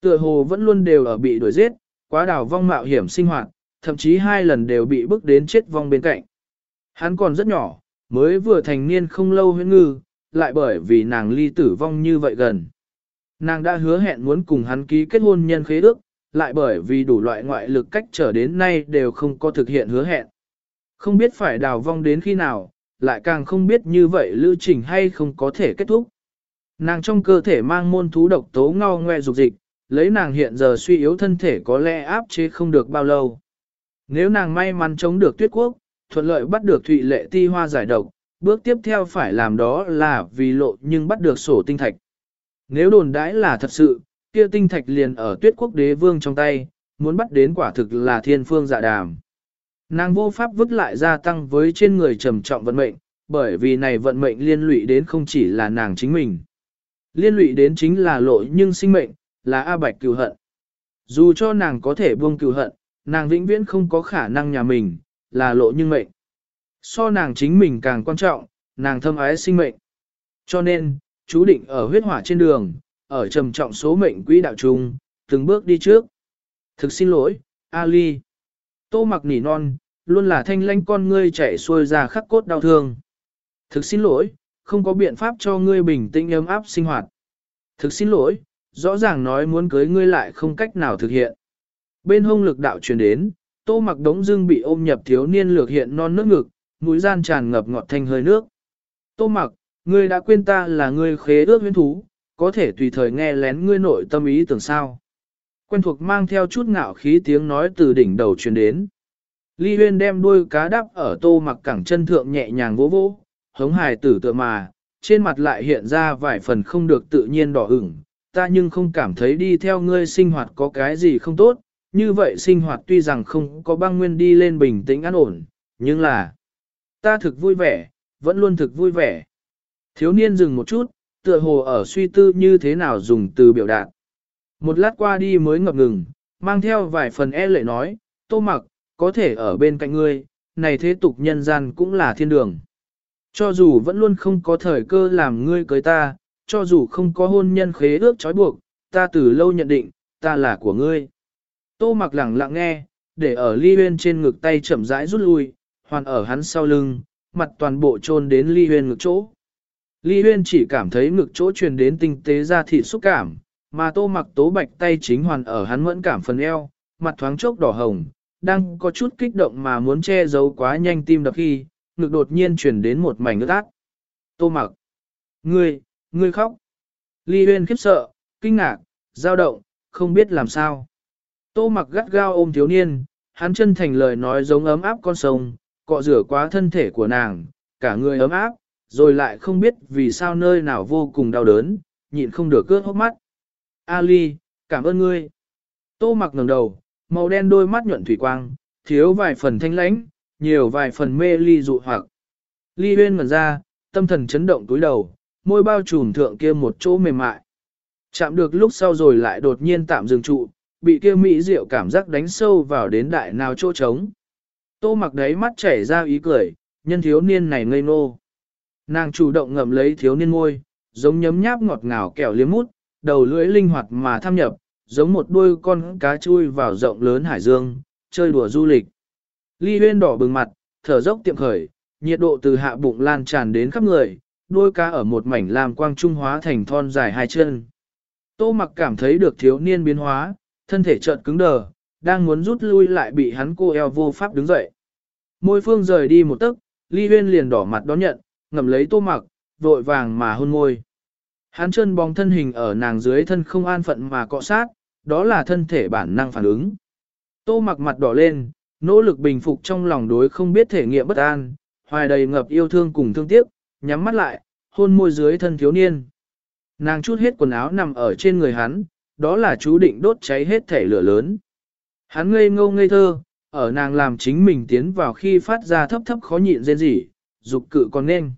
Tựa hồ vẫn luôn đều ở bị đuổi giết, quá đảo vong mạo hiểm sinh hoạt, thậm chí hai lần đều bị bức đến chết vong bên cạnh. Hắn còn rất nhỏ, mới vừa thành niên không lâu huyễn ngư, lại bởi vì nàng ly tử vong như vậy gần. Nàng đã hứa hẹn muốn cùng hắn ký kết hôn nhân khế ước, lại bởi vì đủ loại ngoại lực cách trở đến nay đều không có thực hiện hứa hẹn. Không biết phải đào vong đến khi nào, lại càng không biết như vậy lưu trình hay không có thể kết thúc. Nàng trong cơ thể mang môn thú độc tố ngao ngoe dục dịch, lấy nàng hiện giờ suy yếu thân thể có lẽ áp chế không được bao lâu. Nếu nàng may mắn chống được tuyết quốc, thuận lợi bắt được thụy lệ ti hoa giải độc, bước tiếp theo phải làm đó là vì lộ nhưng bắt được sổ tinh thạch. Nếu đồn đãi là thật sự, kia tinh thạch liền ở tuyết quốc đế vương trong tay, muốn bắt đến quả thực là thiên phương dạ đàm. Nàng vô pháp vứt lại gia tăng với trên người trầm trọng vận mệnh, bởi vì này vận mệnh liên lụy đến không chỉ là nàng chính mình. Liên lụy đến chính là lộ nhưng sinh mệnh, là A Bạch cừu hận. Dù cho nàng có thể buông cừu hận, nàng vĩnh viễn không có khả năng nhà mình, là lộ nhưng mệnh. So nàng chính mình càng quan trọng, nàng thâm ái sinh mệnh. Cho nên, chú định ở huyết hỏa trên đường, ở trầm trọng số mệnh quỹ đạo chung, từng bước đi trước. Thực xin lỗi, Ali. Tô mặc nỉ non, luôn là thanh lanh con ngươi chạy xuôi ra khắc cốt đau thương. Thực xin lỗi, không có biện pháp cho ngươi bình tĩnh ấm áp sinh hoạt. Thực xin lỗi, rõ ràng nói muốn cưới ngươi lại không cách nào thực hiện. Bên hông lực đạo truyền đến, tô mặc đống dưng bị ôm nhập thiếu niên lược hiện non nước ngực, mũi gian tràn ngập ngọt thanh hơi nước. Tô mặc, ngươi đã quên ta là ngươi khế ước huyến thú, có thể tùy thời nghe lén ngươi nội tâm ý tưởng sao. Quen thuộc mang theo chút ngạo khí tiếng nói từ đỉnh đầu truyền đến. Ly huyên đem đuôi cá đắp ở tô mặc cẳng chân thượng nhẹ nhàng vỗ vỗ, hống hài tử tựa mà, trên mặt lại hiện ra vài phần không được tự nhiên đỏ ửng. Ta nhưng không cảm thấy đi theo ngươi sinh hoạt có cái gì không tốt, như vậy sinh hoạt tuy rằng không có băng nguyên đi lên bình tĩnh an ổn, nhưng là ta thực vui vẻ, vẫn luôn thực vui vẻ. Thiếu niên dừng một chút, tựa hồ ở suy tư như thế nào dùng từ biểu đạt. Một lát qua đi mới ngập ngừng, mang theo vài phần e lệ nói, tô mặc, có thể ở bên cạnh ngươi, này thế tục nhân gian cũng là thiên đường. Cho dù vẫn luôn không có thời cơ làm ngươi cưới ta, cho dù không có hôn nhân khế ước trói buộc, ta từ lâu nhận định, ta là của ngươi. Tô mặc lẳng lặng nghe, để ở ly huyên trên ngực tay chậm rãi rút lui, hoàn ở hắn sau lưng, mặt toàn bộ trôn đến ly huyên ngực chỗ. Ly huyên chỉ cảm thấy ngực chỗ truyền đến tinh tế ra thị xúc cảm, mà tô mặc tố bạch tay chính hoàn ở hắn mẫn cảm phần eo, mặt thoáng chốc đỏ hồng, đang có chút kích động mà muốn che giấu quá nhanh tim đập khi, ngực đột nhiên chuyển đến một mảnh ướt át. Tô mặc. Ngươi, ngươi khóc. Ly huyên khiếp sợ, kinh ngạc, dao động, không biết làm sao. Tô mặc gắt gao ôm thiếu niên, hắn chân thành lời nói giống ấm áp con sông, cọ rửa quá thân thể của nàng, cả người ấm áp, rồi lại không biết vì sao nơi nào vô cùng đau đớn, nhịn không được cướp hốc mắt. Ali, cảm ơn ngươi. Tô mặc ngẩng đầu, màu đen đôi mắt nhuận thủy quang, thiếu vài phần thanh lãnh, nhiều vài phần mê ly dụ hoặc. Ly huyên ngần ra, tâm thần chấn động túi đầu, môi bao trùm thượng kia một chỗ mềm mại. Chạm được lúc sau rồi lại đột nhiên tạm dừng trụ, bị kia mỹ diệu cảm giác đánh sâu vào đến đại nào chỗ trống. Tô mặc đấy mắt chảy ra ý cười, nhân thiếu niên này ngây nô. Nàng chủ động ngậm lấy thiếu niên môi, giống nhấm nháp ngọt ngào kẹo liếm mút, đầu lưỡi linh hoạt mà tham nhập, giống một đôi con cá chui vào rộng lớn hải dương, chơi đùa du lịch. Ly huyên đỏ bừng mặt, thở dốc tiệm khởi, nhiệt độ từ hạ bụng lan tràn đến khắp người, đôi cá ở một mảnh làm quang trung hóa thành thon dài hai chân. Tô mặc cảm thấy được thiếu niên biến hóa, thân thể chợt cứng đờ, đang muốn rút lui lại bị hắn cô eo vô pháp đứng dậy. Môi phương rời đi một tấc, ly huyên liền đỏ mặt đón nhận, ngậm lấy tô mặc, vội vàng mà hôn môi. Hắn chân bóng thân hình ở nàng dưới thân không an phận mà cọ sát, đó là thân thể bản năng phản ứng. Tô mặc mặt đỏ lên, nỗ lực bình phục trong lòng đối không biết thể nghiệm bất an, hoài đầy ngập yêu thương cùng thương tiếc, nhắm mắt lại, hôn môi dưới thân thiếu niên. Nàng chút hết quần áo nằm ở trên người hắn, đó là chú định đốt cháy hết thể lửa lớn. Hắn ngây ngô ngây thơ, ở nàng làm chính mình tiến vào khi phát ra thấp thấp khó nhịn rên rỉ, dục cự còn nên.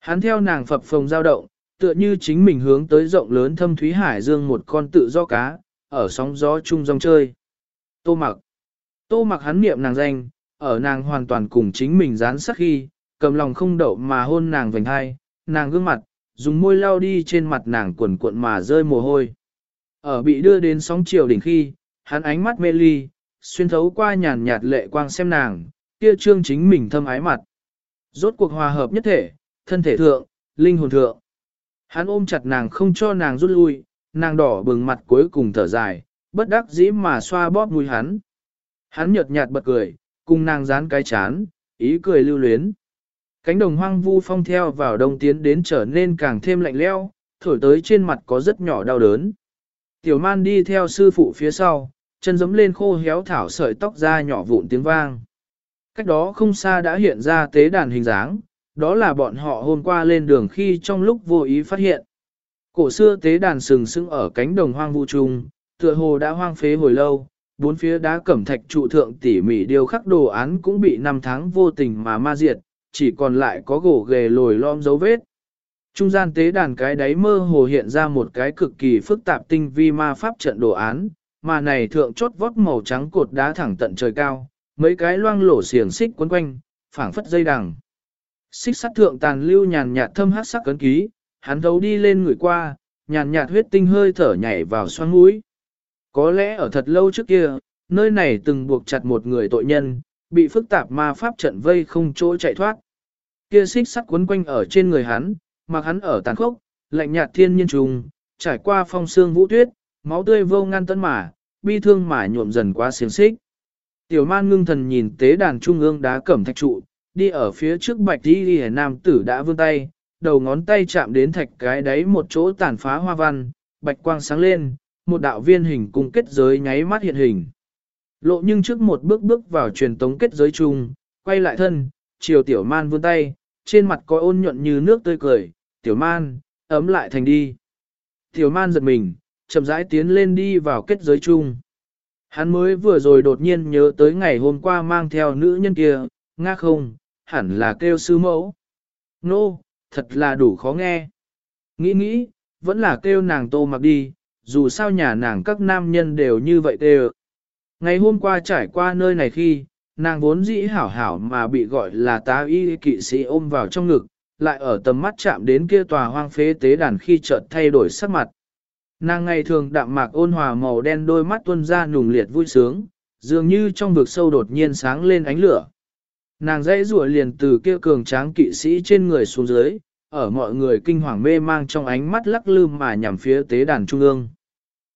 Hắn theo nàng phập phồng dao động, tựa như chính mình hướng tới rộng lớn thâm thúy hải dương một con tự do cá, ở sóng gió chung rong chơi. Tô mặc. Tô mặc hắn niệm nàng danh, ở nàng hoàn toàn cùng chính mình dán sắc khi, cầm lòng không đậu mà hôn nàng vành hai, nàng gương mặt, dùng môi lao đi trên mặt nàng cuộn cuộn mà rơi mồ hôi. Ở bị đưa đến sóng chiều đỉnh khi, hắn ánh mắt mê ly, xuyên thấu qua nhàn nhạt lệ quang xem nàng, kia trương chính mình thâm ái mặt. Rốt cuộc hòa hợp nhất thể, thân thể thượng, linh hồn thượng. Hắn ôm chặt nàng không cho nàng rút lui, nàng đỏ bừng mặt cuối cùng thở dài, bất đắc dĩ mà xoa bóp mũi hắn. Hắn nhợt nhạt bật cười, cùng nàng dán cái chán, ý cười lưu luyến. Cánh đồng hoang vu phong theo vào đông tiến đến trở nên càng thêm lạnh leo, thổi tới trên mặt có rất nhỏ đau đớn. Tiểu man đi theo sư phụ phía sau, chân giẫm lên khô héo thảo sợi tóc ra nhỏ vụn tiếng vang. Cách đó không xa đã hiện ra tế đàn hình dáng, đó là bọn họ hôm qua lên đường khi trong lúc vô ý phát hiện. Cổ xưa tế đàn sừng sững ở cánh đồng hoang vu trung, tựa hồ đã hoang phế hồi lâu, bốn phía đá cẩm thạch trụ thượng tỉ mỉ điều khắc đồ án cũng bị năm tháng vô tình mà ma diệt, chỉ còn lại có gỗ ghề lồi lom dấu vết. Trung gian tế đàn cái đáy mơ hồ hiện ra một cái cực kỳ phức tạp tinh vi ma pháp trận đồ án, mà này thượng chốt vót màu trắng cột đá thẳng tận trời cao, mấy cái loang lổ xiềng xích quấn quanh, phảng phất dây đằng. Xích sắt thượng tàn lưu nhàn nhạt thâm hát sắc cấn ký, hắn thấu đi lên người qua, nhàn nhạt huyết tinh hơi thở nhảy vào xoang mũi. Có lẽ ở thật lâu trước kia, nơi này từng buộc chặt một người tội nhân, bị phức tạp ma pháp trận vây không chỗ chạy thoát. Kia xích sắt quấn quanh ở trên người hắn, mặc hắn ở tàn khốc, lạnh nhạt thiên nhiên trùng, trải qua phong sương vũ tuyết, máu tươi vô ngăn tấn mà, bi thương mà nhuộm dần qua xiềng xích. Tiểu man ngưng thần nhìn tế đàn trung ương đá cẩm thạch trụ, đi ở phía trước bạch đi hề nam tử đã vươn tay, đầu ngón tay chạm đến thạch cái đáy một chỗ tàn phá hoa văn, bạch quang sáng lên, một đạo viên hình cung kết giới nháy mắt hiện hình. Lộ nhưng trước một bước bước vào truyền tống kết giới chung, quay lại thân, chiều tiểu man vươn tay, trên mặt có ôn nhuận như nước tươi cười, tiểu man, ấm lại thành đi. Tiểu man giật mình, chậm rãi tiến lên đi vào kết giới chung. Hắn mới vừa rồi đột nhiên nhớ tới ngày hôm qua mang theo nữ nhân kia, nga không, hẳn là kêu sư mẫu. Nô, no, thật là đủ khó nghe. Nghĩ nghĩ, vẫn là kêu nàng tô mặc đi, dù sao nhà nàng các nam nhân đều như vậy đều. Ngày hôm qua trải qua nơi này khi, nàng vốn dĩ hảo hảo mà bị gọi là tá y kỵ sĩ ôm vào trong ngực, lại ở tầm mắt chạm đến kia tòa hoang phế tế đàn khi chợt thay đổi sắc mặt. Nàng ngày thường đạm mạc ôn hòa màu đen đôi mắt tuôn ra nùng liệt vui sướng, dường như trong vực sâu đột nhiên sáng lên ánh lửa. Nàng dãy rủa liền từ kia cường tráng kỵ sĩ trên người xuống dưới, ở mọi người kinh hoàng mê mang trong ánh mắt lắc lư mà nhằm phía tế đàn trung ương.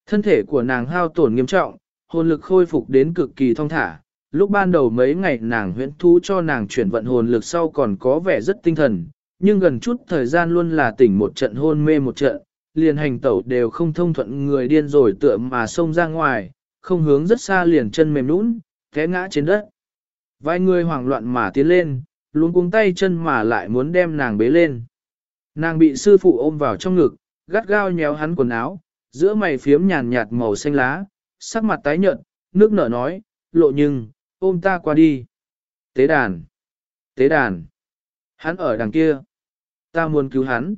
Thân thể của nàng hao tổn nghiêm trọng, hồn lực khôi phục đến cực kỳ thông thả. Lúc ban đầu mấy ngày nàng huyễn thú cho nàng chuyển vận hồn lực sau còn có vẻ rất tinh thần, nhưng gần chút thời gian luôn là tỉnh một trận hôn mê một trận, liền hành tẩu đều không thông thuận người điên rồi tựa mà xông ra ngoài, không hướng rất xa liền chân mềm nũng, té ngã trên đất. Vài người hoảng loạn mà tiến lên, luôn cuống tay chân mà lại muốn đem nàng bế lên. Nàng bị sư phụ ôm vào trong ngực, gắt gao nhéo hắn quần áo, giữa mày phiếm nhàn nhạt màu xanh lá, sắc mặt tái nhợt, nước nở nói, lộ nhưng, ôm ta qua đi. Tế đàn, tế đàn, hắn ở đằng kia, ta muốn cứu hắn.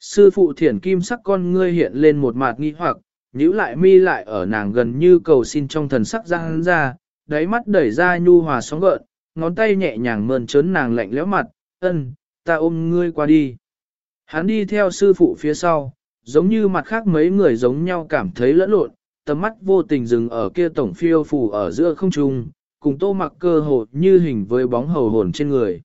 Sư phụ thiển kim sắc con ngươi hiện lên một mặt nghi hoặc, nhíu lại mi lại ở nàng gần như cầu xin trong thần sắc ra hắn ra, đáy mắt đẩy ra nhu hòa sóng gợn, ngón tay nhẹ nhàng mơn trớn nàng lạnh lẽo mặt, ân, ta ôm ngươi qua đi. Hắn đi theo sư phụ phía sau, giống như mặt khác mấy người giống nhau cảm thấy lẫn lộn, tầm mắt vô tình dừng ở kia tổng phiêu phù ở giữa không trung, cùng tô mặc cơ hồ như hình với bóng hầu hồn trên người.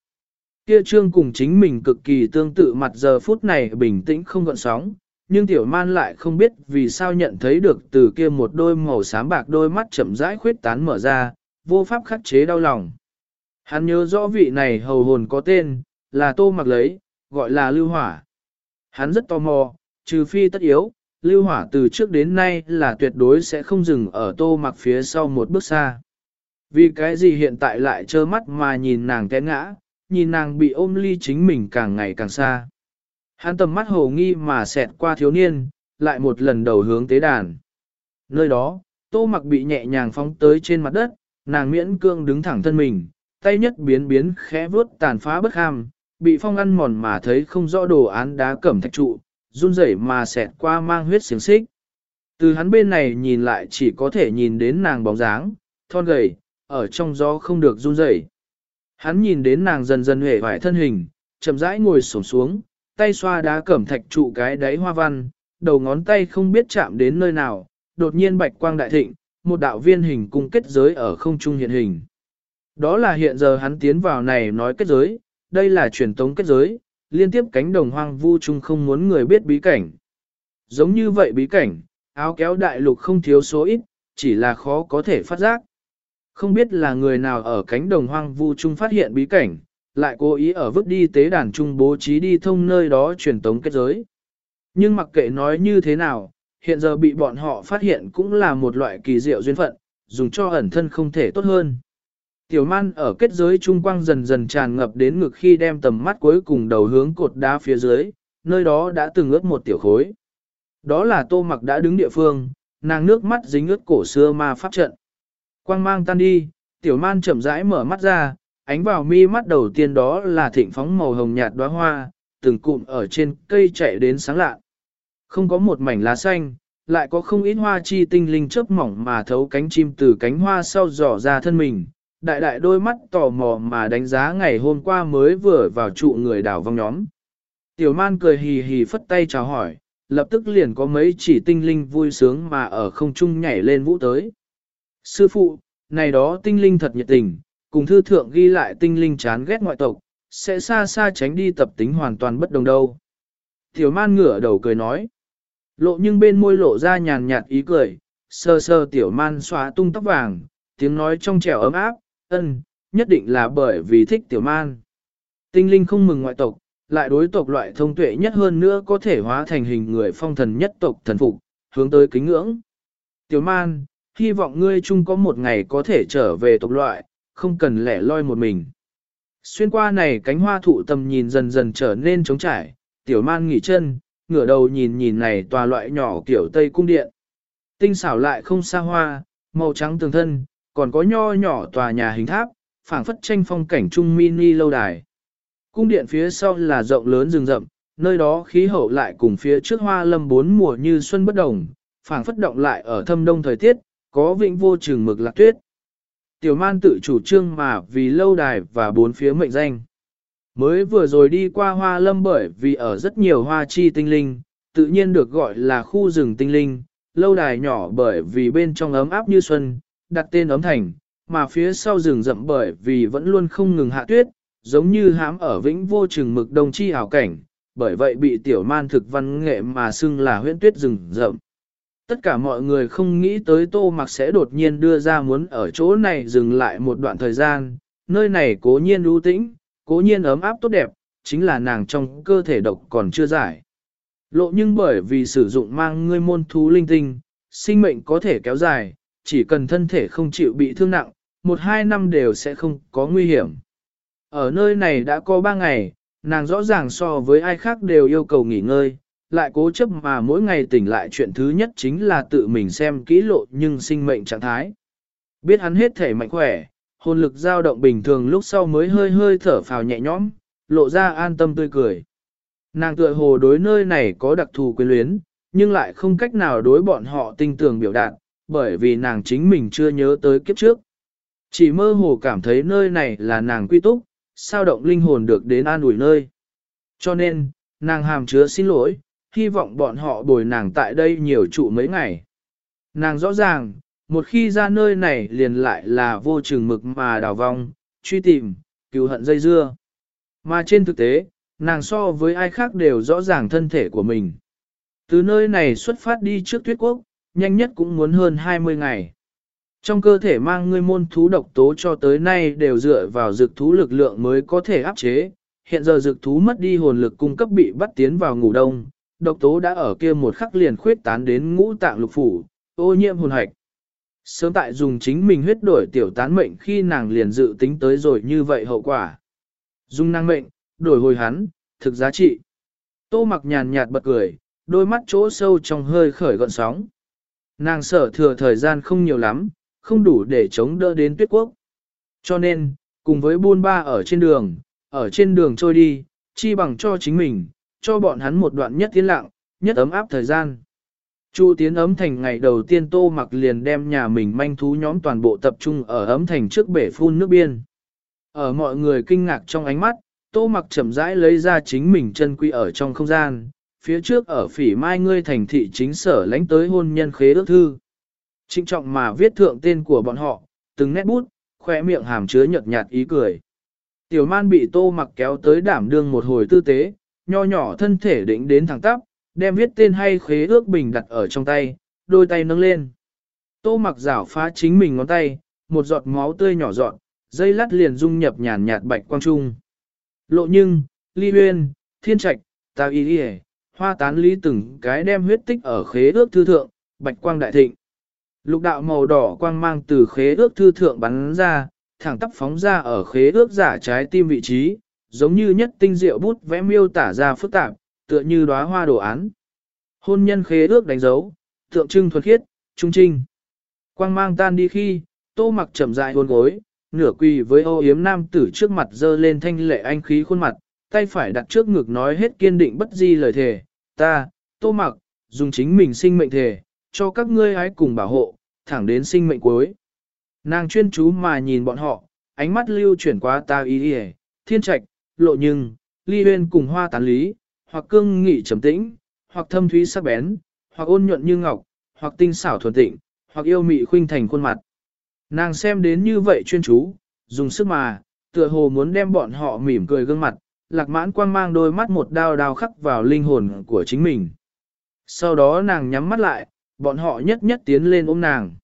Kia trương cùng chính mình cực kỳ tương tự mặt giờ phút này bình tĩnh không gợn sóng, nhưng tiểu man lại không biết vì sao nhận thấy được từ kia một đôi màu xám bạc đôi mắt chậm rãi khuyết tán mở ra, vô pháp khắc chế đau lòng. Hắn nhớ rõ vị này hầu hồn có tên, là tô mặc lấy, gọi là lưu hỏa. Hắn rất tò mò, trừ phi tất yếu, lưu hỏa từ trước đến nay là tuyệt đối sẽ không dừng ở tô mặc phía sau một bước xa. Vì cái gì hiện tại lại trơ mắt mà nhìn nàng té ngã, nhìn nàng bị ôm ly chính mình càng ngày càng xa. Hắn tầm mắt hồ nghi mà xẹt qua thiếu niên, lại một lần đầu hướng tế đàn. Nơi đó, tô mặc bị nhẹ nhàng phóng tới trên mặt đất, nàng miễn cương đứng thẳng thân mình, tay nhất biến biến khẽ vuốt tàn phá bất ham, bị phong ăn mòn mà thấy không rõ đồ án đá cẩm thạch trụ, run rẩy mà xẹt qua mang huyết xiềng xích. Từ hắn bên này nhìn lại chỉ có thể nhìn đến nàng bóng dáng, thon gầy, ở trong gió không được run rẩy. Hắn nhìn đến nàng dần dần hề vải thân hình, chậm rãi ngồi xổm xuống, tay xoa đá cẩm thạch trụ cái đáy hoa văn, đầu ngón tay không biết chạm đến nơi nào, đột nhiên bạch quang đại thịnh, một đạo viên hình cung kết giới ở không trung hiện hình. Đó là hiện giờ hắn tiến vào này nói kết giới, đây là truyền tống kết giới, liên tiếp cánh đồng hoang vu chung không muốn người biết bí cảnh. Giống như vậy bí cảnh, áo kéo đại lục không thiếu số ít, chỉ là khó có thể phát giác. Không biết là người nào ở cánh đồng hoang vu chung phát hiện bí cảnh, lại cố ý ở vứt đi tế đàn trung bố trí đi thông nơi đó truyền tống kết giới. Nhưng mặc kệ nói như thế nào, hiện giờ bị bọn họ phát hiện cũng là một loại kỳ diệu duyên phận, dùng cho ẩn thân không thể tốt hơn. Tiểu man ở kết giới trung quang dần dần tràn ngập đến ngực khi đem tầm mắt cuối cùng đầu hướng cột đá phía dưới, nơi đó đã từng ướt một tiểu khối. Đó là tô mặc đã đứng địa phương, nàng nước mắt dính ướt cổ xưa ma pháp trận. Quang mang tan đi, tiểu man chậm rãi mở mắt ra, ánh vào mi mắt đầu tiên đó là thịnh phóng màu hồng nhạt đóa hoa, từng cụm ở trên cây chạy đến sáng lạ. Không có một mảnh lá xanh, lại có không ít hoa chi tinh linh chớp mỏng mà thấu cánh chim từ cánh hoa sau dò ra thân mình, đại đại đôi mắt tò mò mà đánh giá ngày hôm qua mới vừa vào trụ người đảo vong nhóm. Tiểu man cười hì hì phất tay chào hỏi, lập tức liền có mấy chỉ tinh linh vui sướng mà ở không trung nhảy lên vũ tới. Sư phụ, này đó tinh linh thật nhiệt tình, cùng thư thượng ghi lại tinh linh chán ghét ngoại tộc, sẽ xa xa tránh đi tập tính hoàn toàn bất đồng đâu. Tiểu man ngửa đầu cười nói. Lộ nhưng bên môi lộ ra nhàn nhạt ý cười, sơ sơ tiểu man xóa tung tóc vàng, tiếng nói trong trẻo ấm áp, ân, nhất định là bởi vì thích tiểu man. Tinh linh không mừng ngoại tộc, lại đối tộc loại thông tuệ nhất hơn nữa có thể hóa thành hình người phong thần nhất tộc thần phục, hướng tới kính ngưỡng. Tiểu man, hy vọng ngươi chung có một ngày có thể trở về tộc loại, không cần lẻ loi một mình. Xuyên qua này cánh hoa thụ tầm nhìn dần dần trở nên trống trải, tiểu man nghỉ chân, ngửa đầu nhìn nhìn này tòa loại nhỏ kiểu Tây Cung Điện. Tinh xảo lại không xa hoa, màu trắng tường thân, còn có nho nhỏ tòa nhà hình tháp, phảng phất tranh phong cảnh trung mini lâu đài. Cung điện phía sau là rộng lớn rừng rậm, nơi đó khí hậu lại cùng phía trước hoa lâm bốn mùa như xuân bất đồng, phảng phất động lại ở thâm đông thời tiết, có vĩnh vô trường mực lạc tuyết. Tiểu man tự chủ trương mà vì lâu đài và bốn phía mệnh danh. Mới vừa rồi đi qua hoa lâm bởi vì ở rất nhiều hoa chi tinh linh, tự nhiên được gọi là khu rừng tinh linh, lâu đài nhỏ bởi vì bên trong ấm áp như xuân, đặt tên ấm thành, mà phía sau rừng rậm bởi vì vẫn luôn không ngừng hạ tuyết, giống như hãm ở vĩnh vô chừng mực đông chi ảo cảnh, bởi vậy bị tiểu man thực văn nghệ mà xưng là huyễn tuyết rừng rậm. Tất cả mọi người không nghĩ tới tô mặc sẽ đột nhiên đưa ra muốn ở chỗ này dừng lại một đoạn thời gian, nơi này cố nhiên ưu tĩnh, cố nhiên ấm áp tốt đẹp, chính là nàng trong cơ thể độc còn chưa giải. Lộ nhưng bởi vì sử dụng mang ngươi môn thú linh tinh, sinh mệnh có thể kéo dài, chỉ cần thân thể không chịu bị thương nặng, một hai năm đều sẽ không có nguy hiểm. Ở nơi này đã có ba ngày, nàng rõ ràng so với ai khác đều yêu cầu nghỉ ngơi, lại cố chấp mà mỗi ngày tỉnh lại chuyện thứ nhất chính là tự mình xem kỹ lộ nhưng sinh mệnh trạng thái. Biết hắn hết thể mạnh khỏe, hồn lực dao động bình thường lúc sau mới hơi hơi thở phào nhẹ nhõm, lộ ra an tâm tươi cười. Nàng tựa hồ đối nơi này có đặc thù quyến luyến, nhưng lại không cách nào đối bọn họ tinh tường biểu đạt, bởi vì nàng chính mình chưa nhớ tới kiếp trước. Chỉ mơ hồ cảm thấy nơi này là nàng quy túc, sao động linh hồn được đến an ủi nơi. Cho nên, nàng hàm chứa xin lỗi, hy vọng bọn họ bồi nàng tại đây nhiều trụ mấy ngày. Nàng rõ ràng, một khi ra nơi này liền lại là vô chừng mực mà đào vong, truy tìm, cứu hận dây dưa. Mà trên thực tế, nàng so với ai khác đều rõ ràng thân thể của mình. Từ nơi này xuất phát đi trước tuyết quốc, nhanh nhất cũng muốn hơn 20 ngày. Trong cơ thể mang ngươi môn thú độc tố cho tới nay đều dựa vào dược thú lực lượng mới có thể áp chế. Hiện giờ dược thú mất đi hồn lực cung cấp bị bắt tiến vào ngủ đông, độc tố đã ở kia một khắc liền khuyết tán đến ngũ tạng lục phủ, ô nhiễm hồn hạch. Sớm tại dùng chính mình huyết đổi tiểu tán mệnh khi nàng liền dự tính tới rồi như vậy hậu quả. Dung năng mệnh, đổi hồi hắn, thực giá trị. Tô mặc nhàn nhạt bật cười, đôi mắt chỗ sâu trong hơi khởi gọn sóng. Nàng sở thừa thời gian không nhiều lắm, không đủ để chống đỡ đến tuyết quốc. Cho nên, cùng với buôn ba ở trên đường, ở trên đường trôi đi, chi bằng cho chính mình, cho bọn hắn một đoạn nhất tiến lặng, nhất ấm áp thời gian. Chu tiến ấm thành ngày đầu tiên tô mặc liền đem nhà mình manh thú nhóm toàn bộ tập trung ở ấm thành trước bể phun nước biên. Ở mọi người kinh ngạc trong ánh mắt, tô mặc chậm rãi lấy ra chính mình chân quy ở trong không gian, phía trước ở phỉ mai ngươi thành thị chính sở lãnh tới hôn nhân khế ước thư. Trinh trọng mà viết thượng tên của bọn họ, từng nét bút, khỏe miệng hàm chứa nhợt nhạt ý cười. Tiểu man bị tô mặc kéo tới đảm đương một hồi tư tế, nho nhỏ thân thể định đến thẳng tắp, đem viết tên hay khế ước bình đặt ở trong tay, đôi tay nâng lên. Tô mặc rảo phá chính mình ngón tay, một giọt máu tươi nhỏ giọt, dây lát liền dung nhập nhàn nhạt bạch quang trung. Lộ nhưng, ly huyên, thiên trạch, tào y y hoa tán lý từng cái đem huyết tích ở khế ước thư thượng, bạch quang đại thịnh. Lục đạo màu đỏ quang mang từ khế ước thư thượng bắn ra, thẳng tắp phóng ra ở khế ước giả trái tim vị trí, giống như nhất tinh diệu bút vẽ miêu tả ra phức tạp, tựa như đóa hoa đồ án. Hôn nhân khế ước đánh dấu, tượng trưng thuần khiết, trung trinh. Quang mang tan đi khi, tô mặc chậm dại hôn gối, nửa quỳ với ô yếm nam tử trước mặt dơ lên thanh lệ anh khí khuôn mặt, tay phải đặt trước ngực nói hết kiên định bất di lời thề, ta, tô mặc, dùng chính mình sinh mệnh thể cho các ngươi hãy cùng bảo hộ, thẳng đến sinh mệnh cuối. Nàng chuyên chú mà nhìn bọn họ, ánh mắt lưu chuyển qua ta ý hề, thiên trạch, lộ nhưng, ly huyên cùng hoa tán lý, hoặc cương nghị trầm tĩnh, hoặc thâm thúy sắc bén, hoặc ôn nhuận như ngọc, hoặc tinh xảo thuần tịnh, hoặc yêu mị khuynh thành khuôn mặt. Nàng xem đến như vậy chuyên chú, dùng sức mà, tựa hồ muốn đem bọn họ mỉm cười gương mặt, lạc mãn quang mang đôi mắt một đao đao khắc vào linh hồn của chính mình. Sau đó nàng nhắm mắt lại, bọn họ nhất nhất tiến lên ôm nàng.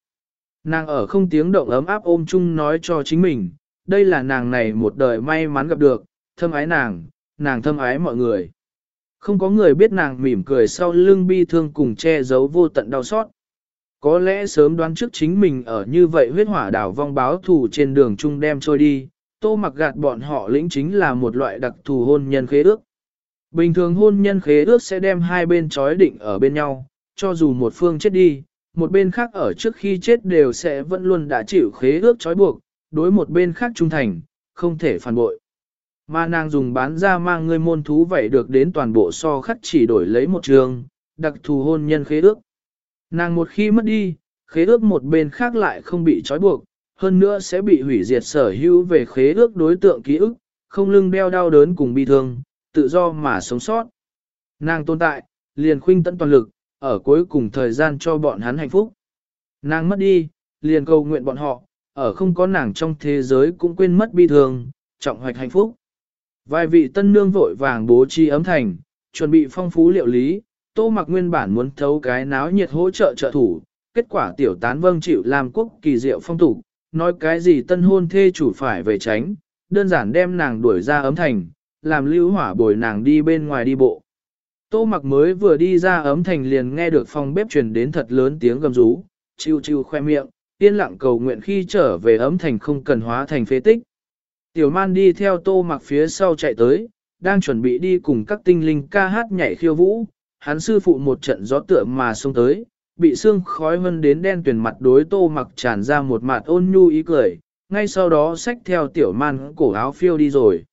Nàng ở không tiếng động ấm áp ôm chung nói cho chính mình, đây là nàng này một đời may mắn gặp được, thâm ái nàng, nàng thâm ái mọi người. Không có người biết nàng mỉm cười sau lưng bi thương cùng che giấu vô tận đau xót. Có lẽ sớm đoán trước chính mình ở như vậy huyết hỏa đảo vong báo thù trên đường chung đem trôi đi, tô mặc gạt bọn họ lĩnh chính là một loại đặc thù hôn nhân khế ước. Bình thường hôn nhân khế ước sẽ đem hai bên trói định ở bên nhau, cho dù một phương chết đi, một bên khác ở trước khi chết đều sẽ vẫn luôn đã chịu khế ước trói buộc, đối một bên khác trung thành, không thể phản bội. Mà nàng dùng bán ra mang người môn thú vậy được đến toàn bộ so khắc chỉ đổi lấy một trường, đặc thù hôn nhân khế ước. Nàng một khi mất đi, khế ước một bên khác lại không bị trói buộc, hơn nữa sẽ bị hủy diệt sở hữu về khế ước đối tượng ký ức, không lưng đeo đau đớn cùng bi thương, tự do mà sống sót. Nàng tồn tại, liền khuynh tận toàn lực, ở cuối cùng thời gian cho bọn hắn hạnh phúc. Nàng mất đi, liền cầu nguyện bọn họ, ở không có nàng trong thế giới cũng quên mất bi thương, trọng hoạch hạnh phúc. Vài vị tân nương vội vàng bố trí ấm thành, chuẩn bị phong phú liệu lý, tô mặc nguyên bản muốn thấu cái náo nhiệt hỗ trợ trợ thủ, kết quả tiểu tán vâng chịu làm quốc kỳ diệu phong tục, nói cái gì tân hôn thê chủ phải về tránh, đơn giản đem nàng đuổi ra ấm thành, làm lưu hỏa bồi nàng đi bên ngoài đi bộ. Tô mặc mới vừa đi ra ấm thành liền nghe được phòng bếp truyền đến thật lớn tiếng gầm rú, chiêu chiêu khoe miệng, yên lặng cầu nguyện khi trở về ấm thành không cần hóa thành phế tích. Tiểu man đi theo tô mặc phía sau chạy tới, đang chuẩn bị đi cùng các tinh linh ca hát nhảy khiêu vũ, hắn sư phụ một trận gió tựa mà xông tới, bị xương khói vân đến đen tuyển mặt đối tô mặc tràn ra một mặt ôn nhu ý cười, ngay sau đó xách theo tiểu man cổ áo phiêu đi rồi.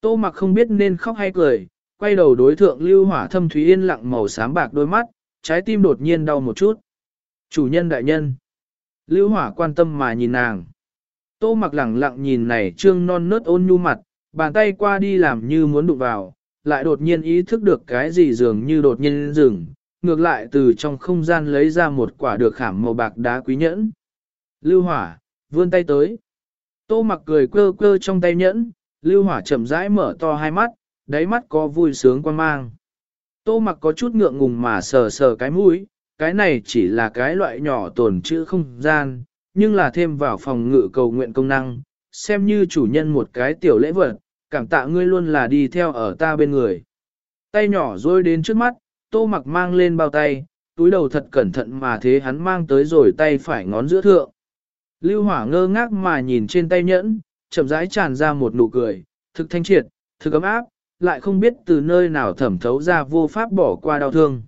Tô mặc không biết nên khóc hay cười, quay đầu đối thượng lưu hỏa thâm thúy yên lặng màu xám bạc đôi mắt, trái tim đột nhiên đau một chút. Chủ nhân đại nhân. Lưu hỏa quan tâm mà nhìn nàng. Tô mặc lẳng lặng nhìn này trương non nớt ôn nhu mặt, bàn tay qua đi làm như muốn đụng vào, lại đột nhiên ý thức được cái gì dường như đột nhiên dừng, ngược lại từ trong không gian lấy ra một quả được khảm màu bạc đá quý nhẫn. Lưu hỏa, vươn tay tới. Tô mặc cười quơ quơ trong tay nhẫn, lưu hỏa chậm rãi mở to hai mắt, đáy mắt có vui sướng quan mang. Tô mặc có chút ngượng ngùng mà sờ sờ cái mũi, cái này chỉ là cái loại nhỏ tồn chữ không gian, nhưng là thêm vào phòng ngự cầu nguyện công năng, xem như chủ nhân một cái tiểu lễ vật, cảm tạ ngươi luôn là đi theo ở ta bên người. Tay nhỏ rôi đến trước mắt, tô mặc mang lên bao tay, túi đầu thật cẩn thận mà thế hắn mang tới rồi tay phải ngón giữa thượng. Lưu hỏa ngơ ngác mà nhìn trên tay nhẫn, chậm rãi tràn ra một nụ cười, thực thanh triệt, thực ấm áp, lại không biết từ nơi nào thẩm thấu ra vô pháp bỏ qua đau thương.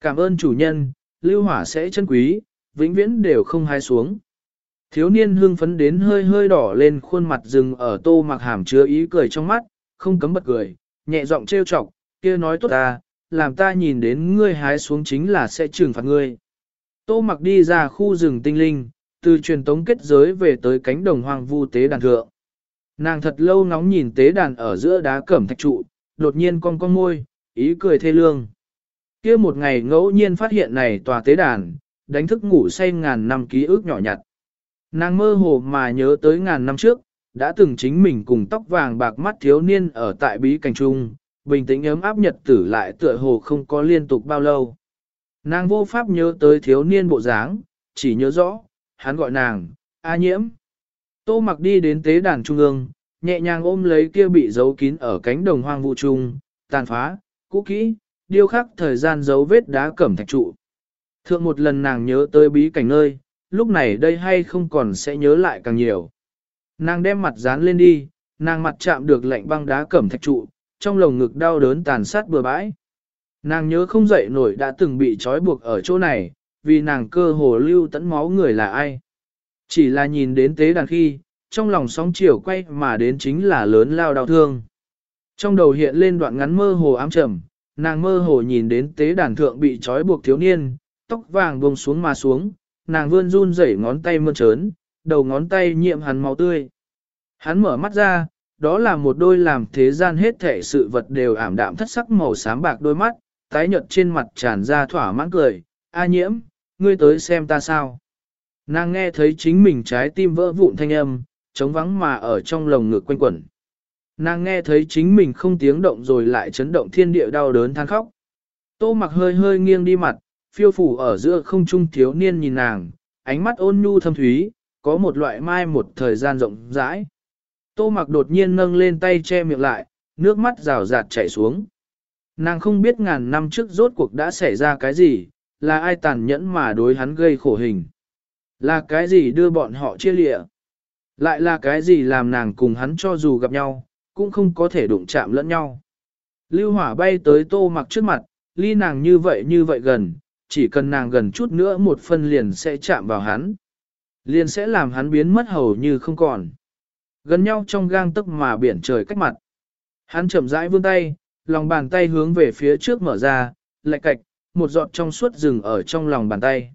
Cảm ơn chủ nhân, lưu hỏa sẽ chân quý, vĩnh viễn đều không hai xuống. Thiếu niên hương phấn đến hơi hơi đỏ lên khuôn mặt rừng ở tô mặc hàm chứa ý cười trong mắt, không cấm bật cười, nhẹ giọng trêu chọc, kia nói tốt ta, làm ta nhìn đến ngươi hái xuống chính là sẽ trừng phạt ngươi. Tô mặc đi ra khu rừng tinh linh, từ truyền tống kết giới về tới cánh đồng hoang vu tế đàn thượng. Nàng thật lâu nóng nhìn tế đàn ở giữa đá cẩm thạch trụ, đột nhiên cong cong môi, ý cười thê lương. kia một ngày ngẫu nhiên phát hiện này tòa tế đàn, đánh thức ngủ say ngàn năm ký ức nhỏ nhặt. Nàng mơ hồ mà nhớ tới ngàn năm trước, đã từng chính mình cùng tóc vàng bạc mắt thiếu niên ở tại bí cảnh trung, bình tĩnh ấm áp nhật tử lại tựa hồ không có liên tục bao lâu. Nàng vô pháp nhớ tới thiếu niên bộ dáng, chỉ nhớ rõ, hắn gọi nàng, A nhiễm. Tô mặc đi đến tế đàn trung ương, nhẹ nhàng ôm lấy kia bị giấu kín ở cánh đồng hoang vũ trung, tàn phá, cũ kỹ, điêu khắc thời gian dấu vết đá cẩm thạch trụ. Thượng một lần nàng nhớ tới bí cảnh nơi, lúc này đây hay không còn sẽ nhớ lại càng nhiều. Nàng đem mặt dán lên đi, nàng mặt chạm được lạnh băng đá cẩm thạch trụ, trong lồng ngực đau đớn tàn sát bừa bãi. Nàng nhớ không dậy nổi đã từng bị trói buộc ở chỗ này, vì nàng cơ hồ lưu tẫn máu người là ai. Chỉ là nhìn đến tế đàn khi, trong lòng sóng chiều quay mà đến chính là lớn lao đau thương. Trong đầu hiện lên đoạn ngắn mơ hồ ám trầm, nàng mơ hồ nhìn đến tế đàn thượng bị trói buộc thiếu niên, tóc vàng buông xuống mà xuống, nàng vươn run rẩy ngón tay mơn trớn, đầu ngón tay nhiễm hắn máu tươi. Hắn mở mắt ra, đó là một đôi làm thế gian hết thể sự vật đều ảm đạm thất sắc màu xám bạc đôi mắt, tái nhợt trên mặt tràn ra thỏa mãn cười, A nhiễm, ngươi tới xem ta sao. Nàng nghe thấy chính mình trái tim vỡ vụn thanh âm, trống vắng mà ở trong lồng ngực quanh quẩn. Nàng nghe thấy chính mình không tiếng động rồi lại chấn động thiên địa đau đớn than khóc. Tô mặc hơi hơi nghiêng đi mặt, phiêu phủ ở giữa không trung thiếu niên nhìn nàng, ánh mắt ôn nhu thâm thúy, có một loại mai một thời gian rộng rãi. Tô mặc đột nhiên nâng lên tay che miệng lại, nước mắt rào rạt chảy xuống. Nàng không biết ngàn năm trước rốt cuộc đã xảy ra cái gì, là ai tàn nhẫn mà đối hắn gây khổ hình. Là cái gì đưa bọn họ chia lịa. Lại là cái gì làm nàng cùng hắn cho dù gặp nhau, cũng không có thể đụng chạm lẫn nhau. Lưu hỏa bay tới tô mặc trước mặt, ly nàng như vậy như vậy gần, chỉ cần nàng gần chút nữa một phân liền sẽ chạm vào hắn. Liền sẽ làm hắn biến mất hầu như không còn. Gần nhau trong gang tấc mà biển trời cách mặt. Hắn chậm rãi vươn tay, lòng bàn tay hướng về phía trước mở ra, lạch cạch, một giọt trong suốt rừng ở trong lòng bàn tay.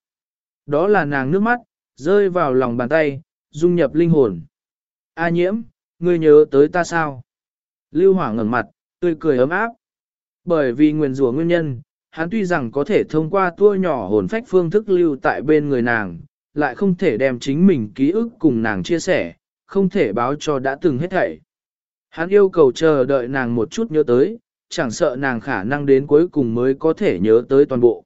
Đó là nàng nước mắt, rơi vào lòng bàn tay, dung nhập linh hồn. A nhiễm, ngươi nhớ tới ta sao? Lưu Hỏa ngẩng mặt, tươi cười ấm áp. Bởi vì nguyền rủa nguyên nhân, hắn tuy rằng có thể thông qua tua nhỏ hồn phách phương thức lưu tại bên người nàng, lại không thể đem chính mình ký ức cùng nàng chia sẻ, không thể báo cho đã từng hết thảy. Hắn yêu cầu chờ đợi nàng một chút nhớ tới, chẳng sợ nàng khả năng đến cuối cùng mới có thể nhớ tới toàn bộ.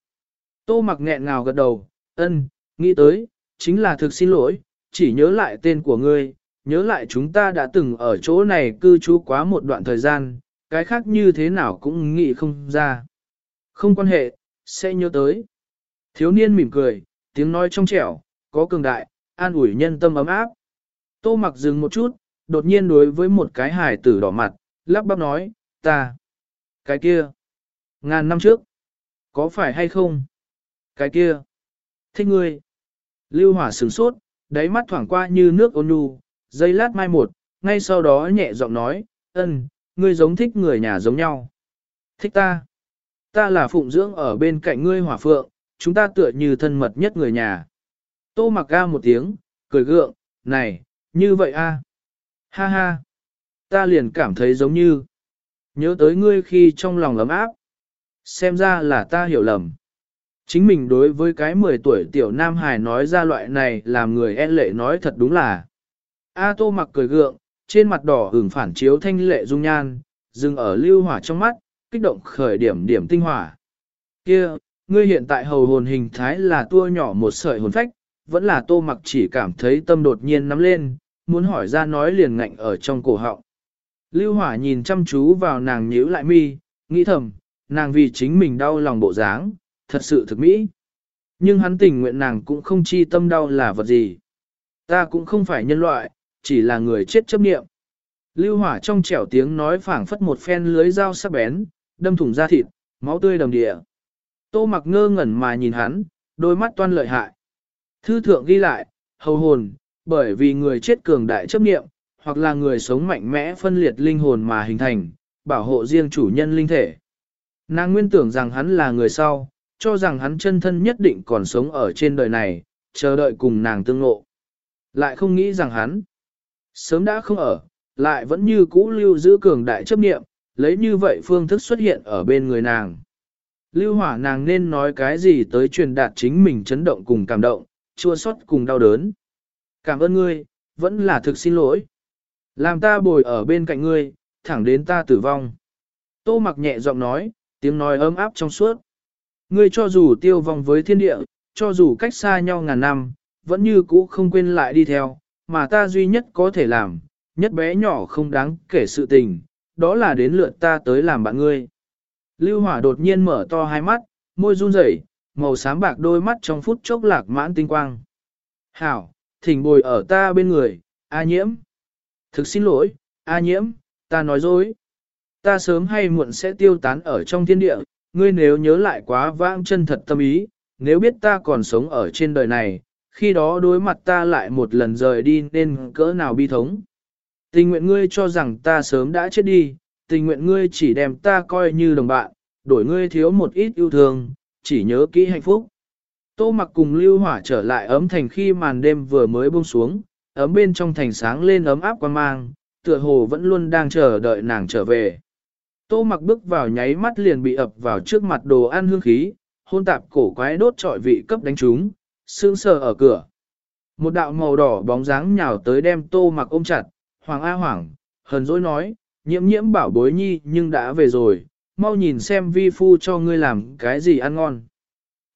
Tô mặc nghẹn ngào gật đầu, ân, nghĩ tới, chính là thực xin lỗi, chỉ nhớ lại tên của ngươi, nhớ lại chúng ta đã từng ở chỗ này cư trú quá một đoạn thời gian, cái khác như thế nào cũng nghĩ không ra. Không quan hệ, sẽ nhớ tới. Thiếu niên mỉm cười, tiếng nói trong trẻo, có cường đại, an ủi nhân tâm ấm áp. Tô mặc dừng một chút, đột nhiên đối với một cái hài tử đỏ mặt, lắp bắp nói, ta. Cái kia. Ngàn năm trước. Có phải hay không? Cái kia. Thích ngươi. Lưu hỏa sửng sốt, đáy mắt thoảng qua như nước ôn nhu, giây lát mai một, ngay sau đó nhẹ giọng nói, ân, ngươi giống thích người nhà giống nhau. Thích ta. Ta là phụng dưỡng ở bên cạnh ngươi hỏa phượng, chúng ta tựa như thân mật nhất người nhà. Tô mặc ga một tiếng, cười gượng, này, như vậy a, Ha ha. Ta liền cảm thấy giống như. Nhớ tới ngươi khi trong lòng ấm áp. Xem ra là ta hiểu lầm. Chính mình đối với cái 10 tuổi tiểu nam hài nói ra loại này làm người e lệ nói thật đúng là. A tô mặc cười gượng, trên mặt đỏ hưởng phản chiếu thanh lệ dung nhan, dừng ở lưu hỏa trong mắt, kích động khởi điểm điểm tinh hỏa. Kia, ngươi hiện tại hầu hồn hình thái là tua nhỏ một sợi hồn phách, vẫn là tô mặc chỉ cảm thấy tâm đột nhiên nắm lên, muốn hỏi ra nói liền ngạnh ở trong cổ họng. Lưu hỏa nhìn chăm chú vào nàng nhíu lại mi, nghĩ thầm, nàng vì chính mình đau lòng bộ dáng, thật sự thực mỹ. Nhưng hắn tình nguyện nàng cũng không chi tâm đau là vật gì. Ta cũng không phải nhân loại, chỉ là người chết chấp niệm. Lưu hỏa trong trẻo tiếng nói phảng phất một phen lưới dao sắc bén, đâm thủng da thịt, máu tươi đầm địa. Tô mặc ngơ ngẩn mà nhìn hắn, đôi mắt toan lợi hại. Thư thượng ghi lại, hầu hồn, bởi vì người chết cường đại chấp niệm, hoặc là người sống mạnh mẽ phân liệt linh hồn mà hình thành, bảo hộ riêng chủ nhân linh thể. Nàng nguyên tưởng rằng hắn là người sau, cho rằng hắn chân thân nhất định còn sống ở trên đời này, chờ đợi cùng nàng tương ngộ. Lại không nghĩ rằng hắn sớm đã không ở, lại vẫn như cũ lưu giữ cường đại chấp niệm, lấy như vậy phương thức xuất hiện ở bên người nàng. Lưu hỏa nàng nên nói cái gì tới truyền đạt chính mình chấn động cùng cảm động, chua xót cùng đau đớn. Cảm ơn ngươi, vẫn là thực xin lỗi. Làm ta bồi ở bên cạnh ngươi, thẳng đến ta tử vong. Tô mặc nhẹ giọng nói, tiếng nói ấm áp trong suốt. Ngươi cho dù tiêu vong với thiên địa, cho dù cách xa nhau ngàn năm, vẫn như cũ không quên lại đi theo, mà ta duy nhất có thể làm, nhất bé nhỏ không đáng kể sự tình, đó là đến lượt ta tới làm bạn ngươi. Lưu hỏa đột nhiên mở to hai mắt, môi run rẩy, màu xám bạc đôi mắt trong phút chốc lạc mãn tinh quang. Hảo, thỉnh bồi ở ta bên người, A nhiễm. Thực xin lỗi, A nhiễm, ta nói dối. Ta sớm hay muộn sẽ tiêu tán ở trong thiên địa, ngươi nếu nhớ lại quá vãng chân thật tâm ý, nếu biết ta còn sống ở trên đời này, khi đó đối mặt ta lại một lần rời đi nên cỡ nào bi thống. Tình nguyện ngươi cho rằng ta sớm đã chết đi, tình nguyện ngươi chỉ đem ta coi như đồng bạn, đổi ngươi thiếu một ít yêu thương, chỉ nhớ kỹ hạnh phúc. Tô mặc cùng lưu hỏa trở lại ấm thành khi màn đêm vừa mới buông xuống, ấm bên trong thành sáng lên ấm áp quan mang, tựa hồ vẫn luôn đang chờ đợi nàng trở về. Tô mặc bước vào nháy mắt liền bị ập vào trước mặt đồ ăn hương khí, hôn tạp cổ quái đốt trọi vị cấp đánh chúng, sương sờ ở cửa. Một đạo màu đỏ bóng dáng nhào tới đem tô mặc ôm chặt, hoàng a hoàng, hờn dỗi nói, nhiễm nhiễm bảo bối nhi nhưng đã về rồi, mau nhìn xem vi phu cho ngươi làm cái gì ăn ngon.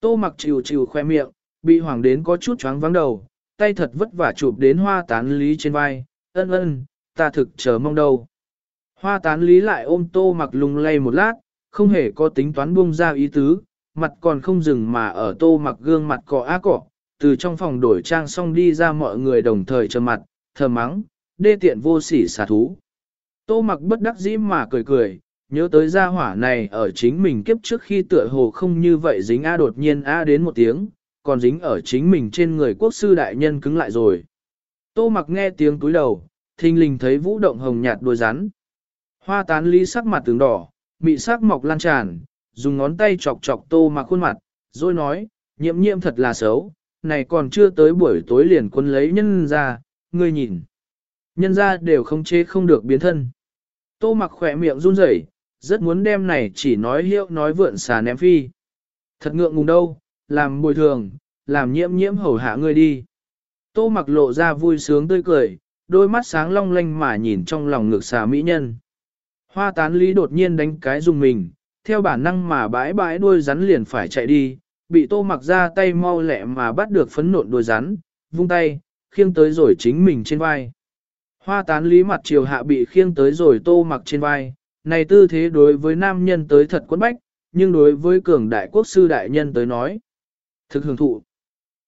Tô mặc chịu chịu khoe miệng, bị hoàng đến có chút choáng vắng đầu, tay thật vất vả chụp đến hoa tán lý trên vai, ân ân, ta thực chờ mong đâu. Hoa tán lý lại ôm tô mặc lung lay một lát, không hề có tính toán buông ra ý tứ, mặt còn không dừng mà ở tô mặc gương mặt cọ á cọ, từ trong phòng đổi trang xong đi ra mọi người đồng thời trầm mặt, thờ mắng, đê tiện vô sỉ xả thú. Tô mặc bất đắc dĩ mà cười cười, nhớ tới gia hỏa này ở chính mình kiếp trước khi tựa hồ không như vậy dính A đột nhiên A đến một tiếng, còn dính ở chính mình trên người quốc sư đại nhân cứng lại rồi. Tô mặc nghe tiếng túi đầu, thình lình thấy vũ động hồng nhạt đuôi rắn. Hoa tán ly sắc mặt tướng đỏ, mị sắc mọc lan tràn, dùng ngón tay chọc chọc tô mặc khuôn mặt, rồi nói, nhiễm nhiễm thật là xấu, này còn chưa tới buổi tối liền quân lấy nhân ra, ngươi nhìn. Nhân ra đều không chế không được biến thân. Tô mặc khỏe miệng run rẩy, rất muốn đem này chỉ nói hiệu nói vượn xà ném phi. Thật ngượng ngùng đâu, làm bồi thường, làm nhiễm nhiễm hầu hạ ngươi đi. Tô mặc lộ ra vui sướng tươi cười, đôi mắt sáng long lanh mà nhìn trong lòng ngực xà mỹ nhân. Hoa tán lý đột nhiên đánh cái dùng mình, theo bản năng mà bãi bãi đuôi rắn liền phải chạy đi, bị tô mặc ra tay mau lẹ mà bắt được phấn nộn đuôi rắn, vung tay, khiêng tới rồi chính mình trên vai. Hoa tán lý mặt chiều hạ bị khiêng tới rồi tô mặc trên vai, này tư thế đối với nam nhân tới thật quấn bách, nhưng đối với cường đại quốc sư đại nhân tới nói. Thực hưởng thụ.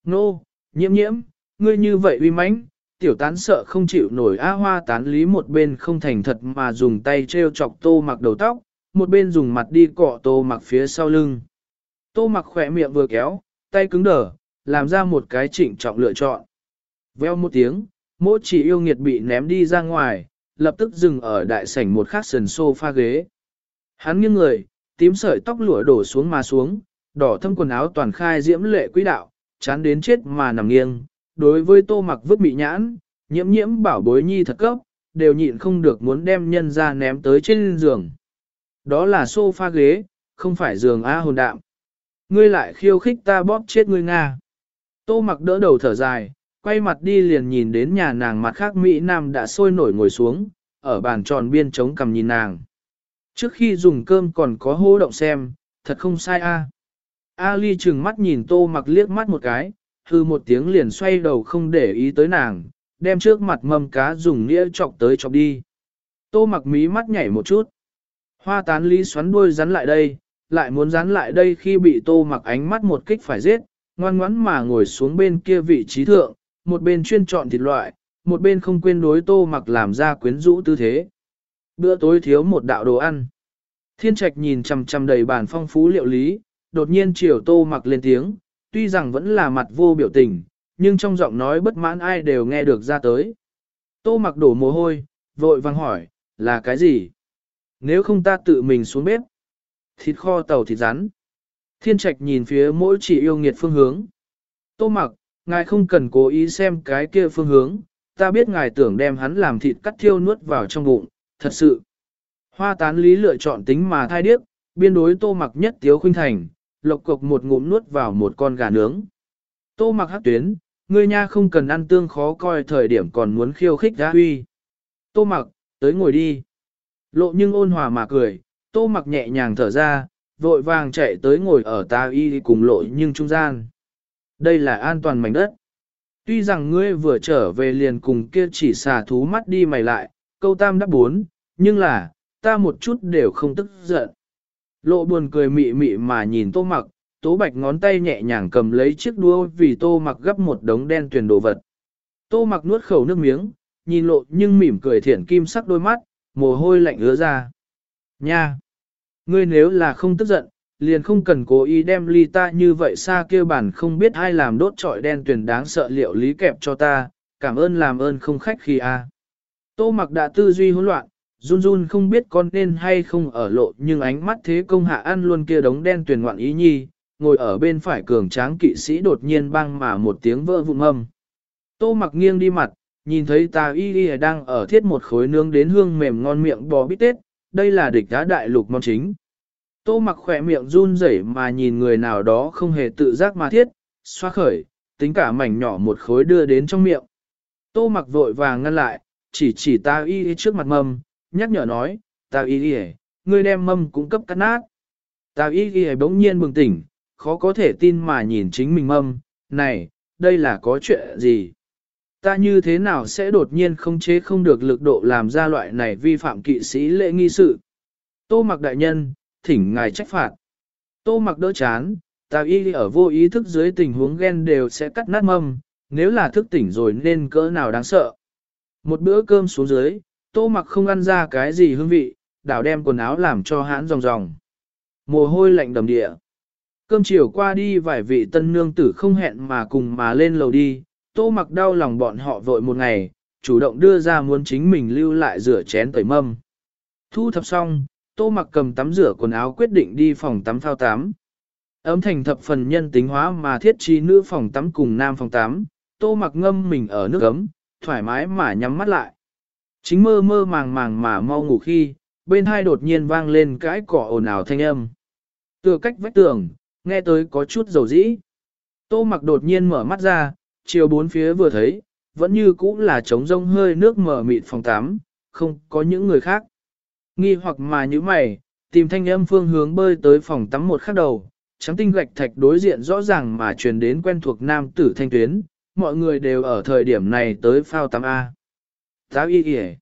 Nô, nhiễm nhiễm, ngươi như vậy uy mãnh, tiểu tán sợ không chịu nổi A hoa tán lý một bên không thành thật mà dùng tay treo chọc tô mặc đầu tóc, một bên dùng mặt đi cọ tô mặc phía sau lưng. Tô mặc khỏe miệng vừa kéo, tay cứng đờ, làm ra một cái trịnh trọng lựa chọn. Veo một tiếng, mỗi chỉ yêu nghiệt bị ném đi ra ngoài, lập tức dừng ở đại sảnh một khắc sần sofa ghế. Hắn nghiêng người, tím sợi tóc lụa đổ xuống mà xuống, đỏ thâm quần áo toàn khai diễm lệ quý đạo, chán đến chết mà nằm nghiêng. Đối với tô mặc vứt bị nhãn, nhiễm nhiễm bảo bối nhi thật cấp, đều nhịn không được muốn đem nhân ra ném tới trên giường. Đó là sofa ghế, không phải giường A hồn đạm. Ngươi lại khiêu khích ta bóp chết ngươi Nga. Tô mặc đỡ đầu thở dài, quay mặt đi liền nhìn đến nhà nàng mặt khác Mỹ Nam đã sôi nổi ngồi xuống, ở bàn tròn biên trống cầm nhìn nàng. Trước khi dùng cơm còn có hô động xem, thật không sai a. Ali chừng mắt nhìn tô mặc liếc mắt một cái, hư một tiếng liền xoay đầu không để ý tới nàng, đem trước mặt mâm cá dùng nĩa chọc tới chọc đi. Tô mặc mí mắt nhảy một chút. Hoa tán lý xoắn đuôi rắn lại đây, lại muốn rắn lại đây khi bị tô mặc ánh mắt một kích phải giết, ngoan ngoãn mà ngồi xuống bên kia vị trí thượng, một bên chuyên chọn thịt loại, một bên không quên đối tô mặc làm ra quyến rũ tư thế. Bữa tối thiếu một đạo đồ ăn. Thiên trạch nhìn chằm chằm đầy bàn phong phú liệu lý, đột nhiên chiều tô mặc lên tiếng, tuy rằng vẫn là mặt vô biểu tình, nhưng trong giọng nói bất mãn ai đều nghe được ra tới. Tô mặc đổ mồ hôi, vội vàng hỏi, là cái gì? Nếu không ta tự mình xuống bếp. Thịt kho tàu thịt rắn. Thiên trạch nhìn phía mỗi chỉ yêu nghiệt phương hướng. Tô mặc, ngài không cần cố ý xem cái kia phương hướng, ta biết ngài tưởng đem hắn làm thịt cắt thiêu nuốt vào trong bụng, thật sự. Hoa tán lý lựa chọn tính mà thai điếc, biên đối tô mặc nhất tiếu khuynh thành, lộc cục một ngụm nuốt vào một con gà nướng. Tô mặc hắc tuyến, ngươi nha không cần ăn tương khó coi thời điểm còn muốn khiêu khích ra huy. Tô mặc, tới ngồi đi. Lộ nhưng ôn hòa mà cười, tô mặc nhẹ nhàng thở ra, vội vàng chạy tới ngồi ở ta y cùng lộ nhưng trung gian. Đây là an toàn mảnh đất. Tuy rằng ngươi vừa trở về liền cùng kia chỉ xà thú mắt đi mày lại, câu tam đáp bốn, nhưng là, ta một chút đều không tức giận. Lộ buồn cười mị mị mà nhìn tô mặc, tố bạch ngón tay nhẹ nhàng cầm lấy chiếc đua vì tô mặc gấp một đống đen tuyển đồ vật. Tô mặc nuốt khẩu nước miếng, nhìn lộ nhưng mỉm cười thiển kim sắc đôi mắt, mồ hôi lạnh ứa ra. Nha! Ngươi nếu là không tức giận, liền không cần cố ý đem ly ta như vậy xa kêu bản không biết ai làm đốt trọi đen tuyển đáng sợ liệu lý kẹp cho ta, cảm ơn làm ơn không khách khi a. Tô mặc đã tư duy hỗn loạn, run run không biết con nên hay không ở lộ nhưng ánh mắt thế công hạ ăn luôn kia đống đen tuyển ngoạn ý nhi, ngồi ở bên phải cường tráng kỵ sĩ đột nhiên băng mà một tiếng vỡ vụn âm. Tô mặc nghiêng đi mặt, nhìn thấy tà y y đang ở thiết một khối nướng đến hương mềm ngon miệng bò bít tết, đây là địch đá đại lục món chính. Tô mặc khỏe miệng run rẩy mà nhìn người nào đó không hề tự giác mà thiết, xoa khởi, tính cả mảnh nhỏ một khối đưa đến trong miệng. Tô mặc vội vàng ngăn lại, chỉ chỉ ta y trước mặt mâm, nhắc nhở nói, ta y y ngươi đem mâm cũng cấp cắt nát. Ta y y bỗng nhiên bừng tỉnh, khó có thể tin mà nhìn chính mình mâm, này, đây là có chuyện gì? Ta như thế nào sẽ đột nhiên không chế không được lực độ làm ra loại này vi phạm kỵ sĩ lễ nghi sự? Tô mặc đại nhân, thỉnh ngài trách phạt. Tô mặc đỡ chán, tào y ở vô ý thức dưới tình huống ghen đều sẽ cắt nát mâm, nếu là thức tỉnh rồi nên cỡ nào đáng sợ. Một bữa cơm xuống dưới, tô mặc không ăn ra cái gì hương vị, đảo đem quần áo làm cho hãn ròng ròng. Mồ hôi lạnh đầm địa. Cơm chiều qua đi vài vị tân nương tử không hẹn mà cùng mà lên lầu đi, tô mặc đau lòng bọn họ vội một ngày, chủ động đưa ra muốn chính mình lưu lại rửa chén tẩy mâm. Thu thập xong, tô mặc cầm tắm rửa quần áo quyết định đi phòng tắm phao tắm. Ấm thành thập phần nhân tính hóa mà thiết trí nữ phòng tắm cùng nam phòng tắm, tô mặc ngâm mình ở nước ấm, thoải mái mà nhắm mắt lại. Chính mơ mơ màng màng mà mau ngủ khi, bên hai đột nhiên vang lên cái cỏ ồn ào thanh âm. Tựa cách vách tường, nghe tới có chút dầu dĩ. Tô mặc đột nhiên mở mắt ra, chiều bốn phía vừa thấy, vẫn như cũ là trống rông hơi nước mở mịt phòng tắm, không có những người khác. Nghi hoặc mà như mày, tìm thanh âm phương hướng bơi tới phòng tắm một khắc đầu, trắng tinh gạch thạch đối diện rõ ràng mà truyền đến quen thuộc nam tử thanh tuyến, mọi người đều ở thời điểm này tới phao tắm A. Giáo y kìa.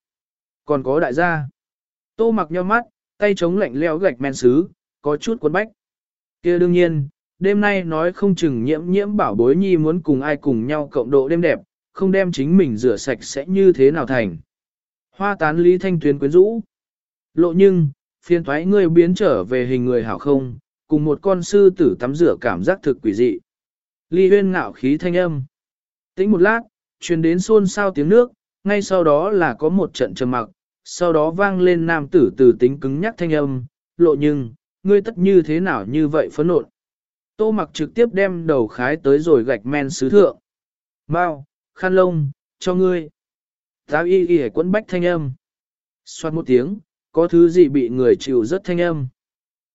Còn có đại gia. Tô mặc nhau mắt, tay chống lạnh leo gạch men sứ, có chút cuốn bách kia đương nhiên, đêm nay nói không chừng nhiễm nhiễm bảo bối nhi muốn cùng ai cùng nhau cộng độ đêm đẹp, không đem chính mình rửa sạch sẽ như thế nào thành. Hoa tán lý thanh tuyến quyến rũ. Lộ nhưng, phiên thoái ngươi biến trở về hình người hảo không, cùng một con sư tử tắm rửa cảm giác thực quỷ dị. Ly huyên ngạo khí thanh âm. Tính một lát, truyền đến xôn xao tiếng nước, ngay sau đó là có một trận trầm mặc, sau đó vang lên nam tử từ tính cứng nhắc thanh âm, lộ nhưng, ngươi tất như thế nào như vậy phấn nộn. Tô mặc trực tiếp đem đầu khái tới rồi gạch men sứ thượng. Bao, khăn lông, cho ngươi. Táo y y quấn bách thanh âm. Xoát một tiếng, có thứ gì bị người chịu rất thanh âm.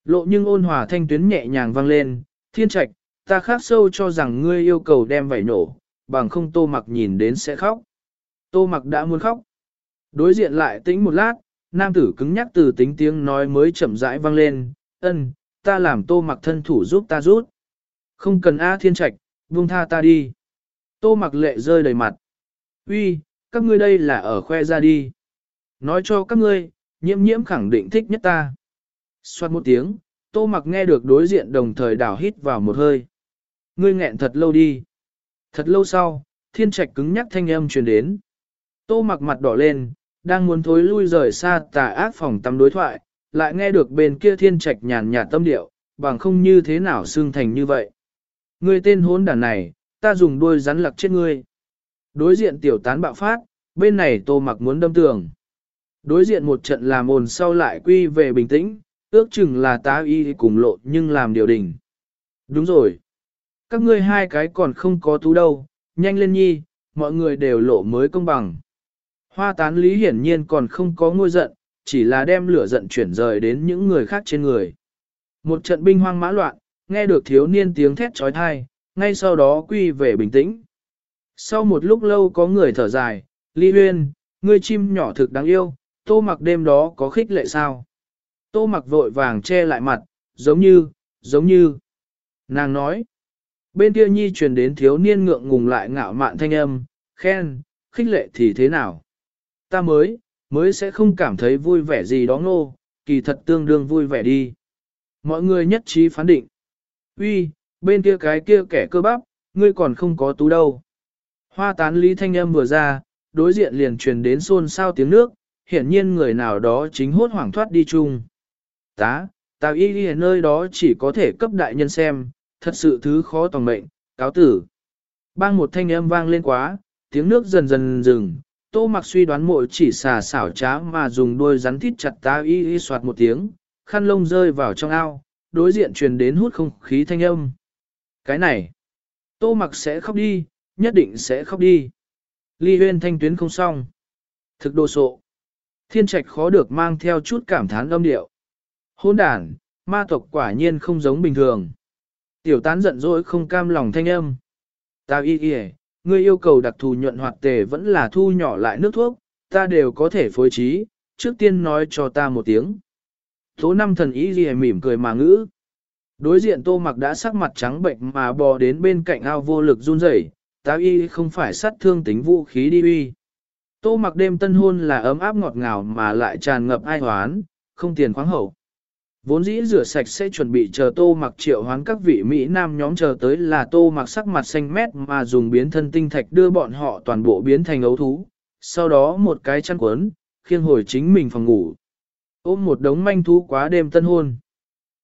Lộ nhưng ôn hòa thanh tuyến nhẹ nhàng vang lên, thiên trạch, ta khác sâu cho rằng ngươi yêu cầu đem vảy nổ, bằng không tô mặc nhìn đến sẽ khóc. Tô mặc đã muốn khóc. Đối diện lại tĩnh một lát, nam tử cứng nhắc từ tính tiếng nói mới chậm rãi vang lên, ân, ta làm tô mặc thân thủ giúp ta rút. Không cần A thiên trạch, buông tha ta đi. Tô mặc lệ rơi đầy mặt. Uy, các ngươi đây là ở khoe ra đi. Nói cho các ngươi, nhiễm nhiễm khẳng định thích nhất ta. Xoát một tiếng, tô mặc nghe được đối diện đồng thời đảo hít vào một hơi. Ngươi nghẹn thật lâu đi. Thật lâu sau, thiên trạch cứng nhắc thanh âm truyền đến. Tô mặc mặt đỏ lên, đang muốn thối lui rời xa tà ác phòng tắm đối thoại, lại nghe được bên kia thiên trạch nhàn nhạt tâm điệu, bằng không như thế nào xương thành như vậy. Ngươi tên hốn đàn này, ta dùng đuôi rắn lặc chết ngươi. Đối diện tiểu tán bạo phát, bên này tô mặc muốn đâm tường. Đối diện một trận làm ồn sau lại quy về bình tĩnh, ước chừng là tá y cùng lộ nhưng làm điều đình. Đúng rồi. Các ngươi hai cái còn không có tú đâu, nhanh lên nhi, mọi người đều lộ mới công bằng. Hoa tán lý hiển nhiên còn không có ngôi giận, chỉ là đem lửa giận chuyển rời đến những người khác trên người. Một trận binh hoang mã loạn, nghe được thiếu niên tiếng thét trói thai, ngay sau đó quy về bình tĩnh. Sau một lúc lâu có người thở dài, Ly Huyên, ngươi chim nhỏ thực đáng yêu, tô mặc đêm đó có khích lệ sao? Tô mặc vội vàng che lại mặt, giống như, giống như. Nàng nói, bên kia nhi truyền đến thiếu niên ngượng ngùng lại ngạo mạn thanh âm, khen, khích lệ thì thế nào? Ta mới, mới sẽ không cảm thấy vui vẻ gì đó ngô, kỳ thật tương đương vui vẻ đi. Mọi người nhất trí phán định. Uy, bên kia cái kia kẻ cơ bắp, ngươi còn không có tú đâu. Hoa tán lý thanh âm vừa ra, đối diện liền truyền đến xôn xao tiếng nước, hiển nhiên người nào đó chính hốt hoảng thoát đi chung. Tá, tào y ghi nơi đó chỉ có thể cấp đại nhân xem, thật sự thứ khó tòng mệnh, cáo tử. Bang một thanh âm vang lên quá, tiếng nước dần dần dừng, tô mặc suy đoán mội chỉ xà xảo trá mà dùng đôi rắn thít chặt tá y ghi soạt một tiếng, khăn lông rơi vào trong ao, đối diện truyền đến hút không khí thanh âm. Cái này, tô mặc sẽ khóc đi, nhất định sẽ khóc đi. Ly huyên thanh tuyến không xong. Thực đồ sộ. Thiên trạch khó được mang theo chút cảm thán âm điệu. Hôn đàn, ma tộc quả nhiên không giống bình thường. Tiểu tán giận dỗi không cam lòng thanh âm. Tao y y ngươi yêu cầu đặc thù nhuận hoạt tề vẫn là thu nhỏ lại nước thuốc, ta đều có thể phối trí, trước tiên nói cho ta một tiếng. Tố năm thần y y mỉm cười mà ngữ. Đối diện tô mặc đã sắc mặt trắng bệnh mà bò đến bên cạnh ao vô lực run rẩy, táo y không phải sát thương tính vũ khí đi uy. Tô mặc đêm tân hôn là ấm áp ngọt ngào mà lại tràn ngập ai hoán, không tiền khoáng hậu. Vốn dĩ rửa sạch sẽ chuẩn bị chờ tô mặc triệu hoán các vị Mỹ Nam nhóm chờ tới là tô mặc sắc mặt xanh mét mà dùng biến thân tinh thạch đưa bọn họ toàn bộ biến thành ấu thú. Sau đó một cái chăn quấn, khiêng hồi chính mình phòng ngủ. Ôm một đống manh thú quá đêm tân hôn.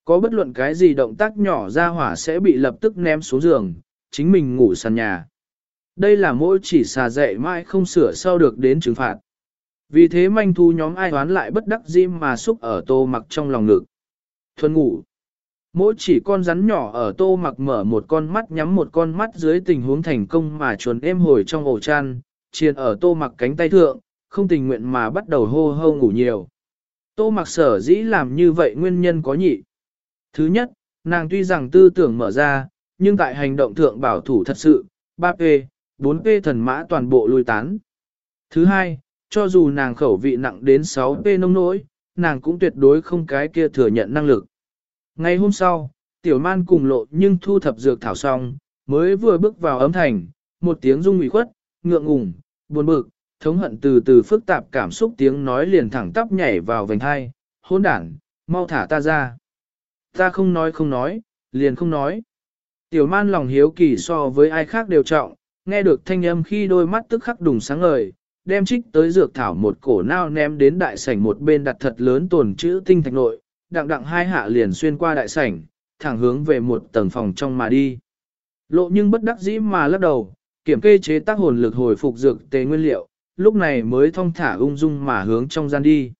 Có bất luận cái gì động tác nhỏ ra hỏa sẽ bị lập tức ném xuống giường, chính mình ngủ sàn nhà. Đây là mỗi chỉ xà dạy mãi không sửa sau được đến trừng phạt. Vì thế manh thu nhóm ai hoán lại bất đắc dĩ mà xúc ở tô mặc trong lòng ngực. Thuần ngủ. Mỗi chỉ con rắn nhỏ ở tô mặc mở một con mắt nhắm một con mắt dưới tình huống thành công mà chuồn êm hồi trong ổ chăn, chiền ở tô mặc cánh tay thượng, không tình nguyện mà bắt đầu hô hô ngủ nhiều. Tô mặc sở dĩ làm như vậy nguyên nhân có nhị. Thứ nhất, nàng tuy rằng tư tưởng mở ra, nhưng tại hành động thượng bảo thủ thật sự, bốn p thần mã toàn bộ lui tán. Thứ hai, cho dù nàng khẩu vị nặng đến 6P nông nỗi, nàng cũng tuyệt đối không cái kia thừa nhận năng lực. Ngày hôm sau, tiểu man cùng lộ nhưng thu thập dược thảo xong, mới vừa bước vào ấm thành, một tiếng rung ủy khuất, ngượng ngùng, buồn bực, thống hận từ từ phức tạp cảm xúc tiếng nói liền thẳng tắp nhảy vào vành hai, hôn đảng, mau thả ta ra. Ta không nói không nói, liền không nói. Tiểu man lòng hiếu kỳ so với ai khác đều trọng, nghe được thanh âm khi đôi mắt tức khắc đùng sáng ngời, đem trích tới dược thảo một cổ nao ném đến đại sảnh một bên đặt thật lớn tồn chữ tinh thạch nội, đặng đặng hai hạ liền xuyên qua đại sảnh, thẳng hướng về một tầng phòng trong mà đi. Lộ nhưng bất đắc dĩ mà lắc đầu, kiểm kê chế tác hồn lực hồi phục dược tề nguyên liệu, lúc này mới thong thả ung dung mà hướng trong gian đi.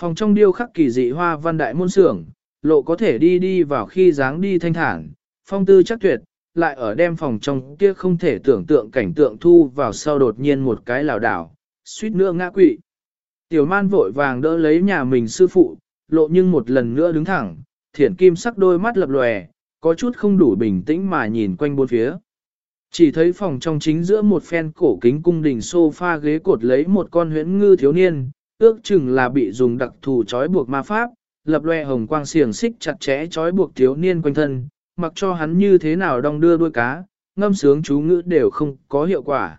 Phòng trong điêu khắc kỳ dị hoa văn đại môn xưởng, lộ có thể đi đi vào khi dáng đi thanh thản, phong tư chắc tuyệt, lại ở đem phòng trong kia không thể tưởng tượng cảnh tượng thu vào sau đột nhiên một cái lảo đảo, suýt nữa ngã quỵ. Tiểu man vội vàng đỡ lấy nhà mình sư phụ, lộ nhưng một lần nữa đứng thẳng, thiển kim sắc đôi mắt lập lòe, có chút không đủ bình tĩnh mà nhìn quanh bốn phía. Chỉ thấy phòng trong chính giữa một phen cổ kính cung đình sofa ghế cột lấy một con huyễn ngư thiếu niên, ước chừng là bị dùng đặc thù trói buộc ma pháp, lập loe hồng quang xiềng xích chặt chẽ trói buộc thiếu niên quanh thân, mặc cho hắn như thế nào đong đưa đuôi cá, ngâm sướng chú ngữ đều không có hiệu quả.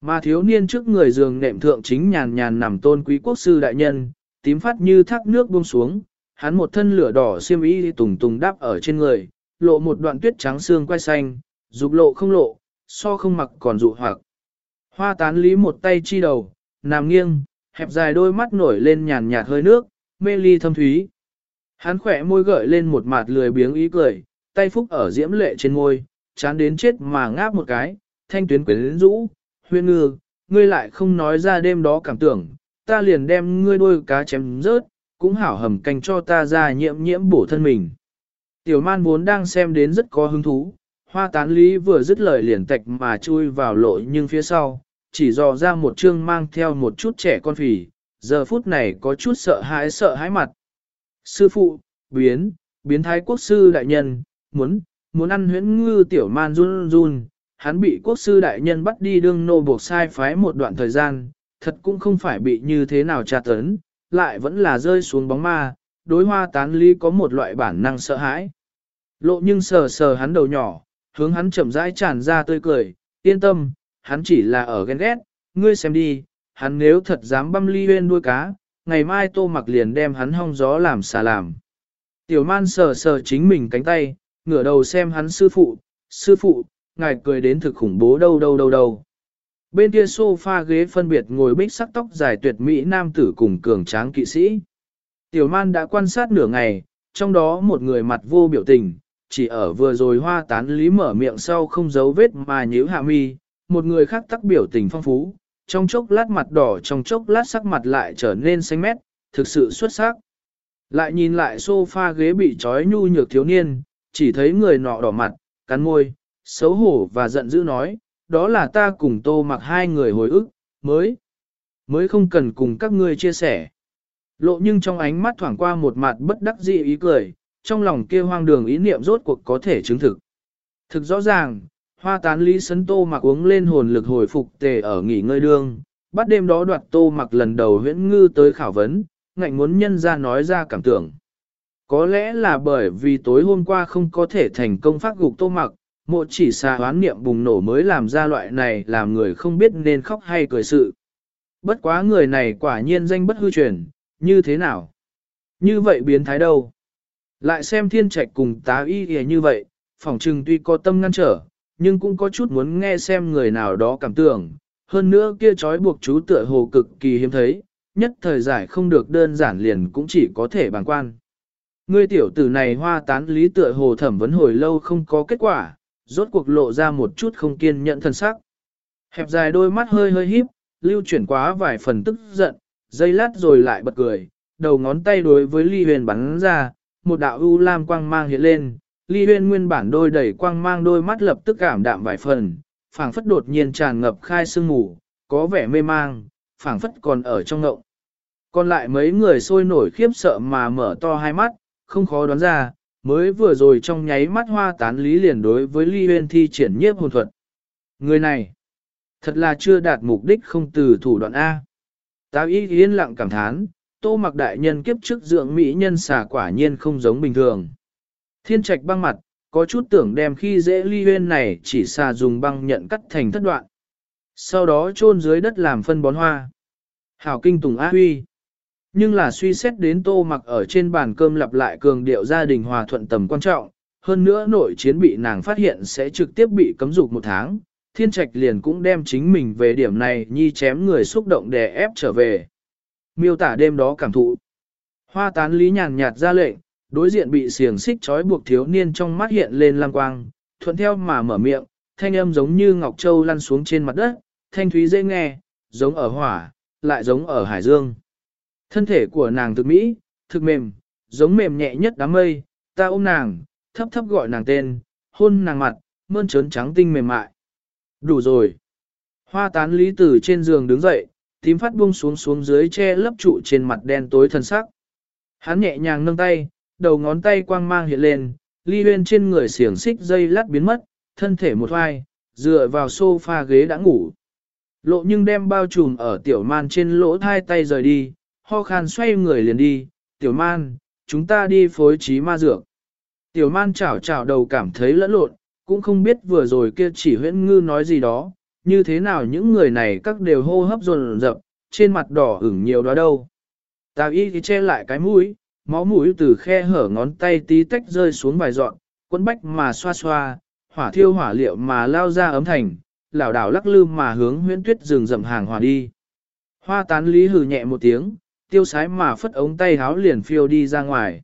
Mà thiếu niên trước người giường nệm thượng chính nhàn nhàn nằm tôn quý quốc sư đại nhân, tím phát như thác nước buông xuống, hắn một thân lửa đỏ xiêm y tùng tùng đáp ở trên người, lộ một đoạn tuyết trắng xương quay xanh, dục lộ không lộ, so không mặc còn dụ hoặc. Hoa tán lý một tay chi đầu, nằm nghiêng, hẹp dài đôi mắt nổi lên nhàn nhạt hơi nước, mê ly thâm thúy. Hắn khỏe môi gợi lên một mặt lười biếng ý cười, tay phúc ở diễm lệ trên môi, chán đến chết mà ngáp một cái, thanh tuyến quyến rũ, huyên ngư, ngươi lại không nói ra đêm đó cảm tưởng, ta liền đem ngươi đôi cá chém rớt, cũng hảo hầm canh cho ta ra nhiễm nhiễm bổ thân mình. Tiểu man vốn đang xem đến rất có hứng thú, hoa tán lý vừa dứt lời liền tạch mà chui vào lộ nhưng phía sau, chỉ dò ra một chương mang theo một chút trẻ con phì, giờ phút này có chút sợ hãi sợ hãi mặt. Sư phụ, biến, biến thái quốc sư đại nhân, muốn, muốn ăn huyễn ngư tiểu man run run, hắn bị quốc sư đại nhân bắt đi đương nô buộc sai phái một đoạn thời gian, thật cũng không phải bị như thế nào tra tấn, lại vẫn là rơi xuống bóng ma, đối hoa tán ly có một loại bản năng sợ hãi. Lộ nhưng sờ sờ hắn đầu nhỏ, hướng hắn chậm rãi tràn ra tươi cười, yên tâm, hắn chỉ là ở ghen ghét, ngươi xem đi, hắn nếu thật dám băm ly huyên đuôi cá, ngày mai tô mặc liền đem hắn hong gió làm xà làm. Tiểu man sờ sờ chính mình cánh tay, ngửa đầu xem hắn sư phụ, sư phụ, ngài cười đến thực khủng bố đâu đâu đâu đâu. Bên kia sofa ghế phân biệt ngồi bích sắc tóc dài tuyệt mỹ nam tử cùng cường tráng kỵ sĩ. Tiểu man đã quan sát nửa ngày, trong đó một người mặt vô biểu tình, chỉ ở vừa rồi hoa tán lý mở miệng sau không giấu vết mà nhíu hạ mi, một người khác tắc biểu tình phong phú, trong chốc lát mặt đỏ trong chốc lát sắc mặt lại trở nên xanh mét, thực sự xuất sắc. Lại nhìn lại sofa ghế bị trói nhu nhược thiếu niên, chỉ thấy người nọ đỏ mặt, cắn môi, xấu hổ và giận dữ nói, đó là ta cùng tô mặc hai người hồi ức, mới, mới không cần cùng các ngươi chia sẻ. Lộ nhưng trong ánh mắt thoảng qua một mặt bất đắc dĩ ý cười, trong lòng kia hoang đường ý niệm rốt cuộc có thể chứng thực. Thực rõ ràng, hoa tán lý sấn tô mặc uống lên hồn lực hồi phục tề ở nghỉ ngơi đương, bắt đêm đó đoạt tô mặc lần đầu huyễn ngư tới khảo vấn, ngạnh muốn nhân ra nói ra cảm tưởng. Có lẽ là bởi vì tối hôm qua không có thể thành công phát gục tô mặc, mộ chỉ xa hoán niệm bùng nổ mới làm ra loại này làm người không biết nên khóc hay cười sự. Bất quá người này quả nhiên danh bất hư truyền, như thế nào? Như vậy biến thái đâu? Lại xem thiên trạch cùng tá y y như vậy, phỏng trừng tuy có tâm ngăn trở, nhưng cũng có chút muốn nghe xem người nào đó cảm tưởng. Hơn nữa kia trói buộc chú tựa hồ cực kỳ hiếm thấy, nhất thời giải không được đơn giản liền cũng chỉ có thể bàn quan. Ngươi tiểu tử này hoa tán lý tựa hồ thẩm vấn hồi lâu không có kết quả, rốt cuộc lộ ra một chút không kiên nhẫn thân sắc. Hẹp dài đôi mắt hơi hơi híp, lưu chuyển quá vài phần tức giận, dây lát rồi lại bật cười, đầu ngón tay đối với ly huyền bắn ra, một đạo u lam quang mang hiện lên, ly huyền nguyên bản đôi đẩy quang mang đôi mắt lập tức cảm đạm vài phần, phảng phất đột nhiên tràn ngập khai sương ngủ, có vẻ mê mang, phảng phất còn ở trong ngộng. Còn lại mấy người sôi nổi khiếp sợ mà mở to hai mắt, không khó đoán ra, mới vừa rồi trong nháy mắt hoa tán lý liền đối với ly huyên thi triển nhiếp hồn thuật. Người này, thật là chưa đạt mục đích không từ thủ đoạn A. Tao ý yên lặng cảm thán, tô mặc đại nhân kiếp trước dưỡng mỹ nhân xà quả nhiên không giống bình thường. Thiên trạch băng mặt, có chút tưởng đem khi dễ ly huyên này chỉ xà dùng băng nhận cắt thành thất đoạn. Sau đó chôn dưới đất làm phân bón hoa. Hảo kinh tùng á huy. Nhưng là suy xét đến tô mặc ở trên bàn cơm lặp lại cường điệu gia đình hòa thuận tầm quan trọng, hơn nữa nội chiến bị nàng phát hiện sẽ trực tiếp bị cấm dục một tháng, thiên trạch liền cũng đem chính mình về điểm này nhi chém người xúc động đè ép trở về. Miêu tả đêm đó cảm thụ. Hoa tán lý nhàn nhạt ra lệnh, đối diện bị xiềng xích trói buộc thiếu niên trong mắt hiện lên lam quang, thuận theo mà mở miệng, thanh âm giống như ngọc châu lăn xuống trên mặt đất, thanh thúy dễ nghe, giống ở hỏa, lại giống ở hải dương. Thân thể của nàng thực mỹ, thực mềm, giống mềm nhẹ nhất đám mây, ta ôm nàng, thấp thấp gọi nàng tên, hôn nàng mặt, mơn trớn trắng tinh mềm mại. Đủ rồi. Hoa tán lý Tử trên giường đứng dậy, tím phát buông xuống xuống dưới che lấp trụ trên mặt đen tối thân sắc. Hắn nhẹ nhàng nâng tay, đầu ngón tay quang mang hiện lên, ly huyên trên người xiềng xích dây lát biến mất, thân thể một hoai, dựa vào sofa ghế đã ngủ. Lộ nhưng đem bao trùm ở tiểu man trên lỗ hai tay rời đi, ho khan xoay người liền đi, tiểu man, chúng ta đi phối trí ma dược. Tiểu man chảo chảo đầu cảm thấy lẫn lộn, cũng không biết vừa rồi kia chỉ huyễn ngư nói gì đó, như thế nào những người này các đều hô hấp dồn dập, trên mặt đỏ ửng nhiều đó đâu. Tào y thì che lại cái mũi, máu mũi từ khe hở ngón tay tí tách rơi xuống vài dọn, quấn bách mà xoa xoa, hỏa thiêu hỏa liệu mà lao ra ấm thành, lảo đảo lắc lư mà hướng huyễn tuyết rừng rậm hàng hòa đi. Hoa tán lý hừ nhẹ một tiếng, tiêu sái mà phất ống tay háo liền phiêu đi ra ngoài.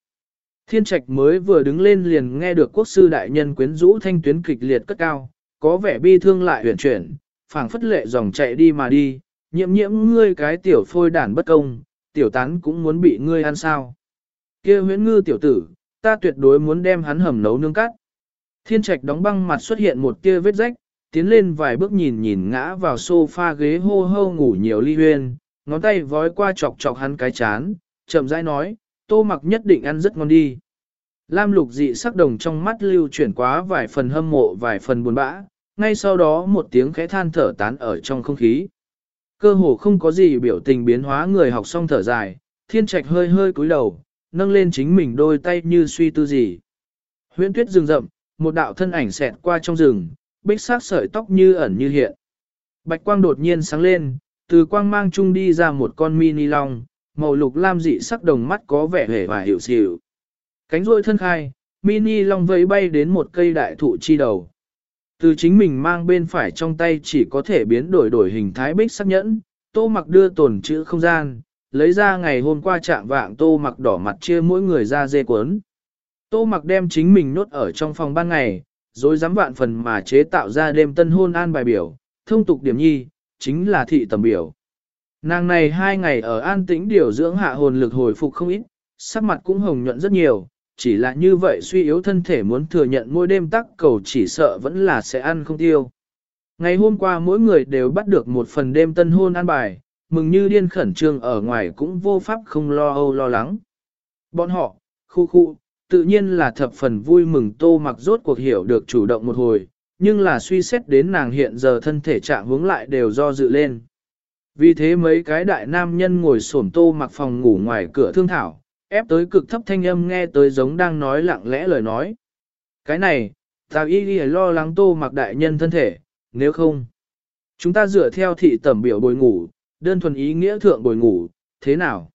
Thiên trạch mới vừa đứng lên liền nghe được quốc sư đại nhân quyến rũ thanh tuyến kịch liệt cất cao, có vẻ bi thương lại huyền chuyển, phảng phất lệ dòng chạy đi mà đi, nhiễm nhiễm ngươi cái tiểu phôi đản bất công, tiểu tán cũng muốn bị ngươi ăn sao. kia huyễn ngư tiểu tử, ta tuyệt đối muốn đem hắn hầm nấu nướng cắt. Thiên trạch đóng băng mặt xuất hiện một tia vết rách, tiến lên vài bước nhìn nhìn ngã vào sofa ghế hô hô ngủ nhiều ly huyên, ngón tay vói qua chọc chọc hắn cái chán, chậm rãi nói, tô mặc nhất định ăn rất ngon đi. Lam lục dị sắc đồng trong mắt lưu chuyển quá vài phần hâm mộ vài phần buồn bã, ngay sau đó một tiếng khẽ than thở tán ở trong không khí. Cơ hồ không có gì biểu tình biến hóa người học xong thở dài, thiên trạch hơi hơi cúi đầu, nâng lên chính mình đôi tay như suy tư gì. Huyễn tuyết rừng rậm, một đạo thân ảnh xẹt qua trong rừng, bích sắc sợi tóc như ẩn như hiện. Bạch quang đột nhiên sáng lên, từ quang mang chung đi ra một con mini long, màu lục lam dị sắc đồng mắt có vẻ hề và hiểu xỉu. Cánh ruôi thân khai, mini long vẫy bay đến một cây đại thụ chi đầu. Từ chính mình mang bên phải trong tay chỉ có thể biến đổi đổi hình thái bích sắc nhẫn, tô mặc đưa tổn chữ không gian, lấy ra ngày hôm qua trạng vạng tô mặc đỏ mặt chia mỗi người ra dê cuốn. Tô mặc đem chính mình nốt ở trong phòng ban ngày, rồi dám vạn phần mà chế tạo ra đêm tân hôn an bài biểu, thông tục điểm nhi, chính là thị tầm biểu. Nàng này hai ngày ở an tĩnh điều dưỡng hạ hồn lực hồi phục không ít, sắc mặt cũng hồng nhuận rất nhiều, chỉ là như vậy suy yếu thân thể muốn thừa nhận mỗi đêm tắc cầu chỉ sợ vẫn là sẽ ăn không tiêu. Ngày hôm qua mỗi người đều bắt được một phần đêm tân hôn an bài, mừng như điên khẩn trương ở ngoài cũng vô pháp không lo âu lo lắng. Bọn họ, khu khu, tự nhiên là thập phần vui mừng tô mặc rốt cuộc hiểu được chủ động một hồi, nhưng là suy xét đến nàng hiện giờ thân thể trạng hướng lại đều do dự lên. Vì thế mấy cái đại nam nhân ngồi xổm tô mặc phòng ngủ ngoài cửa thương thảo, ép tới cực thấp thanh âm nghe tới giống đang nói lặng lẽ lời nói. Cái này, tào y ghi lo lắng tô mặc đại nhân thân thể, nếu không, chúng ta dựa theo thị tẩm biểu bồi ngủ, đơn thuần ý nghĩa thượng bồi ngủ, thế nào?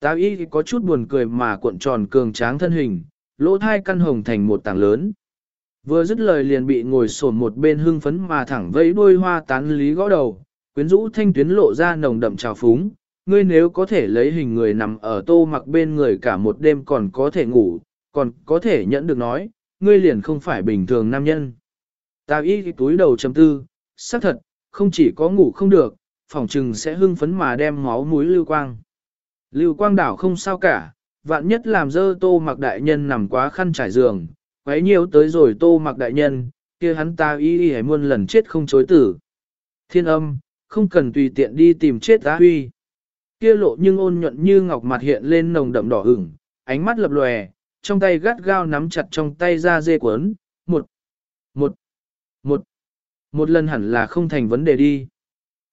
Tào y có chút buồn cười mà cuộn tròn cường tráng thân hình, lỗ thai căn hồng thành một tảng lớn. Vừa dứt lời liền bị ngồi sồn một bên hưng phấn mà thẳng vẫy đuôi hoa tán lý gõ đầu, quyến rũ thanh tuyến lộ ra nồng đậm trào phúng. Ngươi nếu có thể lấy hình người nằm ở tô mặc bên người cả một đêm còn có thể ngủ, còn có thể nhẫn được nói, ngươi liền không phải bình thường nam nhân. ta y túi đầu chấm tư, xác thật, không chỉ có ngủ không được, phòng trừng sẽ hưng phấn mà đem máu mũi lưu quang. Lưu quang đảo không sao cả, vạn nhất làm dơ tô mặc đại nhân nằm quá khăn trải giường, quấy nhiều tới rồi tô mặc đại nhân, kia hắn ta y y hãy muôn lần chết không chối tử. Thiên âm, không cần tùy tiện đi tìm chết á huy. Kia lộ nhưng ôn nhuận như ngọc mặt hiện lên nồng đậm đỏ ửng, ánh mắt lập lòe, trong tay gắt gao nắm chặt trong tay ra dê cuốn, một, một, một, một lần hẳn là không thành vấn đề đi.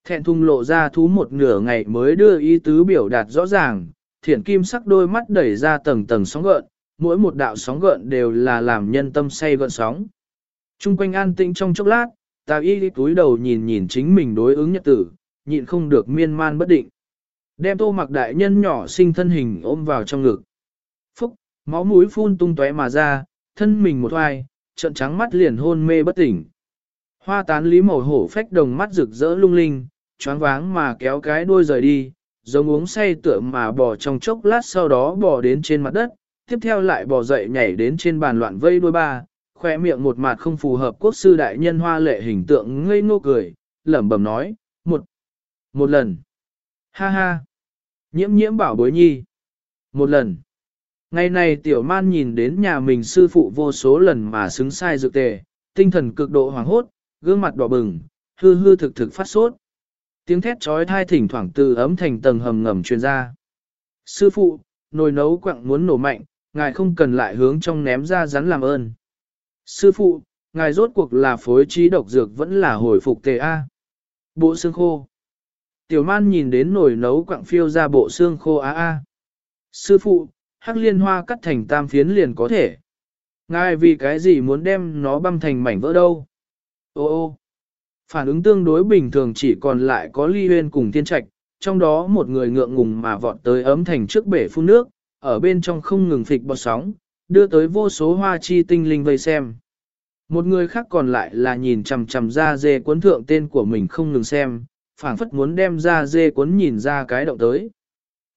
Thẹn thùng lộ ra thú một nửa ngày mới đưa ý tứ biểu đạt rõ ràng, thiển kim sắc đôi mắt đẩy ra tầng tầng sóng gợn, mỗi một đạo sóng gợn đều là làm nhân tâm say gợn sóng. Trung quanh an tĩnh trong chốc lát, Ta y túi đầu nhìn nhìn chính mình đối ứng nhật tử, nhịn không được miên man bất định. Đem tô mặc đại nhân nhỏ sinh thân hình ôm vào trong ngực. Phúc, máu mũi phun tung tóe mà ra, thân mình một oai, trận trắng mắt liền hôn mê bất tỉnh. Hoa tán lý màu hổ phách đồng mắt rực rỡ lung linh, choáng váng mà kéo cái đuôi rời đi, giống uống say tựa mà bò trong chốc lát sau đó bò đến trên mặt đất, tiếp theo lại bò dậy nhảy đến trên bàn loạn vây đuôi ba, khoe miệng một mặt không phù hợp quốc sư đại nhân hoa lệ hình tượng ngây ngô cười, lẩm bẩm nói, một, một lần, ha ha, nhiễm nhiễm bảo bối nhi, một lần, Ngày này tiểu man nhìn đến nhà mình sư phụ vô số lần mà xứng sai dược tề, tinh thần cực độ hoảng hốt, gương mặt đỏ bừng, hư hư thực thực phát sốt. Tiếng thét trói thai thỉnh thoảng từ ấm thành tầng hầm ngầm truyền ra. Sư phụ, nồi nấu quặng muốn nổ mạnh, ngài không cần lại hướng trong ném ra rắn làm ơn. Sư phụ, ngài rốt cuộc là phối trí độc dược vẫn là hồi phục tề A. Bộ xương khô. Tiểu man nhìn đến nồi nấu quặng phiêu ra bộ xương khô A A. Sư phụ, hắc liên hoa cắt thành tam phiến liền có thể. Ngài vì cái gì muốn đem nó băm thành mảnh vỡ đâu? Ô ô, phản ứng tương đối bình thường chỉ còn lại có ly huyên cùng tiên trạch, trong đó một người ngượng ngùng mà vọt tới ấm thành trước bể phun nước, ở bên trong không ngừng phịch bọt sóng, đưa tới vô số hoa chi tinh linh vây xem. Một người khác còn lại là nhìn chằm chằm ra dê cuốn thượng tên của mình không ngừng xem, phảng phất muốn đem ra dê cuốn nhìn ra cái động tới.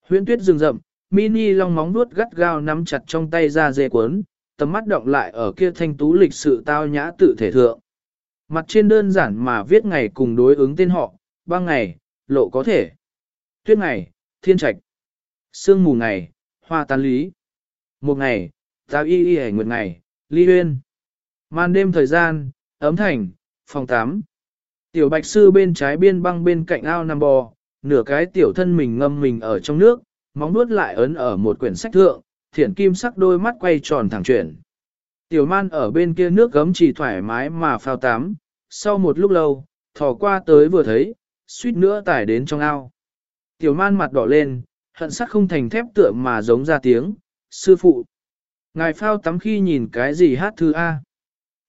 Huyễn tuyết rừng rậm, mini long móng nuốt gắt gao nắm chặt trong tay ra dê cuốn, tầm mắt động lại ở kia thanh tú lịch sự tao nhã tự thể thượng. Mặt trên đơn giản mà viết ngày cùng đối ứng tên họ, băng ngày, lộ có thể. Tuyết ngày, thiên trạch. Sương mù ngày, hoa tan lý. Một ngày, tao y y nguyệt ngày, ly huyên. Màn đêm thời gian, ấm thành, phòng 8. Tiểu bạch sư bên trái biên băng bên cạnh ao nằm bò, nửa cái tiểu thân mình ngâm mình ở trong nước, móng nuốt lại ấn ở một quyển sách thượng, thiển kim sắc đôi mắt quay tròn thẳng chuyển. Tiểu man ở bên kia nước gấm chỉ thoải mái mà phao tắm, sau một lúc lâu, thò qua tới vừa thấy, suýt nữa tải đến trong ao. Tiểu man mặt đỏ lên, hận sắc không thành thép tựa mà giống ra tiếng, sư phụ. Ngài phao tắm khi nhìn cái gì hát thư A.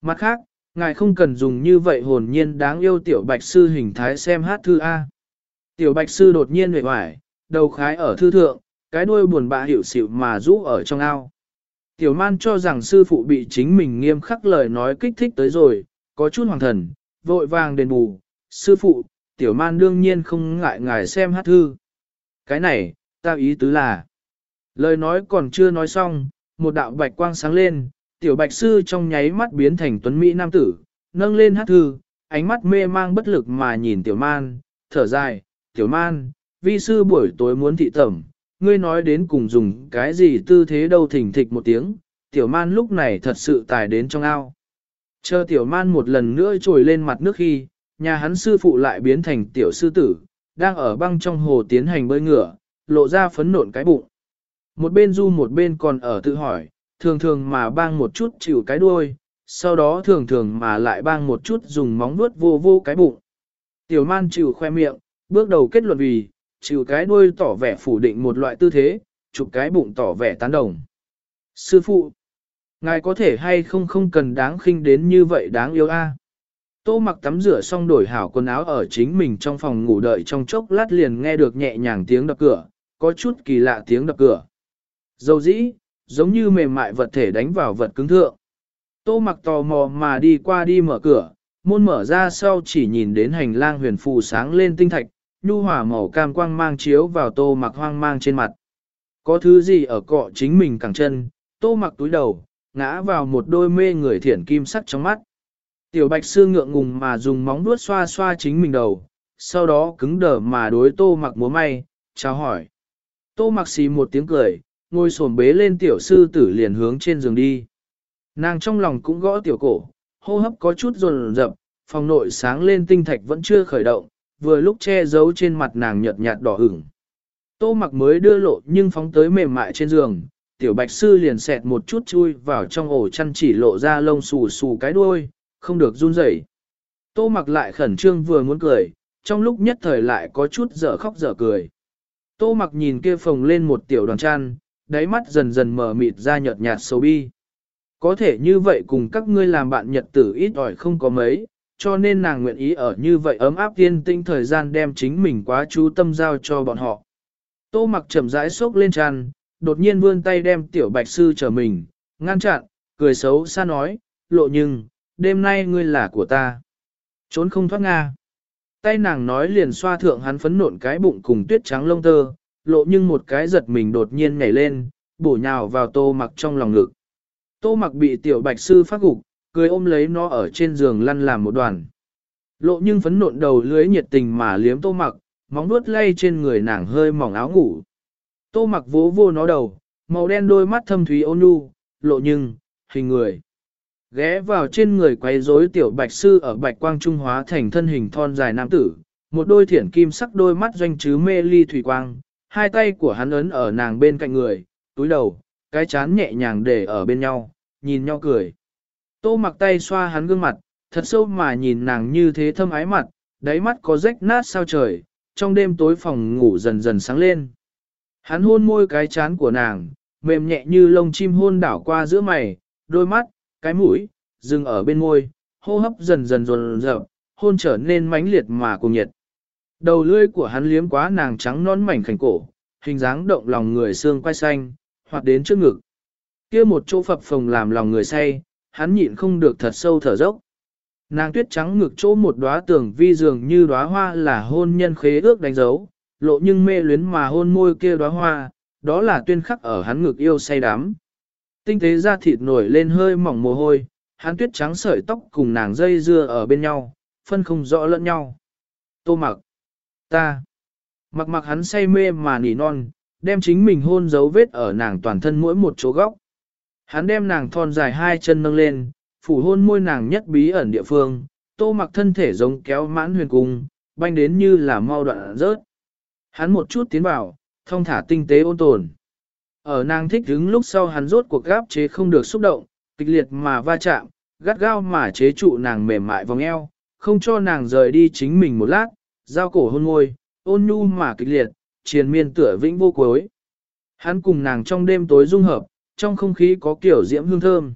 Mặt khác, ngài không cần dùng như vậy hồn nhiên đáng yêu tiểu bạch sư hình thái xem hát thư A. Tiểu bạch sư đột nhiên huệ hoài, đầu khái ở thư thượng, cái đuôi buồn bã hiểu xịu mà rũ ở trong ao. Tiểu man cho rằng sư phụ bị chính mình nghiêm khắc lời nói kích thích tới rồi, có chút hoàng thần, vội vàng đền bù, sư phụ, tiểu man đương nhiên không ngại ngài xem hát thư. Cái này, ta ý tứ là, lời nói còn chưa nói xong, một đạo bạch quang sáng lên, tiểu bạch sư trong nháy mắt biến thành tuấn Mỹ nam tử, nâng lên hát thư, ánh mắt mê mang bất lực mà nhìn tiểu man, thở dài, tiểu man, vi sư buổi tối muốn thị tẩm, ngươi nói đến cùng dùng cái gì tư thế đâu thỉnh thịch một tiếng, tiểu man lúc này thật sự tài đến trong ao. Chờ tiểu man một lần nữa trồi lên mặt nước khi, nhà hắn sư phụ lại biến thành tiểu sư tử, đang ở băng trong hồ tiến hành bơi ngửa, lộ ra phấn nộn cái bụng. Một bên du một bên còn ở tự hỏi, thường thường mà bang một chút chịu cái đuôi, sau đó thường thường mà lại bang một chút dùng móng vuốt vô vô cái bụng. Tiểu man chịu khoe miệng, bước đầu kết luận vì, chịu cái đuôi tỏ vẻ phủ định một loại tư thế, chụp cái bụng tỏ vẻ tán đồng. Sư phụ, ngài có thể hay không không cần đáng khinh đến như vậy đáng yêu a? Tô mặc tắm rửa xong đổi hảo quần áo ở chính mình trong phòng ngủ đợi trong chốc lát liền nghe được nhẹ nhàng tiếng đập cửa, có chút kỳ lạ tiếng đập cửa. Dầu dĩ, giống như mềm mại vật thể đánh vào vật cứng thượng. Tô mặc tò mò mà đi qua đi mở cửa, môn mở ra sau chỉ nhìn đến hành lang huyền phù sáng lên tinh thạch, nhu hỏa màu cam quang mang chiếu vào tô mặc hoang mang trên mặt. Có thứ gì ở cọ chính mình cẳng chân, tô mặc túi đầu, ngã vào một đôi mê người thiển kim sắc trong mắt. Tiểu bạch sư ngượng ngùng mà dùng móng vuốt xoa xoa chính mình đầu, sau đó cứng đờ mà đối tô mặc múa may, chào hỏi. Tô mặc xì một tiếng cười, ngồi xổm bế lên tiểu sư tử liền hướng trên giường đi. Nàng trong lòng cũng gõ tiểu cổ, hô hấp có chút rồn rập, phòng nội sáng lên tinh thạch vẫn chưa khởi động, vừa lúc che giấu trên mặt nàng nhợt nhạt đỏ ửng. Tô mặc mới đưa lộ nhưng phóng tới mềm mại trên giường, tiểu bạch sư liền xẹt một chút chui vào trong ổ chăn chỉ lộ ra lông xù xù cái đuôi, không được run rẩy. Tô mặc lại khẩn trương vừa muốn cười, trong lúc nhất thời lại có chút dở khóc dở cười. Tô mặc nhìn kia phồng lên một tiểu đoàn chăn, đáy mắt dần dần mở mịt ra nhợt nhạt sâu bi. Có thể như vậy cùng các ngươi làm bạn nhật tử ít ỏi không có mấy, cho nên nàng nguyện ý ở như vậy ấm áp tiên tinh thời gian đem chính mình quá chú tâm giao cho bọn họ. Tô mặc chậm rãi sốc lên tràn, đột nhiên vươn tay đem tiểu bạch sư trở mình, ngăn chặn, cười xấu xa nói, lộ nhưng, đêm nay ngươi là của ta. Trốn không thoát Nga. Tay nàng nói liền xoa thượng hắn phấn nộn cái bụng cùng tuyết trắng lông tơ, lộ nhưng một cái giật mình đột nhiên nhảy lên, bổ nhào vào tô mặc trong lòng ngực. Tô mặc bị tiểu bạch sư phát gục, cười ôm lấy nó ở trên giường lăn làm một đoàn. Lộ nhưng phấn nộn đầu lưới nhiệt tình mà liếm tô mặc, móng nuốt lay trên người nàng hơi mỏng áo ngủ. Tô mặc vỗ vô nó đầu, Màu đen đôi mắt thâm thúy ôn nhu, lộ nhưng, hình người. Ghé vào trên người quấy rối tiểu bạch sư ở bạch quang trung hóa thành thân hình thon dài nam tử, một đôi thiển kim sắc đôi mắt doanh chứ mê ly thủy quang, hai tay của hắn ấn ở nàng bên cạnh người, túi đầu, cái chán nhẹ nhàng để ở bên nhau, nhìn nhau cười. Tô mặc tay xoa hắn gương mặt, thật sâu mà nhìn nàng như thế thâm ái mặt, đáy mắt có rách nát sao trời, trong đêm tối phòng ngủ dần dần sáng lên. Hắn hôn môi cái chán của nàng, mềm nhẹ như lông chim hôn đảo qua giữa mày, đôi mắt, cái mũi, dừng ở bên môi, hô hấp dần dần dồn dập, hôn trở nên mãnh liệt mà cùng nhiệt. Đầu lưỡi của hắn liếm quá nàng trắng non mảnh khảnh cổ, hình dáng động lòng người xương quai xanh, hoặc đến trước ngực. kia một chỗ phập phồng làm lòng người say, hắn nhịn không được thật sâu thở dốc. Nàng tuyết trắng ngực chỗ một đóa tường vi dường như đóa hoa là hôn nhân khế ước đánh dấu, lộ nhưng mê luyến mà hôn môi kia đóa hoa, đó là tuyên khắc ở hắn ngực yêu say đắm. Tinh tế da thịt nổi lên hơi mỏng mồ hôi, hắn tuyết trắng sợi tóc cùng nàng dây dưa ở bên nhau, phân không rõ lẫn nhau. Tô mặc, ta, mặc mặc hắn say mê mà nỉ non, đem chính mình hôn dấu vết ở nàng toàn thân mỗi một chỗ góc. Hắn đem nàng thon dài hai chân nâng lên, phủ hôn môi nàng nhất bí ẩn địa phương, tô mặc thân thể giống kéo mãn huyền cung, banh đến như là mau đoạn rớt. Hắn một chút tiến vào, thông thả tinh tế ôn tồn. Ở nàng thích đứng lúc sau hắn rốt cuộc gáp chế không được xúc động, kịch liệt mà va chạm, gắt gao mà chế trụ nàng mềm mại vòng eo, không cho nàng rời đi chính mình một lát, giao cổ hôn môi, ôn nhu mà kịch liệt, triền miên tựa vĩnh vô cuối. Hắn cùng nàng trong đêm tối dung hợp, trong không khí có kiểu diễm hương thơm.